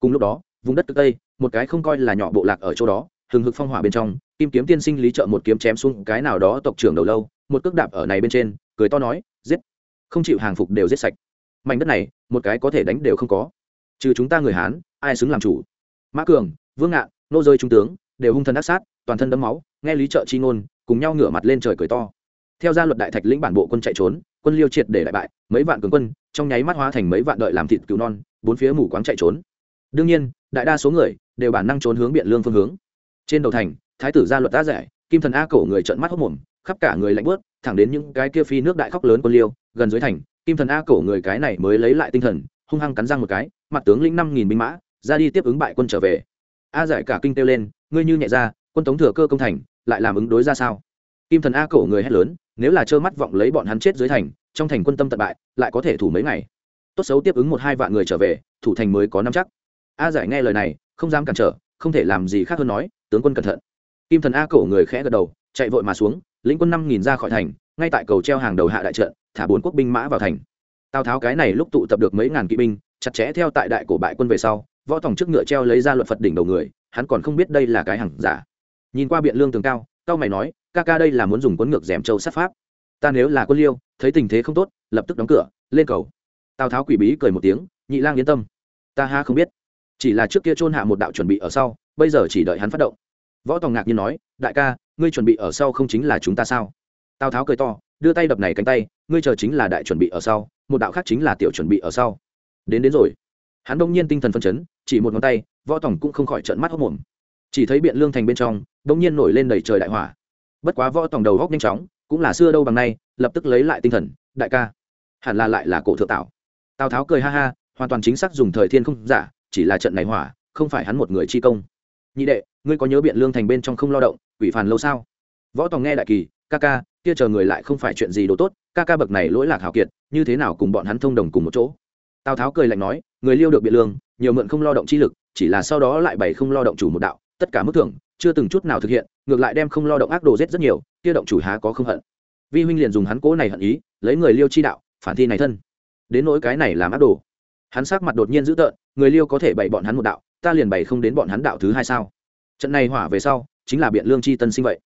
Cùng lúc đó, vùng đất cực tây, một cái không coi là nhỏ bộ lạc ở chỗ đó hừng hực phong hỏa bên trong, kim kiếm tiên sinh lý trợ một kiếm chém xuống cái nào đó tộc trưởng đầu lâu, một cước đạp ở này bên trên, cười to nói, giết! Không chịu hàng phục đều giết sạch. Mảnh đất này, một cái có thể đánh đều không có. Trừ chúng ta người hán, ai xứng làm chủ? Mã cường, vương ngạn, nô rơi trung tướng đều hung thần ác sát, toàn thân đấm máu, nghe lý trợ chi ngôn, cùng nhau ngửa mặt lên trời cười to. Theo gia luật đại thạch lĩnh bản bộ quân chạy trốn, quân liêu triệt để đại bại, mấy vạn cường quân, trong nháy mắt hóa thành mấy vạn đợi làm thịt cứu non, bốn phía mù quáng chạy trốn. Đương nhiên, đại đa số người đều bản năng trốn hướng biện lương phương hướng trên đầu thành, thái tử gia luật đã rẻ kim thần a cổ người trợn mắt hốc mồm, khắp cả người lạnh bớt thẳng đến những cái kia phi nước đại khóc lớn quân liêu, gần dưới thành, kim thần a cổ người cái này mới lấy lại tinh thần, hung hăng cắn răng một cái, mặt tướng lĩnh năm nghìn binh mã, ra đi tiếp ứng bại quân trở về. A giải cả kinh kêu lên, ngươi như nhẹ ra, quân tống thừa cơ công thành, lại làm ứng đối ra sao? Kim thần a cổ người hét lớn, nếu là trơ mắt vọng lấy bọn hắn chết dưới thành, trong thành quân tâm tận bại, lại có thể thủ mấy ngày? Tốt xấu tiếp ứng một hai vạn người trở về, thủ thành mới có năm chắc. A giải nghe lời này, không dám cản trở không thể làm gì khác hơn nói, tướng quân cẩn thận. Kim thần a cổ người khẽ gật đầu, chạy vội mà xuống, lĩnh quân năm nghìn ra khỏi thành, ngay tại cầu treo hàng đầu hạ đại trận, thả bốn quốc binh mã vào thành. Tào tháo cái này lúc tụ tập được mấy ngàn kỵ binh, chặt chẽ theo tại đại cổ bại quân về sau, võ tòng trước ngựa treo lấy ra luật phật đỉnh đầu người, hắn còn không biết đây là cái hàng giả. Nhìn qua biện lương tường cao cao mày nói, ca ca đây là muốn dùng quấn ngược dẻm châu sát pháp. Ta nếu là quân liêu, thấy tình thế không tốt, lập tức đóng cửa, lên cầu. Tào tháo quỷ bí cười một tiếng, nhị lang yên tâm, ta ha không biết chỉ là trước kia chôn hạ một đạo chuẩn bị ở sau, bây giờ chỉ đợi hắn phát động. Võ tòng ngạc nhiên nói, đại ca, ngươi chuẩn bị ở sau không chính là chúng ta sao? Tào tháo cười to, đưa tay đập này cánh tay, ngươi chờ chính là đại chuẩn bị ở sau, một đạo khác chính là tiểu chuẩn bị ở sau. Đến đến rồi. Hắn đông nhiên tinh thần phân chấn, chỉ một ngón tay, võ tòng cũng không khỏi trợn mắt hốc mồm chỉ thấy biện lương thành bên trong, đông nhiên nổi lên đầy trời đại hỏa. Bất quá võ tòng đầu góc nhanh chóng, cũng là xưa đâu bằng nay, lập tức lấy lại tinh thần, đại ca, hẳn là lại là cổ thượng tạo. Tào tháo cười ha ha, hoàn toàn chính xác dùng thời thiên không giả chỉ là trận này hỏa, không phải hắn một người chi công. Nhị đệ, ngươi có nhớ biện lương thành bên trong không lo động, quỷ phàn lâu sao? Võ tòng nghe đại kỳ, ca ca, kia chờ người lại không phải chuyện gì đồ tốt, ca ca bậc này lỗi lạc hào kiệt, như thế nào cùng bọn hắn thông đồng cùng một chỗ? Tào tháo cười lạnh nói, người liêu được biện lương, nhiều mượn không lo động chi lực, chỉ là sau đó lại bày không lo động chủ một đạo, tất cả mức thưởng, chưa từng chút nào thực hiện, ngược lại đem không lo động ác đồ giết rất nhiều, kia động chủ há có không hận. Vi huynh liền dùng hắn cố này hận ý, lấy người liêu chi đạo, phản thi này thân. Đến nỗi cái này làm ác đồ hắn sắc mặt đột nhiên dữ tợn, người liêu có thể bày bọn hắn một đạo, ta liền bày không đến bọn hắn đạo thứ hai sao? Trận này hỏa về sau, chính là biện lương chi tân sinh vậy.